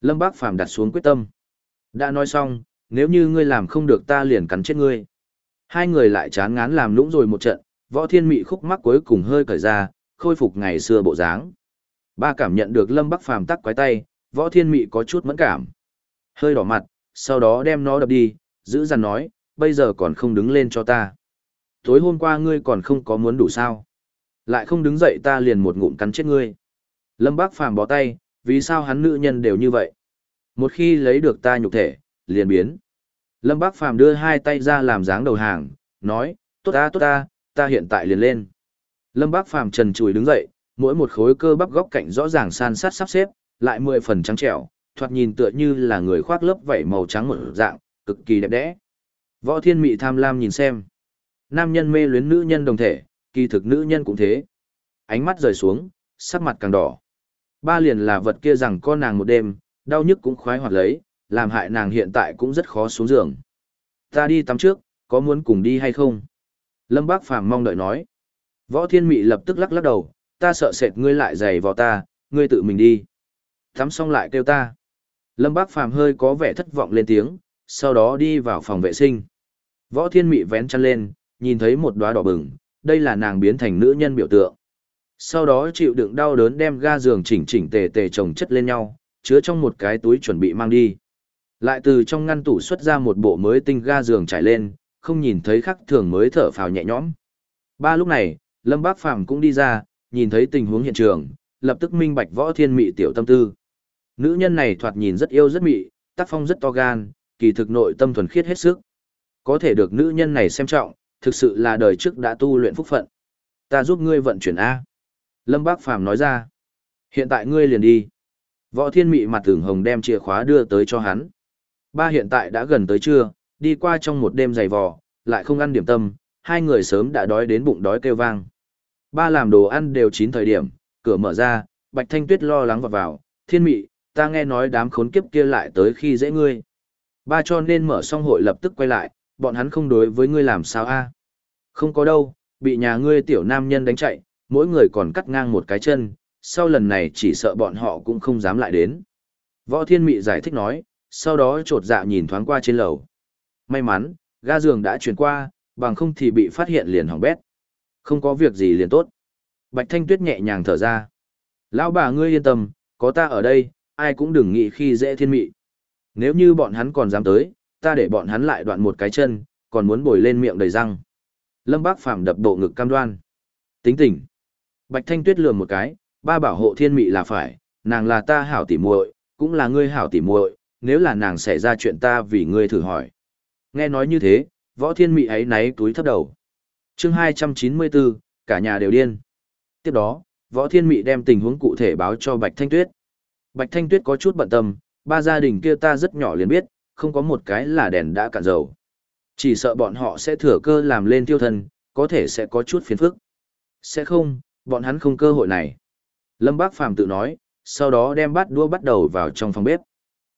Lâm Bác Phàm đặt xuống quyết tâm. Đã nói xong, nếu như ngươi làm không được ta liền cắn chết ngươi. Hai người lại chán ngán làm lũng rồi một trận, võ thiên mị khúc mắc cuối cùng hơi cởi ra, khôi phục ngày xưa bộ dáng. Ba cảm nhận được Lâm Bắc Phàm tắc quái tay, võ thiên mị có chút mẫn cảm. Hơi đỏ mặt, sau đó đem nó đập đi, giữ dằn nói, bây giờ còn không đứng lên cho ta. Tối hôm qua ngươi còn không có muốn đủ sao. Lại không đứng dậy ta liền một ngụm cắn chết ngươi. Lâm Bác Phàm bó tay, vì sao hắn nữ nhân đều như vậy? Một khi lấy được ta nhục thể, liền biến. Lâm Bác Phàm đưa hai tay ra làm dáng đầu hàng, nói, tốt ta tốt ta, ta hiện tại liền lên. Lâm Bác Phàm trần chùi đứng dậy, mỗi một khối cơ bắp góc cạnh rõ ràng san sát sắp xếp, lại mười phần trắng trẻo, thoạt nhìn tựa như là người khoác lớp vảy màu trắng một dạng, cực kỳ đẹp đẽ. Võ Thiên Mị tham lam nhìn xem. Nam nhân mê luyến nữ nhân đồng thể, kỳ thực nữ nhân cũng thế. Ánh mắt rời xuống, sắc mặt càng đỏ. Ba liền là vật kia rằng con nàng một đêm, đau nhức cũng khoái hoạt lấy, làm hại nàng hiện tại cũng rất khó xuống giường. Ta đi tắm trước, có muốn cùng đi hay không? Lâm Bác Phàm mong đợi nói. Võ Thiên Mị lập tức lắc lắc đầu, ta sợ sệt ngươi lại giày vào ta, ngươi tự mình đi. Tắm xong lại kêu ta. Lâm Bác Phàm hơi có vẻ thất vọng lên tiếng, sau đó đi vào phòng vệ sinh. Võ Thiên Mị vén chăn lên, nhìn thấy một đóa đỏ bừng, đây là nàng biến thành nữ nhân biểu tượng. Sau đó chịu đựng đau đớn đem ga giường chỉnh chỉnh tề tề chồng chất lên nhau, chứa trong một cái túi chuẩn bị mang đi. Lại từ trong ngăn tủ xuất ra một bộ mới tinh ga giường trải lên, không nhìn thấy khắc thường mới thở phào nhẹ nhõm. Ba lúc này, Lâm Bác Phàm cũng đi ra, nhìn thấy tình huống hiện trường, lập tức minh bạch võ thiên mị tiểu tâm tư. Nữ nhân này thoạt nhìn rất yêu rất mị, tác phong rất to gan, kỳ thực nội tâm thuần khiết hết sức. Có thể được nữ nhân này xem trọng, thực sự là đời trước đã tu luyện phúc phận. Ta giúp ngươi vận chuyển A. Lâm Bác Phàm nói ra. Hiện tại ngươi liền đi. Võ thiên mị mặt tưởng hồng đem chìa khóa đưa tới cho hắn. Ba hiện tại đã gần tới trưa, đi qua trong một đêm dày vò, lại không ăn điểm tâm, hai người sớm đã đói đến bụng đói kêu vang. Ba làm đồ ăn đều chín thời điểm, cửa mở ra, Bạch Thanh Tuyết lo lắng vào vào, thiên mị, ta nghe nói đám khốn kiếp kia lại tới khi dễ ngươi. Ba cho nên mở xong hội lập tức quay lại, bọn hắn không đối với ngươi làm sao a? Không có đâu, bị nhà ngươi tiểu nam nhân đánh chạy, mỗi người còn cắt ngang một cái chân, sau lần này chỉ sợ bọn họ cũng không dám lại đến. Võ Thiên Mị giải thích nói, sau đó trột dạ nhìn thoáng qua trên lầu. May mắn, ga giường đã chuyển qua, bằng không thì bị phát hiện liền hỏng bét. Không có việc gì liền tốt. Bạch Thanh Tuyết nhẹ nhàng thở ra. Lão bà ngươi yên tâm, có ta ở đây, ai cũng đừng nghĩ khi dễ thiên mị. Nếu như bọn hắn còn dám tới, ta để bọn hắn lại đoạn một cái chân, còn muốn bồi lên miệng đầy răng. Lâm Bác Phàm đập bộ ngực cam đoan. Tính tỉnh. Bạch Thanh Tuyết lườm một cái, ba bảo hộ thiên mị là phải, nàng là ta hảo tỉ muội, cũng là ngươi hảo tỉ muội, nếu là nàng xảy ra chuyện ta vì ngươi thử hỏi. Nghe nói như thế, võ thiên mị ấy náy túi thấp đầu. chương 294, cả nhà đều điên. Tiếp đó, võ thiên mị đem tình huống cụ thể báo cho Bạch Thanh Tuyết. Bạch Thanh Tuyết có chút bận tâm, ba gia đình kia ta rất nhỏ liền biết, không có một cái là đèn đã cạn dầu. Chỉ sợ bọn họ sẽ thừa cơ làm lên tiêu thân, có thể sẽ có chút phiền phức. Sẽ không, bọn hắn không cơ hội này. Lâm Bác Phàm tự nói, sau đó đem bát đua bắt đầu vào trong phòng bếp.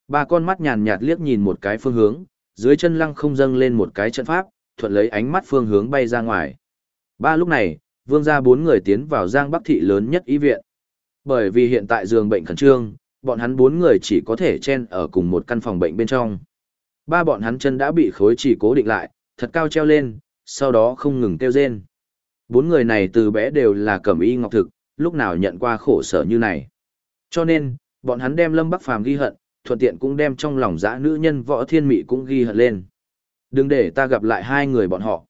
Ba con mắt nhàn nhạt liếc nhìn một cái phương hướng, dưới chân lăng không dâng lên một cái trận pháp, thuận lấy ánh mắt phương hướng bay ra ngoài. Ba lúc này, vương gia bốn người tiến vào giang bắc thị lớn nhất y viện. Bởi vì hiện tại giường bệnh khẩn trương, bọn hắn bốn người chỉ có thể chen ở cùng một căn phòng bệnh bên trong. Ba bọn hắn chân đã bị khối chỉ cố định lại, thật cao treo lên, sau đó không ngừng kêu rên. Bốn người này từ bé đều là cẩm y ngọc thực, lúc nào nhận qua khổ sở như này. Cho nên, bọn hắn đem Lâm Bắc Phàm ghi hận, thuận tiện cũng đem trong lòng dã nữ nhân võ thiên mị cũng ghi hận lên. Đừng để ta gặp lại hai người bọn họ.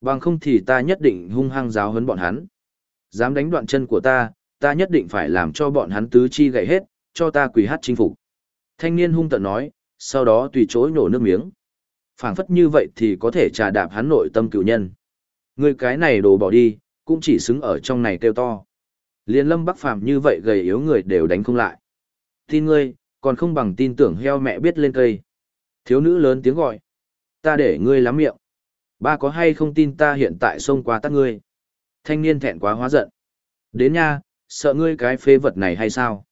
Bằng không thì ta nhất định hung hăng giáo hấn bọn hắn. Dám đánh đoạn chân của ta, ta nhất định phải làm cho bọn hắn tứ chi gãy hết, cho ta quỳ hát chinh phục. Thanh niên hung tận nói, sau đó tùy chối nổ nước miếng. phảng phất như vậy thì có thể trà đạp hắn nội tâm cựu nhân. Người cái này đồ bỏ đi, cũng chỉ xứng ở trong này kêu to. Liên lâm bắc phàm như vậy gầy yếu người đều đánh không lại. Tin ngươi, còn không bằng tin tưởng heo mẹ biết lên cây. Thiếu nữ lớn tiếng gọi. Ta để ngươi lắm miệng. Ba có hay không tin ta hiện tại xông qua tắt ngươi. Thanh niên thẹn quá hóa giận. Đến nha, sợ ngươi cái phê vật này hay sao?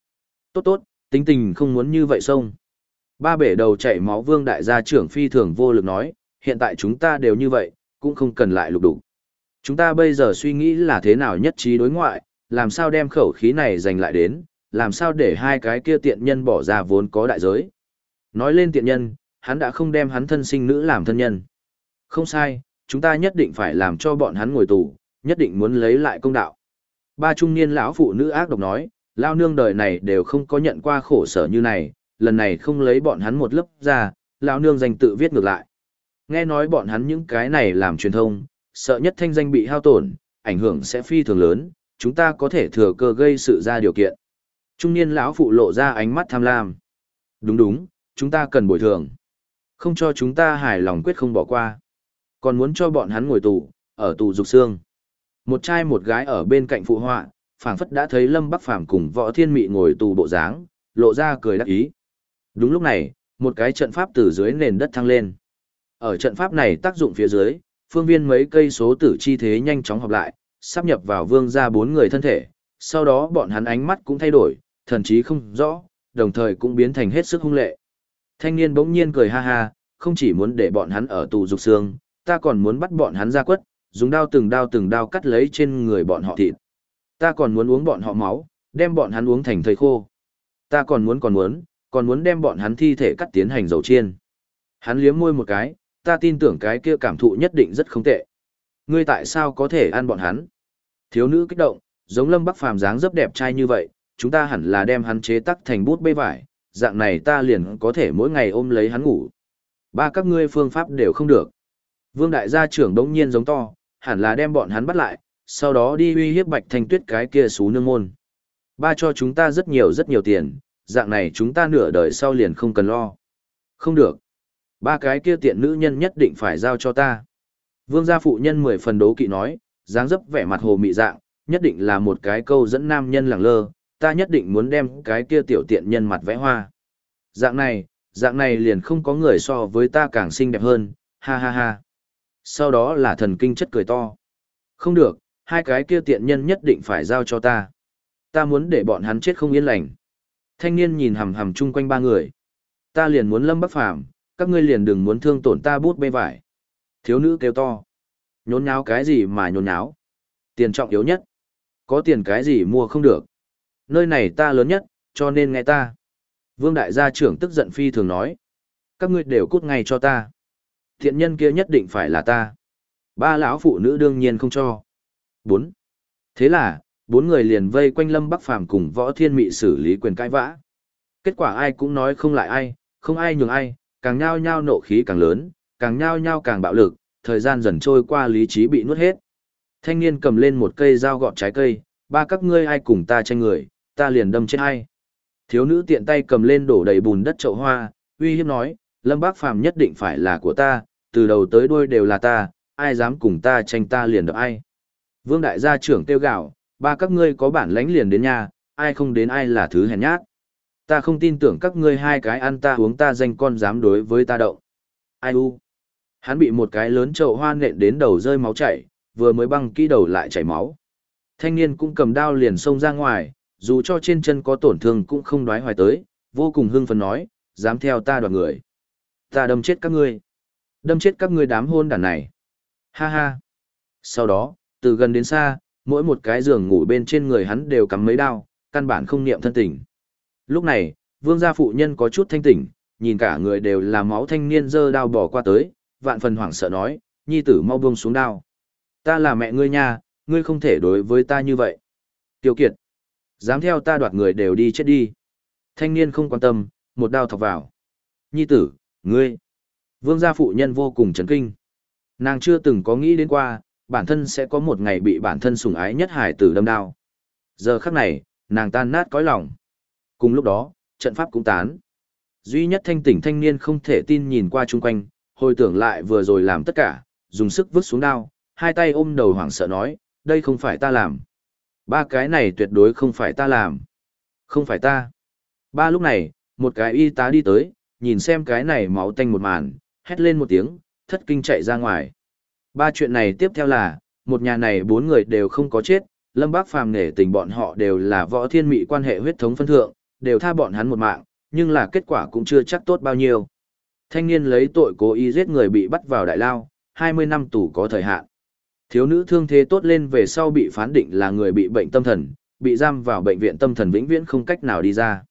Tốt tốt, tính tình không muốn như vậy xông. Ba bể đầu chảy máu vương đại gia trưởng phi thường vô lực nói, hiện tại chúng ta đều như vậy, cũng không cần lại lục đủ. Chúng ta bây giờ suy nghĩ là thế nào nhất trí đối ngoại, làm sao đem khẩu khí này giành lại đến, làm sao để hai cái kia tiện nhân bỏ ra vốn có đại giới. Nói lên tiện nhân, hắn đã không đem hắn thân sinh nữ làm thân nhân. Không sai, chúng ta nhất định phải làm cho bọn hắn ngồi tù, nhất định muốn lấy lại công đạo. Ba trung niên lão phụ nữ ác độc nói, lao nương đời này đều không có nhận qua khổ sở như này, lần này không lấy bọn hắn một lớp ra, lao nương danh tự viết ngược lại. Nghe nói bọn hắn những cái này làm truyền thông, sợ nhất thanh danh bị hao tổn, ảnh hưởng sẽ phi thường lớn, chúng ta có thể thừa cơ gây sự ra điều kiện. Trung niên lão phụ lộ ra ánh mắt tham lam. Đúng đúng, chúng ta cần bồi thường. Không cho chúng ta hài lòng quyết không bỏ qua. Còn muốn cho bọn hắn ngồi tù, ở tù dục xương. Một trai một gái ở bên cạnh phụ họa, phảng phất đã thấy Lâm Bắc Phàm cùng Võ Thiên Mị ngồi tù bộ dáng, lộ ra cười đắc ý. Đúng lúc này, một cái trận pháp từ dưới nền đất thăng lên. Ở trận pháp này tác dụng phía dưới, phương viên mấy cây số tử chi thế nhanh chóng hợp lại, sắp nhập vào vương gia bốn người thân thể, sau đó bọn hắn ánh mắt cũng thay đổi, thần chí không rõ, đồng thời cũng biến thành hết sức hung lệ. Thanh niên bỗng nhiên cười ha ha, không chỉ muốn để bọn hắn ở tù dục xương, ta còn muốn bắt bọn hắn ra quất, dùng đao từng đao từng đao cắt lấy trên người bọn họ thịt. Ta còn muốn uống bọn họ máu, đem bọn hắn uống thành thây khô. Ta còn muốn còn muốn, còn muốn đem bọn hắn thi thể cắt tiến hành dầu chiên. Hắn liếm môi một cái, ta tin tưởng cái kia cảm thụ nhất định rất không tệ. Ngươi tại sao có thể ăn bọn hắn? Thiếu nữ kích động, giống lâm bắc phàm dáng rất đẹp trai như vậy, chúng ta hẳn là đem hắn chế tắc thành bút bê vải, dạng này ta liền có thể mỗi ngày ôm lấy hắn ngủ. Ba các ngươi phương pháp đều không được. Vương đại gia trưởng đống nhiên giống to, hẳn là đem bọn hắn bắt lại, sau đó đi uy hiếp bạch thanh tuyết cái kia xú nương môn. Ba cho chúng ta rất nhiều rất nhiều tiền, dạng này chúng ta nửa đời sau liền không cần lo. Không được. Ba cái kia tiện nữ nhân nhất định phải giao cho ta. Vương gia phụ nhân mười phần đố kỵ nói, dáng dấp vẻ mặt hồ mị dạng, nhất định là một cái câu dẫn nam nhân lẳng lơ, ta nhất định muốn đem cái kia tiểu tiện nhân mặt vẽ hoa. Dạng này, dạng này liền không có người so với ta càng xinh đẹp hơn, ha ha ha. Sau đó là thần kinh chất cười to. Không được, hai cái kia tiện nhân nhất định phải giao cho ta. Ta muốn để bọn hắn chết không yên lành. Thanh niên nhìn hầm hầm chung quanh ba người. Ta liền muốn lâm bắc phàm, các ngươi liền đừng muốn thương tổn ta bút bê vải. Thiếu nữ kêu to. Nhốn nháo cái gì mà nhốn nháo? Tiền trọng yếu nhất. Có tiền cái gì mua không được. Nơi này ta lớn nhất, cho nên nghe ta. Vương đại gia trưởng tức giận phi thường nói. Các ngươi đều cút ngay cho ta. Thiện nhân kia nhất định phải là ta. Ba lão phụ nữ đương nhiên không cho. Bốn. Thế là, bốn người liền vây quanh Lâm Bắc Phàm cùng Võ Thiên Mị xử lý quyền cãi vã. Kết quả ai cũng nói không lại ai, không ai nhường ai, càng nhao nhao nộ khí càng lớn, càng nhao nhao càng bạo lực, thời gian dần trôi qua lý trí bị nuốt hết. Thanh niên cầm lên một cây dao gọt trái cây, ba các ngươi ai cùng ta tranh người, ta liền đâm chết hay. Thiếu nữ tiện tay cầm lên đổ đầy bùn đất chậu hoa, uy hiếp nói, Lâm Bác Phàm nhất định phải là của ta, từ đầu tới đuôi đều là ta, ai dám cùng ta tranh ta liền đập ai. Vương đại gia trưởng tiêu gạo, ba các ngươi có bản lãnh liền đến nhà, ai không đến ai là thứ hèn nhát. Ta không tin tưởng các ngươi hai cái ăn ta uống ta danh con dám đối với ta động. Ai u? Hắn bị một cái lớn chậu hoa nện đến đầu rơi máu chảy, vừa mới băng kỹ đầu lại chảy máu. Thanh niên cũng cầm đao liền xông ra ngoài, dù cho trên chân có tổn thương cũng không đoái hoài tới, vô cùng hưng phấn nói, dám theo ta đoạt người. Ta đâm chết các ngươi. Đâm chết các ngươi đám hôn đàn này. Ha ha. Sau đó, từ gần đến xa, mỗi một cái giường ngủ bên trên người hắn đều cắm mấy đao, căn bản không niệm thân tình. Lúc này, vương gia phụ nhân có chút thanh tỉnh, nhìn cả người đều là máu thanh niên dơ đao bỏ qua tới, vạn phần hoảng sợ nói, nhi tử mau buông xuống đao. Ta là mẹ ngươi nha, ngươi không thể đối với ta như vậy. Tiêu kiệt, dám theo ta đoạt người đều đi chết đi. Thanh niên không quan tâm, một đao thọc vào. Nhi tử, ngươi. Vương gia phụ nhân vô cùng chấn kinh. Nàng chưa từng có nghĩ đến qua, bản thân sẽ có một ngày bị bản thân sủng ái nhất hải tử đâm đao. Giờ khắc này, nàng tan nát cõi lòng. Cùng lúc đó, trận pháp cũng tán. Duy nhất thanh tỉnh thanh niên không thể tin nhìn qua chung quanh, hồi tưởng lại vừa rồi làm tất cả, dùng sức vứt xuống đao, hai tay ôm đầu hoảng sợ nói, đây không phải ta làm. Ba cái này tuyệt đối không phải ta làm. Không phải ta. Ba lúc này, một cái y tá đi tới, nhìn xem cái này máu tanh một màn, hét lên một tiếng, thất kinh chạy ra ngoài. Ba chuyện này tiếp theo là, một nhà này bốn người đều không có chết, Lâm Bác Phàm nể tình bọn họ đều là võ thiên mị quan hệ huyết thống phân thượng, đều tha bọn hắn một mạng, nhưng là kết quả cũng chưa chắc tốt bao nhiêu. Thanh niên lấy tội cố ý giết người bị bắt vào đại lao, 20 năm tù có thời hạn. Thiếu nữ thương thế tốt lên về sau bị phán định là người bị bệnh tâm thần, bị giam vào bệnh viện tâm thần vĩnh viễn không cách nào đi ra.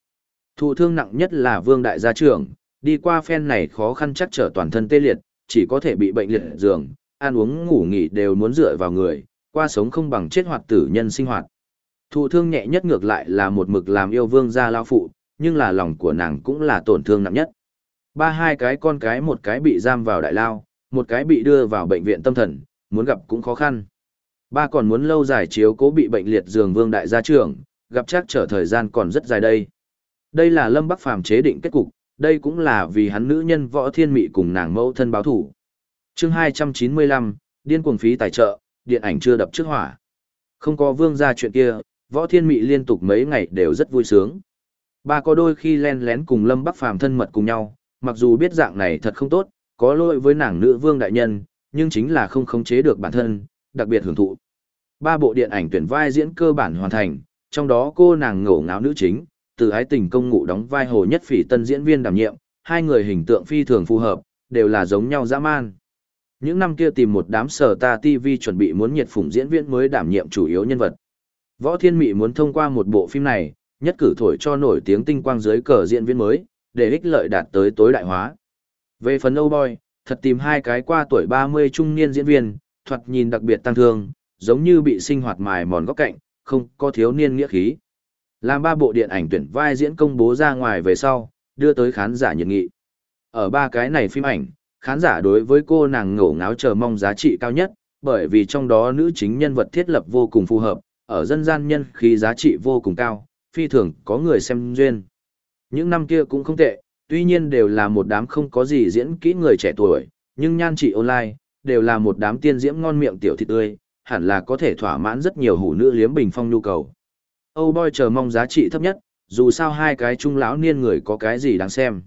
Thụ thương nặng nhất là Vương Đại gia trưởng, đi qua phen này khó khăn chắc trở toàn thân tê liệt, chỉ có thể bị bệnh liệt giường, ăn uống ngủ nghỉ đều muốn dựa vào người, qua sống không bằng chết hoạt tử nhân sinh hoạt. Thụ thương nhẹ nhất ngược lại là một mực làm yêu vương gia lao phụ, nhưng là lòng của nàng cũng là tổn thương nặng nhất. Ba hai cái con cái một cái bị giam vào đại lao, một cái bị đưa vào bệnh viện tâm thần, muốn gặp cũng khó khăn. Ba còn muốn lâu dài chiếu cố bị bệnh liệt giường vương đại gia trưởng, gặp chắc trở thời gian còn rất dài đây. Đây là Lâm Bắc Phàm chế định kết cục, đây cũng là vì hắn nữ nhân võ thiên mị cùng nàng mẫu thân báo thủ. chương 295, điên cuồng phí tài trợ, điện ảnh chưa đập trước hỏa. Không có vương gia chuyện kia, võ thiên mị liên tục mấy ngày đều rất vui sướng. Ba có đôi khi len lén cùng Lâm Bắc Phàm thân mật cùng nhau, mặc dù biết dạng này thật không tốt, có lỗi với nàng nữ vương đại nhân, nhưng chính là không khống chế được bản thân, đặc biệt hưởng thụ. Ba bộ điện ảnh tuyển vai diễn cơ bản hoàn thành, trong đó cô nàng ngổ ngáo nữ chính, từ ái tình công ngụ đóng vai hồ nhất phỉ tân diễn viên đảm nhiệm, hai người hình tượng phi thường phù hợp, đều là giống nhau dã man. Những năm kia tìm một đám sở ta TV chuẩn bị muốn nhiệt phủng diễn viên mới đảm nhiệm chủ yếu nhân vật. Võ Thiên Mị muốn thông qua một bộ phim này, nhất cử thổi cho nổi tiếng tinh quang dưới cờ diễn viên mới, để ích lợi đạt tới tối đại hóa. Về phần Âu Boy, thật tìm hai cái qua tuổi 30 trung niên diễn viên, thoạt nhìn đặc biệt tăng thương, giống như bị sinh hoạt mài mòn góc cạnh, không có thiếu niên nghĩa khí. Làm ba bộ điện ảnh tuyển vai diễn công bố ra ngoài về sau, đưa tới khán giả nhiệt nghị. Ở ba cái này phim ảnh, khán giả đối với cô nàng ngổ ngáo chờ mong giá trị cao nhất, bởi vì trong đó nữ chính nhân vật thiết lập vô cùng phù hợp, ở dân gian nhân khí giá trị vô cùng cao, phi thường có người xem duyên. Những năm kia cũng không tệ, tuy nhiên đều là một đám không có gì diễn kỹ người trẻ tuổi, nhưng nhan trị online, đều là một đám tiên diễm ngon miệng tiểu thịt tươi, hẳn là có thể thỏa mãn rất nhiều hủ nữ liếm bình phong nhu cầu. Âu Boy chờ mong giá trị thấp nhất, dù sao hai cái trung lão niên người có cái gì đáng xem.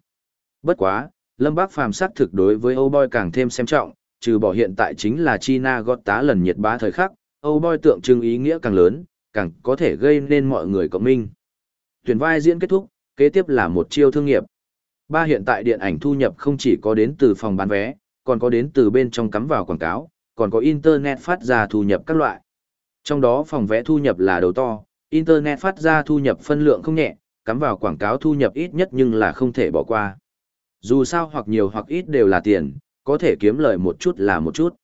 Bất quá, Lâm Bác Phàm sắc thực đối với Âu Boy càng thêm xem trọng, trừ bỏ hiện tại chính là China gót tá lần nhiệt bá thời khắc, Âu Boy tượng trưng ý nghĩa càng lớn, càng có thể gây nên mọi người cộng minh. Tuyển vai diễn kết thúc, kế tiếp là một chiêu thương nghiệp. Ba hiện tại điện ảnh thu nhập không chỉ có đến từ phòng bán vé, còn có đến từ bên trong cắm vào quảng cáo, còn có internet phát ra thu nhập các loại. Trong đó phòng vé thu nhập là đầu to, internet phát ra thu nhập phân lượng không nhẹ, cắm vào quảng cáo thu nhập ít nhất nhưng là không thể bỏ qua. Dù sao hoặc nhiều hoặc ít đều là tiền, có thể kiếm lời một chút là một chút.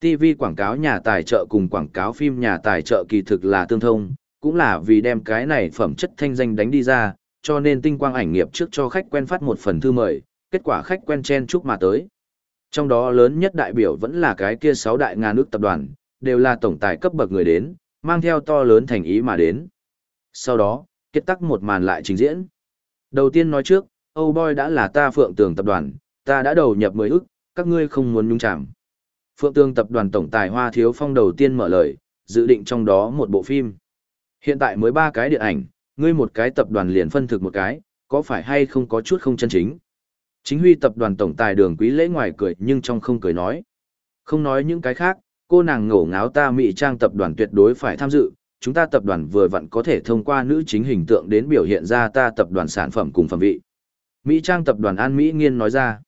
TV quảng cáo nhà tài trợ cùng quảng cáo phim nhà tài trợ kỳ thực là tương thông, cũng là vì đem cái này phẩm chất thanh danh đánh đi ra, cho nên tinh quang ảnh nghiệp trước cho khách quen phát một phần thư mời, kết quả khách quen chen chúc mà tới. Trong đó lớn nhất đại biểu vẫn là cái kia sáu đại ngàn nước tập đoàn, đều là tổng tài cấp bậc người đến, mang theo to lớn thành ý mà đến. Sau đó, kết tắc một màn lại trình diễn. Đầu tiên nói trước, Âu Boy đã là ta phượng tường tập đoàn, ta đã đầu nhập mười ức, các ngươi không muốn nhung chạm. Phượng tường tập đoàn tổng tài Hoa Thiếu Phong đầu tiên mở lời, dự định trong đó một bộ phim. Hiện tại mới ba cái điện ảnh, ngươi một cái tập đoàn liền phân thực một cái, có phải hay không có chút không chân chính. Chính huy tập đoàn tổng tài đường quý lễ ngoài cười nhưng trong không cười nói. Không nói những cái khác, cô nàng ngổ ngáo ta mỹ trang tập đoàn tuyệt đối phải tham dự, chúng ta tập đoàn vừa vặn có thể thông qua nữ chính hình tượng đến biểu hiện ra ta tập đoàn sản phẩm cùng phẩm vị. Mỹ trang tập đoàn An Mỹ Nghiên nói ra,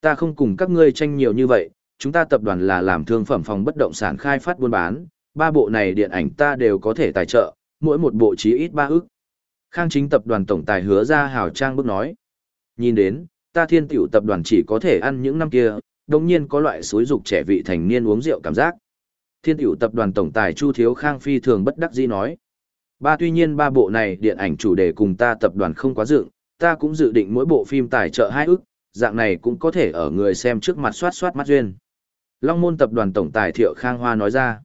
ta không cùng các ngươi tranh nhiều như vậy, chúng ta tập đoàn là làm thương phẩm phòng bất động sản khai phát buôn bán, ba bộ này điện ảnh ta đều có thể tài trợ, mỗi một bộ chí ít ba ức. Khang chính tập đoàn tổng tài hứa ra hào trang bước nói. Nhìn đến, ta thiên tiểu tập đoàn chỉ có thể ăn những năm kia, đồng nhiên có loại suối dục trẻ vị thành niên uống rượu cảm giác. Thiên tiểu tập đoàn tổng tài Chu Thiếu Khang phi thường bất đắc dĩ nói. Ba tuy nhiên ba bộ này điện ảnh chủ đề cùng ta tập đoàn không quá dựng, ta cũng dự định mỗi bộ phim tài trợ hai ức, dạng này cũng có thể ở người xem trước mặt soát soát mắt duyên. Long môn tập đoàn tổng tài Thiệu Khang Hoa nói ra.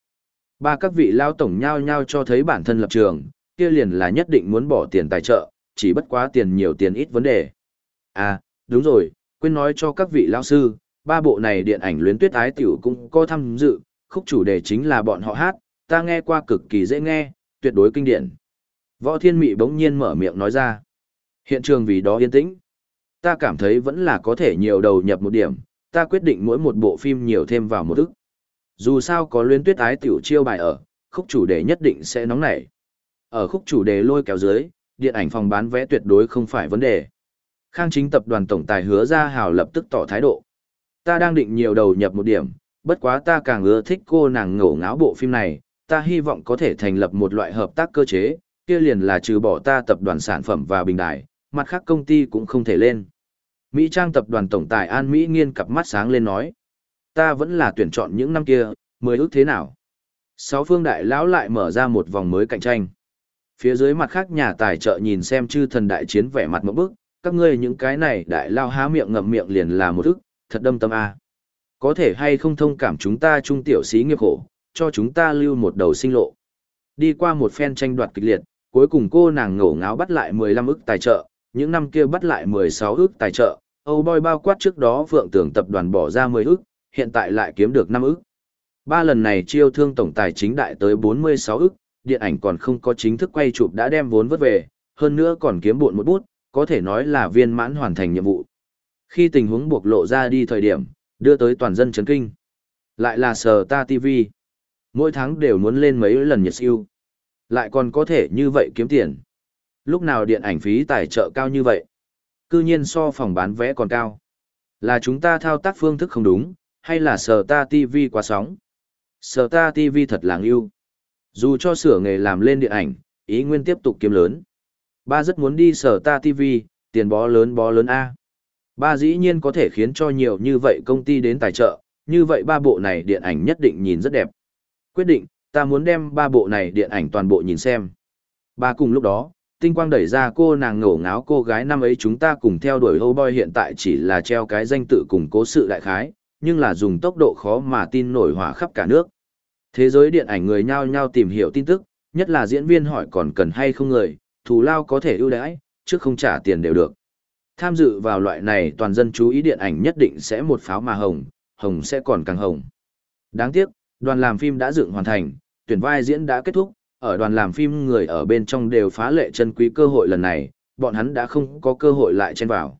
Ba các vị lao tổng nhao nhao cho thấy bản thân lập trường, kia liền là nhất định muốn bỏ tiền tài trợ, chỉ bất quá tiền nhiều tiền ít vấn đề. À, đúng rồi, quên nói cho các vị lão sư, ba bộ này điện ảnh luyến tuyết ái tiểu cũng có tham dự, khúc chủ đề chính là bọn họ hát, ta nghe qua cực kỳ dễ nghe, tuyệt đối kinh điển. Võ Thiên Mị bỗng nhiên mở miệng nói ra. Hiện trường vì đó yên tĩnh. Ta cảm thấy vẫn là có thể nhiều đầu nhập một điểm, ta quyết định mỗi một bộ phim nhiều thêm vào một ức. Dù sao có luyến tuyết ái tiểu chiêu bài ở, khúc chủ đề nhất định sẽ nóng nảy. Ở khúc chủ đề lôi kéo dưới, điện ảnh phòng bán vé tuyệt đối không phải vấn đề. Khang chính tập đoàn tổng tài hứa ra hào lập tức tỏ thái độ. Ta đang định nhiều đầu nhập một điểm, bất quá ta càng ưa thích cô nàng ngổ ngáo bộ phim này, ta hy vọng có thể thành lập một loại hợp tác cơ chế, kia liền là trừ bỏ ta tập đoàn sản phẩm và bình đại, mặt khác công ty cũng không thể lên. Mỹ Trang tập đoàn tổng tài An Mỹ nghiên cặp mắt sáng lên nói. Ta vẫn là tuyển chọn những năm kia, mới ước thế nào. Sáu phương đại lão lại mở ra một vòng mới cạnh tranh. Phía dưới mặt khác nhà tài trợ nhìn xem chư thần đại chiến vẻ mặt một bức, các ngươi những cái này đại lao há miệng ngậm miệng liền là một ức, thật đâm tâm a. Có thể hay không thông cảm chúng ta trung tiểu sĩ nghiệp khổ, cho chúng ta lưu một đầu sinh lộ. Đi qua một phen tranh đoạt kịch liệt, cuối cùng cô nàng ngổ ngáo bắt lại 15 ức tài trợ, những năm kia bắt lại 16 ức tài trợ, Âu Boy bao quát trước đó Phượng Tưởng tập đoàn bỏ ra 10 ức, hiện tại lại kiếm được 5 ức. Ba lần này chiêu thương tổng tài chính đại tới 46 ức, điện ảnh còn không có chính thức quay chụp đã đem vốn vớt về, hơn nữa còn kiếm bộn một bút, có thể nói là viên mãn hoàn thành nhiệm vụ. Khi tình huống buộc lộ ra đi thời điểm, đưa tới toàn dân chấn kinh. Lại là sờ ta TV. Mỗi tháng đều muốn lên mấy lần nhiệt siêu. Lại còn có thể như vậy kiếm tiền. Lúc nào điện ảnh phí tài trợ cao như vậy? Cư nhiên so phòng bán vé còn cao. Là chúng ta thao tác phương thức không đúng, hay là sờ ta TV quá sóng? Sờ ta TV thật làng yêu. Dù cho sửa nghề làm lên điện ảnh, ý nguyên tiếp tục kiếm lớn. Ba rất muốn đi sở ta TV, tiền bó lớn bó lớn A. Ba dĩ nhiên có thể khiến cho nhiều như vậy công ty đến tài trợ, như vậy ba bộ này điện ảnh nhất định nhìn rất đẹp. Quyết định, ta muốn đem ba bộ này điện ảnh toàn bộ nhìn xem. Ba cùng lúc đó, tinh quang đẩy ra cô nàng ngổ ngáo cô gái năm ấy chúng ta cùng theo đuổi hô boy hiện tại chỉ là treo cái danh tự cùng cố sự đại khái, nhưng là dùng tốc độ khó mà tin nổi hỏa khắp cả nước. Thế giới điện ảnh người nhao nhao tìm hiểu tin tức, nhất là diễn viên hỏi còn cần hay không người, thù lao có thể ưu đãi, trước không trả tiền đều được. Tham dự vào loại này toàn dân chú ý điện ảnh nhất định sẽ một pháo mà hồng, hồng sẽ còn càng hồng. Đáng tiếc, đoàn làm phim đã dựng hoàn thành, tuyển vai diễn đã kết thúc, ở đoàn làm phim người ở bên trong đều phá lệ chân quý cơ hội lần này, bọn hắn đã không có cơ hội lại chen vào.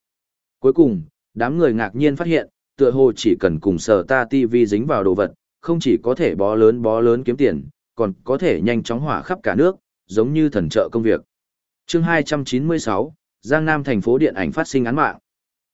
Cuối cùng, đám người ngạc nhiên phát hiện, tựa hồ chỉ cần cùng sở ta TV dính vào đồ vật, không chỉ có thể bó lớn bó lớn kiếm tiền, còn có thể nhanh chóng hỏa khắp cả nước, giống như thần trợ công việc. chương 296, Giang Nam thành phố điện ảnh phát sinh án mạng.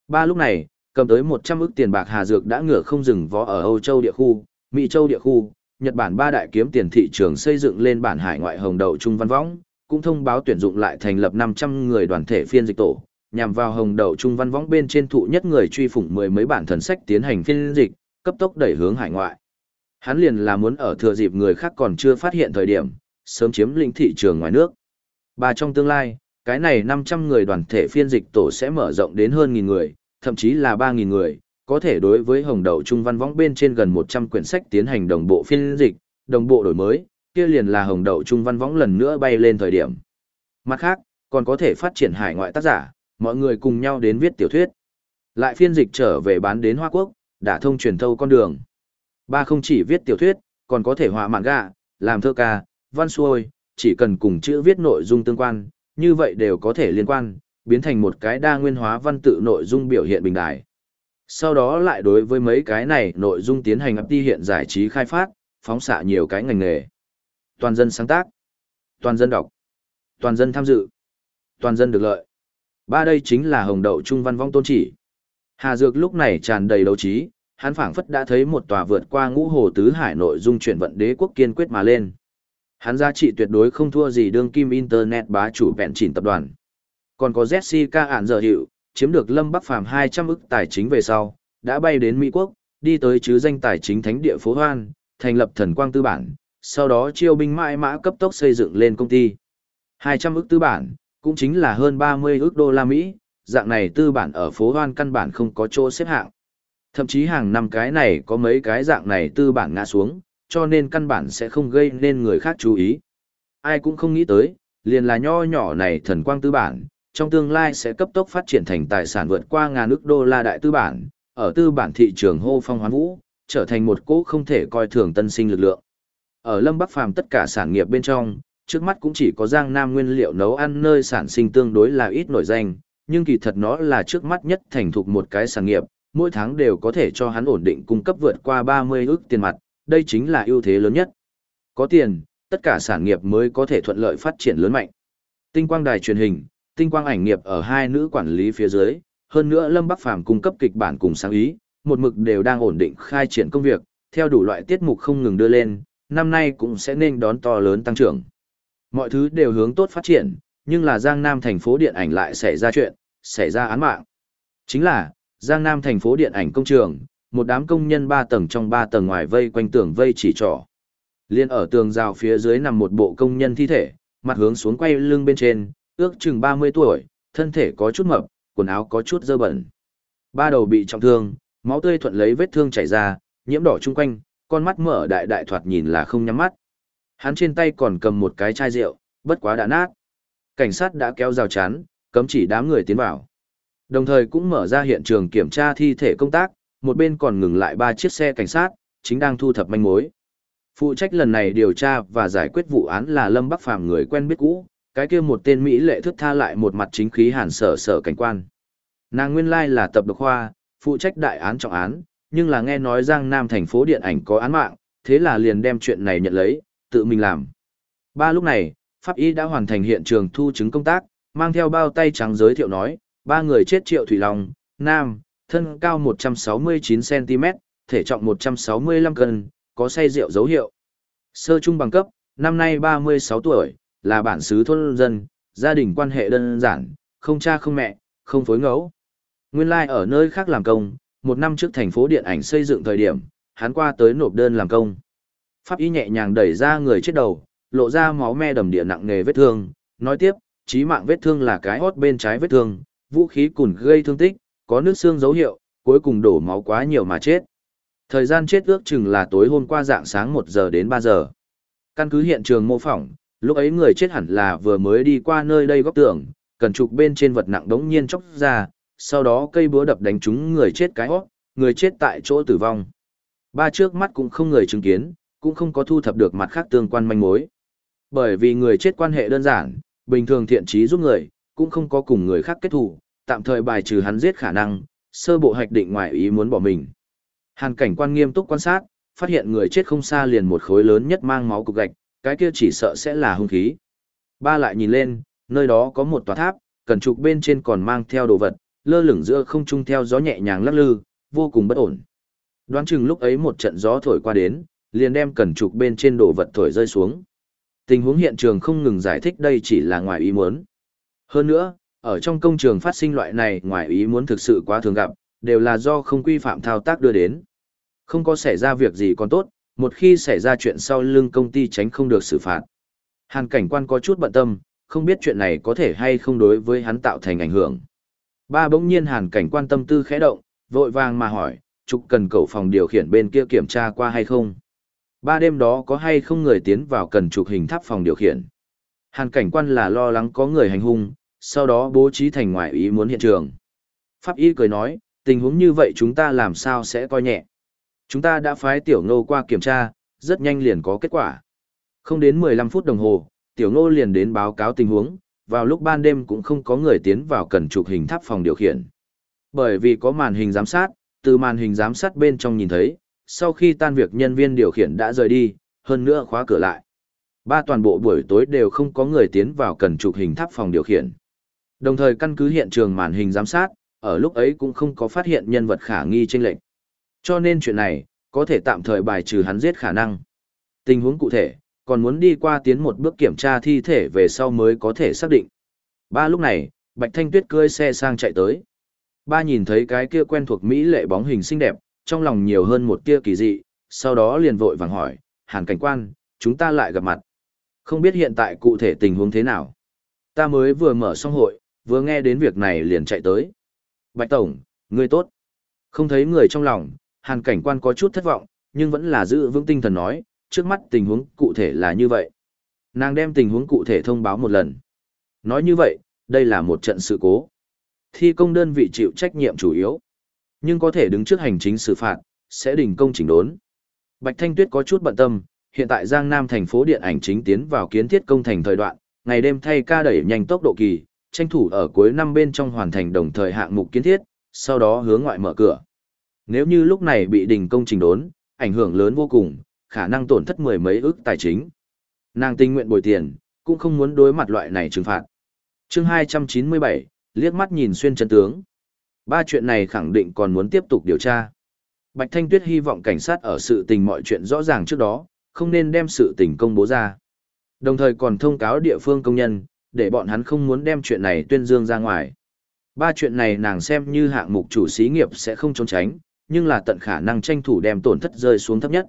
Ba lúc này, cầm tới 100 ức tiền bạc Hà Dược đã ngửa không dừng vó ở Âu Châu địa khu, Mỹ Châu địa khu, Nhật Bản ba đại kiếm tiền thị trường xây dựng lên bản hải ngoại hồng đậu trung văn võng, cũng thông báo tuyển dụng lại thành lập 500 người đoàn thể phiên dịch tổ, nhằm vào hồng đậu trung văn võng bên trên thụ nhất người truy phủng mười mấy bản thần sách tiến hành phiên dịch, cấp tốc đẩy hướng hải ngoại. Hắn liền là muốn ở thừa dịp người khác còn chưa phát hiện thời điểm, sớm chiếm lĩnh thị trường ngoài nước. Ba trong tương lai, cái này 500 người đoàn thể phiên dịch tổ sẽ mở rộng đến hơn nghìn người, thậm chí là 3.000 người, có thể đối với hồng đậu trung văn võng bên trên gần 100 quyển sách tiến hành đồng bộ phiên dịch, đồng bộ đổi mới, kia liền là hồng đậu trung văn võng lần nữa bay lên thời điểm. Mặt khác, còn có thể phát triển hải ngoại tác giả, mọi người cùng nhau đến viết tiểu thuyết. Lại phiên dịch trở về bán đến Hoa Quốc, đã thông truyền thâu con đường. Ba không chỉ viết tiểu thuyết, còn có thể họa mạn gạ, làm thơ ca, văn xuôi, chỉ cần cùng chữ viết nội dung tương quan, như vậy đều có thể liên quan, biến thành một cái đa nguyên hóa văn tự nội dung biểu hiện bình đại. Sau đó lại đối với mấy cái này nội dung tiến hành ấp đi hiện giải trí khai phát, phóng xạ nhiều cái ngành nghề. Toàn dân sáng tác, toàn dân đọc, toàn dân tham dự, toàn dân được lợi. Ba đây chính là hồng đậu trung văn vong tôn chỉ. Hà Dược lúc này tràn đầy đấu trí, hắn phảng phất đã thấy một tòa vượt qua ngũ hồ tứ hải nội dung chuyển vận đế quốc kiên quyết mà lên. Hắn giá trị tuyệt đối không thua gì đương kim internet bá chủ vẹn chỉnh tập đoàn. Còn có Jessica ản giờ hiệu, chiếm được Lâm Bắc Phàm 200 ức tài chính về sau, đã bay đến Mỹ Quốc, đi tới chứ danh tài chính thánh địa phố Hoan, thành lập thần quang tư bản, sau đó chiêu binh mãi mã cấp tốc xây dựng lên công ty. 200 ức tư bản, cũng chính là hơn 30 ức đô la Mỹ, dạng này tư bản ở phố Hoan căn bản không có chỗ xếp hạng. Thậm chí hàng năm cái này có mấy cái dạng này tư bản ngã xuống, cho nên căn bản sẽ không gây nên người khác chú ý. Ai cũng không nghĩ tới, liền là nho nhỏ này thần quang tư bản, trong tương lai sẽ cấp tốc phát triển thành tài sản vượt qua ngàn ức đô la đại tư bản, ở tư bản thị trường hô phong hoán vũ, trở thành một cỗ không thể coi thường tân sinh lực lượng. Ở Lâm Bắc Phàm tất cả sản nghiệp bên trong, trước mắt cũng chỉ có Giang Nam nguyên liệu nấu ăn nơi sản sinh tương đối là ít nổi danh, nhưng kỳ thật nó là trước mắt nhất thành thục một cái sản nghiệp, mỗi tháng đều có thể cho hắn ổn định cung cấp vượt qua 30 ước tiền mặt, đây chính là ưu thế lớn nhất. Có tiền, tất cả sản nghiệp mới có thể thuận lợi phát triển lớn mạnh. Tinh quang đài truyền hình, tinh quang ảnh nghiệp ở hai nữ quản lý phía dưới, hơn nữa Lâm Bắc Phàm cung cấp kịch bản cùng sáng ý, một mực đều đang ổn định khai triển công việc, theo đủ loại tiết mục không ngừng đưa lên, năm nay cũng sẽ nên đón to lớn tăng trưởng. Mọi thứ đều hướng tốt phát triển, nhưng là Giang Nam thành phố điện ảnh lại xảy ra chuyện, xảy ra án mạng. Chính là, Giang Nam thành phố điện ảnh công trường, một đám công nhân ba tầng trong ba tầng ngoài vây quanh tường vây chỉ trỏ. Liên ở tường rào phía dưới nằm một bộ công nhân thi thể, mặt hướng xuống quay lưng bên trên, ước chừng 30 tuổi, thân thể có chút mập, quần áo có chút dơ bẩn. Ba đầu bị trọng thương, máu tươi thuận lấy vết thương chảy ra, nhiễm đỏ chung quanh, con mắt mở đại đại thoạt nhìn là không nhắm mắt. Hắn trên tay còn cầm một cái chai rượu, bất quá đã nát. Cảnh sát đã kéo rào chắn, cấm chỉ đám người tiến vào. Đồng thời cũng mở ra hiện trường kiểm tra thi thể công tác, một bên còn ngừng lại ba chiếc xe cảnh sát, chính đang thu thập manh mối. Phụ trách lần này điều tra và giải quyết vụ án là Lâm Bắc Phàm người quen biết cũ, cái kia một tên Mỹ lệ thức tha lại một mặt chính khí hàn sở sở cảnh quan. Nàng nguyên lai là tập độc khoa, phụ trách đại án trọng án, nhưng là nghe nói Giang Nam thành phố điện ảnh có án mạng, thế là liền đem chuyện này nhận lấy, tự mình làm. Ba lúc này, Pháp Y đã hoàn thành hiện trường thu chứng công tác, mang theo bao tay trắng giới thiệu nói, ba người chết Triệu Thủy Long, Nam, thân cao 169cm, thể trọng 165 cân, có say rượu dấu hiệu. Sơ trung bằng cấp, năm nay 36 tuổi, là bản xứ thôn dân, gia đình quan hệ đơn giản, không cha không mẹ, không phối ngẫu. Nguyên lai like ở nơi khác làm công, một năm trước thành phố điện ảnh xây dựng thời điểm, hắn qua tới nộp đơn làm công. Pháp y nhẹ nhàng đẩy ra người chết đầu, lộ ra máu me đầm địa nặng nề vết thương, nói tiếp, chí mạng vết thương là cái hót bên trái vết thương, vũ khí cùn gây thương tích, có nước xương dấu hiệu, cuối cùng đổ máu quá nhiều mà chết. Thời gian chết ước chừng là tối hôm qua dạng sáng 1 giờ đến 3 giờ. Căn cứ hiện trường mô phỏng, lúc ấy người chết hẳn là vừa mới đi qua nơi đây góc tường, cần trục bên trên vật nặng đống nhiên chóc ra, sau đó cây búa đập đánh trúng người chết cái hót, người chết tại chỗ tử vong. Ba trước mắt cũng không người chứng kiến, cũng không có thu thập được mặt khác tương quan manh mối. Bởi vì người chết quan hệ đơn giản, bình thường thiện trí giúp người, cũng không có cùng người khác kết thủ, tạm thời bài trừ hắn giết khả năng, sơ bộ hoạch định ngoài ý muốn bỏ mình. Hàn cảnh quan nghiêm túc quan sát, phát hiện người chết không xa liền một khối lớn nhất mang máu cục gạch, cái kia chỉ sợ sẽ là hung khí. Ba lại nhìn lên, nơi đó có một tòa tháp, cần trục bên trên còn mang theo đồ vật, lơ lửng giữa không trung theo gió nhẹ nhàng lắc lư, vô cùng bất ổn. Đoán chừng lúc ấy một trận gió thổi qua đến, liền đem cần trục bên trên đồ vật thổi rơi xuống. Tình huống hiện trường không ngừng giải thích đây chỉ là ngoài ý muốn. Hơn nữa, ở trong công trường phát sinh loại này ngoài ý muốn thực sự quá thường gặp, đều là do không quy phạm thao tác đưa đến. Không có xảy ra việc gì còn tốt, một khi xảy ra chuyện sau lưng công ty tránh không được xử phạt. Hàn cảnh quan có chút bận tâm, không biết chuyện này có thể hay không đối với hắn tạo thành ảnh hưởng. Ba bỗng nhiên hàn cảnh quan tâm tư khẽ động, vội vàng mà hỏi, trục cần cầu phòng điều khiển bên kia kiểm tra qua hay không? Ba đêm đó có hay không người tiến vào cần trục hình tháp phòng điều khiển? Hàn cảnh quan là lo lắng có người hành hung, sau đó bố trí thành ngoại ý muốn hiện trường. Pháp y cười nói, tình huống như vậy chúng ta làm sao sẽ coi nhẹ. Chúng ta đã phái tiểu ngô qua kiểm tra, rất nhanh liền có kết quả. Không đến 15 phút đồng hồ, tiểu ngô liền đến báo cáo tình huống, vào lúc ban đêm cũng không có người tiến vào cần chụp hình tháp phòng điều khiển. Bởi vì có màn hình giám sát, từ màn hình giám sát bên trong nhìn thấy, sau khi tan việc nhân viên điều khiển đã rời đi, hơn nữa khóa cửa lại. Ba toàn bộ buổi tối đều không có người tiến vào cần chụp hình tháp phòng điều khiển. Đồng thời căn cứ hiện trường màn hình giám sát, ở lúc ấy cũng không có phát hiện nhân vật khả nghi trên lệnh. Cho nên chuyện này, có thể tạm thời bài trừ hắn giết khả năng. Tình huống cụ thể, còn muốn đi qua tiến một bước kiểm tra thi thể về sau mới có thể xác định. Ba lúc này, Bạch Thanh Tuyết cưỡi xe sang chạy tới. Ba nhìn thấy cái kia quen thuộc Mỹ lệ bóng hình xinh đẹp, trong lòng nhiều hơn một tia kỳ dị, sau đó liền vội vàng hỏi, hàn cảnh quan, chúng ta lại gặp mặt. Không biết hiện tại cụ thể tình huống thế nào. Ta mới vừa mở xong hội, vừa nghe đến việc này liền chạy tới. Bạch Tổng, ngươi tốt. Không thấy người trong lòng, hàn cảnh quan có chút thất vọng, nhưng vẫn là giữ vững tinh thần nói, trước mắt tình huống cụ thể là như vậy. Nàng đem tình huống cụ thể thông báo một lần. Nói như vậy, đây là một trận sự cố. Thi công đơn vị chịu trách nhiệm chủ yếu, nhưng có thể đứng trước hành chính xử phạt, sẽ đình công chỉnh đốn. Bạch Thanh Tuyết có chút bận tâm, hiện tại Giang Nam thành phố điện ảnh chính tiến vào kiến thiết công thành thời đoạn, ngày đêm thay ca đẩy nhanh tốc độ kỳ, tranh thủ ở cuối năm bên trong hoàn thành đồng thời hạng mục kiến thiết, sau đó hướng ngoại mở cửa. Nếu như lúc này bị đình công trình đốn, ảnh hưởng lớn vô cùng, khả năng tổn thất mười mấy ức tài chính. Nàng tình nguyện bồi tiền, cũng không muốn đối mặt loại này trừng phạt. chương 297, liếc mắt nhìn xuyên chân tướng. Ba chuyện này khẳng định còn muốn tiếp tục điều tra. Bạch Thanh Tuyết hy vọng cảnh sát ở sự tình mọi chuyện rõ ràng trước đó, không nên đem sự tình công bố ra. Đồng thời còn thông cáo địa phương công nhân, để bọn hắn không muốn đem chuyện này tuyên dương ra ngoài. Ba chuyện này nàng xem như hạng mục chủ xí nghiệp sẽ không trốn tránh, nhưng là tận khả năng tranh thủ đem tổn thất rơi xuống thấp nhất.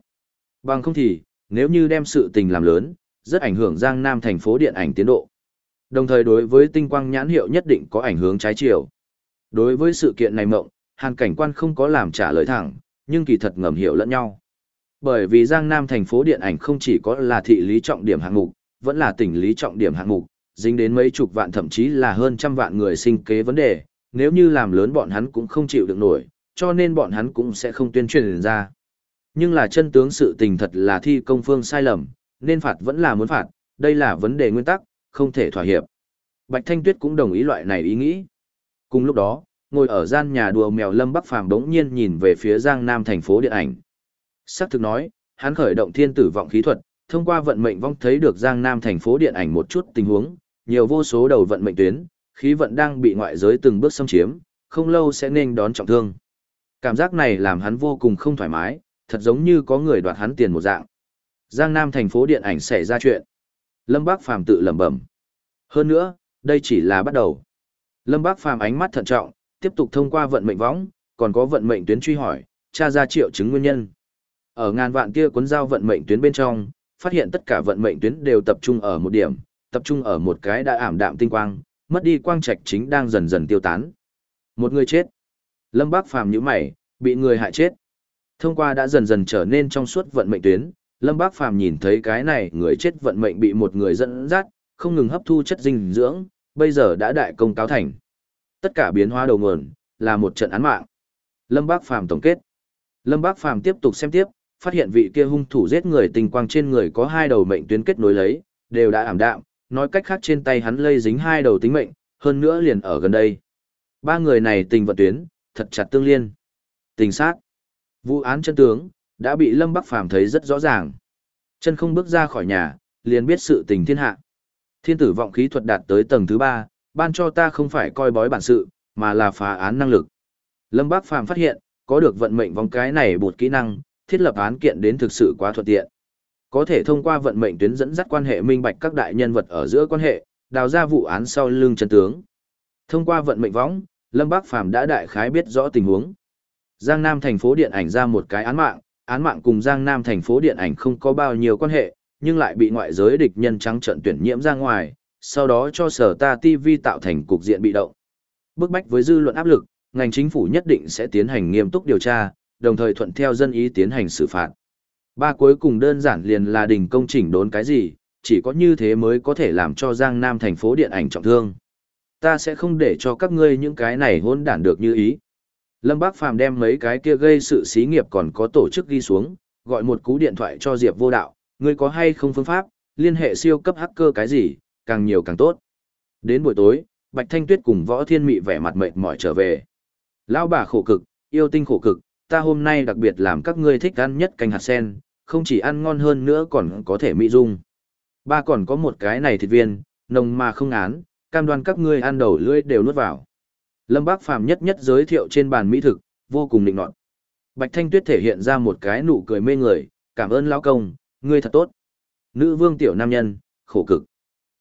Bằng không thì, nếu như đem sự tình làm lớn, rất ảnh hưởng Giang Nam thành phố điện ảnh tiến độ. Đồng thời đối với tinh quang nhãn hiệu nhất định có ảnh hưởng trái chiều. Đối với sự kiện này mộng, hàn cảnh quan không có làm trả lời thẳng, nhưng kỳ thật ngầm hiểu lẫn nhau. Bởi vì Giang Nam thành phố điện ảnh không chỉ có là thị lý trọng điểm hạng mục, vẫn là tỉnh lý trọng điểm hạng mục, dính đến mấy chục vạn thậm chí là hơn trăm vạn người sinh kế vấn đề, nếu như làm lớn bọn hắn cũng không chịu được nổi, cho nên bọn hắn cũng sẽ không tuyên truyền ra. Nhưng là chân tướng sự tình thật là thi công phương sai lầm, nên phạt vẫn là muốn phạt, đây là vấn đề nguyên tắc, không thể thỏa hiệp. Bạch Thanh Tuyết cũng đồng ý loại này ý nghĩ. Cùng lúc đó, ngồi ở gian nhà đùa mèo Lâm Bắc Phàm đống nhiên nhìn về phía Giang Nam thành phố điện ảnh. Sắc thực nói, hắn khởi động thiên tử vọng khí thuật, thông qua vận mệnh vong thấy được Giang Nam thành phố điện ảnh một chút tình huống, nhiều vô số đầu vận mệnh tuyến, khí vận đang bị ngoại giới từng bước xâm chiếm, không lâu sẽ nên đón trọng thương. Cảm giác này làm hắn vô cùng không thoải mái, thật giống như có người đoạt hắn tiền một dạng. Giang Nam thành phố điện ảnh xảy ra chuyện. Lâm Bác Phàm tự lẩm bẩm. Hơn nữa, đây chỉ là bắt đầu. Lâm Bác Phàm ánh mắt thận trọng, tiếp tục thông qua vận mệnh võng, còn có vận mệnh tuyến truy hỏi, tra ra triệu chứng nguyên nhân. Ở ngàn vạn kia cuốn giao vận mệnh tuyến bên trong, phát hiện tất cả vận mệnh tuyến đều tập trung ở một điểm, tập trung ở một cái đã ảm đạm tinh quang, mất đi quang trạch chính đang dần dần tiêu tán. Một người chết. Lâm Bác Phàm nhíu mày, bị người hại chết. Thông qua đã dần dần trở nên trong suốt vận mệnh tuyến, Lâm Bác Phàm nhìn thấy cái này, người chết vận mệnh bị một người dẫn dắt, không ngừng hấp thu chất dinh dưỡng, bây giờ đã đại công cáo thành. Tất cả biến hóa đầu nguồn là một trận án mạng. Lâm Bác Phàm tổng kết. Lâm Bác Phàm tiếp tục xem tiếp, phát hiện vị kia hung thủ giết người tình quang trên người có hai đầu mệnh tuyến kết nối lấy, đều đã ảm đạm, nói cách khác trên tay hắn lây dính hai đầu tính mệnh, hơn nữa liền ở gần đây. Ba người này tình vận tuyến, thật chặt tương liên. Tình sát. Vụ án chân tướng, đã bị Lâm Bắc Phàm thấy rất rõ ràng. Chân không bước ra khỏi nhà, liền biết sự tình thiên hạ. Thiên tử vọng khí thuật đạt tới tầng thứ ba, ban cho ta không phải coi bói bản sự, mà là phá án năng lực. Lâm bắc Phàm phát hiện, có được vận mệnh vòng cái này bột kỹ năng, thiết lập án kiện đến thực sự quá thuận tiện. Có thể thông qua vận mệnh tuyến dẫn dắt quan hệ minh bạch các đại nhân vật ở giữa quan hệ, đào ra vụ án sau lưng chân tướng. Thông qua vận mệnh võng, Lâm Bác Phàm đã đại khái biết rõ tình huống. Giang Nam thành phố điện ảnh ra một cái án mạng, án mạng cùng Giang Nam thành phố điện ảnh không có bao nhiêu quan hệ, nhưng lại bị ngoại giới địch nhân trắng trận tuyển nhiễm ra ngoài, sau đó cho sở ta TV tạo thành cục diện bị động. Bức bách với dư luận áp lực, ngành chính phủ nhất định sẽ tiến hành nghiêm túc điều tra, đồng thời thuận theo dân ý tiến hành xử phạt. Ba cuối cùng đơn giản liền là đình công chỉnh đốn cái gì, chỉ có như thế mới có thể làm cho Giang Nam thành phố điện ảnh trọng thương. Ta sẽ không để cho các ngươi những cái này hôn đản được như ý. Lâm Bác Phàm đem mấy cái kia gây sự xí nghiệp còn có tổ chức ghi xuống, gọi một cú điện thoại cho Diệp Vô Đạo, ngươi có hay không phương pháp, liên hệ siêu cấp hacker cái gì, càng nhiều càng tốt. Đến buổi tối, Bạch Thanh Tuyết cùng Võ Thiên Mị vẻ mặt mệt mỏi trở về. Lão bà khổ cực, yêu tinh khổ cực, ta hôm nay đặc biệt làm các ngươi thích ăn nhất canh hạt sen, không chỉ ăn ngon hơn nữa còn có thể mỹ dung. Ba còn có một cái này thịt viên, nồng mà không án, cam đoan các ngươi ăn đầu lưỡi đều nuốt vào. Lâm Bác Phàm nhất nhất giới thiệu trên bàn mỹ thực, vô cùng định nọt. Bạch Thanh Tuyết thể hiện ra một cái nụ cười mê người, cảm ơn lão công, ngươi thật tốt. Nữ vương tiểu nam nhân, khổ cực.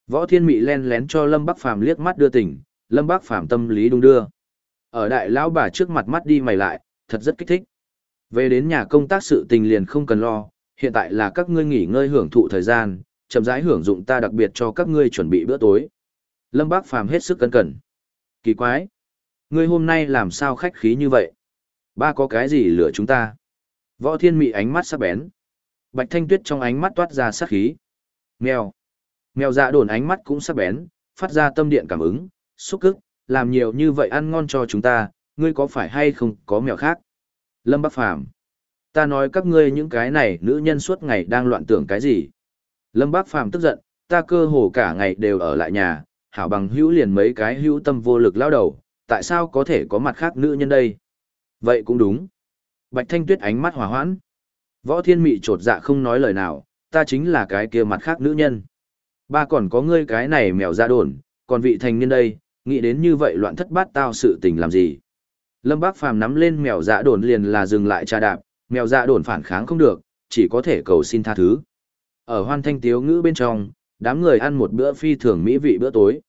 Võ Thiên Mị len lén cho Lâm Bắc Phàm liếc mắt đưa tình, Lâm Bắc Phàm tâm lý đung đưa. Ở đại lão bà trước mặt mắt đi mày lại, thật rất kích thích. Về đến nhà công tác sự tình liền không cần lo, hiện tại là các ngươi nghỉ ngơi hưởng thụ thời gian, chậm rãi hưởng dụng ta đặc biệt cho các ngươi chuẩn bị bữa tối. Lâm Bác Phàm hết sức cẩn cẩn. Kỳ quái, ngươi hôm nay làm sao khách khí như vậy? Ba có cái gì lừa chúng ta? Võ Thiên Mị ánh mắt sắc bén. Bạch Thanh Tuyết trong ánh mắt toát ra sát khí. Mèo. Mèo dạ đồn ánh mắt cũng sắc bén, phát ra tâm điện cảm ứng, xúc cức, làm nhiều như vậy ăn ngon cho chúng ta, ngươi có phải hay không có mèo khác? Lâm Bắc Phàm Ta nói các ngươi những cái này nữ nhân suốt ngày đang loạn tưởng cái gì? Lâm Bắc Phàm tức giận, ta cơ hồ cả ngày đều ở lại nhà, hảo bằng hữu liền mấy cái hữu tâm vô lực lao đầu, tại sao có thể có mặt khác nữ nhân đây? Vậy cũng đúng. Bạch Thanh Tuyết ánh mắt hòa hoãn. Võ Thiên Mị trột dạ không nói lời nào, ta chính là cái kia mặt khác nữ nhân. Ba còn có ngươi cái này mèo ra đồn, còn vị thành niên đây, nghĩ đến như vậy loạn thất bát tao sự tình làm gì. Lâm Bác Phàm nắm lên mèo dạ đồn liền là dừng lại tra đạp, mèo dạ đồn phản kháng không được, chỉ có thể cầu xin tha thứ. Ở hoan thanh tiếu ngữ bên trong, đám người ăn một bữa phi thường mỹ vị bữa tối.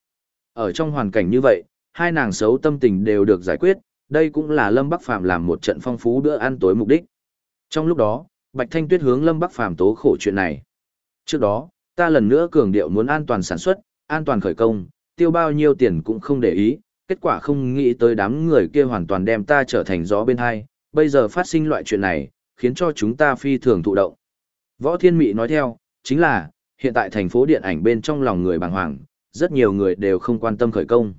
Ở trong hoàn cảnh như vậy, hai nàng xấu tâm tình đều được giải quyết, đây cũng là Lâm Bắc Phàm làm một trận phong phú bữa ăn tối mục đích. Trong lúc đó, Bạch Thanh Tuyết hướng Lâm Bắc Phàm tố khổ chuyện này. Trước đó, ta lần nữa cường điệu muốn an toàn sản xuất, an toàn khởi công, tiêu bao nhiêu tiền cũng không để ý, kết quả không nghĩ tới đám người kia hoàn toàn đem ta trở thành gió bên hai, bây giờ phát sinh loại chuyện này, khiến cho chúng ta phi thường thụ động. Võ Thiên Mị nói theo, chính là, hiện tại thành phố điện ảnh bên trong lòng người bàng hoàng, rất nhiều người đều không quan tâm khởi công.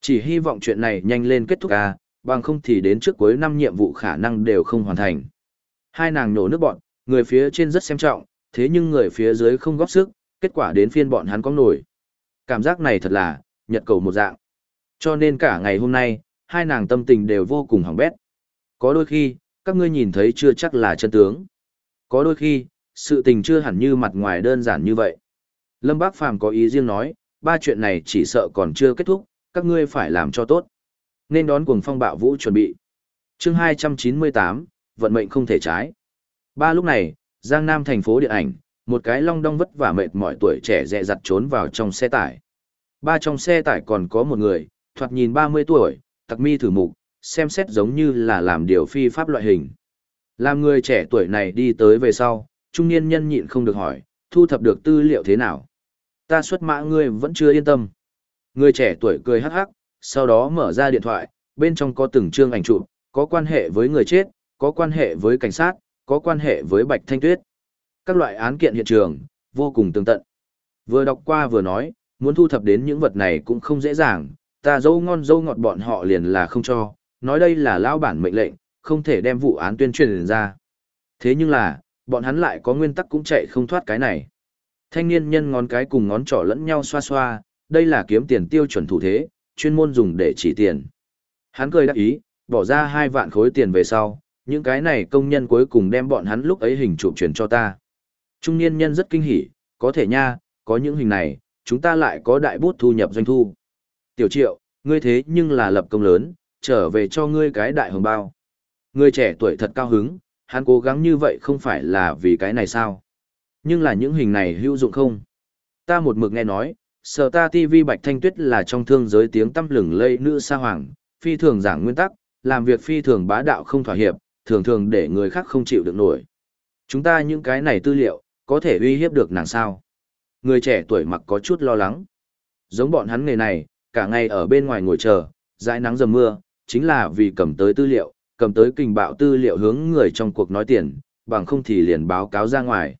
Chỉ hy vọng chuyện này nhanh lên kết thúc à, bằng không thì đến trước cuối năm nhiệm vụ khả năng đều không hoàn thành. Hai nàng nổ nước bọn, người phía trên rất xem trọng, thế nhưng người phía dưới không góp sức, kết quả đến phiên bọn hắn có nổi. Cảm giác này thật là, nhật cầu một dạng. Cho nên cả ngày hôm nay, hai nàng tâm tình đều vô cùng hỏng bét. Có đôi khi, các ngươi nhìn thấy chưa chắc là chân tướng. Có đôi khi, sự tình chưa hẳn như mặt ngoài đơn giản như vậy. Lâm Bác Phàm có ý riêng nói, ba chuyện này chỉ sợ còn chưa kết thúc, các ngươi phải làm cho tốt. Nên đón cuồng phong bạo vũ chuẩn bị. chương 298, vận mệnh không thể trái. Ba lúc này, Giang Nam thành phố điện ảnh, một cái long đong vất vả mệt mỏi tuổi trẻ dẹ dặt trốn vào trong xe tải. Ba trong xe tải còn có một người, thoạt nhìn 30 tuổi, tặc mi thử mục, xem xét giống như là làm điều phi pháp loại hình. Làm người trẻ tuổi này đi tới về sau, trung niên nhân nhịn không được hỏi, thu thập được tư liệu thế nào? Ta xuất mã ngươi vẫn chưa yên tâm. Người trẻ tuổi cười hắc hắc, sau đó mở ra điện thoại, bên trong có từng chương ảnh chụp, có quan hệ với người chết, có quan hệ với cảnh sát, có quan hệ với Bạch Thanh Tuyết. Các loại án kiện hiện trường, vô cùng tương tận. Vừa đọc qua vừa nói, muốn thu thập đến những vật này cũng không dễ dàng, ta dâu ngon dâu ngọt bọn họ liền là không cho, nói đây là lao bản mệnh lệnh, không thể đem vụ án tuyên truyền ra. Thế nhưng là, bọn hắn lại có nguyên tắc cũng chạy không thoát cái này. Thanh niên nhân ngón cái cùng ngón trỏ lẫn nhau xoa xoa, đây là kiếm tiền tiêu chuẩn thủ thế, chuyên môn dùng để chỉ tiền. Hắn cười đắc ý, bỏ ra hai vạn khối tiền về sau, những cái này công nhân cuối cùng đem bọn hắn lúc ấy hình chụp chuyển cho ta. Trung niên nhân rất kinh hỉ, có thể nha, có những hình này, chúng ta lại có đại bút thu nhập doanh thu. Tiểu triệu, ngươi thế nhưng là lập công lớn, trở về cho ngươi cái đại hồng bao. Ngươi trẻ tuổi thật cao hứng, hắn cố gắng như vậy không phải là vì cái này sao. Nhưng là những hình này hữu dụng không? Ta một mực nghe nói, sở ta TV Bạch Thanh Tuyết là trong thương giới tiếng tăm lừng lây nữ sa hoàng, phi thường giảng nguyên tắc, làm việc phi thường bá đạo không thỏa hiệp, thường thường để người khác không chịu được nổi. Chúng ta những cái này tư liệu, có thể uy hiếp được nàng sao? Người trẻ tuổi mặc có chút lo lắng. Giống bọn hắn nghề này, cả ngày ở bên ngoài ngồi chờ, dãi nắng dầm mưa, chính là vì cầm tới tư liệu, cầm tới kinh bạo tư liệu hướng người trong cuộc nói tiền, bằng không thì liền báo cáo ra ngoài.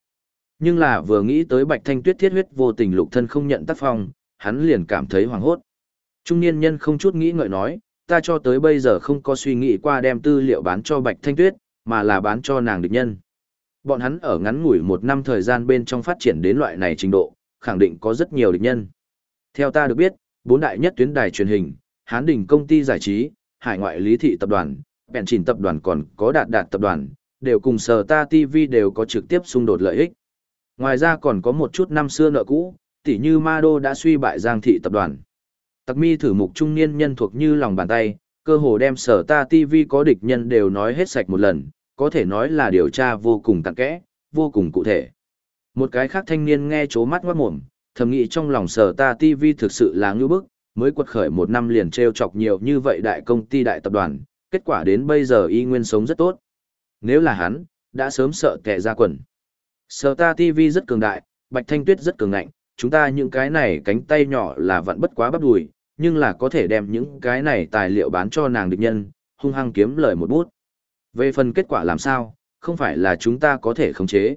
Nhưng là vừa nghĩ tới Bạch Thanh Tuyết thiết huyết vô tình lục thân không nhận tác phong, hắn liền cảm thấy hoảng hốt. Trung niên nhân không chút nghĩ ngợi nói, ta cho tới bây giờ không có suy nghĩ qua đem tư liệu bán cho Bạch Thanh Tuyết, mà là bán cho nàng địch nhân. Bọn hắn ở ngắn ngủi một năm thời gian bên trong phát triển đến loại này trình độ, khẳng định có rất nhiều địch nhân. Theo ta được biết, bốn đại nhất tuyến đài truyền hình, Hán Đình công ty giải trí, Hải ngoại lý thị tập đoàn, Bèn Chỉnh tập đoàn còn có Đạt Đạt tập đoàn, đều cùng Sở Ta TV đều có trực tiếp xung đột lợi ích. Ngoài ra còn có một chút năm xưa nợ cũ, tỉ như Ma Đô đã suy bại Giang thị tập đoàn. Tặc mi thử mục trung niên nhân thuộc như lòng bàn tay, cơ hồ đem Sở Ta TV có địch nhân đều nói hết sạch một lần, có thể nói là điều tra vô cùng tặng kẽ, vô cùng cụ thể. Một cái khác thanh niên nghe chố mắt ngoát mồm, thầm nghĩ trong lòng sở ta TV thực sự là ngưu bức, mới quật khởi một năm liền treo chọc nhiều như vậy đại công ty đại tập đoàn, kết quả đến bây giờ y nguyên sống rất tốt. Nếu là hắn, đã sớm sợ kẻ ra quần. Sở ta TV rất cường đại, Bạch Thanh Tuyết rất cường ngạnh, chúng ta những cái này cánh tay nhỏ là vẫn bất quá bắp đùi, nhưng là có thể đem những cái này tài liệu bán cho nàng địch nhân, hung hăng kiếm lời một bút. Về phần kết quả làm sao, không phải là chúng ta có thể khống chế.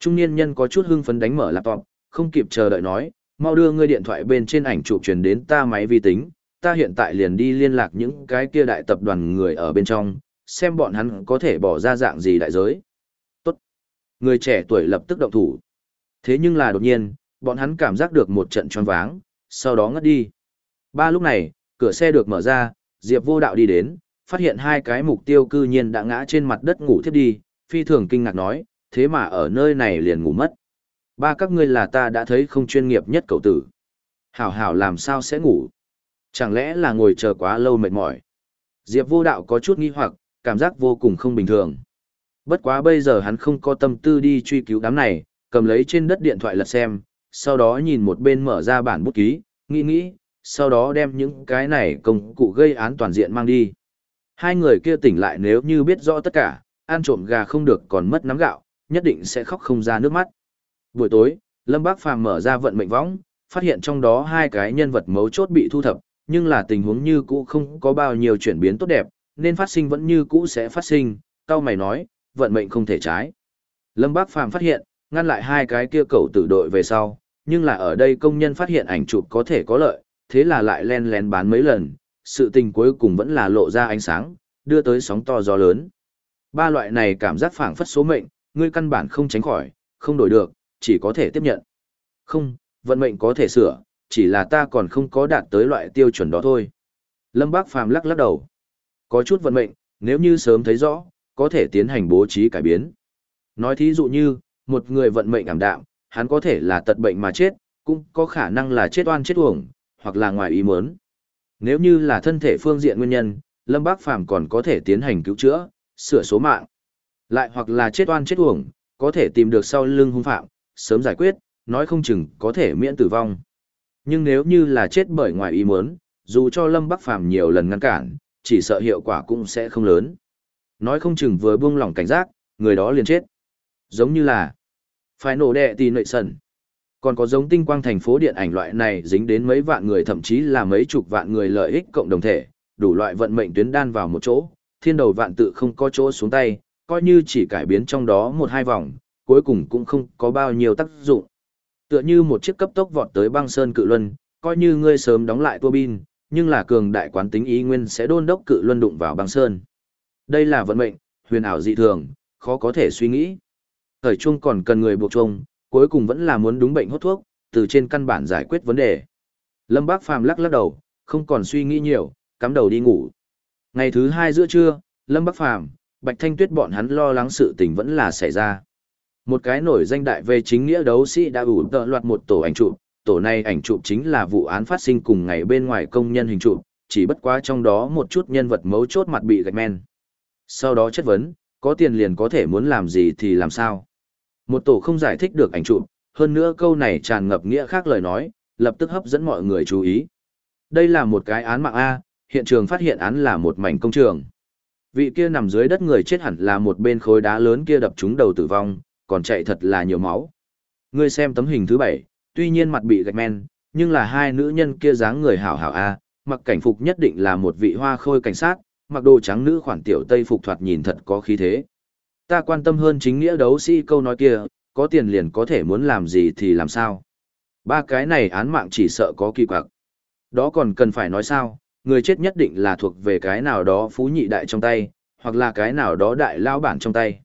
Trung niên nhân có chút hưng phấn đánh mở laptop, không kịp chờ đợi nói, mau đưa ngươi điện thoại bên trên ảnh chụp truyền đến ta máy vi tính, ta hiện tại liền đi liên lạc những cái kia đại tập đoàn người ở bên trong, xem bọn hắn có thể bỏ ra dạng gì đại giới. Tốt. Người trẻ tuổi lập tức động thủ. Thế nhưng là đột nhiên, bọn hắn cảm giác được một trận choáng váng, sau đó ngất đi. Ba lúc này, cửa xe được mở ra, Diệp vô đạo đi đến, phát hiện hai cái mục tiêu cư nhiên đã ngã trên mặt đất ngủ thiếp đi, phi thường kinh ngạc nói, thế mà ở nơi này liền ngủ mất. Ba các ngươi là ta đã thấy không chuyên nghiệp nhất cậu tử. Hảo hảo làm sao sẽ ngủ? Chẳng lẽ là ngồi chờ quá lâu mệt mỏi? Diệp vô đạo có chút nghi hoặc, cảm giác vô cùng không bình thường. Bất quá bây giờ hắn không có tâm tư đi truy cứu đám này, cầm lấy trên đất điện thoại lật xem, sau đó nhìn một bên mở ra bản bút ký, nghĩ nghĩ, sau đó đem những cái này công cụ gây án toàn diện mang đi. Hai người kia tỉnh lại nếu như biết rõ tất cả, ăn trộm gà không được còn mất nắm gạo, nhất định sẽ khóc không ra nước mắt. Buổi tối, Lâm Bác Phàm mở ra vận mệnh võng, phát hiện trong đó hai cái nhân vật mấu chốt bị thu thập, nhưng là tình huống như cũ không có bao nhiêu chuyển biến tốt đẹp, nên phát sinh vẫn như cũ sẽ phát sinh, cao mày nói, vận mệnh không thể trái. Lâm Bác Phàm phát hiện, ngăn lại hai cái kia cầu tử đội về sau, nhưng là ở đây công nhân phát hiện ảnh chụp có thể có lợi, thế là lại len lén bán mấy lần, sự tình cuối cùng vẫn là lộ ra ánh sáng, đưa tới sóng to gió lớn. Ba loại này cảm giác phảng phất số mệnh, ngươi căn bản không tránh khỏi, không đổi được, chỉ có thể tiếp nhận. Không, vận mệnh có thể sửa, chỉ là ta còn không có đạt tới loại tiêu chuẩn đó thôi. Lâm Bác Phàm lắc lắc đầu. Có chút vận mệnh, nếu như sớm thấy rõ, có thể tiến hành bố trí cải biến. Nói thí dụ như, một người vận mệnh ảm đạm, hắn có thể là tật bệnh mà chết, cũng có khả năng là chết oan chết uổng, hoặc là ngoài ý muốn. Nếu như là thân thể phương diện nguyên nhân, Lâm Bác Phàm còn có thể tiến hành cứu chữa, sửa số mạng. Lại hoặc là chết oan chết uổng, có thể tìm được sau lưng hung phạm, sớm giải quyết, nói không chừng có thể miễn tử vong. Nhưng nếu như là chết bởi ngoài ý muốn, dù cho Lâm Bắc Phàm nhiều lần ngăn cản, chỉ sợ hiệu quả cũng sẽ không lớn. Nói không chừng vừa buông lỏng cảnh giác, người đó liền chết. Giống như là phải nổ đệ tì nội sần. Còn có giống tinh quang thành phố điện ảnh loại này dính đến mấy vạn người thậm chí là mấy chục vạn người lợi ích cộng đồng thể, đủ loại vận mệnh tuyến đan vào một chỗ, thiên đầu vạn tự không có chỗ xuống tay, coi như chỉ cải biến trong đó một hai vòng, cuối cùng cũng không có bao nhiêu tác dụng. Tựa như một chiếc cấp tốc vọt tới băng sơn cự luân, coi như ngươi sớm đóng lại tua bin, nhưng là cường đại quán tính ý nguyên sẽ đôn đốc cự luân đụng vào băng sơn. Đây là vận mệnh, huyền ảo dị thường, khó có thể suy nghĩ. Thời chung còn cần người buộc chung, cuối cùng vẫn là muốn đúng bệnh hốt thuốc, từ trên căn bản giải quyết vấn đề. Lâm Bác Phàm lắc lắc đầu, không còn suy nghĩ nhiều, cắm đầu đi ngủ. Ngày thứ hai giữa trưa, Lâm Bắc Phàm, Bạch Thanh Tuyết bọn hắn lo lắng sự tình vẫn là xảy ra. Một cái nổi danh đại về chính nghĩa đấu sĩ đã ủ tợ loạt một tổ ảnh chụp, tổ này ảnh chụp chính là vụ án phát sinh cùng ngày bên ngoài công nhân hình chụp, chỉ bất quá trong đó một chút nhân vật mấu chốt mặt bị gạch men. Sau đó chất vấn, có tiền liền có thể muốn làm gì thì làm sao. Một tổ không giải thích được ảnh chụp, hơn nữa câu này tràn ngập nghĩa khác lời nói, lập tức hấp dẫn mọi người chú ý. Đây là một cái án mạng A, hiện trường phát hiện án là một mảnh công trường. Vị kia nằm dưới đất người chết hẳn là một bên khối đá lớn kia đập trúng đầu tử vong, còn chạy thật là nhiều máu. Ngươi xem tấm hình thứ bảy, tuy nhiên mặt bị gạch men, nhưng là hai nữ nhân kia dáng người hảo hảo A, mặc cảnh phục nhất định là một vị hoa khôi cảnh sát, mặc đồ trắng nữ khoản tiểu tây phục thoạt nhìn thật có khí thế. Ta quan tâm hơn chính nghĩa đấu sĩ câu nói kia, có tiền liền có thể muốn làm gì thì làm sao. Ba cái này án mạng chỉ sợ có kỳ quặc. Đó còn cần phải nói sao, người chết nhất định là thuộc về cái nào đó phú nhị đại trong tay, hoặc là cái nào đó đại lao bản trong tay.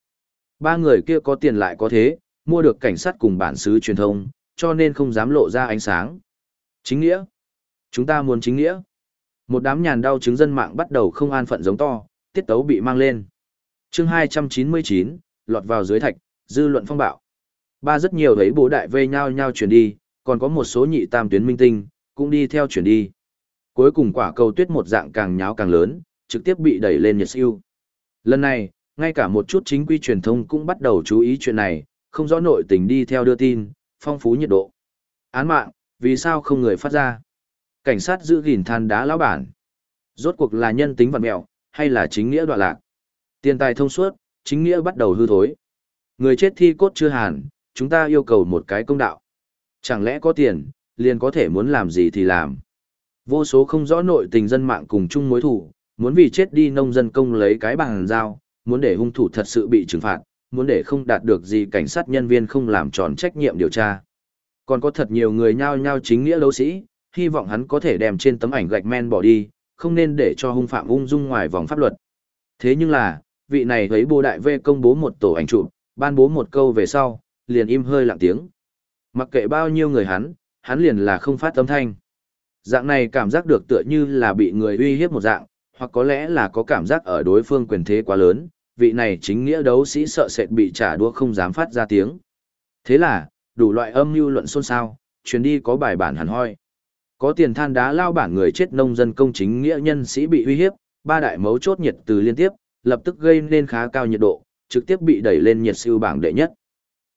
Ba người kia có tiền lại có thế, mua được cảnh sát cùng bản xứ truyền thông, cho nên không dám lộ ra ánh sáng. Chính nghĩa. Chúng ta muốn chính nghĩa. Một đám nhàn đau chứng dân mạng bắt đầu không an phận giống to, tiết tấu bị mang lên. chương 299, lọt vào dưới thạch, dư luận phong bạo. Ba rất nhiều thấy bố đại vây nhau nhau chuyển đi, còn có một số nhị tam tuyến minh tinh, cũng đi theo chuyển đi. Cuối cùng quả cầu tuyết một dạng càng nháo càng lớn, trực tiếp bị đẩy lên nhật siêu. Lần này, ngay cả một chút chính quy truyền thông cũng bắt đầu chú ý chuyện này, không rõ nội tình đi theo đưa tin, phong phú nhiệt độ. Án mạng, vì sao không người phát ra? Cảnh sát giữ gìn than đá lão bản. Rốt cuộc là nhân tính vật mẹo, hay là chính nghĩa đoạn lạc? Tiền tài thông suốt, chính nghĩa bắt đầu hư thối. Người chết thi cốt chưa hàn, chúng ta yêu cầu một cái công đạo. Chẳng lẽ có tiền, liền có thể muốn làm gì thì làm. Vô số không rõ nội tình dân mạng cùng chung mối thủ, muốn vì chết đi nông dân công lấy cái bằng dao, muốn để hung thủ thật sự bị trừng phạt, muốn để không đạt được gì cảnh sát nhân viên không làm tròn trách nhiệm điều tra. Còn có thật nhiều người nhao nhao chính nghĩa đấu sĩ, hy vọng hắn có thể đem trên tấm ảnh gạch men bỏ đi, không nên để cho hung phạm ung dung ngoài vòng pháp luật. Thế nhưng là, vị này thấy bồ đại vê công bố một tổ ảnh chụp, ban bố một câu về sau, liền im hơi lặng tiếng. Mặc kệ bao nhiêu người hắn, hắn liền là không phát âm thanh. Dạng này cảm giác được tựa như là bị người uy hiếp một dạng, hoặc có lẽ là có cảm giác ở đối phương quyền thế quá lớn, vị này chính nghĩa đấu sĩ sợ sệt bị trả đũa không dám phát ra tiếng. Thế là, đủ loại âm mưu luận xôn xao, chuyến đi có bài bản hẳn hoi. Có tiền than đá lao bản người chết nông dân công chính nghĩa nhân sĩ bị uy hiếp, ba đại mấu chốt nhiệt từ liên tiếp, lập tức gây nên khá cao nhiệt độ, trực tiếp bị đẩy lên nhiệt siêu bảng đệ nhất.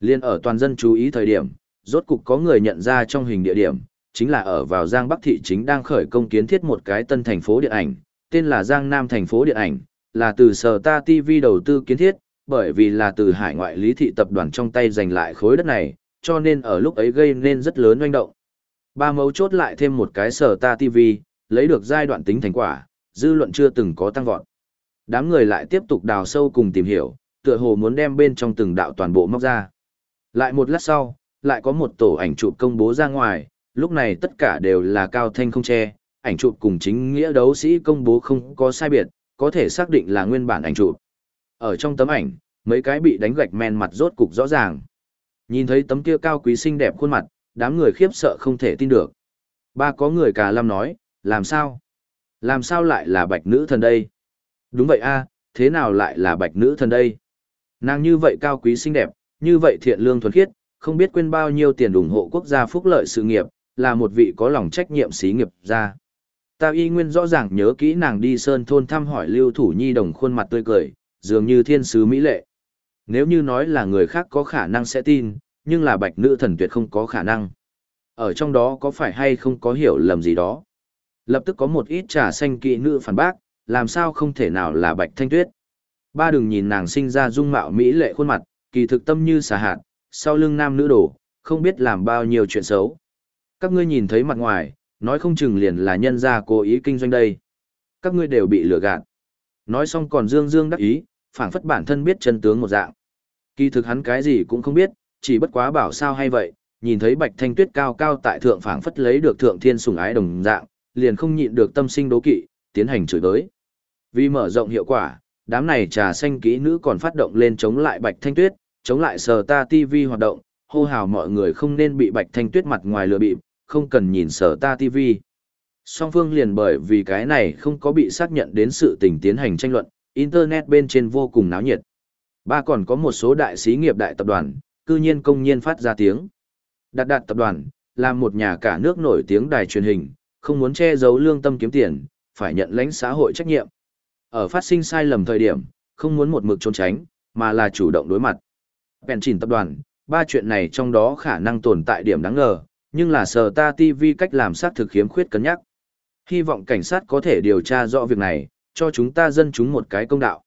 Liên ở toàn dân chú ý thời điểm, rốt cục có người nhận ra trong hình địa điểm, chính là ở vào Giang Bắc thị chính đang khởi công kiến thiết một cái tân thành phố điện ảnh, tên là Giang Nam thành phố điện ảnh, là từ Sở Ta TV đầu tư kiến thiết, bởi vì là từ hải ngoại lý thị tập đoàn trong tay giành lại khối đất này, cho nên ở lúc ấy gây nên rất lớn doanh động. Ba mấu chốt lại thêm một cái Sở Ta TV, lấy được giai đoạn tính thành quả, dư luận chưa từng có tăng vọt. Đám người lại tiếp tục đào sâu cùng tìm hiểu, tựa hồ muốn đem bên trong từng đạo toàn bộ móc ra. Lại một lát sau, lại có một tổ ảnh chụp công bố ra ngoài, lúc này tất cả đều là cao thanh không che, ảnh chụp cùng chính nghĩa đấu sĩ công bố không có sai biệt, có thể xác định là nguyên bản ảnh chụp. Ở trong tấm ảnh, mấy cái bị đánh gạch men mặt rốt cục rõ ràng. Nhìn thấy tấm kia cao quý xinh đẹp khuôn mặt, đám người khiếp sợ không thể tin được. Ba có người cả lâm nói, làm sao? Làm sao lại là bạch nữ thần đây? Đúng vậy a, thế nào lại là bạch nữ thần đây? Nàng như vậy cao quý xinh đẹp, như vậy thiện lương thuần khiết, không biết quên bao nhiêu tiền ủng hộ quốc gia phúc lợi sự nghiệp, là một vị có lòng trách nhiệm xí nghiệp ra. Ta y nguyên rõ ràng nhớ kỹ nàng đi sơn thôn thăm hỏi lưu thủ nhi đồng khuôn mặt tươi cười, dường như thiên sứ mỹ lệ. Nếu như nói là người khác có khả năng sẽ tin, nhưng là bạch nữ thần tuyệt không có khả năng. Ở trong đó có phải hay không có hiểu lầm gì đó. Lập tức có một ít trà xanh kỵ nữ phản bác, làm sao không thể nào là bạch thanh tuyết. Ba đừng nhìn nàng sinh ra dung mạo mỹ lệ khuôn mặt, kỳ thực tâm như xà hạt, sau lưng nam nữ đổ, không biết làm bao nhiêu chuyện xấu. Các ngươi nhìn thấy mặt ngoài, nói không chừng liền là nhân gia cố ý kinh doanh đây. Các ngươi đều bị lừa gạt. Nói xong còn dương dương đắc ý, phảng phất bản thân biết chân tướng một dạng. Kỳ thực hắn cái gì cũng không biết, chỉ bất quá bảo sao hay vậy, nhìn thấy bạch thanh tuyết cao cao tại thượng phảng phất lấy được thượng thiên sủng ái đồng dạng, liền không nhịn được tâm sinh đố kỵ, tiến hành chửi tới. Vì mở rộng hiệu quả, Đám này trà xanh kỹ nữ còn phát động lên chống lại Bạch Thanh Tuyết, chống lại sờ Ta TV hoạt động, hô hào mọi người không nên bị Bạch Thanh Tuyết mặt ngoài lừa bịp, không cần nhìn Sở Ta TV. Song phương liền bởi vì cái này không có bị xác nhận đến sự tình tiến hành tranh luận, Internet bên trên vô cùng náo nhiệt. Ba còn có một số đại sĩ nghiệp đại tập đoàn, cư nhiên công nhiên phát ra tiếng. Đạt đạt tập đoàn, là một nhà cả nước nổi tiếng đài truyền hình, không muốn che giấu lương tâm kiếm tiền, phải nhận lãnh xã hội trách nhiệm. Ở phát sinh sai lầm thời điểm, không muốn một mực trốn tránh, mà là chủ động đối mặt. Bèn chỉnh tập đoàn, ba chuyện này trong đó khả năng tồn tại điểm đáng ngờ, nhưng là sờ ta TV cách làm sát thực khiếm khuyết cân nhắc. Hy vọng cảnh sát có thể điều tra rõ việc này, cho chúng ta dân chúng một cái công đạo.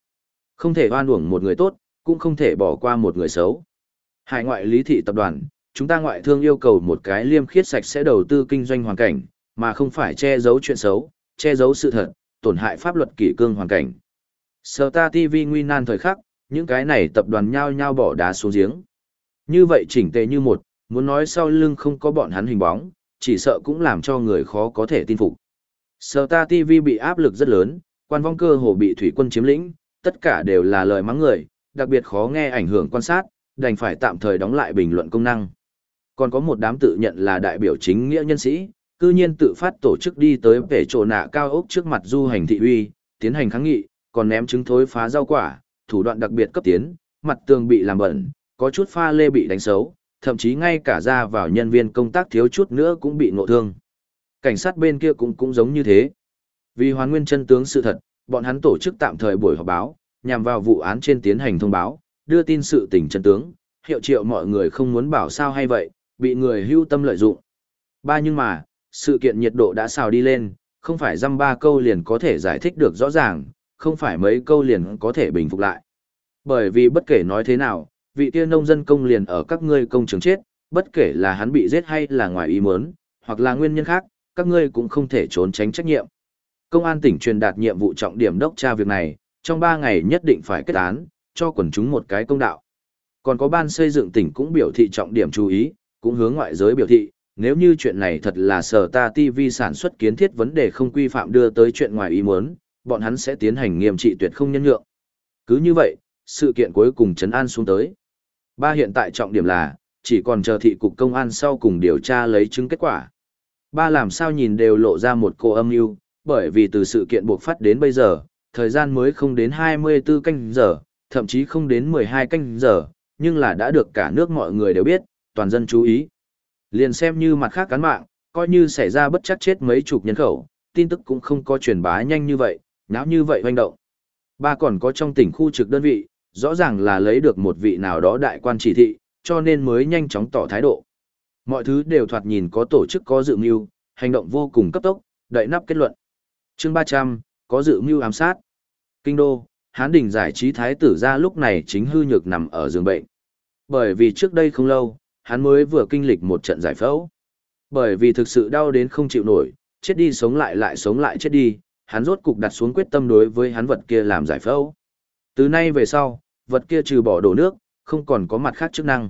Không thể oan uổng một người tốt, cũng không thể bỏ qua một người xấu. Hải ngoại lý thị tập đoàn, chúng ta ngoại thương yêu cầu một cái liêm khiết sạch sẽ đầu tư kinh doanh hoàn cảnh, mà không phải che giấu chuyện xấu, che giấu sự thật, tổn hại pháp luật kỷ cương hoàn cảnh. Sở ta TV nguy nan thời khắc, những cái này tập đoàn nhao nhao bỏ đá xuống giếng. Như vậy chỉnh tề như một, muốn nói sau lưng không có bọn hắn hình bóng, chỉ sợ cũng làm cho người khó có thể tin phục. Sở ta TV bị áp lực rất lớn, quan vong cơ hồ bị thủy quân chiếm lĩnh, tất cả đều là lời mắng người, đặc biệt khó nghe ảnh hưởng quan sát, đành phải tạm thời đóng lại bình luận công năng. Còn có một đám tự nhận là đại biểu chính nghĩa nhân sĩ, cư nhiên tự phát tổ chức đi tới vẻ chỗ nạ cao ốc trước mặt du hành thị uy, tiến hành kháng nghị, còn ném trứng thối phá rau quả, thủ đoạn đặc biệt cấp tiến, mặt tường bị làm bẩn, có chút pha lê bị đánh xấu, thậm chí ngay cả ra vào nhân viên công tác thiếu chút nữa cũng bị ngộ thương. Cảnh sát bên kia cũng cũng giống như thế. Vì hoàn nguyên chân tướng sự thật, bọn hắn tổ chức tạm thời buổi họp báo, nhằm vào vụ án trên tiến hành thông báo, đưa tin sự tình chân tướng, hiệu triệu mọi người không muốn bảo sao hay vậy, bị người hưu tâm lợi dụng. Ba nhưng mà, sự kiện nhiệt độ đã xào đi lên, không phải dăm ba câu liền có thể giải thích được rõ ràng, không phải mấy câu liền có thể bình phục lại. Bởi vì bất kể nói thế nào, vị kia nông dân công liền ở các ngươi công trường chết, bất kể là hắn bị giết hay là ngoài ý muốn, hoặc là nguyên nhân khác, các ngươi cũng không thể trốn tránh trách nhiệm. Công an tỉnh truyền đạt nhiệm vụ trọng điểm đốc tra việc này, trong 3 ngày nhất định phải kết án, cho quần chúng một cái công đạo. Còn có ban xây dựng tỉnh cũng biểu thị trọng điểm chú ý, cũng hướng ngoại giới biểu thị, nếu như chuyện này thật là sở ta TV sản xuất kiến thiết vấn đề không quy phạm đưa tới chuyện ngoài ý muốn, bọn hắn sẽ tiến hành nghiêm trị tuyệt không nhân nhượng. Cứ như vậy, sự kiện cuối cùng chấn an xuống tới. Ba hiện tại trọng điểm là, chỉ còn chờ thị cục công an sau cùng điều tra lấy chứng kết quả. Ba làm sao nhìn đều lộ ra một cô âm mưu bởi vì từ sự kiện buộc phát đến bây giờ, thời gian mới không đến 24 canh giờ, thậm chí không đến 12 canh giờ, nhưng là đã được cả nước mọi người đều biết, toàn dân chú ý. Liền xem như mặt khác cán mạng, coi như xảy ra bất chắc chết mấy chục nhân khẩu, tin tức cũng không có truyền bá nhanh như vậy, náo như vậy hoành động. Ba còn có trong tỉnh khu trực đơn vị, rõ ràng là lấy được một vị nào đó đại quan chỉ thị, cho nên mới nhanh chóng tỏ thái độ. Mọi thứ đều thoạt nhìn có tổ chức có dự mưu, hành động vô cùng cấp tốc, đợi nắp kết luận. Chương 300, có dự mưu ám sát. Kinh đô, Hán Đình giải trí thái tử ra lúc này chính hư nhược nằm ở giường bệnh. Bởi vì trước đây không lâu, hắn mới vừa kinh lịch một trận giải phẫu. Bởi vì thực sự đau đến không chịu nổi, chết đi sống lại lại sống lại chết đi, hắn rốt cục đặt xuống quyết tâm đối với hắn vật kia làm giải phẫu. Từ nay về sau, vật kia trừ bỏ đổ nước, không còn có mặt khác chức năng.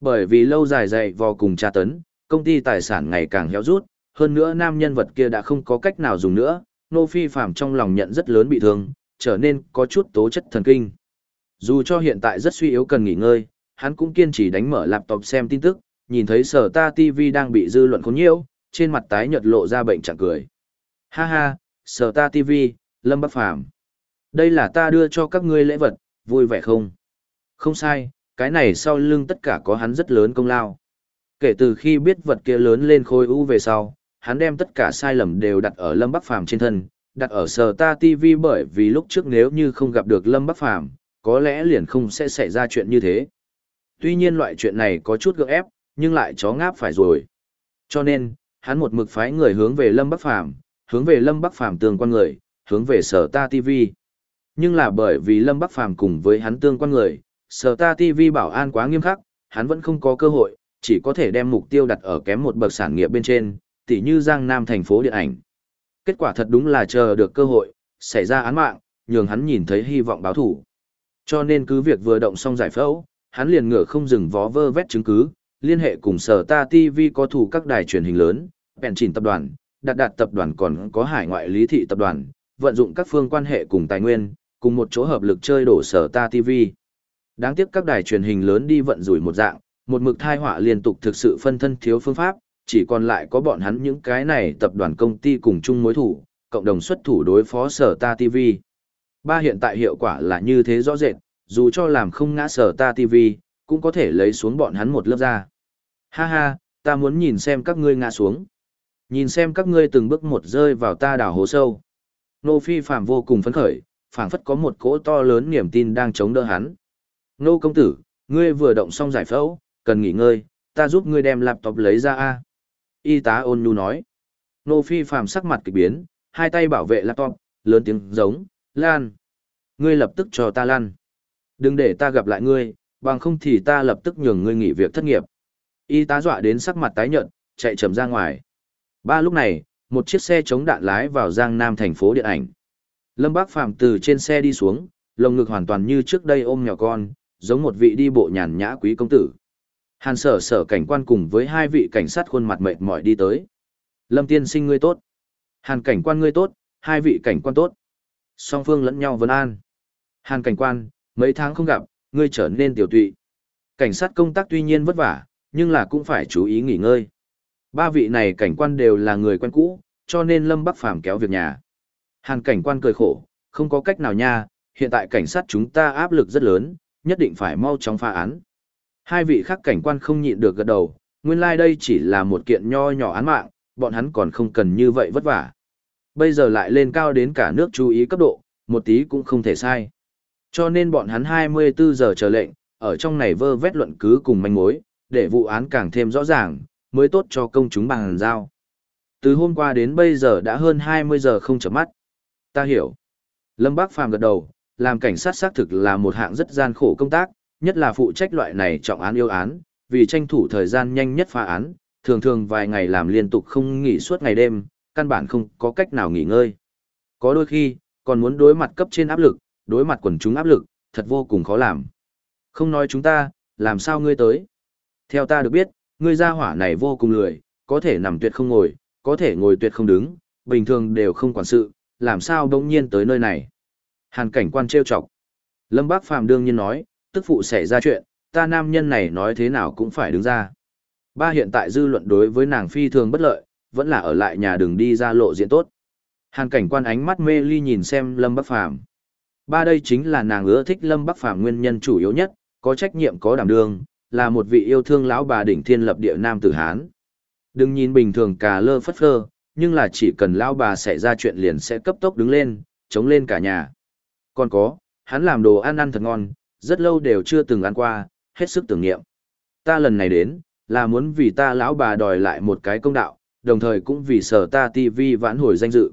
Bởi vì lâu dài dày vò cùng tra tấn, công ty tài sản ngày càng héo rút, hơn nữa nam nhân vật kia đã không có cách nào dùng nữa, Nô Phi Phạm trong lòng nhận rất lớn bị thương, trở nên có chút tố chất thần kinh. Dù cho hiện tại rất suy yếu cần nghỉ ngơi, hắn cũng kiên trì đánh mở laptop xem tin tức, nhìn thấy sở ta TV đang bị dư luận khốn nhiễu, trên mặt tái nhợt lộ ra bệnh chẳng cười. Ha ha, sở ta TV, Lâm Bắc Phàm đây là ta đưa cho các ngươi lễ vật, vui vẻ không? Không sai, cái này sau lưng tất cả có hắn rất lớn công lao. Kể từ khi biết vật kia lớn lên khôi u về sau, hắn đem tất cả sai lầm đều đặt ở Lâm Bắc Phàm trên thân, đặt ở sở ta TV bởi vì lúc trước nếu như không gặp được Lâm Bắc Phàm có lẽ liền không sẽ xảy ra chuyện như thế. Tuy nhiên loại chuyện này có chút gượng ép, nhưng lại chó ngáp phải rồi. Cho nên, hắn một mực phái người hướng về Lâm Bắc Phàm hướng về Lâm Bắc Phàm tường quan người, hướng về sở ta TV. Nhưng là bởi vì Lâm Bắc Phàm cùng với hắn tương quan người, sở ta TV bảo an quá nghiêm khắc, hắn vẫn không có cơ hội, chỉ có thể đem mục tiêu đặt ở kém một bậc sản nghiệp bên trên, tỉ như Giang Nam thành phố điện ảnh. Kết quả thật đúng là chờ được cơ hội, xảy ra án mạng, nhường hắn nhìn thấy hy vọng báo thủ. Cho nên cứ việc vừa động xong giải phẫu, hắn liền ngựa không dừng vó vơ vét chứng cứ, liên hệ cùng sở ta TV có thủ các đài truyền hình lớn, bèn chỉnh tập đoàn, đạt đạt tập đoàn còn có hải ngoại lý thị tập đoàn, vận dụng các phương quan hệ cùng tài nguyên, cùng một chỗ hợp lực chơi đổ sở ta TV. Đáng tiếc các đài truyền hình lớn đi vận rủi một dạng, một mực thai họa liên tục thực sự phân thân thiếu phương pháp, chỉ còn lại có bọn hắn những cái này tập đoàn công ty cùng chung mối thủ, cộng đồng xuất thủ đối phó sở ta TV. Ba hiện tại hiệu quả là như thế rõ rệt, dù cho làm không ngã sở ta TV, cũng có thể lấy xuống bọn hắn một lớp ra. Ha ha, ta muốn nhìn xem các ngươi ngã xuống. Nhìn xem các ngươi từng bước một rơi vào ta đảo hố sâu. Nô Phi Phạm vô cùng phấn khởi, phảng phất có một cỗ to lớn niềm tin đang chống đỡ hắn. Nô công tử, ngươi vừa động xong giải phẫu, cần nghỉ ngơi, ta giúp ngươi đem laptop lấy ra a. Y tá ôn nhu nói. Nô Phi phàm sắc mặt kỳ biến, hai tay bảo vệ laptop, lớn tiếng giống, lan. Ngươi lập tức cho ta lan. Đừng để ta gặp lại ngươi, bằng không thì ta lập tức nhường ngươi nghỉ việc thất nghiệp. Y tá dọa đến sắc mặt tái nhợt, chạy chậm ra ngoài. Ba lúc này, một chiếc xe chống đạn lái vào Giang Nam thành phố điện ảnh. Lâm Bác Phạm từ trên xe đi xuống, lồng ngực hoàn toàn như trước đây ôm nhỏ con, giống một vị đi bộ nhàn nhã quý công tử. Hàn sở sở cảnh quan cùng với hai vị cảnh sát khuôn mặt mệt mỏi đi tới. Lâm tiên sinh ngươi tốt. Hàn cảnh quan ngươi tốt, hai vị cảnh quan tốt. Song phương lẫn nhau vấn an. Hàn cảnh quan, mấy tháng không gặp, ngươi trở nên tiểu tụy. Cảnh sát công tác tuy nhiên vất vả, nhưng là cũng phải chú ý nghỉ ngơi. Ba vị này cảnh quan đều là người quen cũ, cho nên Lâm Bắc Phàm kéo việc nhà. Hàn cảnh quan cười khổ, không có cách nào nha, hiện tại cảnh sát chúng ta áp lực rất lớn, nhất định phải mau chóng phá án. Hai vị khác cảnh quan không nhịn được gật đầu, nguyên lai like đây chỉ là một kiện nho nhỏ án mạng, bọn hắn còn không cần như vậy vất vả. Bây giờ lại lên cao đến cả nước chú ý cấp độ, một tí cũng không thể sai. Cho nên bọn hắn 24 giờ chờ lệnh, ở trong này vơ vét luận cứ cùng manh mối, để vụ án càng thêm rõ ràng, mới tốt cho công chúng bằng giao. Từ hôm qua đến bây giờ đã hơn 20 giờ không chấm mắt. Ta hiểu. Lâm Bác Phàm gật đầu, làm cảnh sát xác thực là một hạng rất gian khổ công tác, nhất là phụ trách loại này trọng án yêu án, vì tranh thủ thời gian nhanh nhất phá án, thường thường vài ngày làm liên tục không nghỉ suốt ngày đêm, căn bản không có cách nào nghỉ ngơi. Có đôi khi, còn muốn đối mặt cấp trên áp lực, đối mặt quần chúng áp lực, thật vô cùng khó làm. Không nói chúng ta, làm sao ngươi tới? Theo ta được biết, ngươi gia hỏa này vô cùng lười, có thể nằm tuyệt không ngồi, có thể ngồi tuyệt không đứng, bình thường đều không quản sự, làm sao đông nhiên tới nơi này. Hàn cảnh quan trêu chọc. Lâm Bác Phàm đương nhiên nói, tức phụ xảy ra chuyện, ta nam nhân này nói thế nào cũng phải đứng ra. Ba hiện tại dư luận đối với nàng phi thường bất lợi, vẫn là ở lại nhà đừng đi ra lộ diện tốt. Hàn cảnh quan ánh mắt mê ly nhìn xem Lâm Bắc Phàm Ba đây chính là nàng ưa thích Lâm Bắc Phàm nguyên nhân chủ yếu nhất, có trách nhiệm có đảm đương, là một vị yêu thương lão bà đỉnh thiên lập địa nam tử Hán. Đừng nhìn bình thường cà lơ phất phơ, nhưng là chỉ cần lão bà xảy ra chuyện liền sẽ cấp tốc đứng lên, chống lên cả nhà. Còn có, hắn làm đồ ăn ăn thật ngon, rất lâu đều chưa từng ăn qua, hết sức tưởng niệm. Ta lần này đến, là muốn vì ta lão bà đòi lại một cái công đạo, đồng thời cũng vì sở ta TV vãn hồi danh dự.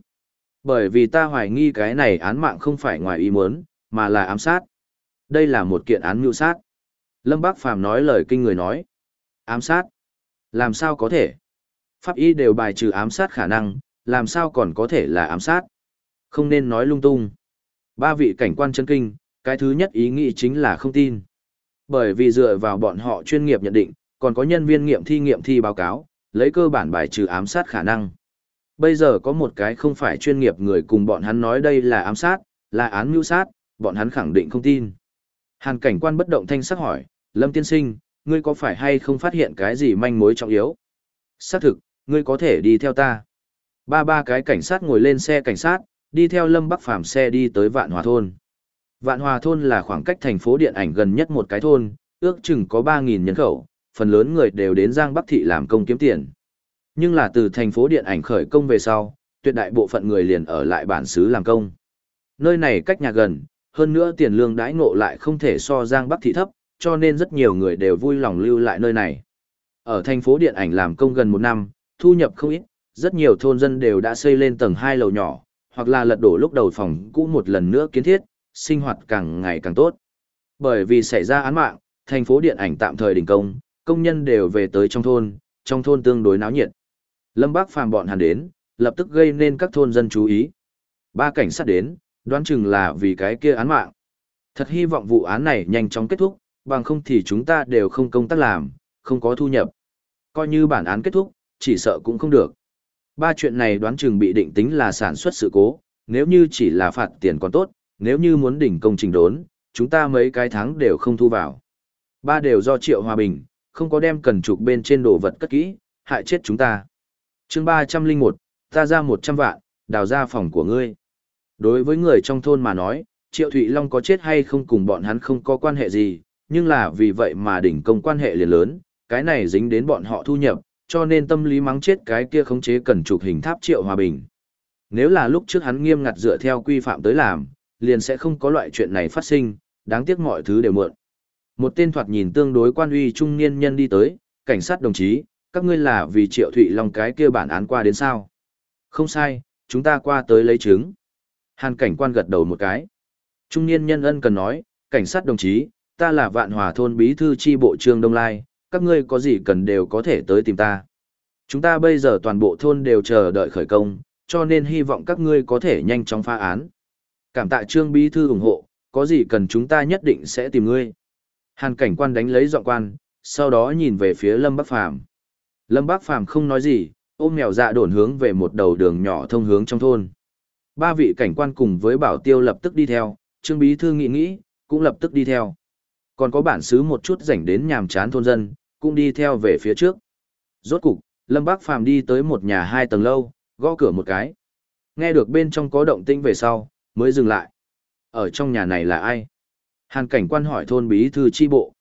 Bởi vì ta hoài nghi cái này án mạng không phải ngoài ý muốn, mà là ám sát. Đây là một kiện án mưu sát. Lâm Bác Phàm nói lời kinh người nói. Ám sát? Làm sao có thể? Pháp y đều bài trừ ám sát khả năng, làm sao còn có thể là ám sát? Không nên nói lung tung. Ba vị cảnh quan chân kinh, cái thứ nhất ý nghĩ chính là không tin. Bởi vì dựa vào bọn họ chuyên nghiệp nhận định, còn có nhân viên nghiệm thi nghiệm thi báo cáo, lấy cơ bản bài trừ ám sát khả năng. Bây giờ có một cái không phải chuyên nghiệp người cùng bọn hắn nói đây là ám sát, là án mưu sát, bọn hắn khẳng định không tin. Hàn cảnh quan bất động thanh sắc hỏi, Lâm tiên sinh, ngươi có phải hay không phát hiện cái gì manh mối trọng yếu? Xác thực, ngươi có thể đi theo ta. Ba ba cái cảnh sát ngồi lên xe cảnh sát, đi theo Lâm Bắc Phàm xe đi tới Vạn Hòa Thôn. Vạn Hòa Thôn là khoảng cách thành phố điện ảnh gần nhất một cái thôn, ước chừng có 3.000 nhân khẩu, phần lớn người đều đến Giang Bắc Thị làm công kiếm tiền. Nhưng là từ thành phố điện ảnh khởi công về sau, tuyệt đại bộ phận người liền ở lại bản xứ làm công. Nơi này cách nhà gần, hơn nữa tiền lương đãi ngộ lại không thể so Giang Bắc Thị thấp, cho nên rất nhiều người đều vui lòng lưu lại nơi này. Ở thành phố điện ảnh làm công gần một năm, thu nhập không ít, rất nhiều thôn dân đều đã xây lên tầng 2 lầu nhỏ, hoặc là lật đổ lúc đầu phòng cũ một lần nữa kiến thiết, sinh hoạt càng ngày càng tốt. Bởi vì xảy ra án mạng, thành phố điện ảnh tạm thời đình công, công nhân đều về tới trong thôn, trong thôn tương đối náo nhiệt. Lâm Bác Phàm bọn hắn đến, lập tức gây nên các thôn dân chú ý. Ba cảnh sát đến, đoán chừng là vì cái kia án mạng. Thật hy vọng vụ án này nhanh chóng kết thúc, bằng không thì chúng ta đều không công tác làm, không có thu nhập. Coi như bản án kết thúc, chỉ sợ cũng không được. Ba chuyện này đoán chừng bị định tính là sản xuất sự cố, nếu như chỉ là phạt tiền còn tốt, nếu như muốn đỉnh công trình đốn, chúng ta mấy cái tháng đều không thu vào. Ba đều do Triệu Hòa Bình, không có đem cần trục bên trên đồ vật cất kỹ, hại chết chúng ta. chương 301, ta ra 100 vạn, đào ra phòng của ngươi. Đối với người trong thôn mà nói, Triệu Thụy Long có chết hay không cùng bọn hắn không có quan hệ gì, nhưng là vì vậy mà đỉnh công quan hệ liền lớn, cái này dính đến bọn họ thu nhập, cho nên tâm lý mắng chết cái kia khống chế cần chụp hình tháp Triệu Hòa Bình. Nếu là lúc trước hắn nghiêm ngặt dựa theo quy phạm tới làm, liền sẽ không có loại chuyện này phát sinh, đáng tiếc mọi thứ đều muộn. Một tên thoạt nhìn tương đối quan uy trung niên nhân đi tới, cảnh sát đồng chí, các ngươi là vì Triệu Thụy Long cái kia bản án qua đến sao? Không sai, chúng ta qua tới lấy chứng. Hàn cảnh quan gật đầu một cái. Trung niên nhân ân cần nói, cảnh sát đồng chí, ta là vạn hòa thôn bí thư chi bộ trương Đông Lai, các ngươi có gì cần đều có thể tới tìm ta. Chúng ta bây giờ toàn bộ thôn đều chờ đợi khởi công, cho nên hy vọng các ngươi có thể nhanh chóng phá án. Cảm tạ trương bí thư ủng hộ, có gì cần chúng ta nhất định sẽ tìm ngươi. Hàn cảnh quan đánh lấy dọn quan, sau đó nhìn về phía Lâm Bắc Phàm Lâm Bắc Phàm không nói gì, ôm mèo dạ đổn hướng về một đầu đường nhỏ thông hướng trong thôn. Ba vị cảnh quan cùng với bảo tiêu lập tức đi theo, Trương Bí Thư nghĩ nghĩ, cũng lập tức đi theo. Còn có bản xứ một chút rảnh đến nhàm chán thôn dân, cũng đi theo về phía trước. Rốt cục, Lâm Bác Phàm đi tới một nhà hai tầng lâu, gõ cửa một cái. Nghe được bên trong có động tĩnh về sau, mới dừng lại. Ở trong nhà này là ai? Hàn cảnh quan hỏi thôn bí thư chi bộ.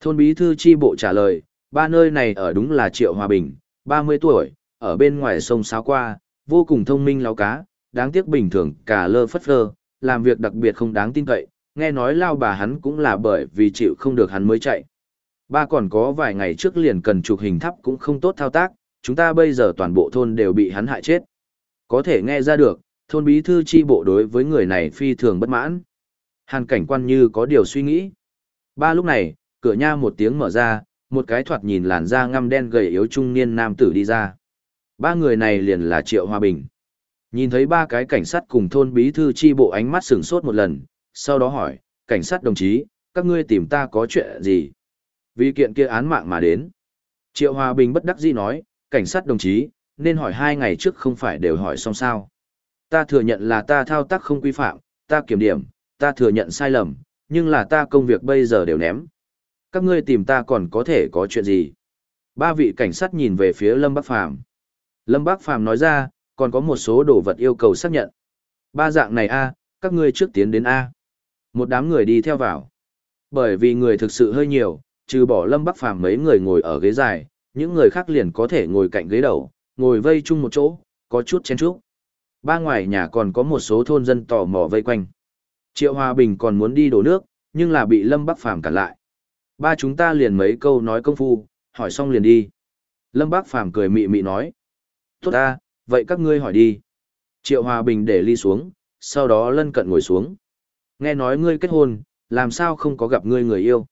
Thôn bí thư chi bộ trả lời, ba nơi này ở đúng là Triệu Hòa Bình, 30 tuổi, ở bên ngoài sông Sáo qua, vô cùng thông minh láo cá, đáng tiếc bình thường cả lơ phất lơ, làm việc đặc biệt không đáng tin cậy, nghe nói lao bà hắn cũng là bởi vì chịu không được hắn mới chạy. Ba còn có vài ngày trước liền cần chụp hình thắp cũng không tốt thao tác, chúng ta bây giờ toàn bộ thôn đều bị hắn hại chết. Có thể nghe ra được, thôn bí thư chi bộ đối với người này phi thường bất mãn. Hàn cảnh quan như có điều suy nghĩ. Ba lúc này, cửa nha một tiếng mở ra, một cái thoạt nhìn làn da ngăm đen gầy yếu trung niên nam tử đi ra. Ba người này liền là Triệu Hòa Bình. Nhìn thấy ba cái cảnh sát cùng thôn bí thư chi bộ ánh mắt sửng sốt một lần, sau đó hỏi, cảnh sát đồng chí, các ngươi tìm ta có chuyện gì? Vì kiện kia án mạng mà đến. Triệu Hòa Bình bất đắc dĩ nói, cảnh sát đồng chí, nên hỏi hai ngày trước không phải đều hỏi xong sao. Ta thừa nhận là ta thao tác không quy phạm, ta kiểm điểm, ta thừa nhận sai lầm, nhưng là ta công việc bây giờ đều ném. Các ngươi tìm ta còn có thể có chuyện gì? Ba vị cảnh sát nhìn về phía Lâm Bắc Phàm Lâm Bắc Phàm nói ra, còn có một số đồ vật yêu cầu xác nhận. Ba dạng này a, các ngươi trước tiến đến a. Một đám người đi theo vào. Bởi vì người thực sự hơi nhiều, trừ bỏ Lâm Bắc Phàm mấy người ngồi ở ghế dài, những người khác liền có thể ngồi cạnh ghế đầu, ngồi vây chung một chỗ, có chút chen chúc. Ba ngoài nhà còn có một số thôn dân tò mò vây quanh. Triệu Hòa Bình còn muốn đi đổ nước, nhưng là bị Lâm Bắc Phàm cản lại. Ba chúng ta liền mấy câu nói công phu, hỏi xong liền đi. Lâm Bắc Phàm cười mị mị nói. Tốt ta, vậy các ngươi hỏi đi. Triệu Hòa Bình để ly xuống, sau đó lân cận ngồi xuống. Nghe nói ngươi kết hôn, làm sao không có gặp ngươi người yêu.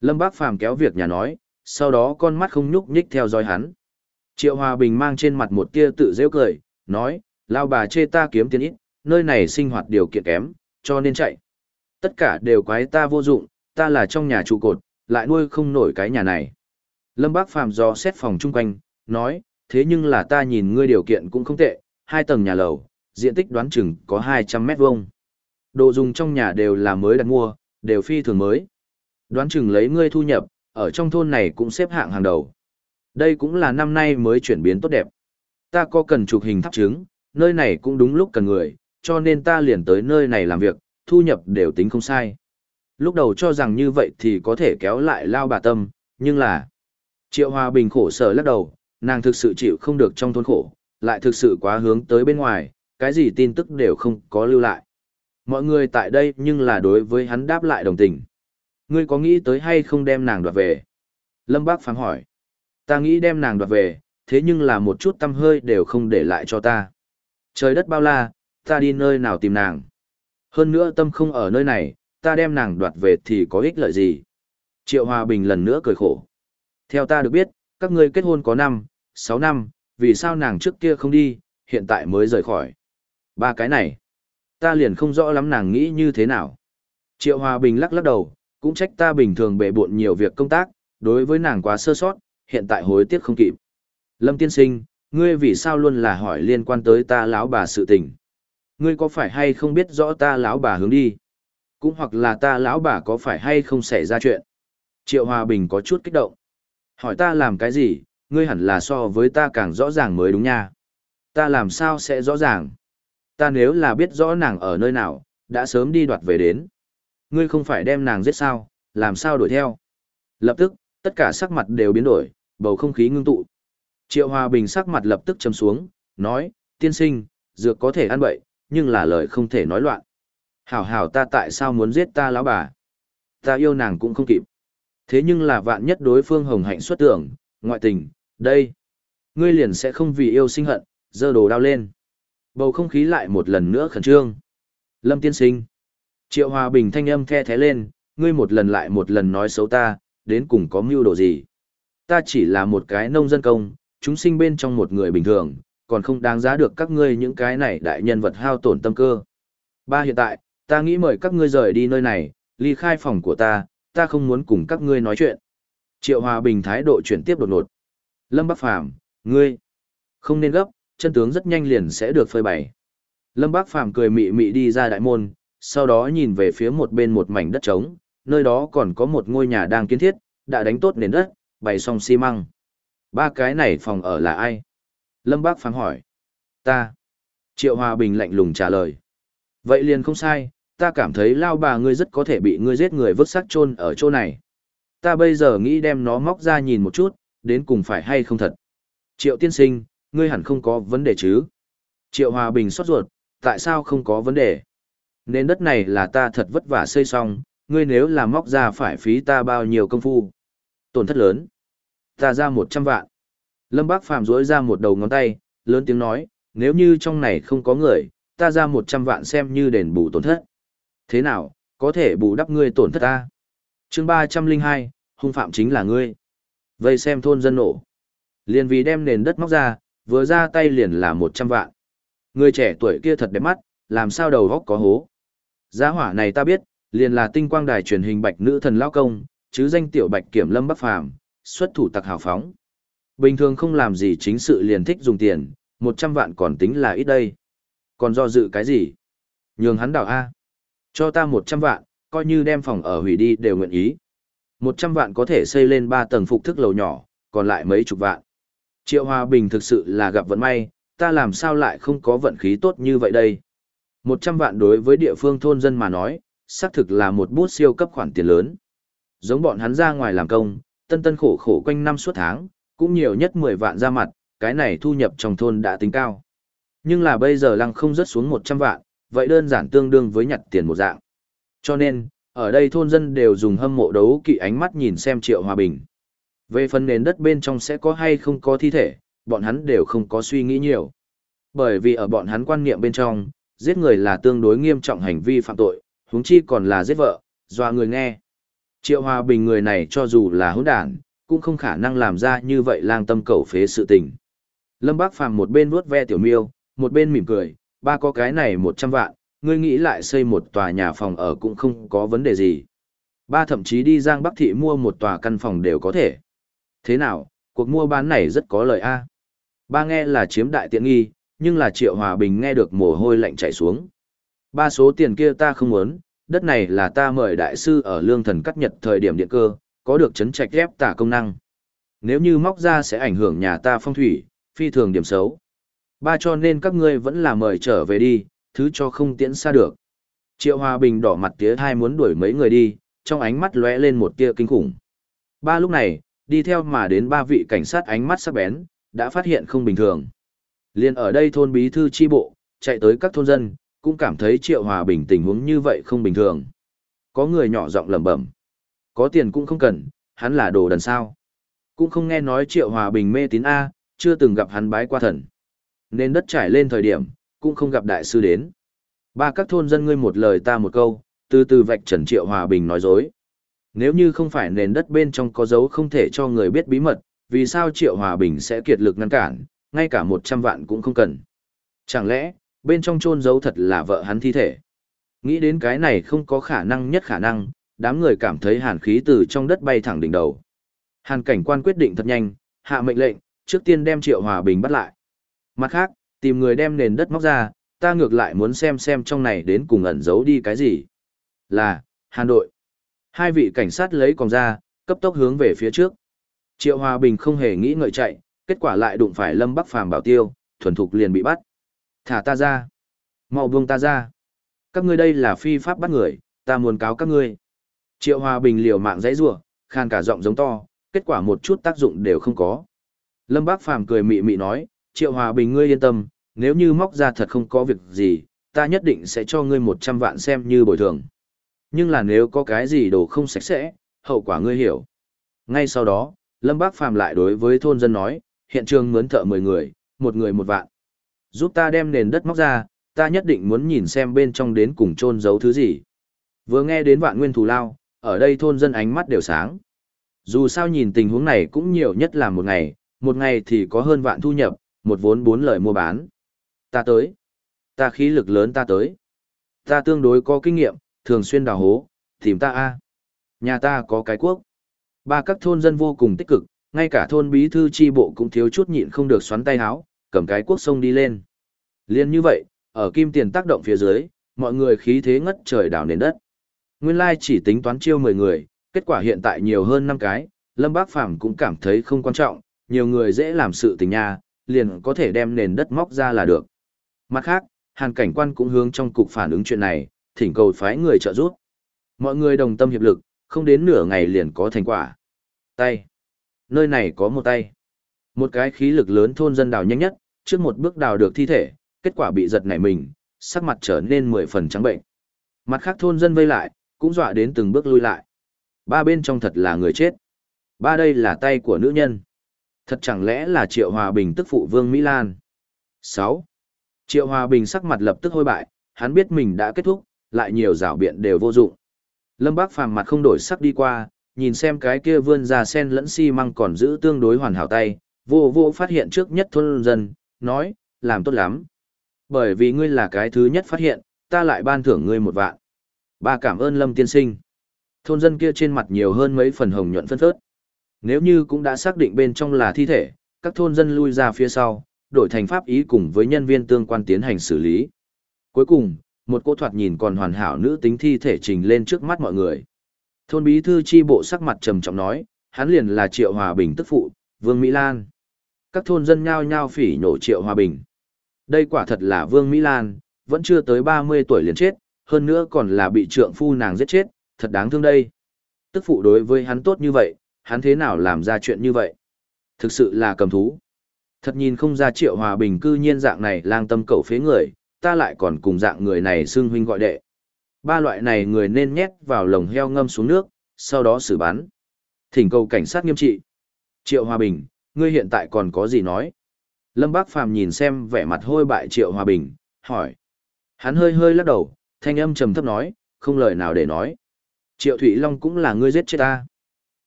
Lâm Bác Phàm kéo việc nhà nói, sau đó con mắt không nhúc nhích theo dõi hắn. Triệu Hòa Bình mang trên mặt một tia tự rêu cười, nói, lao bà chê ta kiếm tiền ít, nơi này sinh hoạt điều kiện kém, cho nên chạy. Tất cả đều quái ta vô dụng, ta là trong nhà trụ cột, lại nuôi không nổi cái nhà này. Lâm Bác Phàm do xét phòng chung quanh, nói, thế nhưng là ta nhìn ngươi điều kiện cũng không tệ, hai tầng nhà lầu, diện tích đoán chừng có 200 mét vuông. Đồ dùng trong nhà đều là mới đặt mua, đều phi thường mới. Đoán chừng lấy ngươi thu nhập, ở trong thôn này cũng xếp hạng hàng đầu. Đây cũng là năm nay mới chuyển biến tốt đẹp. Ta có cần chụp hình thắp trứng, nơi này cũng đúng lúc cần người, cho nên ta liền tới nơi này làm việc, thu nhập đều tính không sai. Lúc đầu cho rằng như vậy thì có thể kéo lại lao bà tâm, nhưng là... Triệu Hòa Bình khổ sở lắc đầu, nàng thực sự chịu không được trong thôn khổ, lại thực sự quá hướng tới bên ngoài, cái gì tin tức đều không có lưu lại. Mọi người tại đây nhưng là đối với hắn đáp lại đồng tình. Ngươi có nghĩ tới hay không đem nàng đoạt về? Lâm Bác phán hỏi. Ta nghĩ đem nàng đoạt về, thế nhưng là một chút tâm hơi đều không để lại cho ta. Trời đất bao la, ta đi nơi nào tìm nàng. Hơn nữa tâm không ở nơi này, ta đem nàng đoạt về thì có ích lợi gì? Triệu Hòa Bình lần nữa cười khổ. Theo ta được biết, các ngươi kết hôn có năm, sáu năm, vì sao nàng trước kia không đi, hiện tại mới rời khỏi. Ba cái này, ta liền không rõ lắm nàng nghĩ như thế nào. Triệu Hòa Bình lắc lắc đầu, cũng trách ta bình thường bệ bộn nhiều việc công tác, đối với nàng quá sơ sót, hiện tại hối tiếc không kịp. Lâm tiên sinh, ngươi vì sao luôn là hỏi liên quan tới ta lão bà sự tình. Ngươi có phải hay không biết rõ ta lão bà hướng đi? Cũng hoặc là ta lão bà có phải hay không xảy ra chuyện? Triệu Hòa Bình có chút kích động. Hỏi ta làm cái gì, ngươi hẳn là so với ta càng rõ ràng mới đúng nha. Ta làm sao sẽ rõ ràng? Ta nếu là biết rõ nàng ở nơi nào, đã sớm đi đoạt về đến. Ngươi không phải đem nàng giết sao, làm sao đuổi theo? Lập tức, tất cả sắc mặt đều biến đổi, bầu không khí ngưng tụ. Triệu Hòa Bình sắc mặt lập tức châm xuống, nói, tiên sinh, dược có thể ăn bậy, nhưng là lời không thể nói loạn. Hảo hảo ta tại sao muốn giết ta lão bà? Ta yêu nàng cũng không kịp. Thế nhưng là vạn nhất đối phương hồng hạnh xuất tưởng, ngoại tình, đây. Ngươi liền sẽ không vì yêu sinh hận, dơ đồ đao lên. Bầu không khí lại một lần nữa khẩn trương. Lâm tiên sinh. Triệu Hòa Bình thanh âm the thế lên, ngươi một lần lại một lần nói xấu ta, đến cùng có mưu đồ gì. Ta chỉ là một cái nông dân công, chúng sinh bên trong một người bình thường, còn không đáng giá được các ngươi những cái này đại nhân vật hao tổn tâm cơ. Ba hiện tại, ta nghĩ mời các ngươi rời đi nơi này, ly khai phòng của ta, ta không muốn cùng các ngươi nói chuyện. Triệu Hòa Bình thái độ chuyển tiếp đột ngột. Lâm Bắc Phàm ngươi, không nên gấp, chân tướng rất nhanh liền sẽ được phơi bày. Lâm Bác Phàm cười mị mị đi ra đại môn, sau đó nhìn về phía một bên một mảnh đất trống, nơi đó còn có một ngôi nhà đang kiến thiết, đã đánh tốt nền đất, bày xong xi măng. Ba cái này phòng ở là ai? Lâm Bác Phàm hỏi. Ta. Triệu Hòa Bình lạnh lùng trả lời. Vậy liền không sai, ta cảm thấy lao bà ngươi rất có thể bị ngươi giết người vứt xác chôn ở chỗ này. Ta bây giờ nghĩ đem nó móc ra nhìn một chút, đến cùng phải hay không thật. Triệu tiên sinh, ngươi hẳn không có vấn đề chứ. Triệu Hòa Bình xót ruột, tại sao không có vấn đề? Nên đất này là ta thật vất vả xây xong, ngươi nếu là móc ra phải phí ta bao nhiêu công phu. Tổn thất lớn. Ta ra một trăm vạn. Lâm Bác Phàm rỗi ra một đầu ngón tay, lớn tiếng nói, nếu như trong này không có người, ta ra một trăm vạn xem như đền bù tổn thất. Thế nào, có thể bù đắp ngươi tổn thất ta? chương ba trăm linh hai, hung phạm chính là ngươi. Vây xem thôn dân nổ. Liền vì đem nền đất móc ra, vừa ra tay liền là một trăm vạn. Người trẻ tuổi kia thật đẹp mắt, làm sao đầu góc có hố. Giá hỏa này ta biết, liền là tinh quang đài truyền hình bạch nữ thần lao công, chứ danh tiểu bạch kiểm lâm bắc phàm, xuất thủ tặc hào phóng. Bình thường không làm gì chính sự liền thích dùng tiền, một trăm vạn còn tính là ít đây. Còn do dự cái gì? Nhường hắn đảo A. Cho ta một trăm vạn, coi như đem phòng ở hủy đi đều nguyện ý. Một trăm vạn có thể xây lên ba tầng phục thức lầu nhỏ, còn lại mấy chục vạn. Triệu Hòa Bình thực sự là gặp vận may, ta làm sao lại không có vận khí tốt như vậy đây? Một trăm vạn đối với địa phương thôn dân mà nói, xác thực là một bút siêu cấp khoản tiền lớn. Giống bọn hắn ra ngoài làm công, tân tân khổ khổ quanh năm suốt tháng, cũng nhiều nhất 10 vạn ra mặt, cái này thu nhập trong thôn đã tính cao. Nhưng là bây giờ lăng không rớt xuống 100 vạn, vậy đơn giản tương đương với nhặt tiền một dạng. Cho nên, ở đây thôn dân đều dùng hâm mộ đấu kỵ ánh mắt nhìn xem Triệu Hòa Bình. Về phần nền đất bên trong sẽ có hay không có thi thể, bọn hắn đều không có suy nghĩ nhiều. Bởi vì ở bọn hắn quan niệm bên trong, giết người là tương đối nghiêm trọng hành vi phạm tội, huống chi còn là giết vợ, dọa người nghe. Triệu Hòa Bình người này cho dù là hỗn đản, cũng không khả năng làm ra như vậy lang tâm cầu phế sự tình. Lâm Bác Phàm một bên vuốt ve tiểu miêu, một bên mỉm cười, ba có cái này 100 vạn, ngươi nghĩ lại xây một tòa nhà phòng ở cũng không có vấn đề gì. Ba thậm chí đi Giang Bắc Thị mua một tòa căn phòng đều có thể. Thế nào, cuộc mua bán này rất có lợi a. Ba nghe là chiếm đại tiện nghi, nhưng là Triệu Hòa Bình nghe được mồ hôi lạnh chảy xuống. Ba số tiền kia ta không muốn, đất này là ta mời đại sư ở lương thần cắt nhật thời điểm điện cơ, có được chấn trạch ghép tả công năng. Nếu như móc ra sẽ ảnh hưởng nhà ta phong thủy, phi thường điểm xấu. Ba cho nên các ngươi vẫn là mời trở về đi, thứ cho không tiễn xa được. Triệu Hòa Bình đỏ mặt tía hai muốn đuổi mấy người đi, trong ánh mắt lóe lên một tia kinh khủng. Ba lúc này, đi theo mà đến ba vị cảnh sát ánh mắt sắc bén, đã phát hiện không bình thường. Liên ở đây thôn bí thư chi bộ, chạy tới các thôn dân, cũng cảm thấy Triệu Hòa Bình tình huống như vậy không bình thường. Có người nhỏ giọng lẩm bẩm. Có tiền cũng không cần, hắn là đồ đần sao. Cũng không nghe nói Triệu Hòa Bình mê tín A, chưa từng gặp hắn bái qua thần. Nên đất trải lên thời điểm, cũng không gặp đại sư đến. Ba các thôn dân ngươi một lời ta một câu, từ từ vạch trần Triệu Hòa Bình nói dối. Nếu như không phải nền đất bên trong có dấu không thể cho người biết bí mật, vì sao Triệu Hòa Bình sẽ kiệt lực ngăn cản, ngay cả một trăm vạn cũng không cần. Chẳng lẽ, bên trong chôn giấu thật là vợ hắn thi thể? Nghĩ đến cái này không có khả năng nhất khả năng, đám người cảm thấy hàn khí từ trong đất bay thẳng đỉnh đầu. Hàn cảnh quan quyết định thật nhanh, hạ mệnh lệnh, trước tiên đem Triệu Hòa Bình bắt lại. Mặt khác, tìm người đem nền đất móc ra, ta ngược lại muốn xem xem trong này đến cùng ẩn giấu đi cái gì. Là, Hàn đội. Hai vị cảnh sát lấy còn ra, cấp tốc hướng về phía trước. Triệu Hòa Bình không hề nghĩ ngợi chạy, kết quả lại đụng phải Lâm Bắc Phàm bảo tiêu, thuần thục liền bị bắt. Thả ta ra. mau buông ta ra. Các ngươi đây là phi pháp bắt người, ta muốn cáo các ngươi. Triệu Hòa Bình liều mạng dãy giụa khan cả giọng giống to, kết quả một chút tác dụng đều không có. Lâm Bác Phàm cười mị mị nói, Triệu Hòa Bình ngươi yên tâm, nếu như móc ra thật không có việc gì, ta nhất định sẽ cho ngươi 100 vạn xem như bồi thường. Nhưng là nếu có cái gì đồ không sạch sẽ, hậu quả ngươi hiểu. Ngay sau đó, Lâm Bác Phàm lại đối với thôn dân nói, hiện trường mướn thợ 10 người, một người một vạn. Giúp ta đem nền đất móc ra, ta nhất định muốn nhìn xem bên trong đến cùng chôn giấu thứ gì. Vừa nghe đến vạn nguyên thù lao, ở đây thôn dân ánh mắt đều sáng. Dù sao nhìn tình huống này cũng nhiều nhất là một ngày, một ngày thì có hơn vạn thu nhập, một vốn bốn lời mua bán. Ta tới. Ta khí lực lớn ta tới. Ta tương đối có kinh nghiệm, thường xuyên đào hố, tìm ta a. Nhà ta có cái quốc. Ba các thôn dân vô cùng tích cực, ngay cả thôn bí thư chi bộ cũng thiếu chút nhịn không được xoắn tay háo, cầm cái quốc sông đi lên. Liên như vậy, ở kim tiền tác động phía dưới, mọi người khí thế ngất trời đảo nền đất. Nguyên lai chỉ tính toán chiêu 10 người, kết quả hiện tại nhiều hơn 5 cái, Lâm Bác Phàm cũng cảm thấy không quan trọng, nhiều người dễ làm sự tình nha, liền có thể đem nền đất móc ra là được. Mặt khác, Hàn cảnh quan cũng hướng trong cục phản ứng chuyện này, thỉnh cầu phái người trợ giúp. Mọi người đồng tâm hiệp lực, không đến nửa ngày liền có thành quả. Tay. Nơi này có một tay. Một cái khí lực lớn thôn dân đào nhanh nhất, trước một bước đào được thi thể, kết quả bị giật nảy mình, sắc mặt trở nên mười phần trắng bệnh. Mặt khác thôn dân vây lại, cũng dọa đến từng bước lui lại. Ba bên trong thật là người chết. Ba đây là tay của nữ nhân. Thật chẳng lẽ là Triệu Hòa Bình tức phụ Vương Mỹ Lan. 6. Triệu Hòa Bình sắc mặt lập tức hôi bại, hắn biết mình đã kết thúc, lại nhiều rảo biện đều vô dụng. Lâm Bác phàm mặt không đổi sắc đi qua, nhìn xem cái kia vươn ra sen lẫn xi măng còn giữ tương đối hoàn hảo tay, vô vô phát hiện trước nhất thôn dân, nói, làm tốt lắm. Bởi vì ngươi là cái thứ nhất phát hiện, ta lại ban thưởng ngươi một vạn. Ba cảm ơn Lâm tiên sinh. Thôn dân kia trên mặt nhiều hơn mấy phần hồng nhuận phân phớt. Nếu như cũng đã xác định bên trong là thi thể, các thôn dân lui ra phía sau, đổi thành pháp ý cùng với nhân viên tương quan tiến hành xử lý. Cuối cùng, một cô thoạt nhìn còn hoàn hảo nữ tính thi thể trình lên trước mắt mọi người. Thôn bí thư chi bộ sắc mặt trầm trọng nói, hắn liền là Triệu Hòa Bình tức phụ, Vương Mỹ Lan. Các thôn dân nhao nhao phỉ nhổ Triệu Hòa Bình. Đây quả thật là Vương Mỹ Lan, vẫn chưa tới 30 tuổi liền chết, hơn nữa còn là bị trượng phu nàng giết chết, thật đáng thương đây. Tức phụ đối với hắn tốt như vậy, hắn thế nào làm ra chuyện như vậy? Thực sự là cầm thú. Thật nhìn không ra triệu hòa bình cư nhiên dạng này lang tâm cẩu phế người, ta lại còn cùng dạng người này xưng huynh gọi đệ. Ba loại này người nên nhét vào lồng heo ngâm xuống nước, sau đó xử bắn. Thỉnh cầu cảnh sát nghiêm trị. Triệu Hòa Bình, ngươi hiện tại còn có gì nói? Lâm Bác Phàm nhìn xem vẻ mặt hôi bại Triệu Hòa Bình, hỏi. Hắn hơi hơi lắc đầu, thanh âm trầm thấp nói, không lời nào để nói. Triệu Thụy Long cũng là ngươi giết chết ta.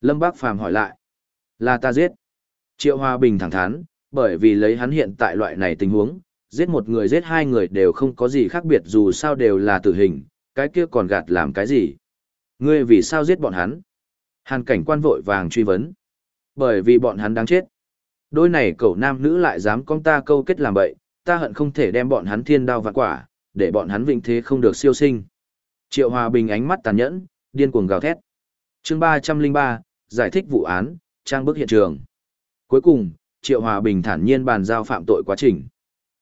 Lâm Bác Phàm hỏi lại. Là ta giết. Triệu Hòa Bình thẳng thắn, bởi vì lấy hắn hiện tại loại này tình huống, giết một người giết hai người đều không có gì khác biệt dù sao đều là tử hình, cái kia còn gạt làm cái gì. Ngươi vì sao giết bọn hắn? Hàn cảnh quan vội vàng truy vấn. Bởi vì bọn hắn đáng chết. Đôi này cậu nam nữ lại dám con ta câu kết làm bậy, ta hận không thể đem bọn hắn thiên đao vạn quả, để bọn hắn vĩnh thế không được siêu sinh. Triệu Hòa Bình ánh mắt tàn nhẫn, điên cuồng gào thét. Chương 303, giải thích vụ án, trang bức hiện trường. Cuối cùng, Triệu Hòa Bình thản nhiên bàn giao phạm tội quá trình.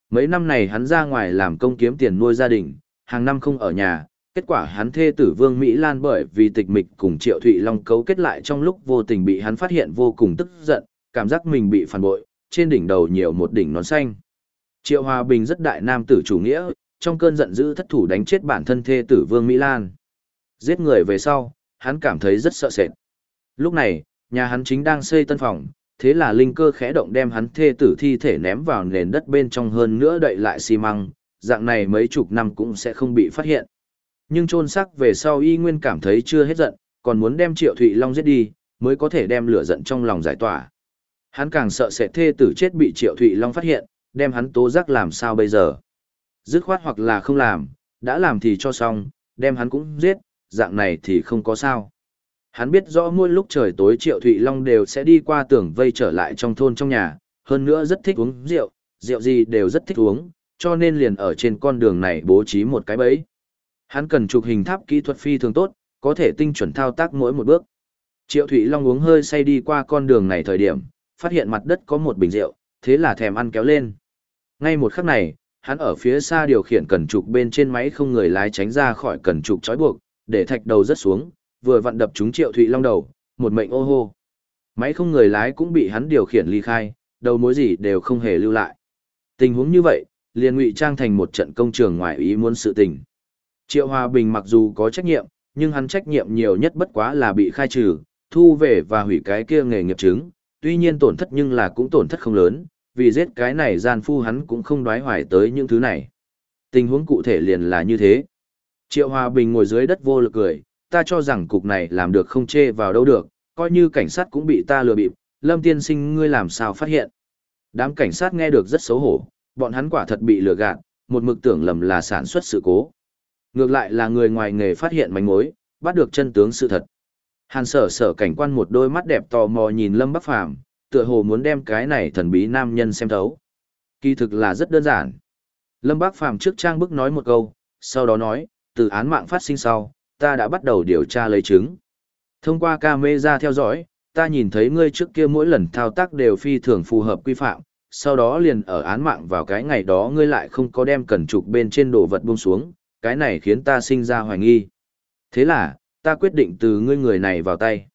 Mấy năm này hắn ra ngoài làm công kiếm tiền nuôi gia đình, hàng năm không ở nhà, kết quả hắn thê tử Vương Mỹ Lan bởi vì tịch mịch cùng Triệu Thụy Long cấu kết lại trong lúc vô tình bị hắn phát hiện vô cùng tức giận, cảm giác mình bị phản bội, trên đỉnh đầu nhiều một đỉnh nón xanh. Triệu Hòa Bình rất đại nam tử chủ nghĩa, trong cơn giận dữ thất thủ đánh chết bản thân thê tử Vương Mỹ Lan. Giết người về sau, hắn cảm thấy rất sợ sệt. Lúc này, nhà hắn chính đang xây tân phòng, thế là linh cơ khẽ động đem hắn thê tử thi thể ném vào nền đất bên trong hơn nữa đậy lại xi măng, dạng này mấy chục năm cũng sẽ không bị phát hiện. Nhưng trôn xác về sau y nguyên cảm thấy chưa hết giận, còn muốn đem Triệu Thụy Long giết đi, mới có thể đem lửa giận trong lòng giải tỏa. Hắn càng sợ sẽ thê tử chết bị Triệu Thụy Long phát hiện, đem hắn tố giác làm sao bây giờ. Dứt khoát hoặc là không làm, đã làm thì cho xong, đem hắn cũng giết, dạng này thì không có sao. Hắn biết rõ mỗi lúc trời tối Triệu Thụy Long đều sẽ đi qua tường vây trở lại trong thôn trong nhà, hơn nữa rất thích uống rượu, rượu gì đều rất thích uống, cho nên liền ở trên con đường này bố trí một cái bẫy. Hắn cần chụp hình tháp kỹ thuật phi thường tốt, có thể tinh chuẩn thao tác mỗi một bước. Triệu Thụy Long uống hơi say đi qua con đường này thời điểm, phát hiện mặt đất có một bình rượu, thế là thèm ăn kéo lên. Ngay một khắc này, hắn ở phía xa điều khiển cần trục bên trên máy không người lái tránh ra khỏi cần trục trói buộc, để thạch đầu rất xuống, vừa vặn đập trúng Triệu Thụy Long đầu, một mệnh ô hô. Máy không người lái cũng bị hắn điều khiển ly khai, đầu mối gì đều không hề lưu lại. Tình huống như vậy, liền ngụy trang thành một trận công trường ngoài ý muốn sự tình. Triệu Hòa Bình mặc dù có trách nhiệm, nhưng hắn trách nhiệm nhiều nhất bất quá là bị khai trừ, thu về và hủy cái kia nghề nghiệp chứng, tuy nhiên tổn thất nhưng là cũng tổn thất không lớn, vì giết cái này gian phu hắn cũng không đoái hoài tới những thứ này. Tình huống cụ thể liền là như thế. Triệu Hòa Bình ngồi dưới đất vô lực cười, ta cho rằng cục này làm được không chê vào đâu được, coi như cảnh sát cũng bị ta lừa bịp, Lâm tiên sinh ngươi làm sao phát hiện. Đám cảnh sát nghe được rất xấu hổ, bọn hắn quả thật bị lừa gạt, một mực tưởng lầm là sản xuất sự cố. Ngược lại là người ngoài nghề phát hiện manh mối, bắt được chân tướng sự thật. Hàn sở sở cảnh quan một đôi mắt đẹp tò mò nhìn Lâm Bắc Phàm tựa hồ muốn đem cái này thần bí nam nhân xem thấu. Kỳ thực là rất đơn giản. Lâm Bắc Phàm trước trang bức nói một câu, sau đó nói, từ án mạng phát sinh sau, ta đã bắt đầu điều tra lấy chứng. Thông qua camera theo dõi, ta nhìn thấy ngươi trước kia mỗi lần thao tác đều phi thường phù hợp quy phạm, sau đó liền ở án mạng vào cái ngày đó ngươi lại không có đem cẩn trục bên trên đồ vật buông xuống, cái này khiến ta sinh ra hoài nghi. Thế là, ta quyết định từ ngươi người này vào tay.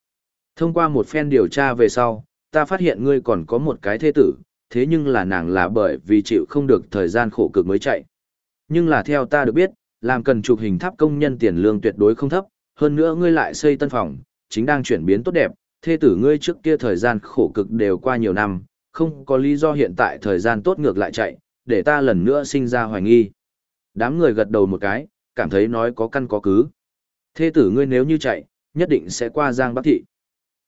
Thông qua một phen điều tra về sau, ta phát hiện ngươi còn có một cái thế tử, thế nhưng là nàng là bởi vì chịu không được thời gian khổ cực mới chạy. Nhưng là theo ta được biết, làm cần chụp hình tháp công nhân tiền lương tuyệt đối không thấp, hơn nữa ngươi lại xây tân phòng, chính đang chuyển biến tốt đẹp, thê tử ngươi trước kia thời gian khổ cực đều qua nhiều năm, không có lý do hiện tại thời gian tốt ngược lại chạy, để ta lần nữa sinh ra hoài nghi. Đám người gật đầu một cái, cảm thấy nói có căn có cứ. Thê tử ngươi nếu như chạy, nhất định sẽ qua Giang Bắc Thị.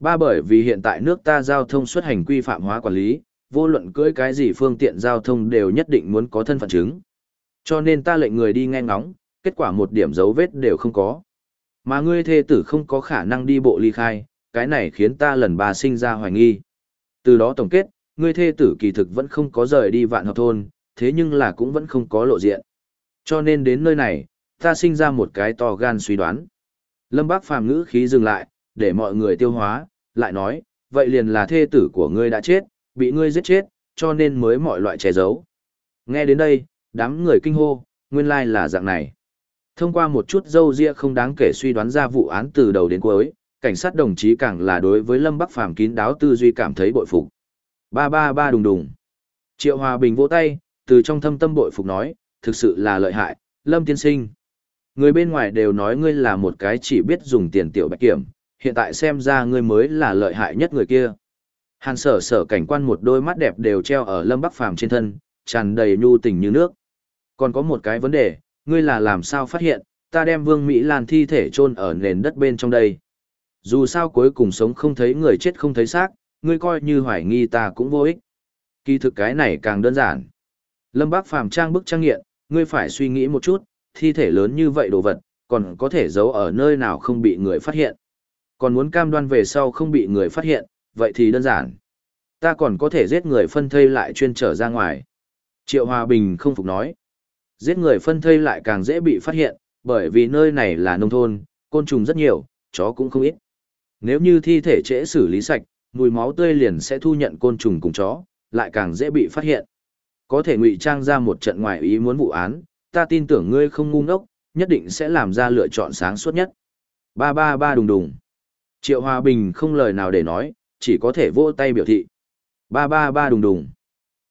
Ba bởi vì hiện tại nước ta giao thông xuất hành quy phạm hóa quản lý, vô luận cưỡi cái gì phương tiện giao thông đều nhất định muốn có thân phận chứng. Cho nên ta lệnh người đi nghe ngóng, kết quả một điểm dấu vết đều không có. Mà ngươi thê tử không có khả năng đi bộ ly khai, cái này khiến ta lần ba sinh ra hoài nghi. Từ đó tổng kết, ngươi thê tử kỳ thực vẫn không có rời đi vạn hợp thôn, thế nhưng là cũng vẫn không có lộ diện. Cho nên đến nơi này, ta sinh ra một cái to gan suy đoán. Lâm Bác Phàm ngữ khí dừng lại, để mọi người tiêu hóa, lại nói, vậy liền là thê tử của ngươi đã chết, bị ngươi giết chết, cho nên mới mọi loại che giấu. Nghe đến đây, đám người kinh hô, nguyên lai là dạng này. Thông qua một chút dâu ria không đáng kể suy đoán ra vụ án từ đầu đến cuối, cảnh sát đồng chí càng là đối với Lâm Bắc Phàm kín đáo tư duy cảm thấy bội phục. Ba ba ba đùng đùng. Triệu Hòa Bình vỗ tay, từ trong thâm tâm bội phục nói, thực sự là lợi hại, Lâm tiên sinh. Người bên ngoài đều nói ngươi là một cái chỉ biết dùng tiền tiểu bạch kiểm, hiện tại xem ra ngươi mới là lợi hại nhất người kia. Hàn sở sở cảnh quan một đôi mắt đẹp đều treo ở Lâm Bắc Phàm trên thân, tràn đầy nhu tình như nước. Còn có một cái vấn đề, ngươi là làm sao phát hiện, ta đem Vương Mỹ Lan thi thể chôn ở nền đất bên trong đây. Dù sao cuối cùng sống không thấy người chết không thấy xác, ngươi coi như hoài nghi ta cũng vô ích. Kỳ thực cái này càng đơn giản. Lâm Bác Phàm trang bức trang nghiện, ngươi phải suy nghĩ một chút, thi thể lớn như vậy đồ vật, còn có thể giấu ở nơi nào không bị người phát hiện. Còn muốn cam đoan về sau không bị người phát hiện, vậy thì đơn giản. Ta còn có thể giết người phân thây lại chuyên trở ra ngoài. Triệu Hòa Bình không phục nói. Giết người phân thây lại càng dễ bị phát hiện, bởi vì nơi này là nông thôn, côn trùng rất nhiều, chó cũng không ít. Nếu như thi thể trễ xử lý sạch, mùi máu tươi liền sẽ thu nhận côn trùng cùng chó, lại càng dễ bị phát hiện. Có thể ngụy trang ra một trận ngoài ý muốn vụ án, ta tin tưởng ngươi không ngu ngốc, nhất định sẽ làm ra lựa chọn sáng suốt nhất. Ba ba ba đùng đùng. Triệu Hòa Bình không lời nào để nói, chỉ có thể vỗ tay biểu thị. Ba ba ba đùng đùng.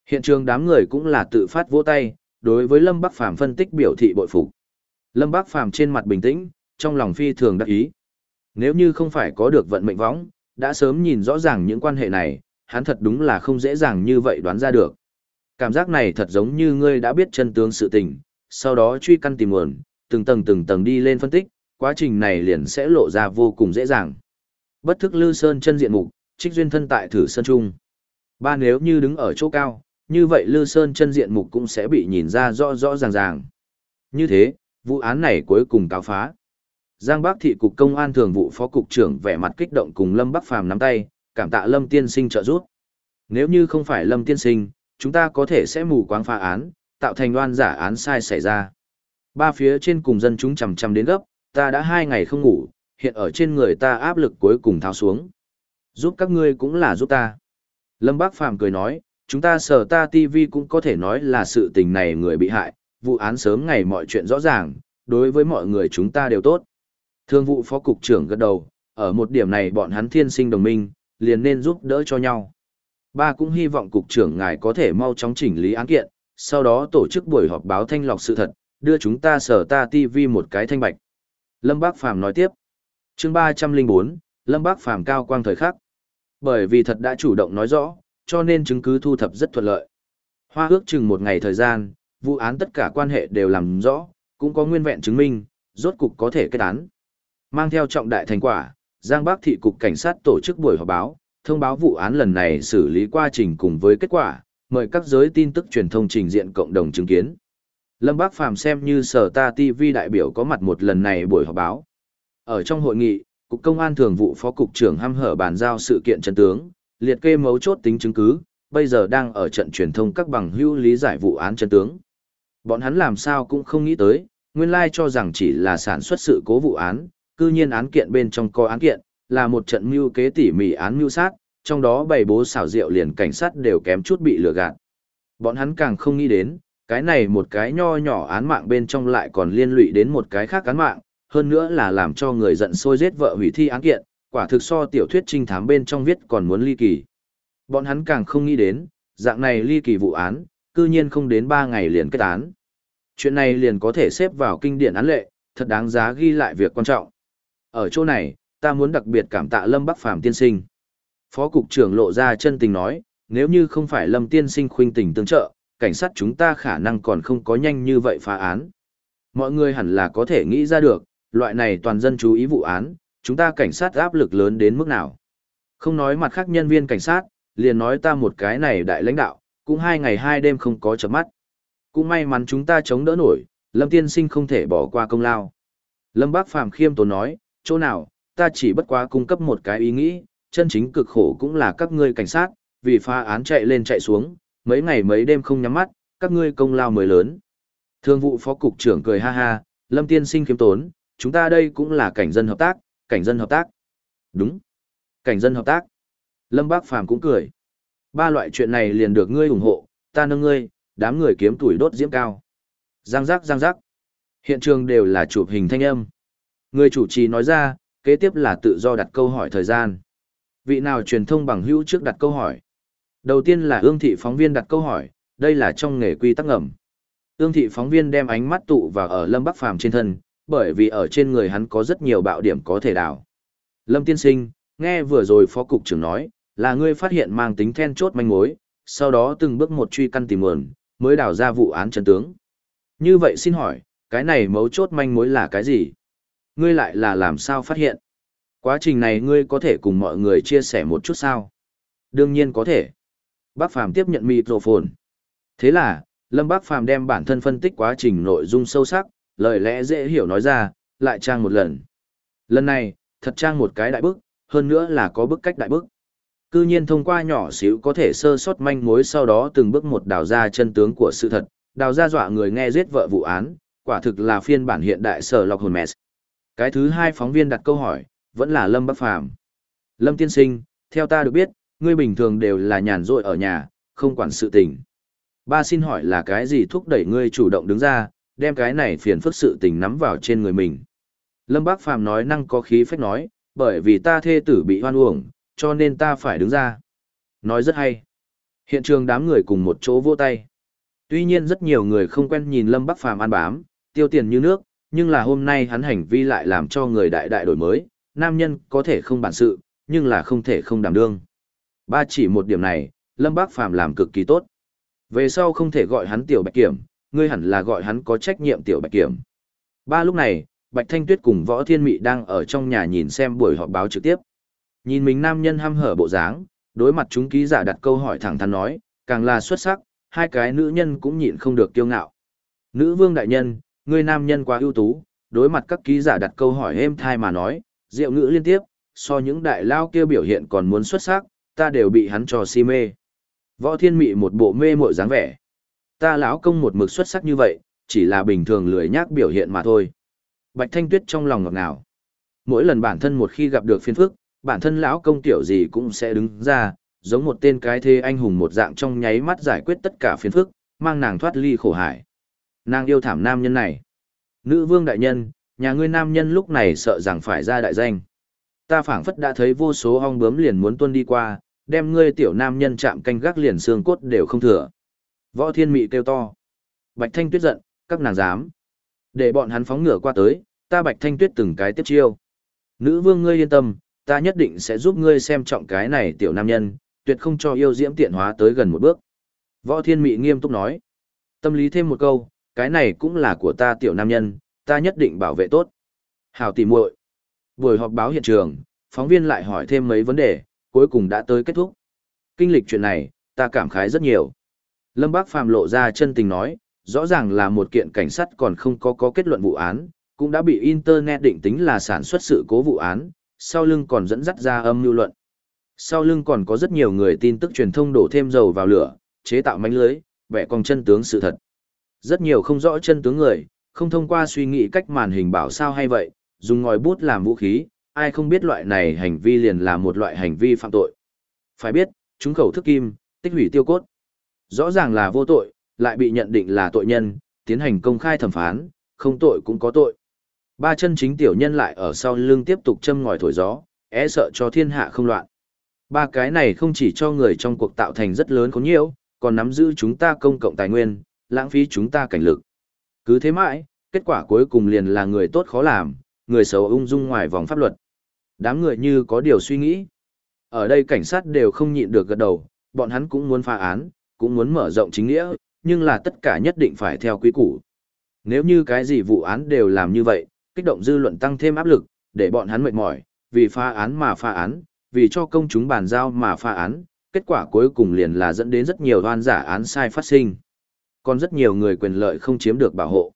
Hiện trường đám người cũng là tự phát vỗ tay, đối với Lâm Bắc Phàm phân tích biểu thị bội phục. Lâm Bắc Phàm trên mặt bình tĩnh, trong lòng phi thường đắc ý. Nếu như không phải có được vận mệnh võng, đã sớm nhìn rõ ràng những quan hệ này, hắn thật đúng là không dễ dàng như vậy đoán ra được. Cảm giác này thật giống như ngươi đã biết chân tướng sự tình, sau đó truy căn tìm nguồn, từng tầng từng tầng đi lên phân tích, quá trình này liền sẽ lộ ra vô cùng dễ dàng. Bất thức Lư Sơn chân diện mục, trích duyên thân tại thử sơn trung. Ba nếu như đứng ở chỗ cao, như vậy Lư Sơn chân diện mục cũng sẽ bị nhìn ra rõ rõ ràng ràng. Như thế, vụ án này cuối cùng cáo phá. Giang Bắc thị cục công an thường vụ phó cục trưởng vẻ mặt kích động cùng Lâm Bắc Phàm nắm tay, cảm tạ Lâm tiên sinh trợ giúp. Nếu như không phải Lâm tiên sinh, chúng ta có thể sẽ mù quáng phá án, tạo thành đoan giả án sai xảy ra. Ba phía trên cùng dân chúng chầm chầm đến gấp, ta đã hai ngày không ngủ, hiện ở trên người ta áp lực cuối cùng tháo xuống. Giúp các ngươi cũng là giúp ta. Lâm Bác Phàm cười nói, chúng ta sở ta TV cũng có thể nói là sự tình này người bị hại, vụ án sớm ngày mọi chuyện rõ ràng, đối với mọi người chúng ta đều tốt. Thương vụ phó cục trưởng gật đầu, ở một điểm này bọn hắn thiên sinh đồng minh, liền nên giúp đỡ cho nhau. Ba cũng hy vọng cục trưởng ngài có thể mau chóng chỉnh lý án kiện, sau đó tổ chức buổi họp báo thanh lọc sự thật, đưa chúng ta sở ta TV một cái thanh bạch. Lâm Bác Phàm nói tiếp. chương 304, Lâm Bác Phàm cao quang thời khắc. Bởi vì thật đã chủ động nói rõ, cho nên chứng cứ thu thập rất thuận lợi. Hoa ước chừng một ngày thời gian, vụ án tất cả quan hệ đều làm rõ, cũng có nguyên vẹn chứng minh, rốt cục có thể kết án. Mang theo trọng đại thành quả, Giang Bắc thị cục cảnh sát tổ chức buổi họp báo, thông báo vụ án lần này xử lý quá trình cùng với kết quả, mời các giới tin tức truyền thông trình diện cộng đồng chứng kiến. Lâm Bác Phàm xem như sở ta TV đại biểu có mặt một lần này buổi họp báo. Ở trong hội nghị, Cục Công an Thường vụ Phó Cục trưởng hăm hở bàn giao sự kiện chân tướng, liệt kê mấu chốt tính chứng cứ, bây giờ đang ở trận truyền thông các bằng hữu lý giải vụ án chân tướng. Bọn hắn làm sao cũng không nghĩ tới, nguyên lai cho rằng chỉ là sản xuất sự cố vụ án, cư nhiên án kiện bên trong có án kiện, là một trận mưu kế tỉ mỉ án mưu sát, trong đó bày bố xảo diệu liền cảnh sát đều kém chút bị lừa gạt. Bọn hắn càng không nghĩ đến, cái này một cái nho nhỏ án mạng bên trong lại còn liên lụy đến một cái khác án mạng, hơn nữa là làm cho người giận sôi giết vợ hủy thi án kiện, quả thực so tiểu thuyết trinh thám bên trong viết còn muốn ly kỳ. Bọn hắn càng không nghĩ đến, dạng này ly kỳ vụ án, cư nhiên không đến 3 ngày liền kết án. Chuyện này liền có thể xếp vào kinh điển án lệ, thật đáng giá ghi lại việc quan trọng. Ở chỗ này, ta muốn đặc biệt cảm tạ Lâm Bắc Phàm tiên sinh. Phó cục trưởng lộ ra chân tình nói, nếu như không phải Lâm tiên sinh khuynh tình tương trợ, cảnh sát chúng ta khả năng còn không có nhanh như vậy phá án. Mọi người hẳn là có thể nghĩ ra được, loại này toàn dân chú ý vụ án, chúng ta cảnh sát áp lực lớn đến mức nào. Không nói mặt khác nhân viên cảnh sát, liền nói ta một cái này đại lãnh đạo, cũng hai ngày hai đêm không có chấm mắt. Cũng may mắn chúng ta chống đỡ nổi, Lâm tiên sinh không thể bỏ qua công lao. Lâm Bác Phàm khiêm tốn nói, chỗ nào, ta chỉ bất quá cung cấp một cái ý nghĩ, chân chính cực khổ cũng là các ngươi cảnh sát, vì phá án chạy lên chạy xuống, mấy ngày mấy đêm không nhắm mắt, các ngươi công lao mới lớn. Thương vụ phó cục trưởng cười ha ha, Lâm tiên sinh khiêm tốn, chúng ta đây cũng là cảnh dân hợp tác, cảnh dân hợp tác. Đúng. Cảnh dân hợp tác. Lâm Bác Phàm cũng cười. Ba loại chuyện này liền được ngươi ủng hộ, ta nâng ngươi, đám người kiếm tuổi đốt diễm cao. Giang giác giang giác. Hiện trường đều là chụp hình thanh âm. Người chủ trì nói ra, kế tiếp là tự do đặt câu hỏi thời gian. Vị nào truyền thông bằng hữu trước đặt câu hỏi? Đầu tiên là ương thị phóng viên đặt câu hỏi, đây là trong nghề quy tắc ngầm. Ương thị phóng viên đem ánh mắt tụ vào ở Lâm Bắc Phàm trên thân, bởi vì ở trên người hắn có rất nhiều bạo điểm có thể đào. Lâm tiên sinh, nghe vừa rồi phó cục trưởng nói, là ngươi phát hiện mang tính then chốt manh mối, sau đó từng bước một truy căn tìm nguồn, mới đào ra vụ án chân tướng. Như vậy xin hỏi, cái này mấu chốt manh mối là cái gì? Ngươi lại là làm sao phát hiện? Quá trình này ngươi có thể cùng mọi người chia sẻ một chút sao? Đương nhiên có thể. Bác Phàm tiếp nhận microphone. Thế là, Lâm Bác Phàm đem bản thân phân tích quá trình nội dung sâu sắc, lời lẽ dễ hiểu nói ra, lại trang một lần. Lần này, thật trang một cái đại bức, hơn nữa là có bức cách đại bức. Cư nhiên thông qua nhỏ xíu có thể sơ sót manh mối sau đó từng bước một đào ra chân tướng của sự thật, đào ra dọa người nghe giết vợ vụ án, quả thực là phiên bản hiện đại sở lọc hồn mess. Cái thứ hai phóng viên đặt câu hỏi, vẫn là Lâm Bắc Phàm Lâm Tiên Sinh, theo ta được biết, ngươi bình thường đều là nhàn rỗi ở nhà, không quản sự tình. Ba xin hỏi là cái gì thúc đẩy ngươi chủ động đứng ra, đem cái này phiền phức sự tình nắm vào trên người mình. Lâm Bác Phàm nói năng có khí phách nói, bởi vì ta thê tử bị hoan uổng, cho nên ta phải đứng ra. Nói rất hay. Hiện trường đám người cùng một chỗ vô tay. Tuy nhiên rất nhiều người không quen nhìn Lâm Bắc Phàm ăn bám, tiêu tiền như nước, nhưng là hôm nay hắn hành vi lại làm cho người đại đại đổi mới, nam nhân có thể không bản sự, nhưng là không thể không đảm đương. Ba chỉ một điểm này, Lâm Bác Phàm làm cực kỳ tốt. Về sau không thể gọi hắn tiểu bạch kiểm, ngươi hẳn là gọi hắn có trách nhiệm tiểu bạch kiểm. Ba lúc này, Bạch Thanh Tuyết cùng Võ Thiên Mị đang ở trong nhà nhìn xem buổi họp báo trực tiếp. Nhìn mình nam nhân ham hở bộ dáng, đối mặt chúng ký giả đặt câu hỏi thẳng thắn nói, càng là xuất sắc, hai cái nữ nhân cũng nhịn không được kiêu ngạo. Nữ vương đại nhân, ngươi nam nhân quá ưu tú, đối mặt các ký giả đặt câu hỏi êm thai mà nói, diệu ngữ liên tiếp, so những đại lao kia biểu hiện còn muốn xuất sắc, ta đều bị hắn trò si mê. Võ Thiên Mị một bộ mê mội dáng vẻ. Ta lão công một mực xuất sắc như vậy, chỉ là bình thường lười nhác biểu hiện mà thôi. Bạch Thanh Tuyết trong lòng ngọt ngào. Mỗi lần bản thân một khi gặp được phiền phức, bản thân lão công tiểu gì cũng sẽ đứng ra, giống một tên cái thế anh hùng một dạng trong nháy mắt giải quyết tất cả phiền phức, mang nàng thoát ly khổ hải. Nàng yêu thảm nam nhân này. Nữ vương đại nhân, nhà ngươi nam nhân lúc này sợ rằng phải ra đại danh. Ta phảng phất đã thấy vô số ong bướm liền muốn tuân đi qua, đem ngươi tiểu nam nhân chạm canh gác liền xương cốt đều không thừa. Võ thiên mị kêu to. Bạch thanh tuyết giận, các nàng dám. Để bọn hắn phóng ngựa qua tới, ta bạch thanh tuyết từng cái tiếp chiêu. Nữ vương ngươi yên tâm, ta nhất định sẽ giúp ngươi xem trọng cái này tiểu nam nhân, tuyệt không cho yêu diễm tiện hóa tới gần một bước. Võ thiên mị nghiêm túc nói. Tâm lý thêm một câu, cái này cũng là của ta tiểu nam nhân, ta nhất định bảo vệ tốt. Hào tỉ muội. Buổi họp báo hiện trường, phóng viên lại hỏi thêm mấy vấn đề, cuối cùng đã tới kết thúc. Kinh lịch chuyện này, ta cảm khái rất nhiều. Lâm Bác Phàm lộ ra chân tình nói, rõ ràng là một kiện cảnh sát còn không có có kết luận vụ án, cũng đã bị Internet định tính là sản xuất sự cố vụ án, sau lưng còn dẫn dắt ra âm mưu luận. Sau lưng còn có rất nhiều người tin tức truyền thông đổ thêm dầu vào lửa, chế tạo mánh lưới, vẽ còn chân tướng sự thật. Rất nhiều không rõ chân tướng người, không thông qua suy nghĩ cách màn hình bảo sao hay vậy, dùng ngòi bút làm vũ khí, ai không biết loại này hành vi liền là một loại hành vi phạm tội. Phải biết, chúng khẩu thức kim, tích hủy tiêu cốt. Rõ ràng là vô tội, lại bị nhận định là tội nhân, tiến hành công khai thẩm phán, không tội cũng có tội. Ba chân chính tiểu nhân lại ở sau lưng tiếp tục châm ngòi thổi gió, é sợ cho thiên hạ không loạn. Ba cái này không chỉ cho người trong cuộc tạo thành rất lớn có nhiễu, còn nắm giữ chúng ta công cộng tài nguyên, lãng phí chúng ta cảnh lực. Cứ thế mãi, kết quả cuối cùng liền là người tốt khó làm, người xấu ung dung ngoài vòng pháp luật. Đám người như có điều suy nghĩ. Ở đây cảnh sát đều không nhịn được gật đầu, bọn hắn cũng muốn phá án, cũng muốn mở rộng chính nghĩa, nhưng là tất cả nhất định phải theo quy củ. Nếu như cái gì vụ án đều làm như vậy, kích động dư luận tăng thêm áp lực, để bọn hắn mệt mỏi, vì phá án mà phá án, vì cho công chúng bàn giao mà phá án, kết quả cuối cùng liền là dẫn đến rất nhiều oan giả án sai phát sinh. Còn rất nhiều người quyền lợi không chiếm được bảo hộ.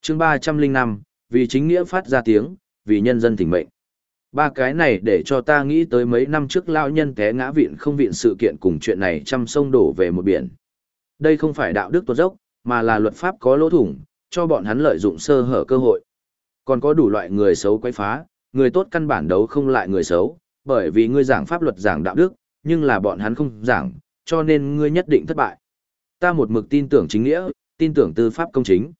chương 305, vì chính nghĩa phát ra tiếng, vì nhân dân thỉnh mệnh. Ba cái này để cho ta nghĩ tới mấy năm trước lao nhân té ngã viện không viện sự kiện cùng chuyện này trăm sông đổ về một biển. Đây không phải đạo đức tuột dốc, mà là luật pháp có lỗ thủng, cho bọn hắn lợi dụng sơ hở cơ hội. Còn có đủ loại người xấu quấy phá, người tốt căn bản đấu không lại người xấu, bởi vì ngươi giảng pháp luật giảng đạo đức, nhưng là bọn hắn không giảng, cho nên ngươi nhất định thất bại. Ta một mực tin tưởng chính nghĩa, tin tưởng tư pháp công chính.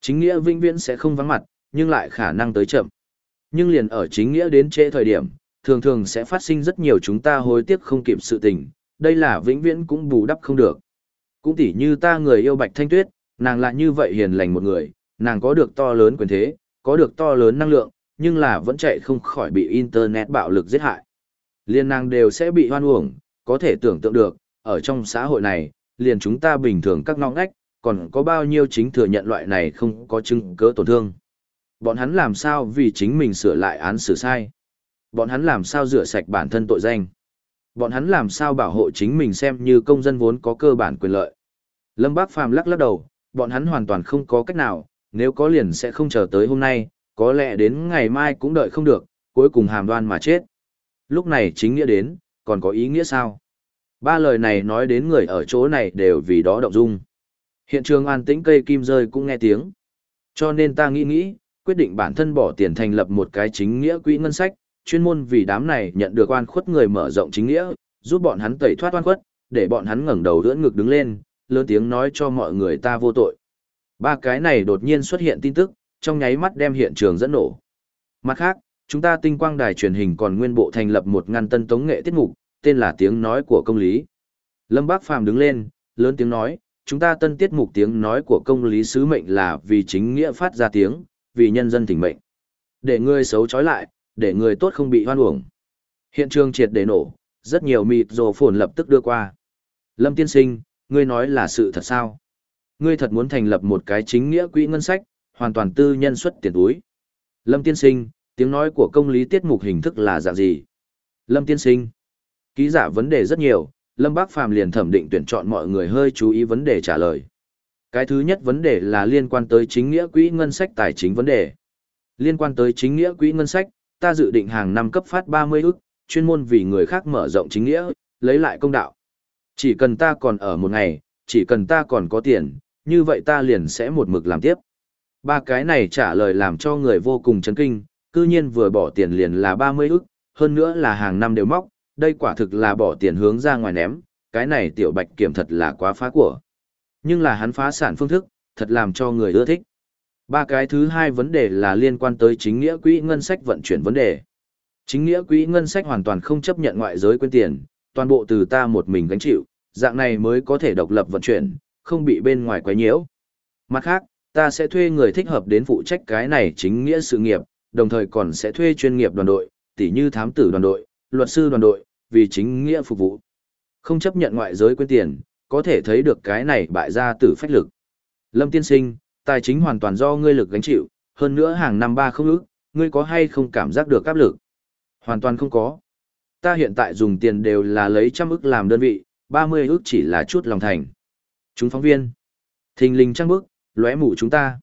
Chính nghĩa vĩnh viễn sẽ không vắng mặt, nhưng lại khả năng tới chậm. Nhưng liền ở chính nghĩa đến trễ thời điểm, thường thường sẽ phát sinh rất nhiều chúng ta hối tiếc không kịp sự tình, đây là vĩnh viễn cũng bù đắp không được. Cũng tỉ như ta người yêu Bạch Thanh Tuyết, nàng lại như vậy hiền lành một người, nàng có được to lớn quyền thế, có được to lớn năng lượng, nhưng là vẫn chạy không khỏi bị Internet bạo lực giết hại. Liên nàng đều sẽ bị hoan uổng, có thể tưởng tượng được, ở trong xã hội này, liền chúng ta bình thường các ngõ ngách, còn có bao nhiêu chính thừa nhận loại này không có chứng cớ tổn thương. Bọn hắn làm sao vì chính mình sửa lại án xử sai? Bọn hắn làm sao rửa sạch bản thân tội danh? Bọn hắn làm sao bảo hộ chính mình xem như công dân vốn có cơ bản quyền lợi? Lâm Bác Phàm lắc lắc đầu, bọn hắn hoàn toàn không có cách nào, nếu có liền sẽ không chờ tới hôm nay, có lẽ đến ngày mai cũng đợi không được, cuối cùng hàm đoan mà chết. Lúc này chính nghĩa đến, còn có ý nghĩa sao? Ba lời này nói đến người ở chỗ này đều vì đó động dung. Hiện trường an tĩnh cây kim rơi cũng nghe tiếng. Cho nên ta nghĩ nghĩ, quyết định bản thân bỏ tiền thành lập một cái chính nghĩa quỹ ngân sách, chuyên môn vì đám này nhận được oan khuất người mở rộng chính nghĩa, giúp bọn hắn tẩy thoát oan khuất, để bọn hắn ngẩng đầu ưỡn ngực đứng lên, lớn tiếng nói cho mọi người ta vô tội. Ba cái này đột nhiên xuất hiện tin tức, trong nháy mắt đem hiện trường dẫn nổ. Mặt khác, chúng ta tinh quang đài truyền hình còn nguyên bộ thành lập một ngăn tân tống nghệ tiết mục, tên là tiếng nói của công lý. Lâm Bác Phàm đứng lên, lớn tiếng nói, chúng ta tân tiết mục tiếng nói của công lý sứ mệnh là vì chính nghĩa phát ra tiếng, vì nhân dân thỉnh mệnh. Để người xấu trói lại, để người tốt không bị hoan uổng. Hiện trường triệt để nổ, rất nhiều mịt rồ phồn lập tức đưa qua. Lâm tiên sinh, ngươi nói là sự thật sao? Ngươi thật muốn thành lập một cái chính nghĩa quỹ ngân sách, hoàn toàn tư nhân xuất tiền túi. Lâm tiên sinh, tiếng nói của công lý tiết mục hình thức là dạng gì? Lâm tiên sinh, ký giả vấn đề rất nhiều, Lâm Bác Phàm liền thẩm định tuyển chọn mọi người hơi chú ý vấn đề trả lời. Cái thứ nhất vấn đề là liên quan tới chính nghĩa quỹ ngân sách tài chính vấn đề. Liên quan tới chính nghĩa quỹ ngân sách, ta dự định hàng năm cấp phát 30 ức, chuyên môn vì người khác mở rộng chính nghĩa, lấy lại công đạo. Chỉ cần ta còn ở một ngày, chỉ cần ta còn có tiền, như vậy ta liền sẽ một mực làm tiếp. Ba cái này trả lời làm cho người vô cùng chấn kinh, cư nhiên vừa bỏ tiền liền là 30 ức, hơn nữa là hàng năm đều móc, đây quả thực là bỏ tiền hướng ra ngoài ném, cái này tiểu bạch kiểm thật là quá phá của. Nhưng là hắn phá sản phương thức, thật làm cho người ưa thích. Ba cái thứ hai vấn đề là liên quan tới chính nghĩa quỹ ngân sách vận chuyển vấn đề. Chính nghĩa quỹ ngân sách hoàn toàn không chấp nhận ngoại giới quyên tiền, toàn bộ từ ta một mình gánh chịu, dạng này mới có thể độc lập vận chuyển, không bị bên ngoài quấy nhiễu. Mặt khác, ta sẽ thuê người thích hợp đến phụ trách cái này chính nghĩa sự nghiệp, đồng thời còn sẽ thuê chuyên nghiệp đoàn đội, tỉ như thám tử đoàn đội, luật sư đoàn đội, vì chính nghĩa phục vụ. Không chấp nhận ngoại giới quyên tiền, có thể thấy được cái này bại ra tử phách lực. Lâm tiên sinh, tài chính hoàn toàn do ngươi lực gánh chịu, hơn nữa hàng năm ba không ước, ngươi có hay không cảm giác được áp lực? Hoàn toàn không có. Ta hiện tại dùng tiền đều là lấy trăm ức làm đơn vị, 30 ức chỉ là chút lòng thành. Chúng phóng viên. Thình linh trăng bức, lóe mù chúng ta.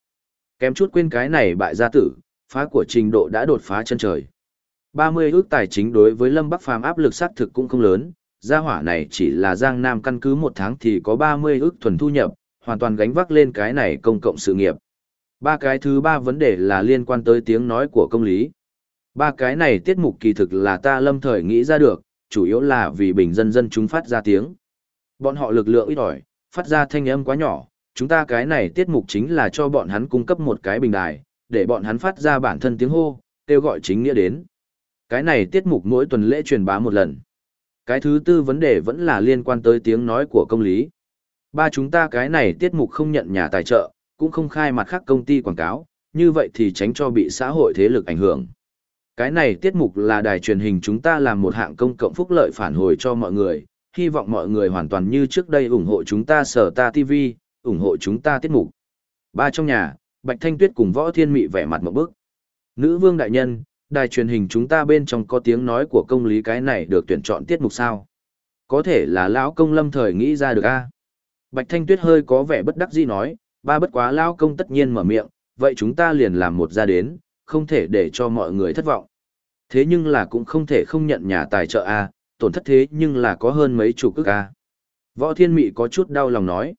Kém chút quên cái này bại gia tử, phá của trình độ đã đột phá chân trời. 30 ước tài chính đối với Lâm Bắc Phàm áp lực sát thực cũng không lớn, gia hỏa này chỉ là Giang Nam căn cứ một tháng thì có 30 ước thuần thu nhập, hoàn toàn gánh vác lên cái này công cộng sự nghiệp. Ba cái thứ ba vấn đề là liên quan tới tiếng nói của công lý. Ba cái này tiết mục kỳ thực là ta lâm thời nghĩ ra được, chủ yếu là vì bình dân dân chúng phát ra tiếng. Bọn họ lực lượng ít ỏi, phát ra thanh âm quá nhỏ, chúng ta cái này tiết mục chính là cho bọn hắn cung cấp một cái bình đài, để bọn hắn phát ra bản thân tiếng hô, kêu gọi chính nghĩa đến. Cái này tiết mục mỗi tuần lễ truyền bá một lần. Cái thứ tư vấn đề vẫn là liên quan tới tiếng nói của công lý. Ba chúng ta cái này tiết mục không nhận nhà tài trợ, cũng không khai mặt khác công ty quảng cáo, như vậy thì tránh cho bị xã hội thế lực ảnh hưởng. Cái này tiết mục là đài truyền hình chúng ta làm một hạng công cộng phúc lợi phản hồi cho mọi người, hy vọng mọi người hoàn toàn như trước đây ủng hộ chúng ta sở ta TV, ủng hộ chúng ta tiết mục. Ba trong nhà, Bạch Thanh Tuyết cùng Võ Thiên Mị vẻ mặt một bức. Nữ vương đại nhân, đài truyền hình chúng ta bên trong có tiếng nói của công lý cái này được tuyển chọn tiết mục sao? Có thể là lão công lâm thời nghĩ ra được a Bạch Thanh Tuyết hơi có vẻ bất đắc dĩ nói, ba bất quá lão công tất nhiên mở miệng, vậy chúng ta liền làm một ra đến, không thể để cho mọi người thất vọng. Thế nhưng là cũng không thể không nhận nhà tài trợ a tổn thất thế nhưng là có hơn mấy chục ức a Võ Thiên Mị có chút đau lòng nói.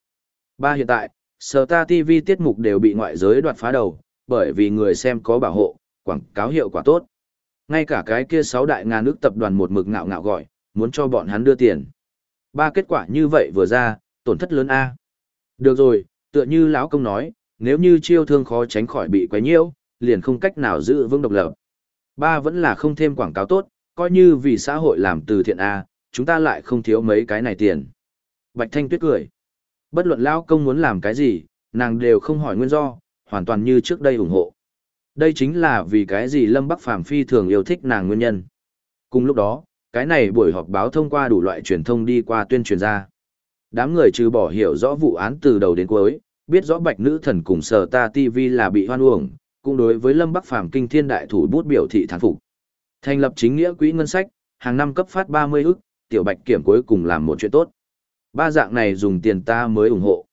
Ba hiện tại, Sở Ta TV tiết mục đều bị ngoại giới đoạt phá đầu, bởi vì người xem có bảo hộ, quảng cáo hiệu quả tốt. Ngay cả cái kia sáu đại ngàn nước tập đoàn một mực ngạo ngạo gọi, muốn cho bọn hắn đưa tiền. Ba kết quả như vậy vừa ra, tổn thất lớn A. Được rồi, tựa như lão công nói, nếu như chiêu thương khó tránh khỏi bị quấy nhiễu, liền không cách nào giữ vững độc lập. Ba vẫn là không thêm quảng cáo tốt, coi như vì xã hội làm từ thiện A, chúng ta lại không thiếu mấy cái này tiền. Bạch Thanh Tuyết cười. Bất luận lão công muốn làm cái gì, nàng đều không hỏi nguyên do, hoàn toàn như trước đây ủng hộ. Đây chính là vì cái gì Lâm Bắc Phàm phi thường yêu thích nàng nguyên nhân. Cùng lúc đó, cái này buổi họp báo thông qua đủ loại truyền thông đi qua tuyên truyền ra. Đám người trừ bỏ hiểu rõ vụ án từ đầu đến cuối, biết rõ Bạch Nữ Thần cùng Sở Ta TV là bị hoan uổng, cũng đối với Lâm Bắc Phàm kinh thiên đại thủ bút biểu thị thán phục. Thành lập chính nghĩa quỹ ngân sách, hàng năm cấp phát 30 ức, tiểu Bạch kiểm cuối cùng làm một chuyện tốt. Ba dạng này dùng tiền ta mới ủng hộ.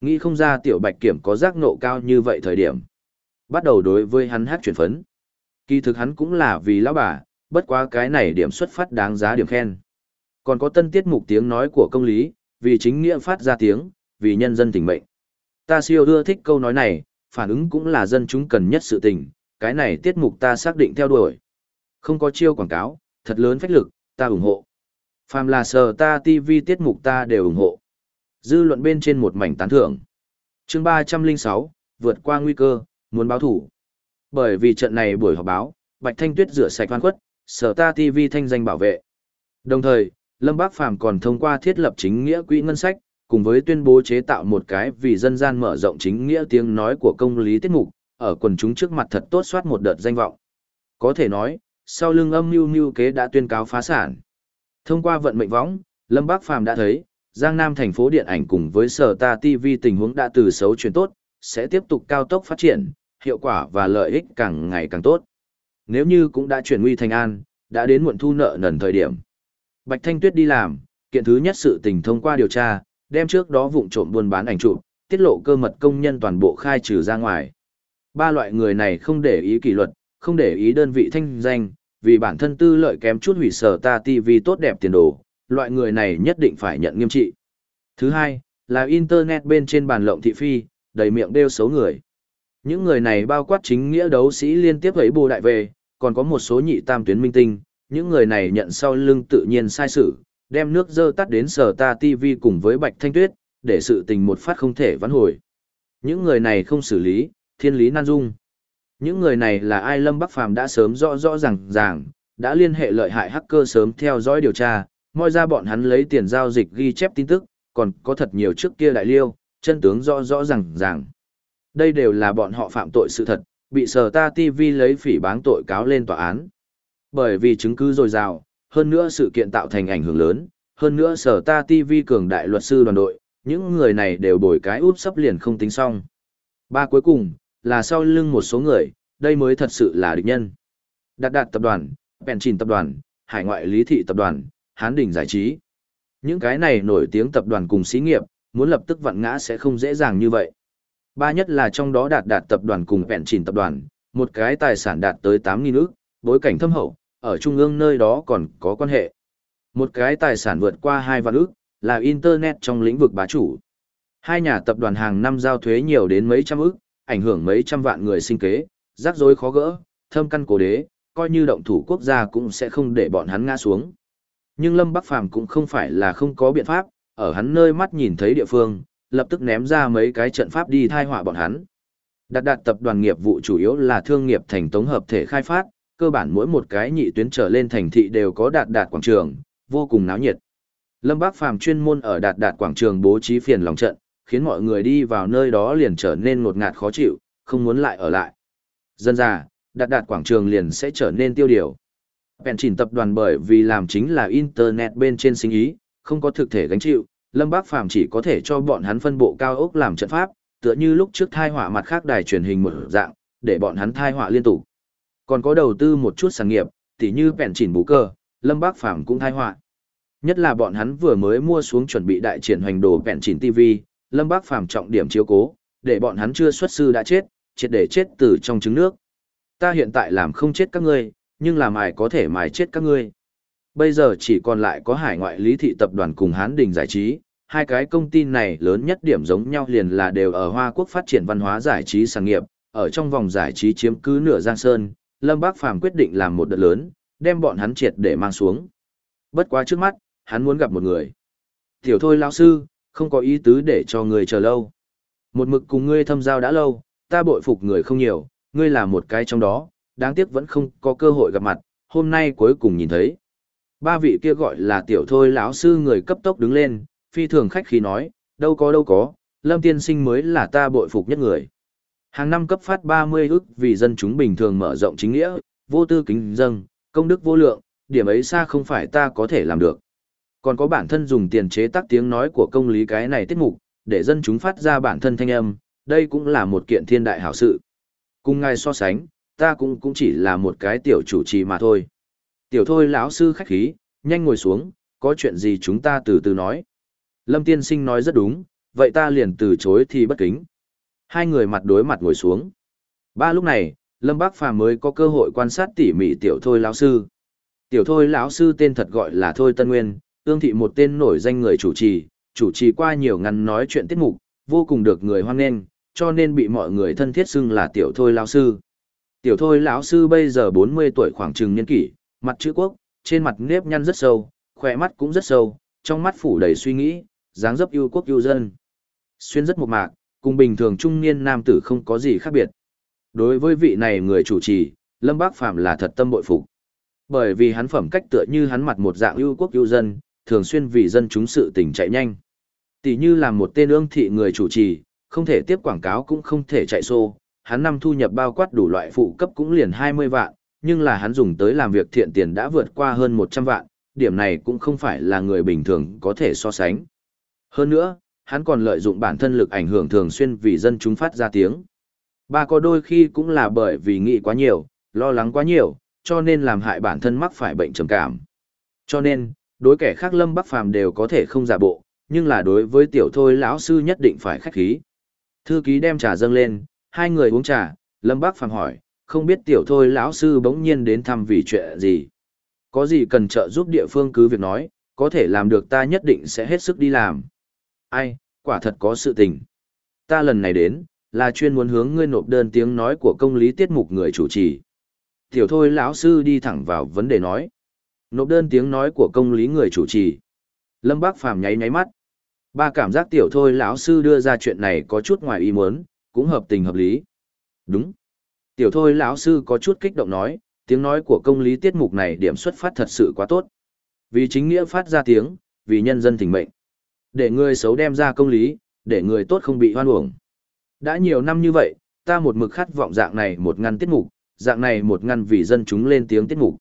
Nghĩ không ra tiểu Bạch kiểm có giác nộ cao như vậy thời điểm bắt đầu đối với hắn hát chuyển phấn. Kỳ thực hắn cũng là vì lão bà, bất quá cái này điểm xuất phát đáng giá điểm khen. Còn có tân tiết mục tiếng nói của công lý, vì chính nghĩa phát ra tiếng, vì nhân dân tỉnh mệnh. Ta siêu đưa thích câu nói này, phản ứng cũng là dân chúng cần nhất sự tình, cái này tiết mục ta xác định theo đuổi. Không có chiêu quảng cáo, thật lớn phách lực, ta ủng hộ. Phàm là sờ ta TV tiết mục ta đều ủng hộ. Dư luận bên trên một mảnh tán thưởng. chương 306, vượt qua nguy cơ, Muốn báo thủ. Bởi vì trận này buổi họp báo, Bạch Thanh Tuyết rửa sạch oan khuất, sở ta TV thanh danh bảo vệ. Đồng thời, Lâm Bác Phàm còn thông qua thiết lập chính nghĩa quỹ ngân sách, cùng với tuyên bố chế tạo một cái vì dân gian mở rộng chính nghĩa tiếng nói của công lý tiết mục, ở quần chúng trước mặt thật tốt soát một đợt danh vọng. Có thể nói, sau lưng âm mưu mưu kế đã tuyên cáo phá sản. Thông qua vận mệnh võng, Lâm Bác Phàm đã thấy, Giang Nam thành phố điện ảnh cùng với Sở Ta TV tình huống đã từ xấu chuyển tốt, sẽ tiếp tục cao tốc phát triển, hiệu quả và lợi ích càng ngày càng tốt. Nếu như cũng đã chuyển nguy thành an, đã đến muộn thu nợ nần thời điểm. Bạch Thanh Tuyết đi làm, kiện thứ nhất sự tình thông qua điều tra, đem trước đó vụng trộm buôn bán ảnh chụp, tiết lộ cơ mật công nhân toàn bộ khai trừ ra ngoài. Ba loại người này không để ý kỷ luật, không để ý đơn vị thanh danh, vì bản thân tư lợi kém chút hủy sở ta TV tốt đẹp tiền đồ, loại người này nhất định phải nhận nghiêm trị. Thứ hai, là internet bên trên bàn lộng thị phi, đầy miệng đeo xấu người. Những người này bao quát chính nghĩa đấu sĩ liên tiếp ấy bồ đại về, còn có một số nhị tam tuyến minh tinh, những người này nhận sau lưng tự nhiên sai sự, đem nước dơ tắt đến sở ta TV cùng với Bạch Thanh Tuyết, để sự tình một phát không thể vãn hồi. Những người này không xử lý, thiên lý nan dung. Những người này là ai Lâm Bắc Phàm đã sớm rõ rõ ràng ràng, đã liên hệ lợi hại hacker sớm theo dõi điều tra, moi ra bọn hắn lấy tiền giao dịch ghi chép tin tức, còn có thật nhiều trước kia đại liêu, chân tướng rõ rõ ràng ràng. Đây đều là bọn họ phạm tội sự thật, bị sở ta TV lấy phỉ báng tội cáo lên tòa án. Bởi vì chứng cứ dồi dào, hơn nữa sự kiện tạo thành ảnh hưởng lớn, hơn nữa sở ta TV cường đại luật sư đoàn đội, những người này đều bồi cái út sắp liền không tính xong. Ba cuối cùng, là sau lưng một số người, đây mới thật sự là địch nhân. Đạt đạt tập đoàn, bèn trình tập đoàn, hải ngoại lý thị tập đoàn, hán đỉnh giải trí. Những cái này nổi tiếng tập đoàn cùng xí nghiệp, muốn lập tức vặn ngã sẽ không dễ dàng như vậy. Ba nhất là trong đó đạt đạt tập đoàn cùng vẹn chỉnh tập đoàn, một cái tài sản đạt tới 8.000 ức, bối cảnh thâm hậu, ở trung ương nơi đó còn có quan hệ. Một cái tài sản vượt qua hai vạn ức, là Internet trong lĩnh vực bá chủ. Hai nhà tập đoàn hàng năm giao thuế nhiều đến mấy trăm ức, ảnh hưởng mấy trăm vạn người sinh kế, rắc rối khó gỡ, thâm căn cổ đế, coi như động thủ quốc gia cũng sẽ không để bọn hắn ngã xuống. Nhưng Lâm Bắc Phàm cũng không phải là không có biện pháp, ở hắn nơi mắt nhìn thấy địa phương, lập tức ném ra mấy cái trận pháp đi thai họa bọn hắn. Đạt đạt tập đoàn nghiệp vụ chủ yếu là thương nghiệp thành tống hợp thể khai phát, cơ bản mỗi một cái nhị tuyến trở lên thành thị đều có đạt đạt quảng trường, vô cùng náo nhiệt. Lâm Bác Phàm chuyên môn ở đạt đạt quảng trường bố trí phiền lòng trận, khiến mọi người đi vào nơi đó liền trở nên ngột ngạt khó chịu, không muốn lại ở lại. Dân ra, đạt đạt quảng trường liền sẽ trở nên tiêu điều. Bèn chỉnh tập đoàn bởi vì làm chính là Internet bên trên sinh ý, không có thực thể gánh chịu, Lâm Bác Phàm chỉ có thể cho bọn hắn phân bộ cao ốc làm trận pháp, tựa như lúc trước thai họa mặt khác đài truyền hình một dạng, để bọn hắn thai họa liên tục. Còn có đầu tư một chút sản nghiệp, tỉ như bèn chỉnh bú cơ, Lâm Bác Phàm cũng thai họa. Nhất là bọn hắn vừa mới mua xuống chuẩn bị đại triển hoành đồ bèn chỉnh TV, Lâm Bác Phàm trọng điểm chiếu cố, để bọn hắn chưa xuất sư đã chết, chết để chết từ trong trứng nước. Ta hiện tại làm không chết các ngươi, nhưng làm ai có thể mài chết các ngươi. Bây giờ chỉ còn lại có hải ngoại lý thị tập đoàn cùng Hán Đình giải trí, hai cái công ty này lớn nhất điểm giống nhau liền là đều ở Hoa Quốc phát triển văn hóa giải trí sản nghiệp, ở trong vòng giải trí chiếm cứ nửa giang sơn, Lâm Bác Phàm quyết định làm một đợt lớn, đem bọn hắn triệt để mang xuống. Bất quá trước mắt, hắn muốn gặp một người. Tiểu thôi lão sư, không có ý tứ để cho người chờ lâu. Một mực cùng ngươi thâm giao đã lâu, ta bội phục người không nhiều, ngươi là một cái trong đó, đáng tiếc vẫn không có cơ hội gặp mặt, hôm nay cuối cùng nhìn thấy. Ba vị kia gọi là tiểu thôi lão sư người cấp tốc đứng lên, phi thường khách khí nói, đâu có đâu có, lâm tiên sinh mới là ta bội phục nhất người. Hàng năm cấp phát 30 ức vì dân chúng bình thường mở rộng chính nghĩa, vô tư kính dâng, công đức vô lượng, điểm ấy xa không phải ta có thể làm được. Còn có bản thân dùng tiền chế tác tiếng nói của công lý cái này tiết mục, để dân chúng phát ra bản thân thanh âm, đây cũng là một kiện thiên đại hảo sự. Cùng ngài so sánh, ta cũng cũng chỉ là một cái tiểu chủ trì mà thôi. Tiểu thôi lão sư khách khí, nhanh ngồi xuống, có chuyện gì chúng ta từ từ nói. Lâm tiên sinh nói rất đúng, vậy ta liền từ chối thì bất kính. Hai người mặt đối mặt ngồi xuống. Ba lúc này, Lâm Bác Phàm mới có cơ hội quan sát tỉ mỉ tiểu thôi lão sư. Tiểu thôi lão sư tên thật gọi là Thôi Tân Nguyên, ương thị một tên nổi danh người chủ trì, chủ trì qua nhiều ngăn nói chuyện tiết mục, vô cùng được người hoan nghênh, cho nên bị mọi người thân thiết xưng là tiểu thôi lão sư. Tiểu thôi lão sư bây giờ 40 tuổi khoảng chừng niên kỷ, mặt chữ quốc, trên mặt nếp nhăn rất sâu, khỏe mắt cũng rất sâu, trong mắt phủ đầy suy nghĩ, dáng dấp yêu quốc yêu dân. Xuyên rất mộc mạc, cùng bình thường trung niên nam tử không có gì khác biệt. Đối với vị này người chủ trì, Lâm Bác Phàm là thật tâm bội phục. Bởi vì hắn phẩm cách tựa như hắn mặt một dạng yêu quốc yêu dân, thường xuyên vì dân chúng sự tình chạy nhanh. Tỷ như là một tên ương thị người chủ trì, không thể tiếp quảng cáo cũng không thể chạy xô, hắn năm thu nhập bao quát đủ loại phụ cấp cũng liền 20 vạn, nhưng là hắn dùng tới làm việc thiện tiền đã vượt qua hơn 100 vạn, điểm này cũng không phải là người bình thường có thể so sánh. Hơn nữa, hắn còn lợi dụng bản thân lực ảnh hưởng thường xuyên vì dân chúng phát ra tiếng. Ba có đôi khi cũng là bởi vì nghĩ quá nhiều, lo lắng quá nhiều, cho nên làm hại bản thân mắc phải bệnh trầm cảm. Cho nên, đối kẻ khác Lâm Bắc Phàm đều có thể không giả bộ, nhưng là đối với tiểu thôi lão sư nhất định phải khách khí. Thư ký đem trà dâng lên, hai người uống trà, Lâm Bắc Phàm hỏi, không biết tiểu thôi lão sư bỗng nhiên đến thăm vì chuyện gì. Có gì cần trợ giúp địa phương cứ việc nói, có thể làm được ta nhất định sẽ hết sức đi làm. Ai, quả thật có sự tình. Ta lần này đến, là chuyên muốn hướng ngươi nộp đơn tiếng nói của công lý tiết mục người chủ trì. Tiểu thôi lão sư đi thẳng vào vấn đề nói. Nộp đơn tiếng nói của công lý người chủ trì. Lâm Bác Phàm nháy nháy mắt. Ba cảm giác tiểu thôi lão sư đưa ra chuyện này có chút ngoài ý muốn, cũng hợp tình hợp lý. Đúng. Tiểu thôi lão sư có chút kích động nói, tiếng nói của công lý tiết mục này điểm xuất phát thật sự quá tốt. Vì chính nghĩa phát ra tiếng, vì nhân dân thỉnh mệnh. Để người xấu đem ra công lý, để người tốt không bị hoan uổng. Đã nhiều năm như vậy, ta một mực khát vọng dạng này một ngăn tiết mục, dạng này một ngăn vì dân chúng lên tiếng tiết mục.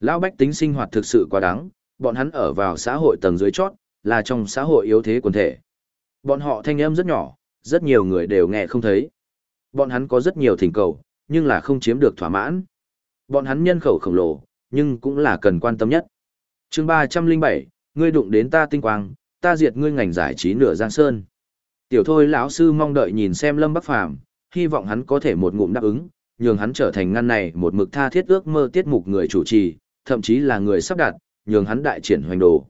Lão bách tính sinh hoạt thực sự quá đáng, bọn hắn ở vào xã hội tầng dưới chót, là trong xã hội yếu thế quần thể. Bọn họ thanh âm rất nhỏ, rất nhiều người đều nghe không thấy. Bọn hắn có rất nhiều thỉnh cầu, nhưng là không chiếm được thỏa mãn. Bọn hắn nhân khẩu khổng lồ, nhưng cũng là cần quan tâm nhất. chương 307, ngươi đụng đến ta tinh quang, ta diệt ngươi ngành giải trí nửa giang sơn. Tiểu thôi lão sư mong đợi nhìn xem Lâm Bắc Phàm, hy vọng hắn có thể một ngụm đáp ứng, nhường hắn trở thành ngăn này một mực tha thiết ước mơ tiết mục người chủ trì, thậm chí là người sắp đặt, nhường hắn đại triển hoành đồ.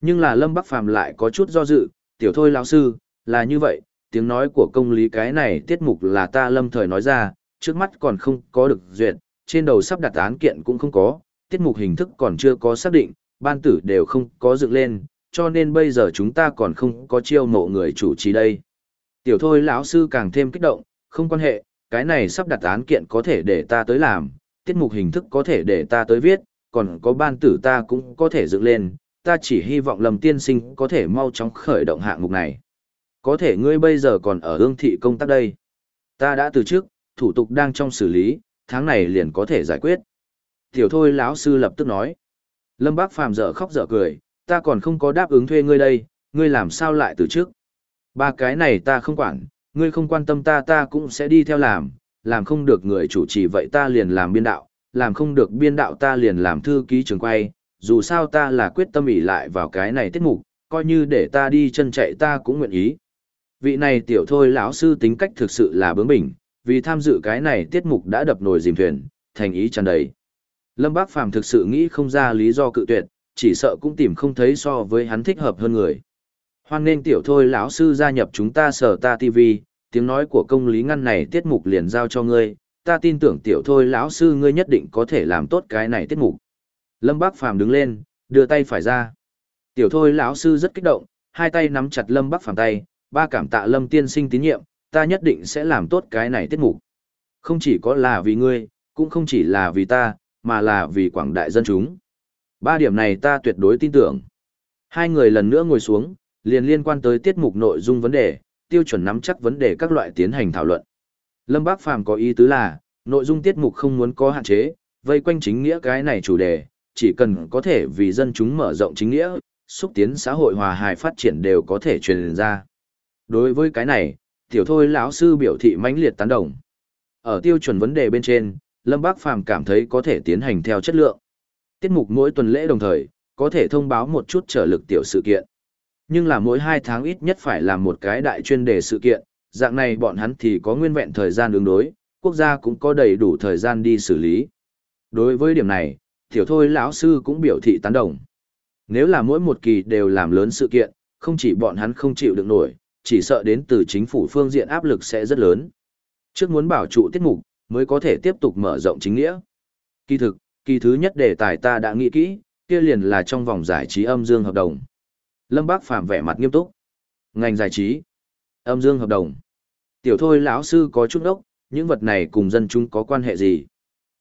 Nhưng là Lâm Bắc Phàm lại có chút do dự, tiểu thôi lão sư, là như vậy, tiếng nói của công lý cái này tiết mục là ta lâm thời nói ra, trước mắt còn không có được duyệt, trên đầu sắp đặt án kiện cũng không có, tiết mục hình thức còn chưa có xác định, ban tử đều không có dựng lên, cho nên bây giờ chúng ta còn không có chiêu mộ người chủ trì đây. Tiểu thôi lão sư càng thêm kích động, không quan hệ, cái này sắp đặt án kiện có thể để ta tới làm, tiết mục hình thức có thể để ta tới viết, còn có ban tử ta cũng có thể dựng lên, ta chỉ hy vọng lầm tiên sinh có thể mau chóng khởi động hạng mục này. Có thể ngươi bây giờ còn ở hương thị công tác đây. Ta đã từ trước, thủ tục đang trong xử lý, tháng này liền có thể giải quyết. Tiểu thôi lão sư lập tức nói. Lâm Bác Phàm dở khóc dở cười, ta còn không có đáp ứng thuê ngươi đây, ngươi làm sao lại từ trước. Ba cái này ta không quản, ngươi không quan tâm ta ta cũng sẽ đi theo làm, làm không được người chủ trì vậy ta liền làm biên đạo, làm không được biên đạo ta liền làm thư ký trường quay, dù sao ta là quyết tâm ỉ lại vào cái này tiết mục, coi như để ta đi chân chạy ta cũng nguyện ý. Vị này tiểu thôi lão sư tính cách thực sự là bướng bỉnh, vì tham dự cái này tiết mục đã đập nồi dìm thuyền, thành ý tràn đầy. Lâm Bác Phàm thực sự nghĩ không ra lý do cự tuyệt, chỉ sợ cũng tìm không thấy so với hắn thích hợp hơn người. Hoan nên tiểu thôi lão sư gia nhập chúng ta sở ta TV, tiếng nói của công lý ngăn này tiết mục liền giao cho ngươi, ta tin tưởng tiểu thôi lão sư ngươi nhất định có thể làm tốt cái này tiết mục. Lâm Bác Phàm đứng lên, đưa tay phải ra. Tiểu thôi lão sư rất kích động, hai tay nắm chặt Lâm Bác Phàm tay, ba cảm tạ Lâm tiên sinh tín nhiệm, ta nhất định sẽ làm tốt cái này tiết mục. Không chỉ có là vì ngươi, cũng không chỉ là vì ta, mà là vì quảng đại dân chúng. Ba điểm này ta tuyệt đối tin tưởng. Hai người lần nữa ngồi xuống, liền liên quan tới tiết mục nội dung vấn đề, tiêu chuẩn nắm chắc vấn đề các loại tiến hành thảo luận. Lâm Bác Phàm có ý tứ là, nội dung tiết mục không muốn có hạn chế, vây quanh chính nghĩa cái này chủ đề, chỉ cần có thể vì dân chúng mở rộng chính nghĩa, xúc tiến xã hội hòa hài phát triển đều có thể truyền ra. Đối với cái này, tiểu thôi lão sư biểu thị mãnh liệt tán đồng. Ở tiêu chuẩn vấn đề bên trên, Lâm Bác Phàm cảm thấy có thể tiến hành theo chất lượng. Tiết mục mỗi tuần lễ đồng thời, có thể thông báo một chút trở lực tiểu sự kiện. Nhưng là mỗi hai tháng ít nhất phải làm một cái đại chuyên đề sự kiện, dạng này bọn hắn thì có nguyên vẹn thời gian ứng đối, quốc gia cũng có đầy đủ thời gian đi xử lý. Đối với điểm này, tiểu thôi lão sư cũng biểu thị tán đồng. Nếu là mỗi một kỳ đều làm lớn sự kiện, không chỉ bọn hắn không chịu được nổi, chỉ sợ đến từ chính phủ phương diện áp lực sẽ rất lớn. Trước muốn bảo trụ tiết mục, mới có thể tiếp tục mở rộng chính nghĩa. Kỳ thực, kỳ thứ nhất đề tài ta đã nghĩ kỹ, kia liền là trong vòng giải trí âm dương hợp đồng. Lâm Bác Phàm vẻ mặt nghiêm túc. Ngành giải trí, âm dương hợp đồng. Tiểu thôi lão sư có chút đốc những vật này cùng dân chúng có quan hệ gì?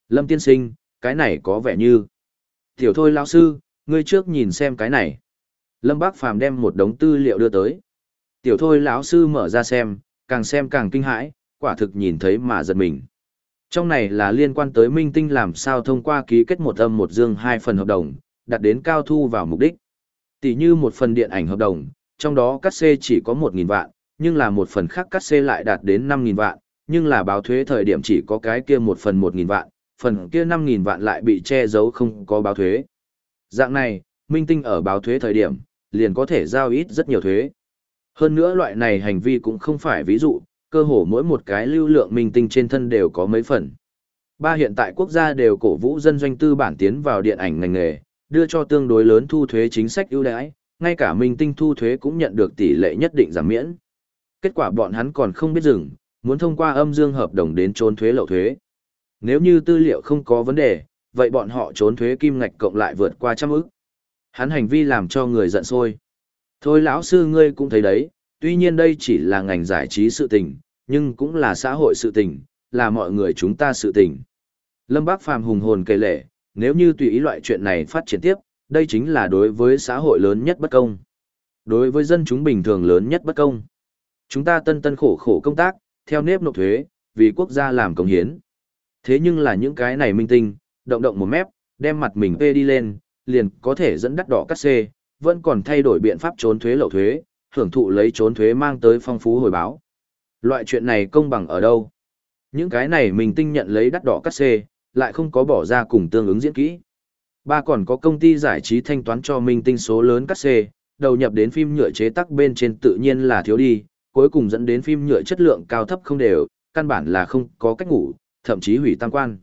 Lâm tiên sinh, cái này có vẻ như. Tiểu thôi lão sư, ngươi trước nhìn xem cái này. Lâm Bác Phàm đem một đống tư liệu đưa tới. Tiểu thôi lão sư mở ra xem, càng xem càng kinh hãi, quả thực nhìn thấy mà giật mình. Trong này là liên quan tới minh tinh làm sao thông qua ký kết một âm một dương hai phần hợp đồng, đặt đến cao thu vào mục đích. Tỷ như một phần điện ảnh hợp đồng, trong đó cắt xê chỉ có 1.000 vạn, nhưng là một phần khác cắt xê lại đạt đến 5.000 vạn, nhưng là báo thuế thời điểm chỉ có cái kia một phần 1.000 vạn, phần kia 5.000 vạn lại bị che giấu không có báo thuế. Dạng này, minh tinh ở báo thuế thời điểm, liền có thể giao ít rất nhiều thuế. Hơn nữa loại này hành vi cũng không phải ví dụ, cơ hồ mỗi một cái lưu lượng minh tinh trên thân đều có mấy phần. Ba hiện tại quốc gia đều cổ vũ dân doanh tư bản tiến vào điện ảnh ngành nghề, đưa cho tương đối lớn thu thuế chính sách ưu đãi, ngay cả minh tinh thu thuế cũng nhận được tỷ lệ nhất định giảm miễn. Kết quả bọn hắn còn không biết dừng, muốn thông qua âm dương hợp đồng đến trốn thuế lậu thuế. Nếu như tư liệu không có vấn đề, vậy bọn họ trốn thuế kim ngạch cộng lại vượt qua trăm ức. Hắn hành vi làm cho người giận sôi. Thôi lão sư ngươi cũng thấy đấy, tuy nhiên đây chỉ là ngành giải trí sự tình, nhưng cũng là xã hội sự tình, là mọi người chúng ta sự tình. Lâm Bác Phàm hùng hồn kể lệ, nếu như tùy ý loại chuyện này phát triển tiếp, đây chính là đối với xã hội lớn nhất bất công. Đối với dân chúng bình thường lớn nhất bất công. Chúng ta tân tân khổ khổ công tác, theo nếp nộp thuế, vì quốc gia làm công hiến. Thế nhưng là những cái này minh tinh, động động một mép, đem mặt mình tê đi lên, liền có thể dẫn đắt đỏ cắt xê, vẫn còn thay đổi biện pháp trốn thuế lậu thuế, hưởng thụ lấy trốn thuế mang tới phong phú hồi báo. Loại chuyện này công bằng ở đâu? Những cái này mình tinh nhận lấy đắt đỏ cắt xê, lại không có bỏ ra cùng tương ứng diễn kỹ. Ba còn có công ty giải trí thanh toán cho minh tinh số lớn cắt xê, đầu nhập đến phim nhựa chế tác bên trên tự nhiên là thiếu đi, cuối cùng dẫn đến phim nhựa chất lượng cao thấp không đều, căn bản là không có cách ngủ, thậm chí hủy tăng quan.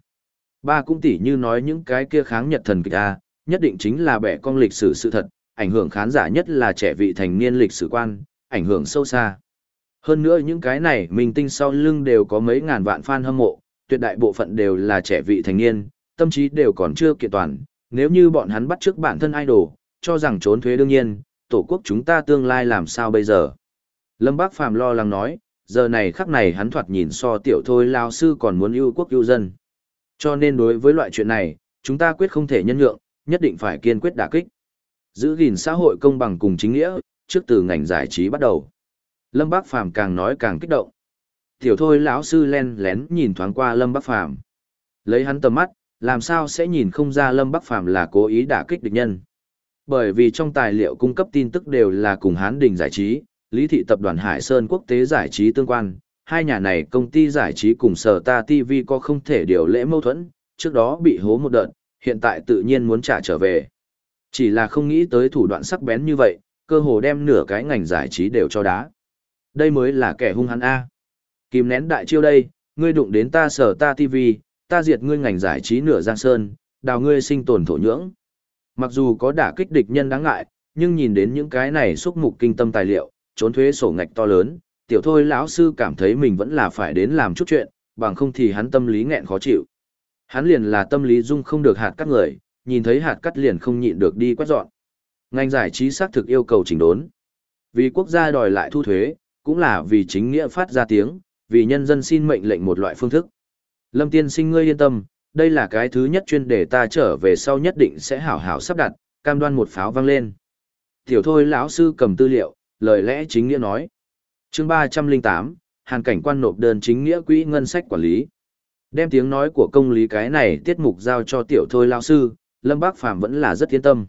Ba cũng tỉ như nói những cái kia kháng nhật thần kịch A, nhất định chính là bẻ cong lịch sử sự thật, ảnh hưởng khán giả nhất là trẻ vị thành niên lịch sử quan, ảnh hưởng sâu xa. Hơn nữa những cái này mình tinh sau lưng đều có mấy ngàn vạn fan hâm mộ, tuyệt đại bộ phận đều là trẻ vị thành niên, tâm trí đều còn chưa kiện toàn, nếu như bọn hắn bắt trước bản thân idol, cho rằng trốn thuế đương nhiên, tổ quốc chúng ta tương lai làm sao bây giờ. Lâm Bác Phàm lo lắng nói, giờ này khắc này hắn thoạt nhìn so tiểu thôi lao sư còn muốn yêu quốc yêu dân. Cho nên đối với loại chuyện này, chúng ta quyết không thể nhân nhượng, nhất định phải kiên quyết đả kích. Giữ gìn xã hội công bằng cùng chính nghĩa, trước từ ngành giải trí bắt đầu. Lâm Bác Phàm càng nói càng kích động. Tiểu thôi lão sư len lén nhìn thoáng qua Lâm Bác Phàm Lấy hắn tầm mắt, làm sao sẽ nhìn không ra Lâm Bác Phàm là cố ý đả kích địch nhân. Bởi vì trong tài liệu cung cấp tin tức đều là cùng Hán Đình giải trí, Lý thị tập đoàn Hải Sơn quốc tế giải trí tương quan, hai nhà này công ty giải trí cùng sở ta TV có không thể điều lễ mâu thuẫn, trước đó bị hố một đợt, hiện tại tự nhiên muốn trả trở về. Chỉ là không nghĩ tới thủ đoạn sắc bén như vậy, cơ hồ đem nửa cái ngành giải trí đều cho đá. Đây mới là kẻ hung hắn A. Kìm nén đại chiêu đây, ngươi đụng đến ta sở ta TV, ta diệt ngươi ngành giải trí nửa giang sơn, đào ngươi sinh tồn thổ nhưỡng. Mặc dù có đả kích địch nhân đáng ngại, nhưng nhìn đến những cái này xúc mục kinh tâm tài liệu, trốn thuế sổ ngạch to lớn, tiểu thôi lão sư cảm thấy mình vẫn là phải đến làm chút chuyện, bằng không thì hắn tâm lý nghẹn khó chịu. Hắn liền là tâm lý dung không được hạt các người, nhìn thấy hạt cắt liền không nhịn được đi quét dọn. Ngành giải trí xác thực yêu cầu chỉnh đốn. Vì quốc gia đòi lại thu thuế, cũng là vì chính nghĩa phát ra tiếng, vì nhân dân xin mệnh lệnh một loại phương thức. Lâm tiên sinh ngươi yên tâm, đây là cái thứ nhất chuyên đề ta trở về sau nhất định sẽ hảo hảo sắp đặt, cam đoan một pháo vang lên. Tiểu thôi lão sư cầm tư liệu, lời lẽ chính nghĩa nói. chương 308, hàn cảnh quan nộp đơn chính nghĩa quỹ ngân sách quản lý. Đem tiếng nói của công lý cái này tiết mục giao cho tiểu thôi lão sư, Lâm Bác Phàm vẫn là rất yên tâm.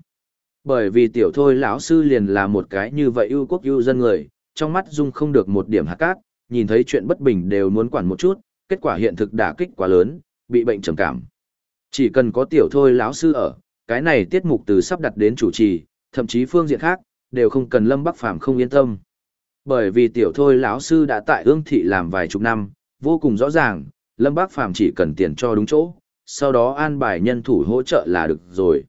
Bởi vì tiểu thôi lão sư liền là một cái như vậy ưu quốc ưu dân người, trong mắt dung không được một điểm hạt cát, nhìn thấy chuyện bất bình đều muốn quản một chút, kết quả hiện thực đả kích quá lớn, bị bệnh trầm cảm. Chỉ cần có tiểu thôi lão sư ở, cái này tiết mục từ sắp đặt đến chủ trì, thậm chí phương diện khác, đều không cần Lâm Bắc Phàm không yên tâm. Bởi vì tiểu thôi lão sư đã tại ương thị làm vài chục năm, vô cùng rõ ràng, Lâm Bắc Phàm chỉ cần tiền cho đúng chỗ, sau đó an bài nhân thủ hỗ trợ là được rồi.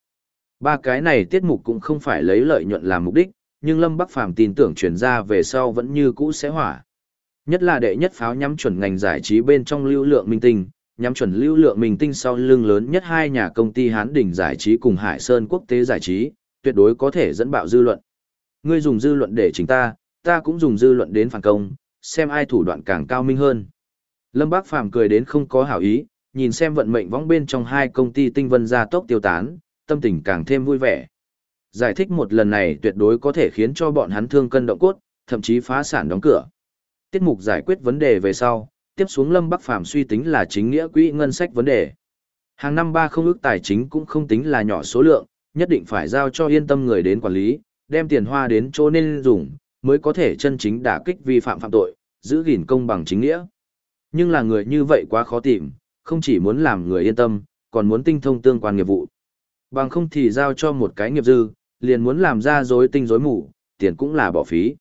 Ba cái này tiết mục cũng không phải lấy lợi nhuận làm mục đích, nhưng Lâm Bắc Phàm tin tưởng truyền ra về sau vẫn như cũ sẽ hỏa. Nhất là đệ nhất pháo nhắm chuẩn ngành giải trí bên trong lưu lượng minh tinh, nhắm chuẩn lưu lượng minh tinh sau lưng lớn nhất hai nhà công ty Hán Đỉnh giải trí cùng Hải Sơn quốc tế giải trí, tuyệt đối có thể dẫn bạo dư luận. Ngươi dùng dư luận để chính ta, ta cũng dùng dư luận đến phản công, xem ai thủ đoạn càng cao minh hơn. Lâm Bác Phàm cười đến không có hảo ý, nhìn xem vận mệnh võng bên trong hai công ty tinh vân gia tốc tiêu tán, tâm tình càng thêm vui vẻ. Giải thích một lần này tuyệt đối có thể khiến cho bọn hắn thương cân động cốt, thậm chí phá sản đóng cửa. Tiết mục giải quyết vấn đề về sau, tiếp xuống Lâm Bắc Phàm suy tính là chính nghĩa quỹ ngân sách vấn đề. Hàng năm ba không ước tài chính cũng không tính là nhỏ số lượng, nhất định phải giao cho yên tâm người đến quản lý, đem tiền hoa đến chỗ nên dùng, mới có thể chân chính đả kích vi phạm phạm tội, giữ gìn công bằng chính nghĩa. Nhưng là người như vậy quá khó tìm, không chỉ muốn làm người yên tâm, còn muốn tinh thông tương quan nghiệp vụ. Bằng không thì giao cho một cái nghiệp dư, liền muốn làm ra dối tinh rối mù, tiền cũng là bỏ phí.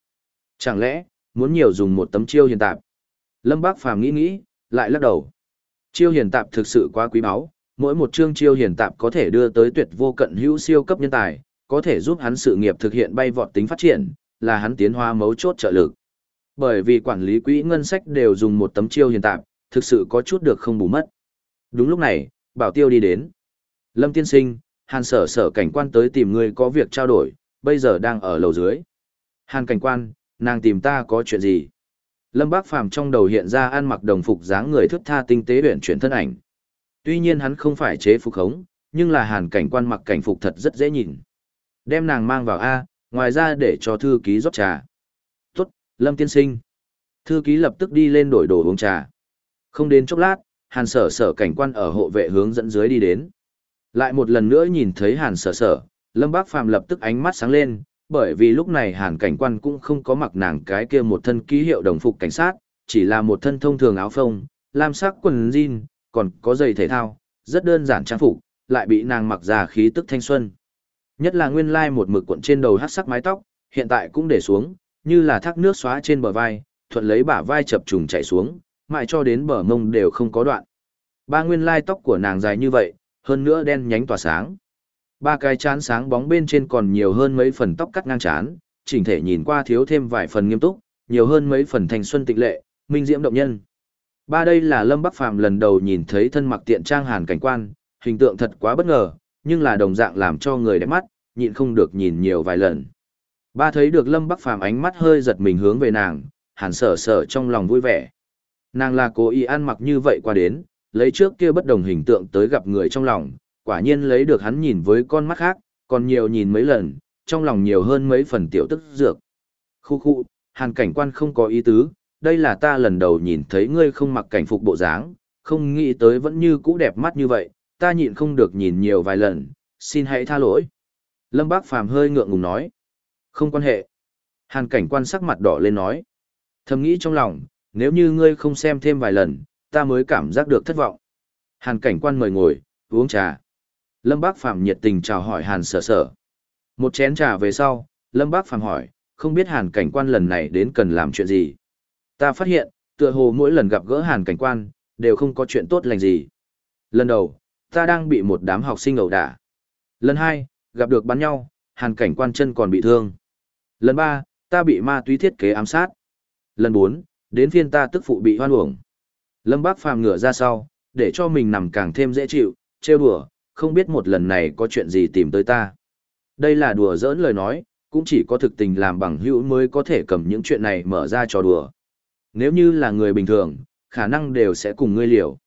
Chẳng lẽ, muốn nhiều dùng một tấm chiêu hiền tạp? Lâm Bác Phàm nghĩ nghĩ, lại lắc đầu. Chiêu hiền tạp thực sự quá quý báu, mỗi một chương chiêu hiền tạp có thể đưa tới tuyệt vô cận hữu siêu cấp nhân tài, có thể giúp hắn sự nghiệp thực hiện bay vọt tính phát triển, là hắn tiến hóa mấu chốt trợ lực. Bởi vì quản lý quỹ ngân sách đều dùng một tấm chiêu hiền tạp, thực sự có chút được không bù mất. Đúng lúc này, Bảo Tiêu đi đến. Lâm Tiên Sinh, Hàn sở sở cảnh quan tới tìm người có việc trao đổi, bây giờ đang ở lầu dưới. Hàn cảnh quan, nàng tìm ta có chuyện gì? Lâm Bác Phàm trong đầu hiện ra ăn mặc đồng phục dáng người thức tha tinh tế luyện chuyển thân ảnh. Tuy nhiên hắn không phải chế phục khống, nhưng là hàn cảnh quan mặc cảnh phục thật rất dễ nhìn. Đem nàng mang vào A, ngoài ra để cho thư ký rót trà. Tốt, Lâm tiên sinh. Thư ký lập tức đi lên đổi đồ uống trà. Không đến chốc lát, hàn sở sở cảnh quan ở hộ vệ hướng dẫn dưới đi đến. Lại một lần nữa nhìn thấy hàn sở sở, Lâm Bác Phàm lập tức ánh mắt sáng lên, bởi vì lúc này hàn cảnh quan cũng không có mặc nàng cái kia một thân ký hiệu đồng phục cảnh sát, chỉ là một thân thông thường áo phông, lam sắc quần jean, còn có giày thể thao, rất đơn giản trang phục, lại bị nàng mặc ra khí tức thanh xuân. Nhất là nguyên lai một mực cuộn trên đầu hát sắc mái tóc, hiện tại cũng để xuống, như là thác nước xóa trên bờ vai, thuận lấy bả vai chập trùng chạy xuống, mãi cho đến bờ mông đều không có đoạn. Ba nguyên lai tóc của nàng dài như vậy, hơn nữa đen nhánh tỏa sáng. Ba cái chán sáng bóng bên trên còn nhiều hơn mấy phần tóc cắt ngang chán, chỉnh thể nhìn qua thiếu thêm vài phần nghiêm túc, nhiều hơn mấy phần thanh xuân tịnh lệ, minh diễm động nhân. Ba đây là Lâm Bắc Phàm lần đầu nhìn thấy thân mặc tiện trang hàn cảnh quan, hình tượng thật quá bất ngờ, nhưng là đồng dạng làm cho người đẹp mắt, nhịn không được nhìn nhiều vài lần. Ba thấy được Lâm Bắc Phàm ánh mắt hơi giật mình hướng về nàng, hàn sở sở trong lòng vui vẻ. Nàng là cố ý ăn mặc như vậy qua đến, lấy trước kia bất đồng hình tượng tới gặp người trong lòng, quả nhiên lấy được hắn nhìn với con mắt khác, còn nhiều nhìn mấy lần, trong lòng nhiều hơn mấy phần tiểu tức dược. Khu khu, hàn cảnh quan không có ý tứ, đây là ta lần đầu nhìn thấy ngươi không mặc cảnh phục bộ dáng, không nghĩ tới vẫn như cũ đẹp mắt như vậy, ta nhịn không được nhìn nhiều vài lần, xin hãy tha lỗi. Lâm Bác Phàm hơi ngượng ngùng nói. Không quan hệ. Hàn cảnh quan sắc mặt đỏ lên nói. Thầm nghĩ trong lòng, nếu như ngươi không xem thêm vài lần, ta mới cảm giác được thất vọng. Hàn cảnh quan mời ngồi, uống trà. Lâm Bác Phàm nhiệt tình chào hỏi Hàn sở sở. Một chén trà về sau, Lâm Bác Phàm hỏi, không biết Hàn cảnh quan lần này đến cần làm chuyện gì. Ta phát hiện, tựa hồ mỗi lần gặp gỡ Hàn cảnh quan, đều không có chuyện tốt lành gì. Lần đầu, ta đang bị một đám học sinh ẩu đả. Lần hai, gặp được bắn nhau, Hàn cảnh quan chân còn bị thương. Lần ba, ta bị ma túy thiết kế ám sát. Lần bốn, đến phiên ta tức phụ bị hoan uổng. Lâm Bác Phàm ngửa ra sau, để cho mình nằm càng thêm dễ chịu, trêu đùa, không biết một lần này có chuyện gì tìm tới ta. Đây là đùa giỡn lời nói, cũng chỉ có thực tình làm bằng hữu mới có thể cầm những chuyện này mở ra trò đùa. Nếu như là người bình thường, khả năng đều sẽ cùng ngươi liều.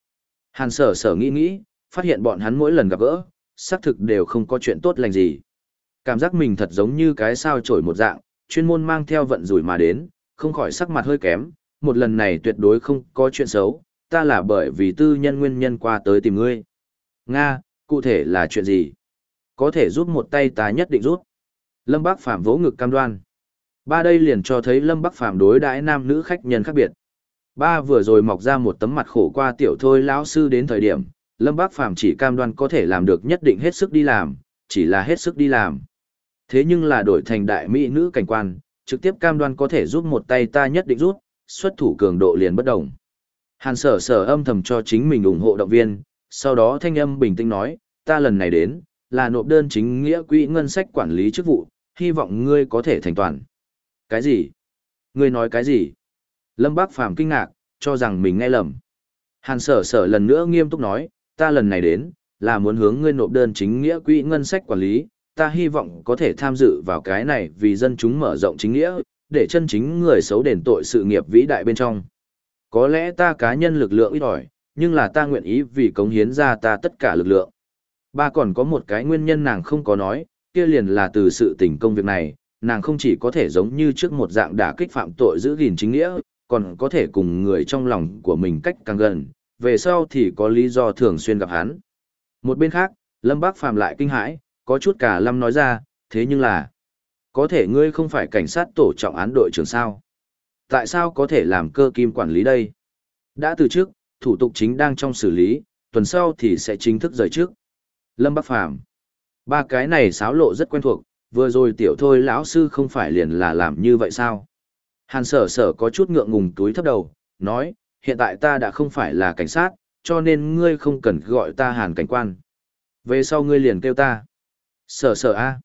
Hàn sở sở nghĩ nghĩ, phát hiện bọn hắn mỗi lần gặp gỡ, xác thực đều không có chuyện tốt lành gì. Cảm giác mình thật giống như cái sao trổi một dạng, chuyên môn mang theo vận rủi mà đến, không khỏi sắc mặt hơi kém, một lần này tuyệt đối không có chuyện xấu, ta là bởi vì tư nhân nguyên nhân qua tới tìm ngươi. Nga, cụ thể là chuyện gì? Có thể giúp một tay ta nhất định giúp. Lâm Bác Phạm vỗ ngực cam đoan. Ba đây liền cho thấy Lâm Bắc Phàm đối đãi nam nữ khách nhân khác biệt. Ba vừa rồi mọc ra một tấm mặt khổ qua tiểu thôi lão sư đến thời điểm, Lâm Bắc Phàm chỉ cam đoan có thể làm được nhất định hết sức đi làm, chỉ là hết sức đi làm. Thế nhưng là đổi thành đại mỹ nữ cảnh quan, trực tiếp cam đoan có thể giúp một tay ta nhất định rút, xuất thủ cường độ liền bất động. Hàn sở sở âm thầm cho chính mình ủng hộ động viên, sau đó thanh âm bình tĩnh nói, ta lần này đến, là nộp đơn chính nghĩa quỹ ngân sách quản lý chức vụ, hy vọng ngươi có thể thành toàn. Cái gì? Ngươi nói cái gì? Lâm Bác Phàm kinh ngạc, cho rằng mình nghe lầm. Hàn sở sở lần nữa nghiêm túc nói, ta lần này đến, là muốn hướng ngươi nộp đơn chính nghĩa quỹ ngân sách quản lý, ta hy vọng có thể tham dự vào cái này vì dân chúng mở rộng chính nghĩa, để chân chính người xấu đền tội sự nghiệp vĩ đại bên trong. Có lẽ ta cá nhân lực lượng ít ỏi, nhưng là ta nguyện ý vì cống hiến ra ta tất cả lực lượng. Ba còn có một cái nguyên nhân nàng không có nói, kia liền là từ sự tình công việc này, nàng không chỉ có thể giống như trước một dạng đả kích phạm tội giữ gìn chính nghĩa, còn có thể cùng người trong lòng của mình cách càng gần, về sau thì có lý do thường xuyên gặp hắn. Một bên khác, Lâm Bác Phàm lại kinh hãi, có chút cả Lâm nói ra, thế nhưng là, có thể ngươi không phải cảnh sát tổ trọng án đội trưởng sao? Tại sao có thể làm cơ kim quản lý đây? Đã từ trước, thủ tục chính đang trong xử lý, tuần sau thì sẽ chính thức rời trước. Lâm Bắc Phàm Ba cái này xáo lộ rất quen thuộc, vừa rồi tiểu thôi lão sư không phải liền là làm như vậy sao? Hàn sở sở có chút ngượng ngùng túi thấp đầu, nói, hiện tại ta đã không phải là cảnh sát, cho nên ngươi không cần gọi ta hàn cảnh quan. Về sau ngươi liền kêu ta. Sở sở a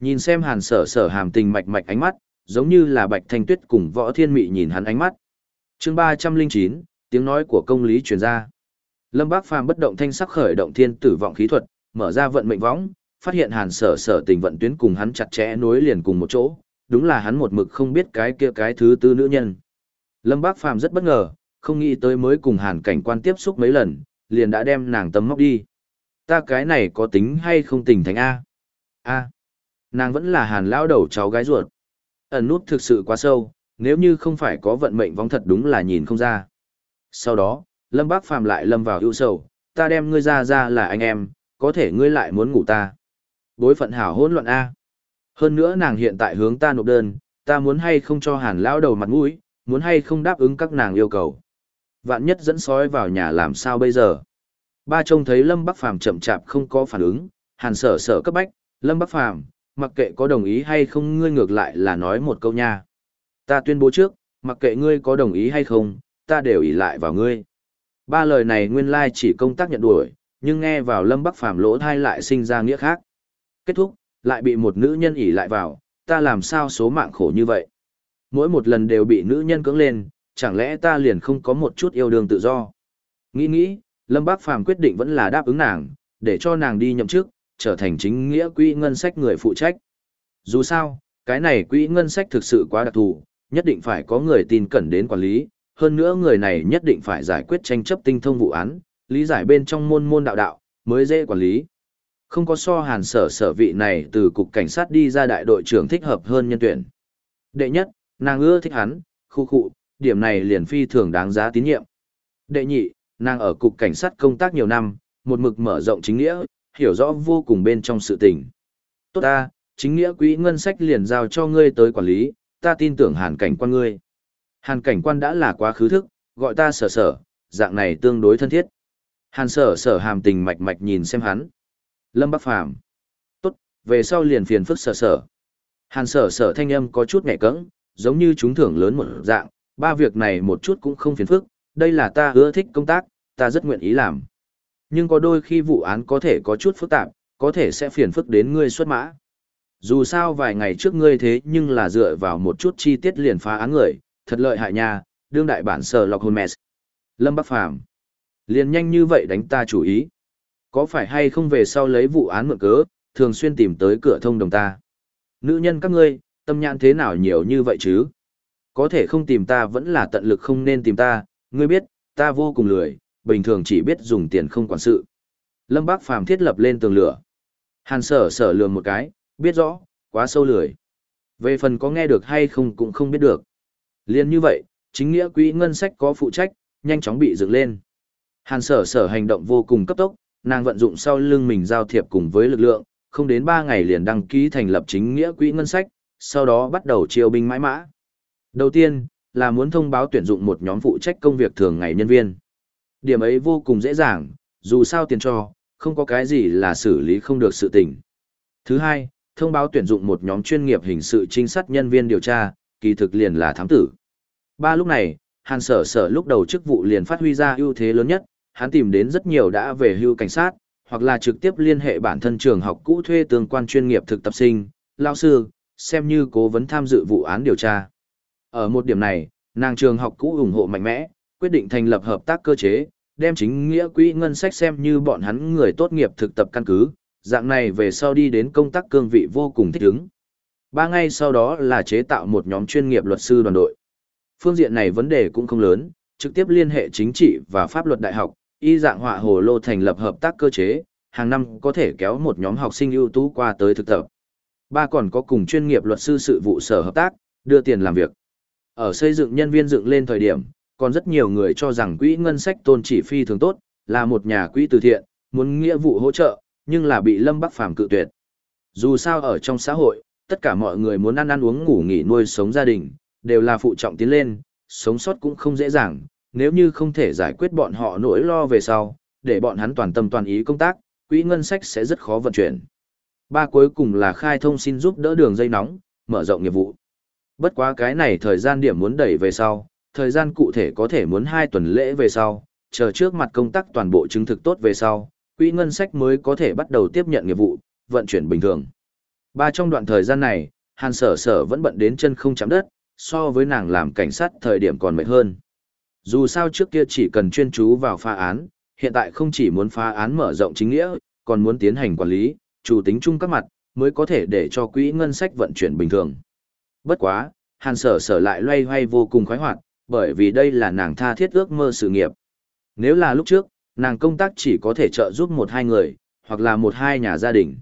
Nhìn xem hàn sở sở hàm tình mạch mạch ánh mắt, giống như là bạch thanh tuyết cùng võ thiên mị nhìn hắn ánh mắt. chương ba trăm linh chín tiếng nói của công lý truyền ra. Lâm Bác Phàm bất động thanh sắc khởi động thiên tử vọng khí thuật, mở ra vận mệnh võng, phát hiện hàn sở sở tình vận tuyến cùng hắn chặt chẽ nối liền cùng một chỗ, đúng là hắn một mực không biết cái kia cái thứ tư nữ nhân. Lâm Bác Phàm rất bất ngờ, không nghĩ tới mới cùng hàn cảnh quan tiếp xúc mấy lần, liền đã đem nàng tấm móc đi. Ta cái này có tính hay không tình thành A? A. Nàng vẫn là hàn lão đầu cháu gái ruột. Ẩn nút thực sự quá sâu, nếu như không phải có vận mệnh vong thật đúng là nhìn không ra. Sau đó, Lâm Bác Phàm lại lâm vào ưu sầu, ta đem ngươi ra ra là anh em, có thể ngươi lại muốn ngủ ta. Bối phận hảo hỗn loạn A. Hơn nữa nàng hiện tại hướng ta nộp đơn, ta muốn hay không cho hàn lão đầu mặt mũi, muốn hay không đáp ứng các nàng yêu cầu. Vạn nhất dẫn sói vào nhà làm sao bây giờ? Ba trông thấy Lâm Bắc Phàm chậm chạp không có phản ứng, hàn sở sở cấp bách, Lâm Bắc Phàm mặc kệ có đồng ý hay không ngươi ngược lại là nói một câu nha. Ta tuyên bố trước, mặc kệ ngươi có đồng ý hay không, ta đều ỷ lại vào ngươi. Ba lời này nguyên lai chỉ công tác nhận đuổi, nhưng nghe vào Lâm Bắc Phàm lỗ thai lại sinh ra nghĩa khác. Kết thúc, lại bị một nữ nhân ỷ lại vào, ta làm sao số mạng khổ như vậy. Mỗi một lần đều bị nữ nhân cưỡng lên, chẳng lẽ ta liền không có một chút yêu đương tự do. Nghĩ nghĩ, Lâm Bác Phàm quyết định vẫn là đáp ứng nàng, để cho nàng đi nhậm chức, trở thành chính nghĩa quỹ ngân sách người phụ trách. Dù sao, cái này quỹ ngân sách thực sự quá đặc thù, nhất định phải có người tin cẩn đến quản lý, hơn nữa người này nhất định phải giải quyết tranh chấp tinh thông vụ án, lý giải bên trong môn môn đạo đạo, mới dễ quản lý. Không có so hàn sở sở vị này từ cục cảnh sát đi ra đại đội trưởng thích hợp hơn nhân tuyển. Đệ nhất, nàng ưa thích hắn, khu khu, điểm này liền phi thường đáng giá tín nhiệm. Đệ nhị, nàng ở cục cảnh sát công tác nhiều năm, một mực mở rộng chính nghĩa, hiểu rõ vô cùng bên trong sự tình. Tốt ta, chính nghĩa quỹ ngân sách liền giao cho ngươi tới quản lý, ta tin tưởng hàn cảnh quan ngươi. Hàn cảnh quan đã là quá khứ thức, gọi ta sở sở, dạng này tương đối thân thiết. Hàn sở sở hàm tình mạch mạch nhìn xem hắn. Lâm Bắc Phàm Tốt, về sau liền phiền phức sở sở. Hàn sở sở thanh âm có chút nhẹ cẫng, giống như chúng thưởng lớn một dạng, ba việc này một chút cũng không phiền phức, đây là ta ưa thích công tác, ta rất nguyện ý làm. Nhưng có đôi khi vụ án có thể có chút phức tạp, có thể sẽ phiền phức đến ngươi xuất mã. Dù sao vài ngày trước ngươi thế nhưng là dựa vào một chút chi tiết liền phá án người, thật lợi hại nha, đương đại bản sở lọc hồn mẹ. Lâm Bắc Phàm liền nhanh như vậy đánh ta chủ ý. Có phải hay không về sau lấy vụ án mượn cớ, thường xuyên tìm tới cửa thông đồng ta. Nữ nhân các ngươi, tâm nhãn thế nào nhiều như vậy chứ? Có thể không tìm ta vẫn là tận lực không nên tìm ta, ngươi biết, ta vô cùng lười, bình thường chỉ biết dùng tiền không quản sự. Lâm Bác Phàm thiết lập lên tường lửa. Hàn sở sở lường một cái, biết rõ, quá sâu lười. Về phần có nghe được hay không cũng không biết được. Liên như vậy, chính nghĩa quỹ ngân sách có phụ trách, nhanh chóng bị dựng lên. Hàn sở sở hành động vô cùng cấp tốc, nàng vận dụng sau lưng mình giao thiệp cùng với lực lượng, không đến 3 ngày liền đăng ký thành lập chính nghĩa quỹ ngân sách, sau đó bắt đầu chiêu binh mãi mã. Đầu tiên, là muốn thông báo tuyển dụng một nhóm phụ trách công việc thường ngày nhân viên. Điểm ấy vô cùng dễ dàng, dù sao tiền cho, không có cái gì là xử lý không được sự tình. Thứ hai, thông báo tuyển dụng một nhóm chuyên nghiệp hình sự trinh sát nhân viên điều tra, kỳ thực liền là thám tử. Ba lúc này, Hàn Sở Sở lúc đầu chức vụ liền phát huy ra ưu thế lớn nhất, hắn tìm đến rất nhiều đã về hưu cảnh sát, hoặc là trực tiếp liên hệ bản thân trường học cũ thuê tương quan chuyên nghiệp thực tập sinh, lao sư, xem như cố vấn tham dự vụ án điều tra. Ở một điểm này, nàng trường học cũ ủng hộ mạnh mẽ, quyết định thành lập hợp tác cơ chế, đem chính nghĩa quỹ ngân sách xem như bọn hắn người tốt nghiệp thực tập căn cứ, dạng này về sau đi đến công tác cương vị vô cùng thích ứng. Ba ngày sau đó là chế tạo một nhóm chuyên nghiệp luật sư đoàn đội. Phương diện này vấn đề cũng không lớn, trực tiếp liên hệ chính trị và pháp luật đại học, y dạng họa hồ lô thành lập hợp tác cơ chế, hàng năm có thể kéo một nhóm học sinh ưu tú qua tới thực tập. Ba còn có cùng chuyên nghiệp luật sư sự vụ sở hợp tác, đưa tiền làm việc. Ở xây dựng nhân viên dựng lên thời điểm, còn rất nhiều người cho rằng quỹ ngân sách tôn chỉ phi thường tốt, là một nhà quỹ từ thiện, muốn nghĩa vụ hỗ trợ, nhưng là bị Lâm Bắc Phàm cự tuyệt. Dù sao ở trong xã hội, tất cả mọi người muốn ăn ăn uống ngủ nghỉ nuôi sống gia đình, đều là phụ trọng tiến lên, sống sót cũng không dễ dàng, nếu như không thể giải quyết bọn họ nỗi lo về sau, để bọn hắn toàn tâm toàn ý công tác, quỹ ngân sách sẽ rất khó vận chuyển. Ba cuối cùng là khai thông xin giúp đỡ đường dây nóng, mở rộng nghiệp vụ. Bất quá cái này thời gian điểm muốn đẩy về sau, thời gian cụ thể có thể muốn 2 tuần lễ về sau, chờ trước mặt công tác toàn bộ chứng thực tốt về sau, quỹ ngân sách mới có thể bắt đầu tiếp nhận nghiệp vụ, vận chuyển bình thường. Ba trong đoạn thời gian này, Hàn Sở Sở vẫn bận đến chân không chạm đất, so với nàng làm cảnh sát thời điểm còn mệt hơn. Dù sao trước kia chỉ cần chuyên chú vào phá án, hiện tại không chỉ muốn phá án mở rộng chính nghĩa, còn muốn tiến hành quản lý, chủ tính chung các mặt, mới có thể để cho quỹ ngân sách vận chuyển bình thường. Bất quá, Hàn Sở Sở lại loay hoay vô cùng khoái hoạt, bởi vì đây là nàng tha thiết ước mơ sự nghiệp. Nếu là lúc trước, nàng công tác chỉ có thể trợ giúp một hai người, hoặc là một hai nhà gia đình.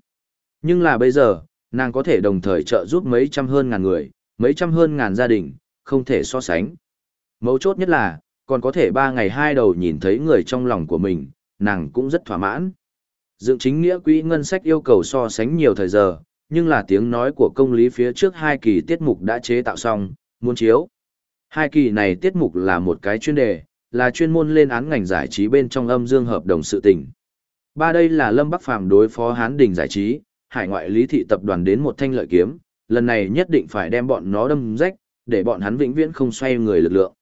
Nhưng là bây giờ, nàng có thể đồng thời trợ giúp mấy trăm hơn ngàn người, mấy trăm hơn ngàn gia đình, không thể so sánh. Mấu chốt nhất là, còn có thể ba ngày hai đầu nhìn thấy người trong lòng của mình, nàng cũng rất thỏa mãn. Dựng chính nghĩa quỹ ngân sách yêu cầu so sánh nhiều thời giờ, nhưng là tiếng nói của công lý phía trước hai kỳ tiết mục đã chế tạo xong, muốn chiếu. Hai kỳ này tiết mục là một cái chuyên đề, là chuyên môn lên án ngành giải trí bên trong âm dương hợp đồng sự tình. Ba đây là Lâm Bắc Phàm đối phó Hán Đình giải trí, hải ngoại lý thị tập đoàn đến một thanh lợi kiếm, lần này nhất định phải đem bọn nó đâm rách, để bọn hắn vĩnh viễn không xoay người lực lượng.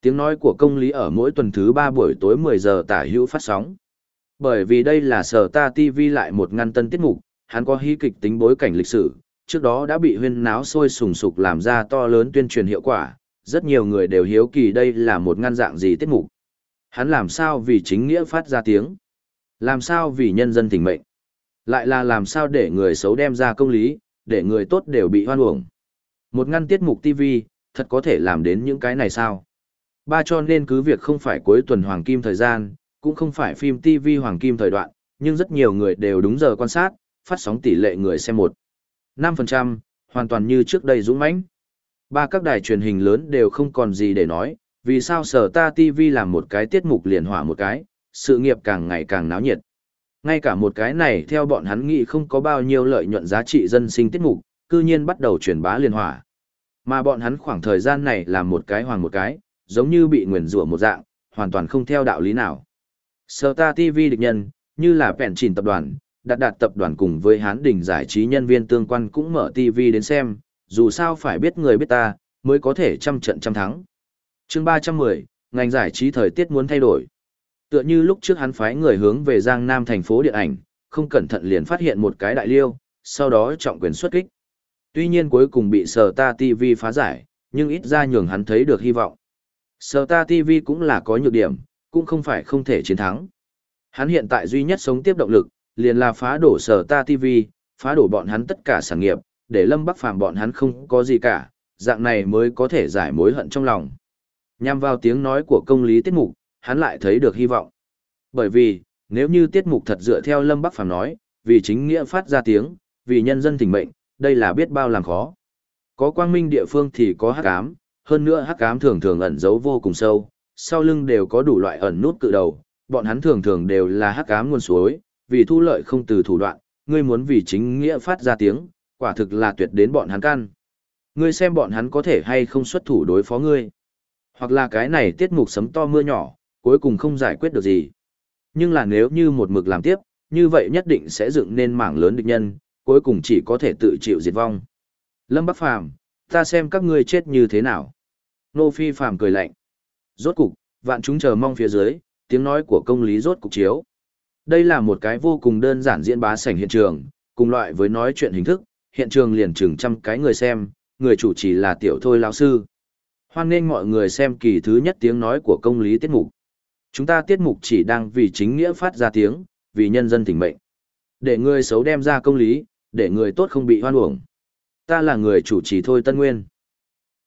Tiếng nói của công lý ở mỗi tuần thứ 3 buổi tối 10 giờ tả hữu phát sóng. Bởi vì đây là sở ta TV lại một ngăn tân tiết mục, hắn có hy kịch tính bối cảnh lịch sử, trước đó đã bị huyên náo sôi sùng sục làm ra to lớn tuyên truyền hiệu quả, rất nhiều người đều hiếu kỳ đây là một ngăn dạng gì tiết mục. Hắn làm sao vì chính nghĩa phát ra tiếng? Làm sao vì nhân dân tỉnh mệnh? Lại là làm sao để người xấu đem ra công lý, để người tốt đều bị hoan uổng? Một ngăn tiết mục TV, thật có thể làm đến những cái này sao? Ba cho nên cứ việc không phải cuối tuần hoàng kim thời gian, cũng không phải phim TV hoàng kim thời đoạn, nhưng rất nhiều người đều đúng giờ quan sát, phát sóng tỷ lệ người xem một. 5%, hoàn toàn như trước đây dũng mãnh. Ba các đài truyền hình lớn đều không còn gì để nói, vì sao sở ta TV làm một cái tiết mục liền hỏa một cái, sự nghiệp càng ngày càng náo nhiệt. Ngay cả một cái này theo bọn hắn nghĩ không có bao nhiêu lợi nhuận giá trị dân sinh tiết mục, cư nhiên bắt đầu truyền bá liên hỏa. Mà bọn hắn khoảng thời gian này làm một cái hoàng một cái, giống như bị nguyền rủa một dạng, hoàn toàn không theo đạo lý nào. Sở ta TV địch nhân, như là vẹn chỉnh tập đoàn, đặt đạt tập đoàn cùng với hán đình giải trí nhân viên tương quan cũng mở TV đến xem, dù sao phải biết người biết ta, mới có thể trăm trận trăm thắng. chương 310, ngành giải trí thời tiết muốn thay đổi. Tựa như lúc trước hắn phái người hướng về Giang Nam thành phố điện ảnh, không cẩn thận liền phát hiện một cái đại liêu, sau đó trọng quyền xuất kích. Tuy nhiên cuối cùng bị Sở Ta TV phá giải, nhưng ít ra nhường hắn thấy được hy vọng. Sở Ta TV cũng là có nhược điểm, cũng không phải không thể chiến thắng. Hắn hiện tại duy nhất sống tiếp động lực, liền là phá đổ Sở Ta TV, phá đổ bọn hắn tất cả sản nghiệp, để Lâm Bắc Phàm bọn hắn không có gì cả, dạng này mới có thể giải mối hận trong lòng. Nhằm vào tiếng nói của công lý tiết mục, hắn lại thấy được hy vọng. Bởi vì, nếu như tiết mục thật dựa theo Lâm Bắc Phàm nói, vì chính nghĩa phát ra tiếng, vì nhân dân tỉnh mệnh, đây là biết bao làm khó. Có quang minh địa phương thì có hắc ám, hơn nữa hắc ám thường thường ẩn giấu vô cùng sâu, sau lưng đều có đủ loại ẩn nút cự đầu, bọn hắn thường thường đều là hắc ám nguồn suối, vì thu lợi không từ thủ đoạn, ngươi muốn vì chính nghĩa phát ra tiếng, quả thực là tuyệt đến bọn hắn căn. Ngươi xem bọn hắn có thể hay không xuất thủ đối phó ngươi. Hoặc là cái này tiết mục sấm to mưa nhỏ, cuối cùng không giải quyết được gì. Nhưng là nếu như một mực làm tiếp, như vậy nhất định sẽ dựng nên mảng lớn địch nhân, cuối cùng chỉ có thể tự chịu diệt vong. Lâm Bắc Phàm, ta xem các ngươi chết như thế nào. Nô Phi Phàm cười lạnh. Rốt cục, vạn chúng chờ mong phía dưới, tiếng nói của công lý rốt cục chiếu. Đây là một cái vô cùng đơn giản diễn bá sảnh hiện trường, cùng loại với nói chuyện hình thức, hiện trường liền chừng trăm cái người xem, người chủ trì là tiểu thôi lão sư. Hoan nghênh mọi người xem kỳ thứ nhất tiếng nói của công lý tiết mục. Chúng ta tiết mục chỉ đang vì chính nghĩa phát ra tiếng, vì nhân dân tỉnh mệnh. Để người xấu đem ra công lý, để người tốt không bị hoan uổng. Ta là người chủ trì thôi Tân Nguyên.